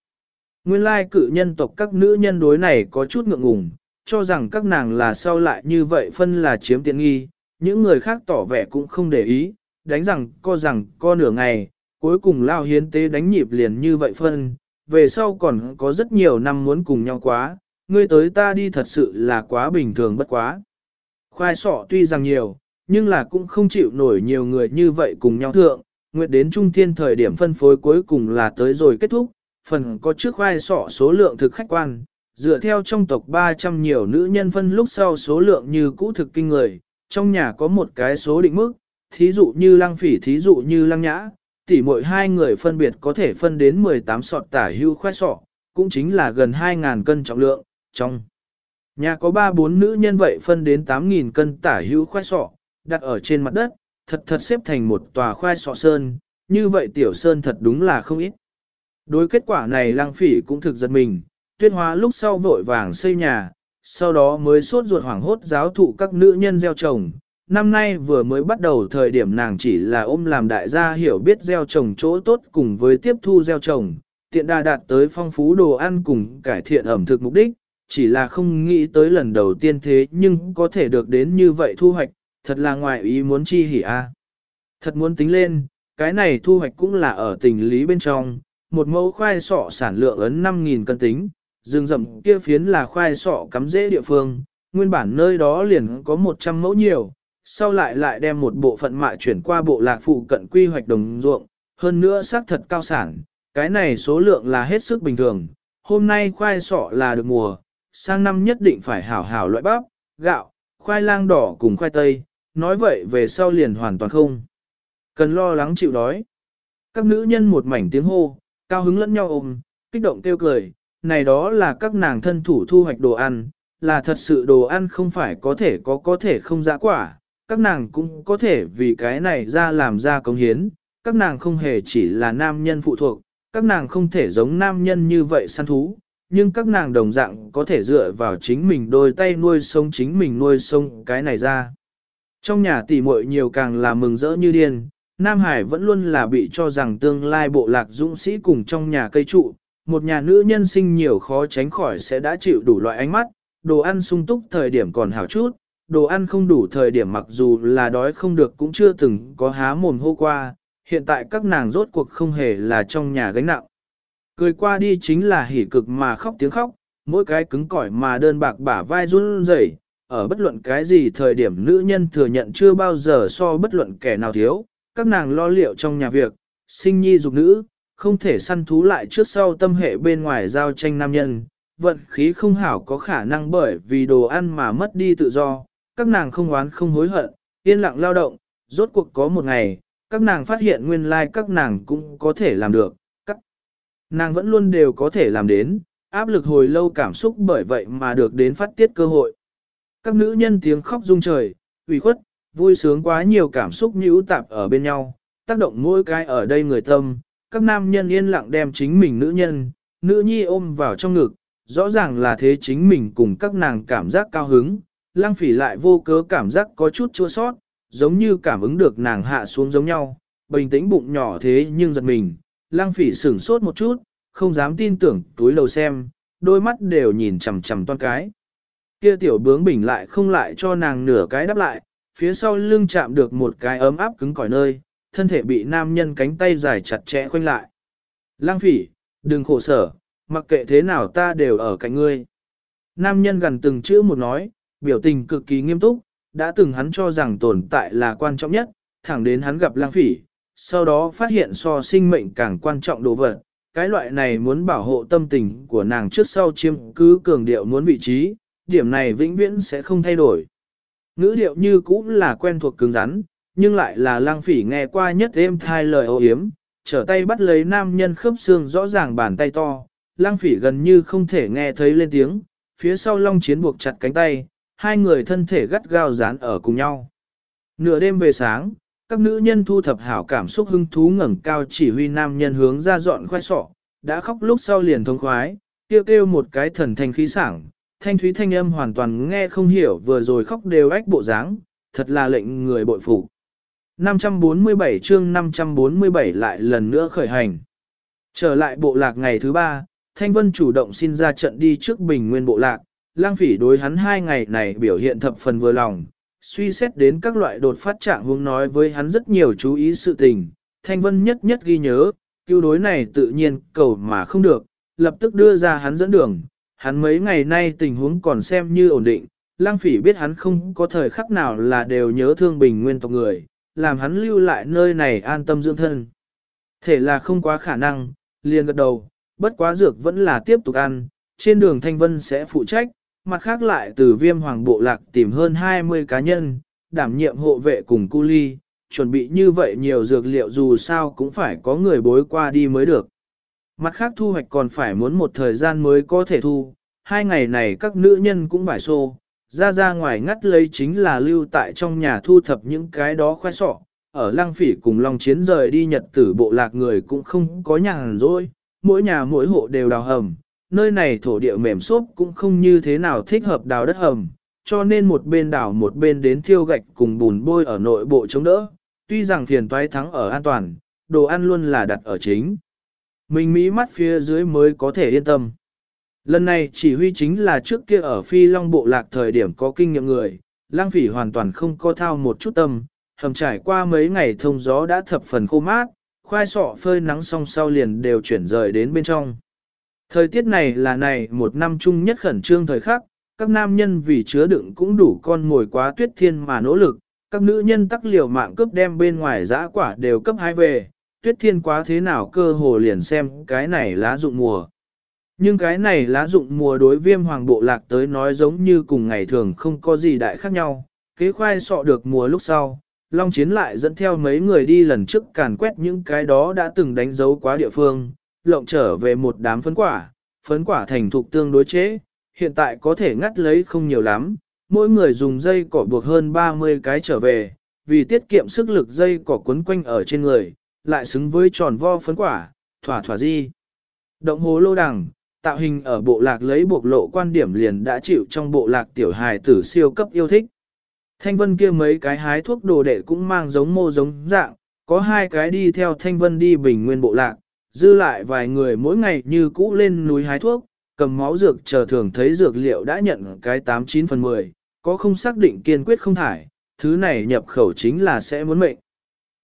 Nguyên lai cự nhân tộc các nữ nhân đối này có chút ngượng ngùng, cho rằng các nàng là sau lại như vậy phân là chiếm tiện nghi, những người khác tỏ vẻ cũng không để ý, đánh rằng co rằng co nửa ngày, cuối cùng lao hiến tế đánh nhịp liền như vậy phân, về sau còn có rất nhiều năm muốn cùng nhau quá, ngươi tới ta đi thật sự là quá bình thường bất quá. Khoai sọ tuy rằng nhiều, nhưng là cũng không chịu nổi nhiều người như vậy cùng nhau thượng. Nguyệt đến trung thiên thời điểm phân phối cuối cùng là tới rồi kết thúc, phần có trước khoai sọ số lượng thực khách quan, dựa theo trong tộc 300 nhiều nữ nhân phân lúc sau số lượng như cũ thực kinh người, trong nhà có một cái số định mức, thí dụ như lăng phỉ thí dụ như lăng nhã, tỉ mỗi hai người phân biệt có thể phân đến 18 sọt tả hưu khoai sọ, cũng chính là gần 2.000 cân trọng lượng, trong nhà có 3-4 nữ nhân vậy phân đến 8.000 cân tả hưu khoai sọ, đặt ở trên mặt đất, thật thật xếp thành một tòa khoai sọ sơn, như vậy tiểu sơn thật đúng là không ít. Đối kết quả này lăng phỉ cũng thực giật mình, tuyết hóa lúc sau vội vàng xây nhà, sau đó mới suốt ruột hoảng hốt giáo thụ các nữ nhân gieo trồng. Năm nay vừa mới bắt đầu thời điểm nàng chỉ là ôm làm đại gia hiểu biết gieo trồng chỗ tốt cùng với tiếp thu gieo trồng, tiện đà đạt tới phong phú đồ ăn cùng cải thiện ẩm thực mục đích, chỉ là không nghĩ tới lần đầu tiên thế nhưng có thể được đến như vậy thu hoạch, thật là ngoài ý muốn chi hỉ a. Thật muốn tính lên, cái này thu hoạch cũng là ở tình lý bên trong, một mẫu khoai sọ sản lượng ấn 5.000 cân tính, rừng rậm kia phiến là khoai sọ cắm dễ địa phương, nguyên bản nơi đó liền có 100 mẫu nhiều, sau lại lại đem một bộ phận mạ chuyển qua bộ lạc phụ cận quy hoạch đồng ruộng, hơn nữa xác thật cao sản, cái này số lượng là hết sức bình thường, hôm nay khoai sọ là được mùa, sang năm nhất định phải hảo hảo loại bắp, gạo, khoai lang đỏ cùng khoai tây, nói vậy về sau liền hoàn toàn không. Cần lo lắng chịu đói. Các nữ nhân một mảnh tiếng hô, cao hứng lẫn nhau ôm, kích động tiêu cười, này đó là các nàng thân thủ thu hoạch đồ ăn, là thật sự đồ ăn không phải có thể có có thể không dã quả, các nàng cũng có thể vì cái này ra làm ra công hiến, các nàng không hề chỉ là nam nhân phụ thuộc, các nàng không thể giống nam nhân như vậy săn thú, nhưng các nàng đồng dạng có thể dựa vào chính mình đôi tay nuôi sống chính mình nuôi sống cái này ra. Trong nhà tỷ muội nhiều càng là mừng rỡ như điên, Nam Hải vẫn luôn là bị cho rằng tương lai bộ lạc dũng sĩ cùng trong nhà cây trụ, một nhà nữ nhân sinh nhiều khó tránh khỏi sẽ đã chịu đủ loại ánh mắt, đồ ăn sung túc thời điểm còn hảo chút, đồ ăn không đủ thời điểm mặc dù là đói không được cũng chưa từng có há mồm hô qua, hiện tại các nàng rốt cuộc không hề là trong nhà gánh nặng. Cười qua đi chính là hỉ cực mà khóc tiếng khóc, mỗi cái cứng cỏi mà đơn bạc bả vai run rẩy, ở bất luận cái gì thời điểm nữ nhân thừa nhận chưa bao giờ so bất luận kẻ nào thiếu, các nàng lo liệu trong nhà việc, sinh nhi dục nữ, không thể săn thú lại trước sau tâm hệ bên ngoài giao tranh nam nhân, vận khí không hảo có khả năng bởi vì đồ ăn mà mất đi tự do, các nàng không oán không hối hận, yên lặng lao động, rốt cuộc có một ngày, các nàng phát hiện nguyên lai like các nàng cũng có thể làm được, các nàng vẫn luôn đều có thể làm đến, áp lực hồi lâu cảm xúc bởi vậy mà được đến phát tiết cơ hội. Các nữ nhân tiếng khóc rung trời, ủy khuất, vui sướng quá nhiều cảm xúc nhũ tạp ở bên nhau, tác động mỗi cái ở đây người tâm, các nam nhân yên lặng đem chính mình nữ nhân, nữ nhi ôm vào trong ngực, rõ ràng là thế chính mình cùng các nàng cảm giác cao hứng, lang phỉ lại vô cớ cảm giác có chút chua sót, giống như cảm ứng được nàng hạ xuống giống nhau, bình tĩnh bụng nhỏ thế nhưng giật mình, lang phỉ sửng sốt một chút, không dám tin tưởng túi lầu xem, đôi mắt đều nhìn chằm chằm toan cái. Kia tiểu bướng bình lại không lại cho nàng nửa cái đáp lại, phía sau lưng chạm được một cái ấm áp cứng cỏi nơi, thân thể bị nam nhân cánh tay dài chặt chẽ khoanh lại. Lang phỉ, đừng khổ sở, mặc kệ thế nào ta đều ở cạnh ngươi. Nam nhân gần từng chữ một nói, biểu tình cực kỳ nghiêm túc, đã từng hắn cho rằng tồn tại là quan trọng nhất, thẳng đến hắn gặp lang phỉ, sau đó phát hiện so sinh mệnh càng quan trọng đồ vật. Cái loại này muốn bảo hộ tâm tình của nàng trước sau chiếm cứ cường điệu muốn vị trí, điểm này vĩnh viễn sẽ không thay đổi. Ngữ điệu như cũ là quen thuộc cứng rắn, nhưng lại là lang phỉ nghe qua nhất êm thai lời ô hiếm, trở tay bắt lấy nam nhân khớp xương rõ ràng bàn tay to, lang phỉ gần như không thể nghe thấy lên tiếng, phía sau long chiến buộc chặt cánh tay, hai người thân thể gắt gao dán ở cùng nhau. Nửa đêm về sáng, các nữ nhân thu thập hảo cảm xúc hưng thú ngẩng cao chỉ huy nam nhân hướng ra dọn khoai sọ, đã khóc lúc sau liền thông khoái, kêu kêu một cái thần thanh khí sảng, thanh thúy thanh âm hoàn toàn nghe không hiểu vừa rồi khóc đều ách bộ dáng, thật là lệnh người bội phục. 547 chương 547 lại lần nữa khởi hành. Trở lại bộ lạc ngày thứ ba, Thanh Vân chủ động xin ra trận đi trước bình nguyên bộ lạc, lang phỉ đối hắn hai ngày này biểu hiện thập phần vừa lòng, suy xét đến các loại đột phát trạng hướng nói với hắn rất nhiều chú ý sự tình, Thanh Vân nhất nhất ghi nhớ, cứu đối này tự nhiên cầu mà không được, lập tức đưa ra hắn dẫn đường, hắn mấy ngày nay tình huống còn xem như ổn định, lang phỉ biết hắn không có thời khắc nào là đều nhớ thương bình nguyên tộc người, làm hắn lưu lại nơi này an tâm dưỡng thân. Thể là không quá khả năng, liền gật đầu, bất quá dược vẫn là tiếp tục ăn, trên đường Thanh Vân sẽ phụ trách, mặt khác lại từ viêm hoàng bộ lạc tìm hơn 20 cá nhân, đảm nhiệm hộ vệ cùng cu ly, chuẩn bị như vậy nhiều dược liệu dù sao cũng phải có người bối qua đi mới được. Mặt khác thu hoạch còn phải muốn một thời gian mới có thể thu, hai ngày này các nữ nhân cũng phải xô, ra ra ngoài ngắt lấy chính là lưu tại trong nhà thu thập những cái đó khoe sọ, ở lăng phỉ cùng Long Chiến rời đi nhật tử bộ lạc người cũng không có nhàn rỗi, mỗi nhà mỗi hộ đều đào hầm, nơi này thổ địa mềm xốp cũng không như thế nào thích hợp đào đất hầm, cho nên một bên đào một bên đến thiêu gạch cùng bùn bôi ở nội bộ chống đỡ, tuy rằng phiền toái thắng ở an toàn, đồ ăn luôn là đặt ở chính. Mình mỹ mắt phía dưới mới có thể yên tâm. Lần này chỉ huy chính là trước kia ở phi long bộ lạc thời điểm có kinh nghiệm người, lang phỉ hoàn toàn không có thao một chút tâm, hầm trải qua mấy ngày thông gió đã thập phần khô mát, khoai sọ phơi nắng xong sau liền đều chuyển rời đến bên trong. Thời tiết này là này một năm chung nhất khẩn trương thời khắc, các nam nhân vì chứa đựng cũng đủ con ngồi quá tuyết thiên mà nỗ lực, các nữ nhân tắc liều mạng cướp đem bên ngoài giã quả đều cấp hai về, tuyết thiên quá thế nào cơ hồ liền xem cái này lá dụng mùa. Nhưng cái này lá dụng mùa đối viêm hoàng bộ lạc tới nói giống như cùng ngày thường không có gì đại khác nhau, kế khoai sọ được mùa lúc sau, Long Chiến lại dẫn theo mấy người đi lần trước càn quét những cái đó đã từng đánh dấu quá địa phương, lộng trở về một đám phấn quả, phấn quả thành thục tương đối chế, hiện tại có thể ngắt lấy không nhiều lắm, mỗi người dùng dây cỏ buộc hơn 30 cái trở về, vì tiết kiệm sức lực dây cỏ quấn quanh ở trên người, lại xứng với tròn vo phấn quả, thỏa thỏa di. Động hố lô đằng, tạo hình ở bộ lạc lấy buộc lộ quan điểm liền đã chịu trong bộ lạc tiểu hài tử siêu cấp yêu thích. Thanh vân kia mấy cái hái thuốc đồ đệ cũng mang giống mô giống dạng, có hai cái đi theo thanh vân đi bình nguyên bộ lạc, dư lại vài người mỗi ngày như cũ lên núi hái thuốc, cầm máu dược chờ thường thấy dược liệu đã nhận cái 89 phần 10, có không xác định kiên quyết không thải, thứ này nhập khẩu chính là sẽ muốn mệnh.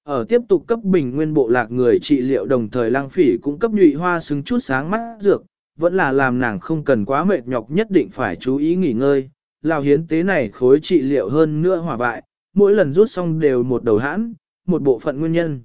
Ở tiếp tục cấp bình nguyên bộ lạc người trị liệu đồng thời lang phỉ cũng cấp nhụy hoa xứng chút sáng mắt dược, vẫn là làm nàng không cần quá mệt nhọc nhất định phải chú ý nghỉ ngơi. Lào hiến tế này khối trị liệu hơn nữa hỏa vại, mỗi lần rút xong đều một đầu hãn, một bộ phận nguyên nhân.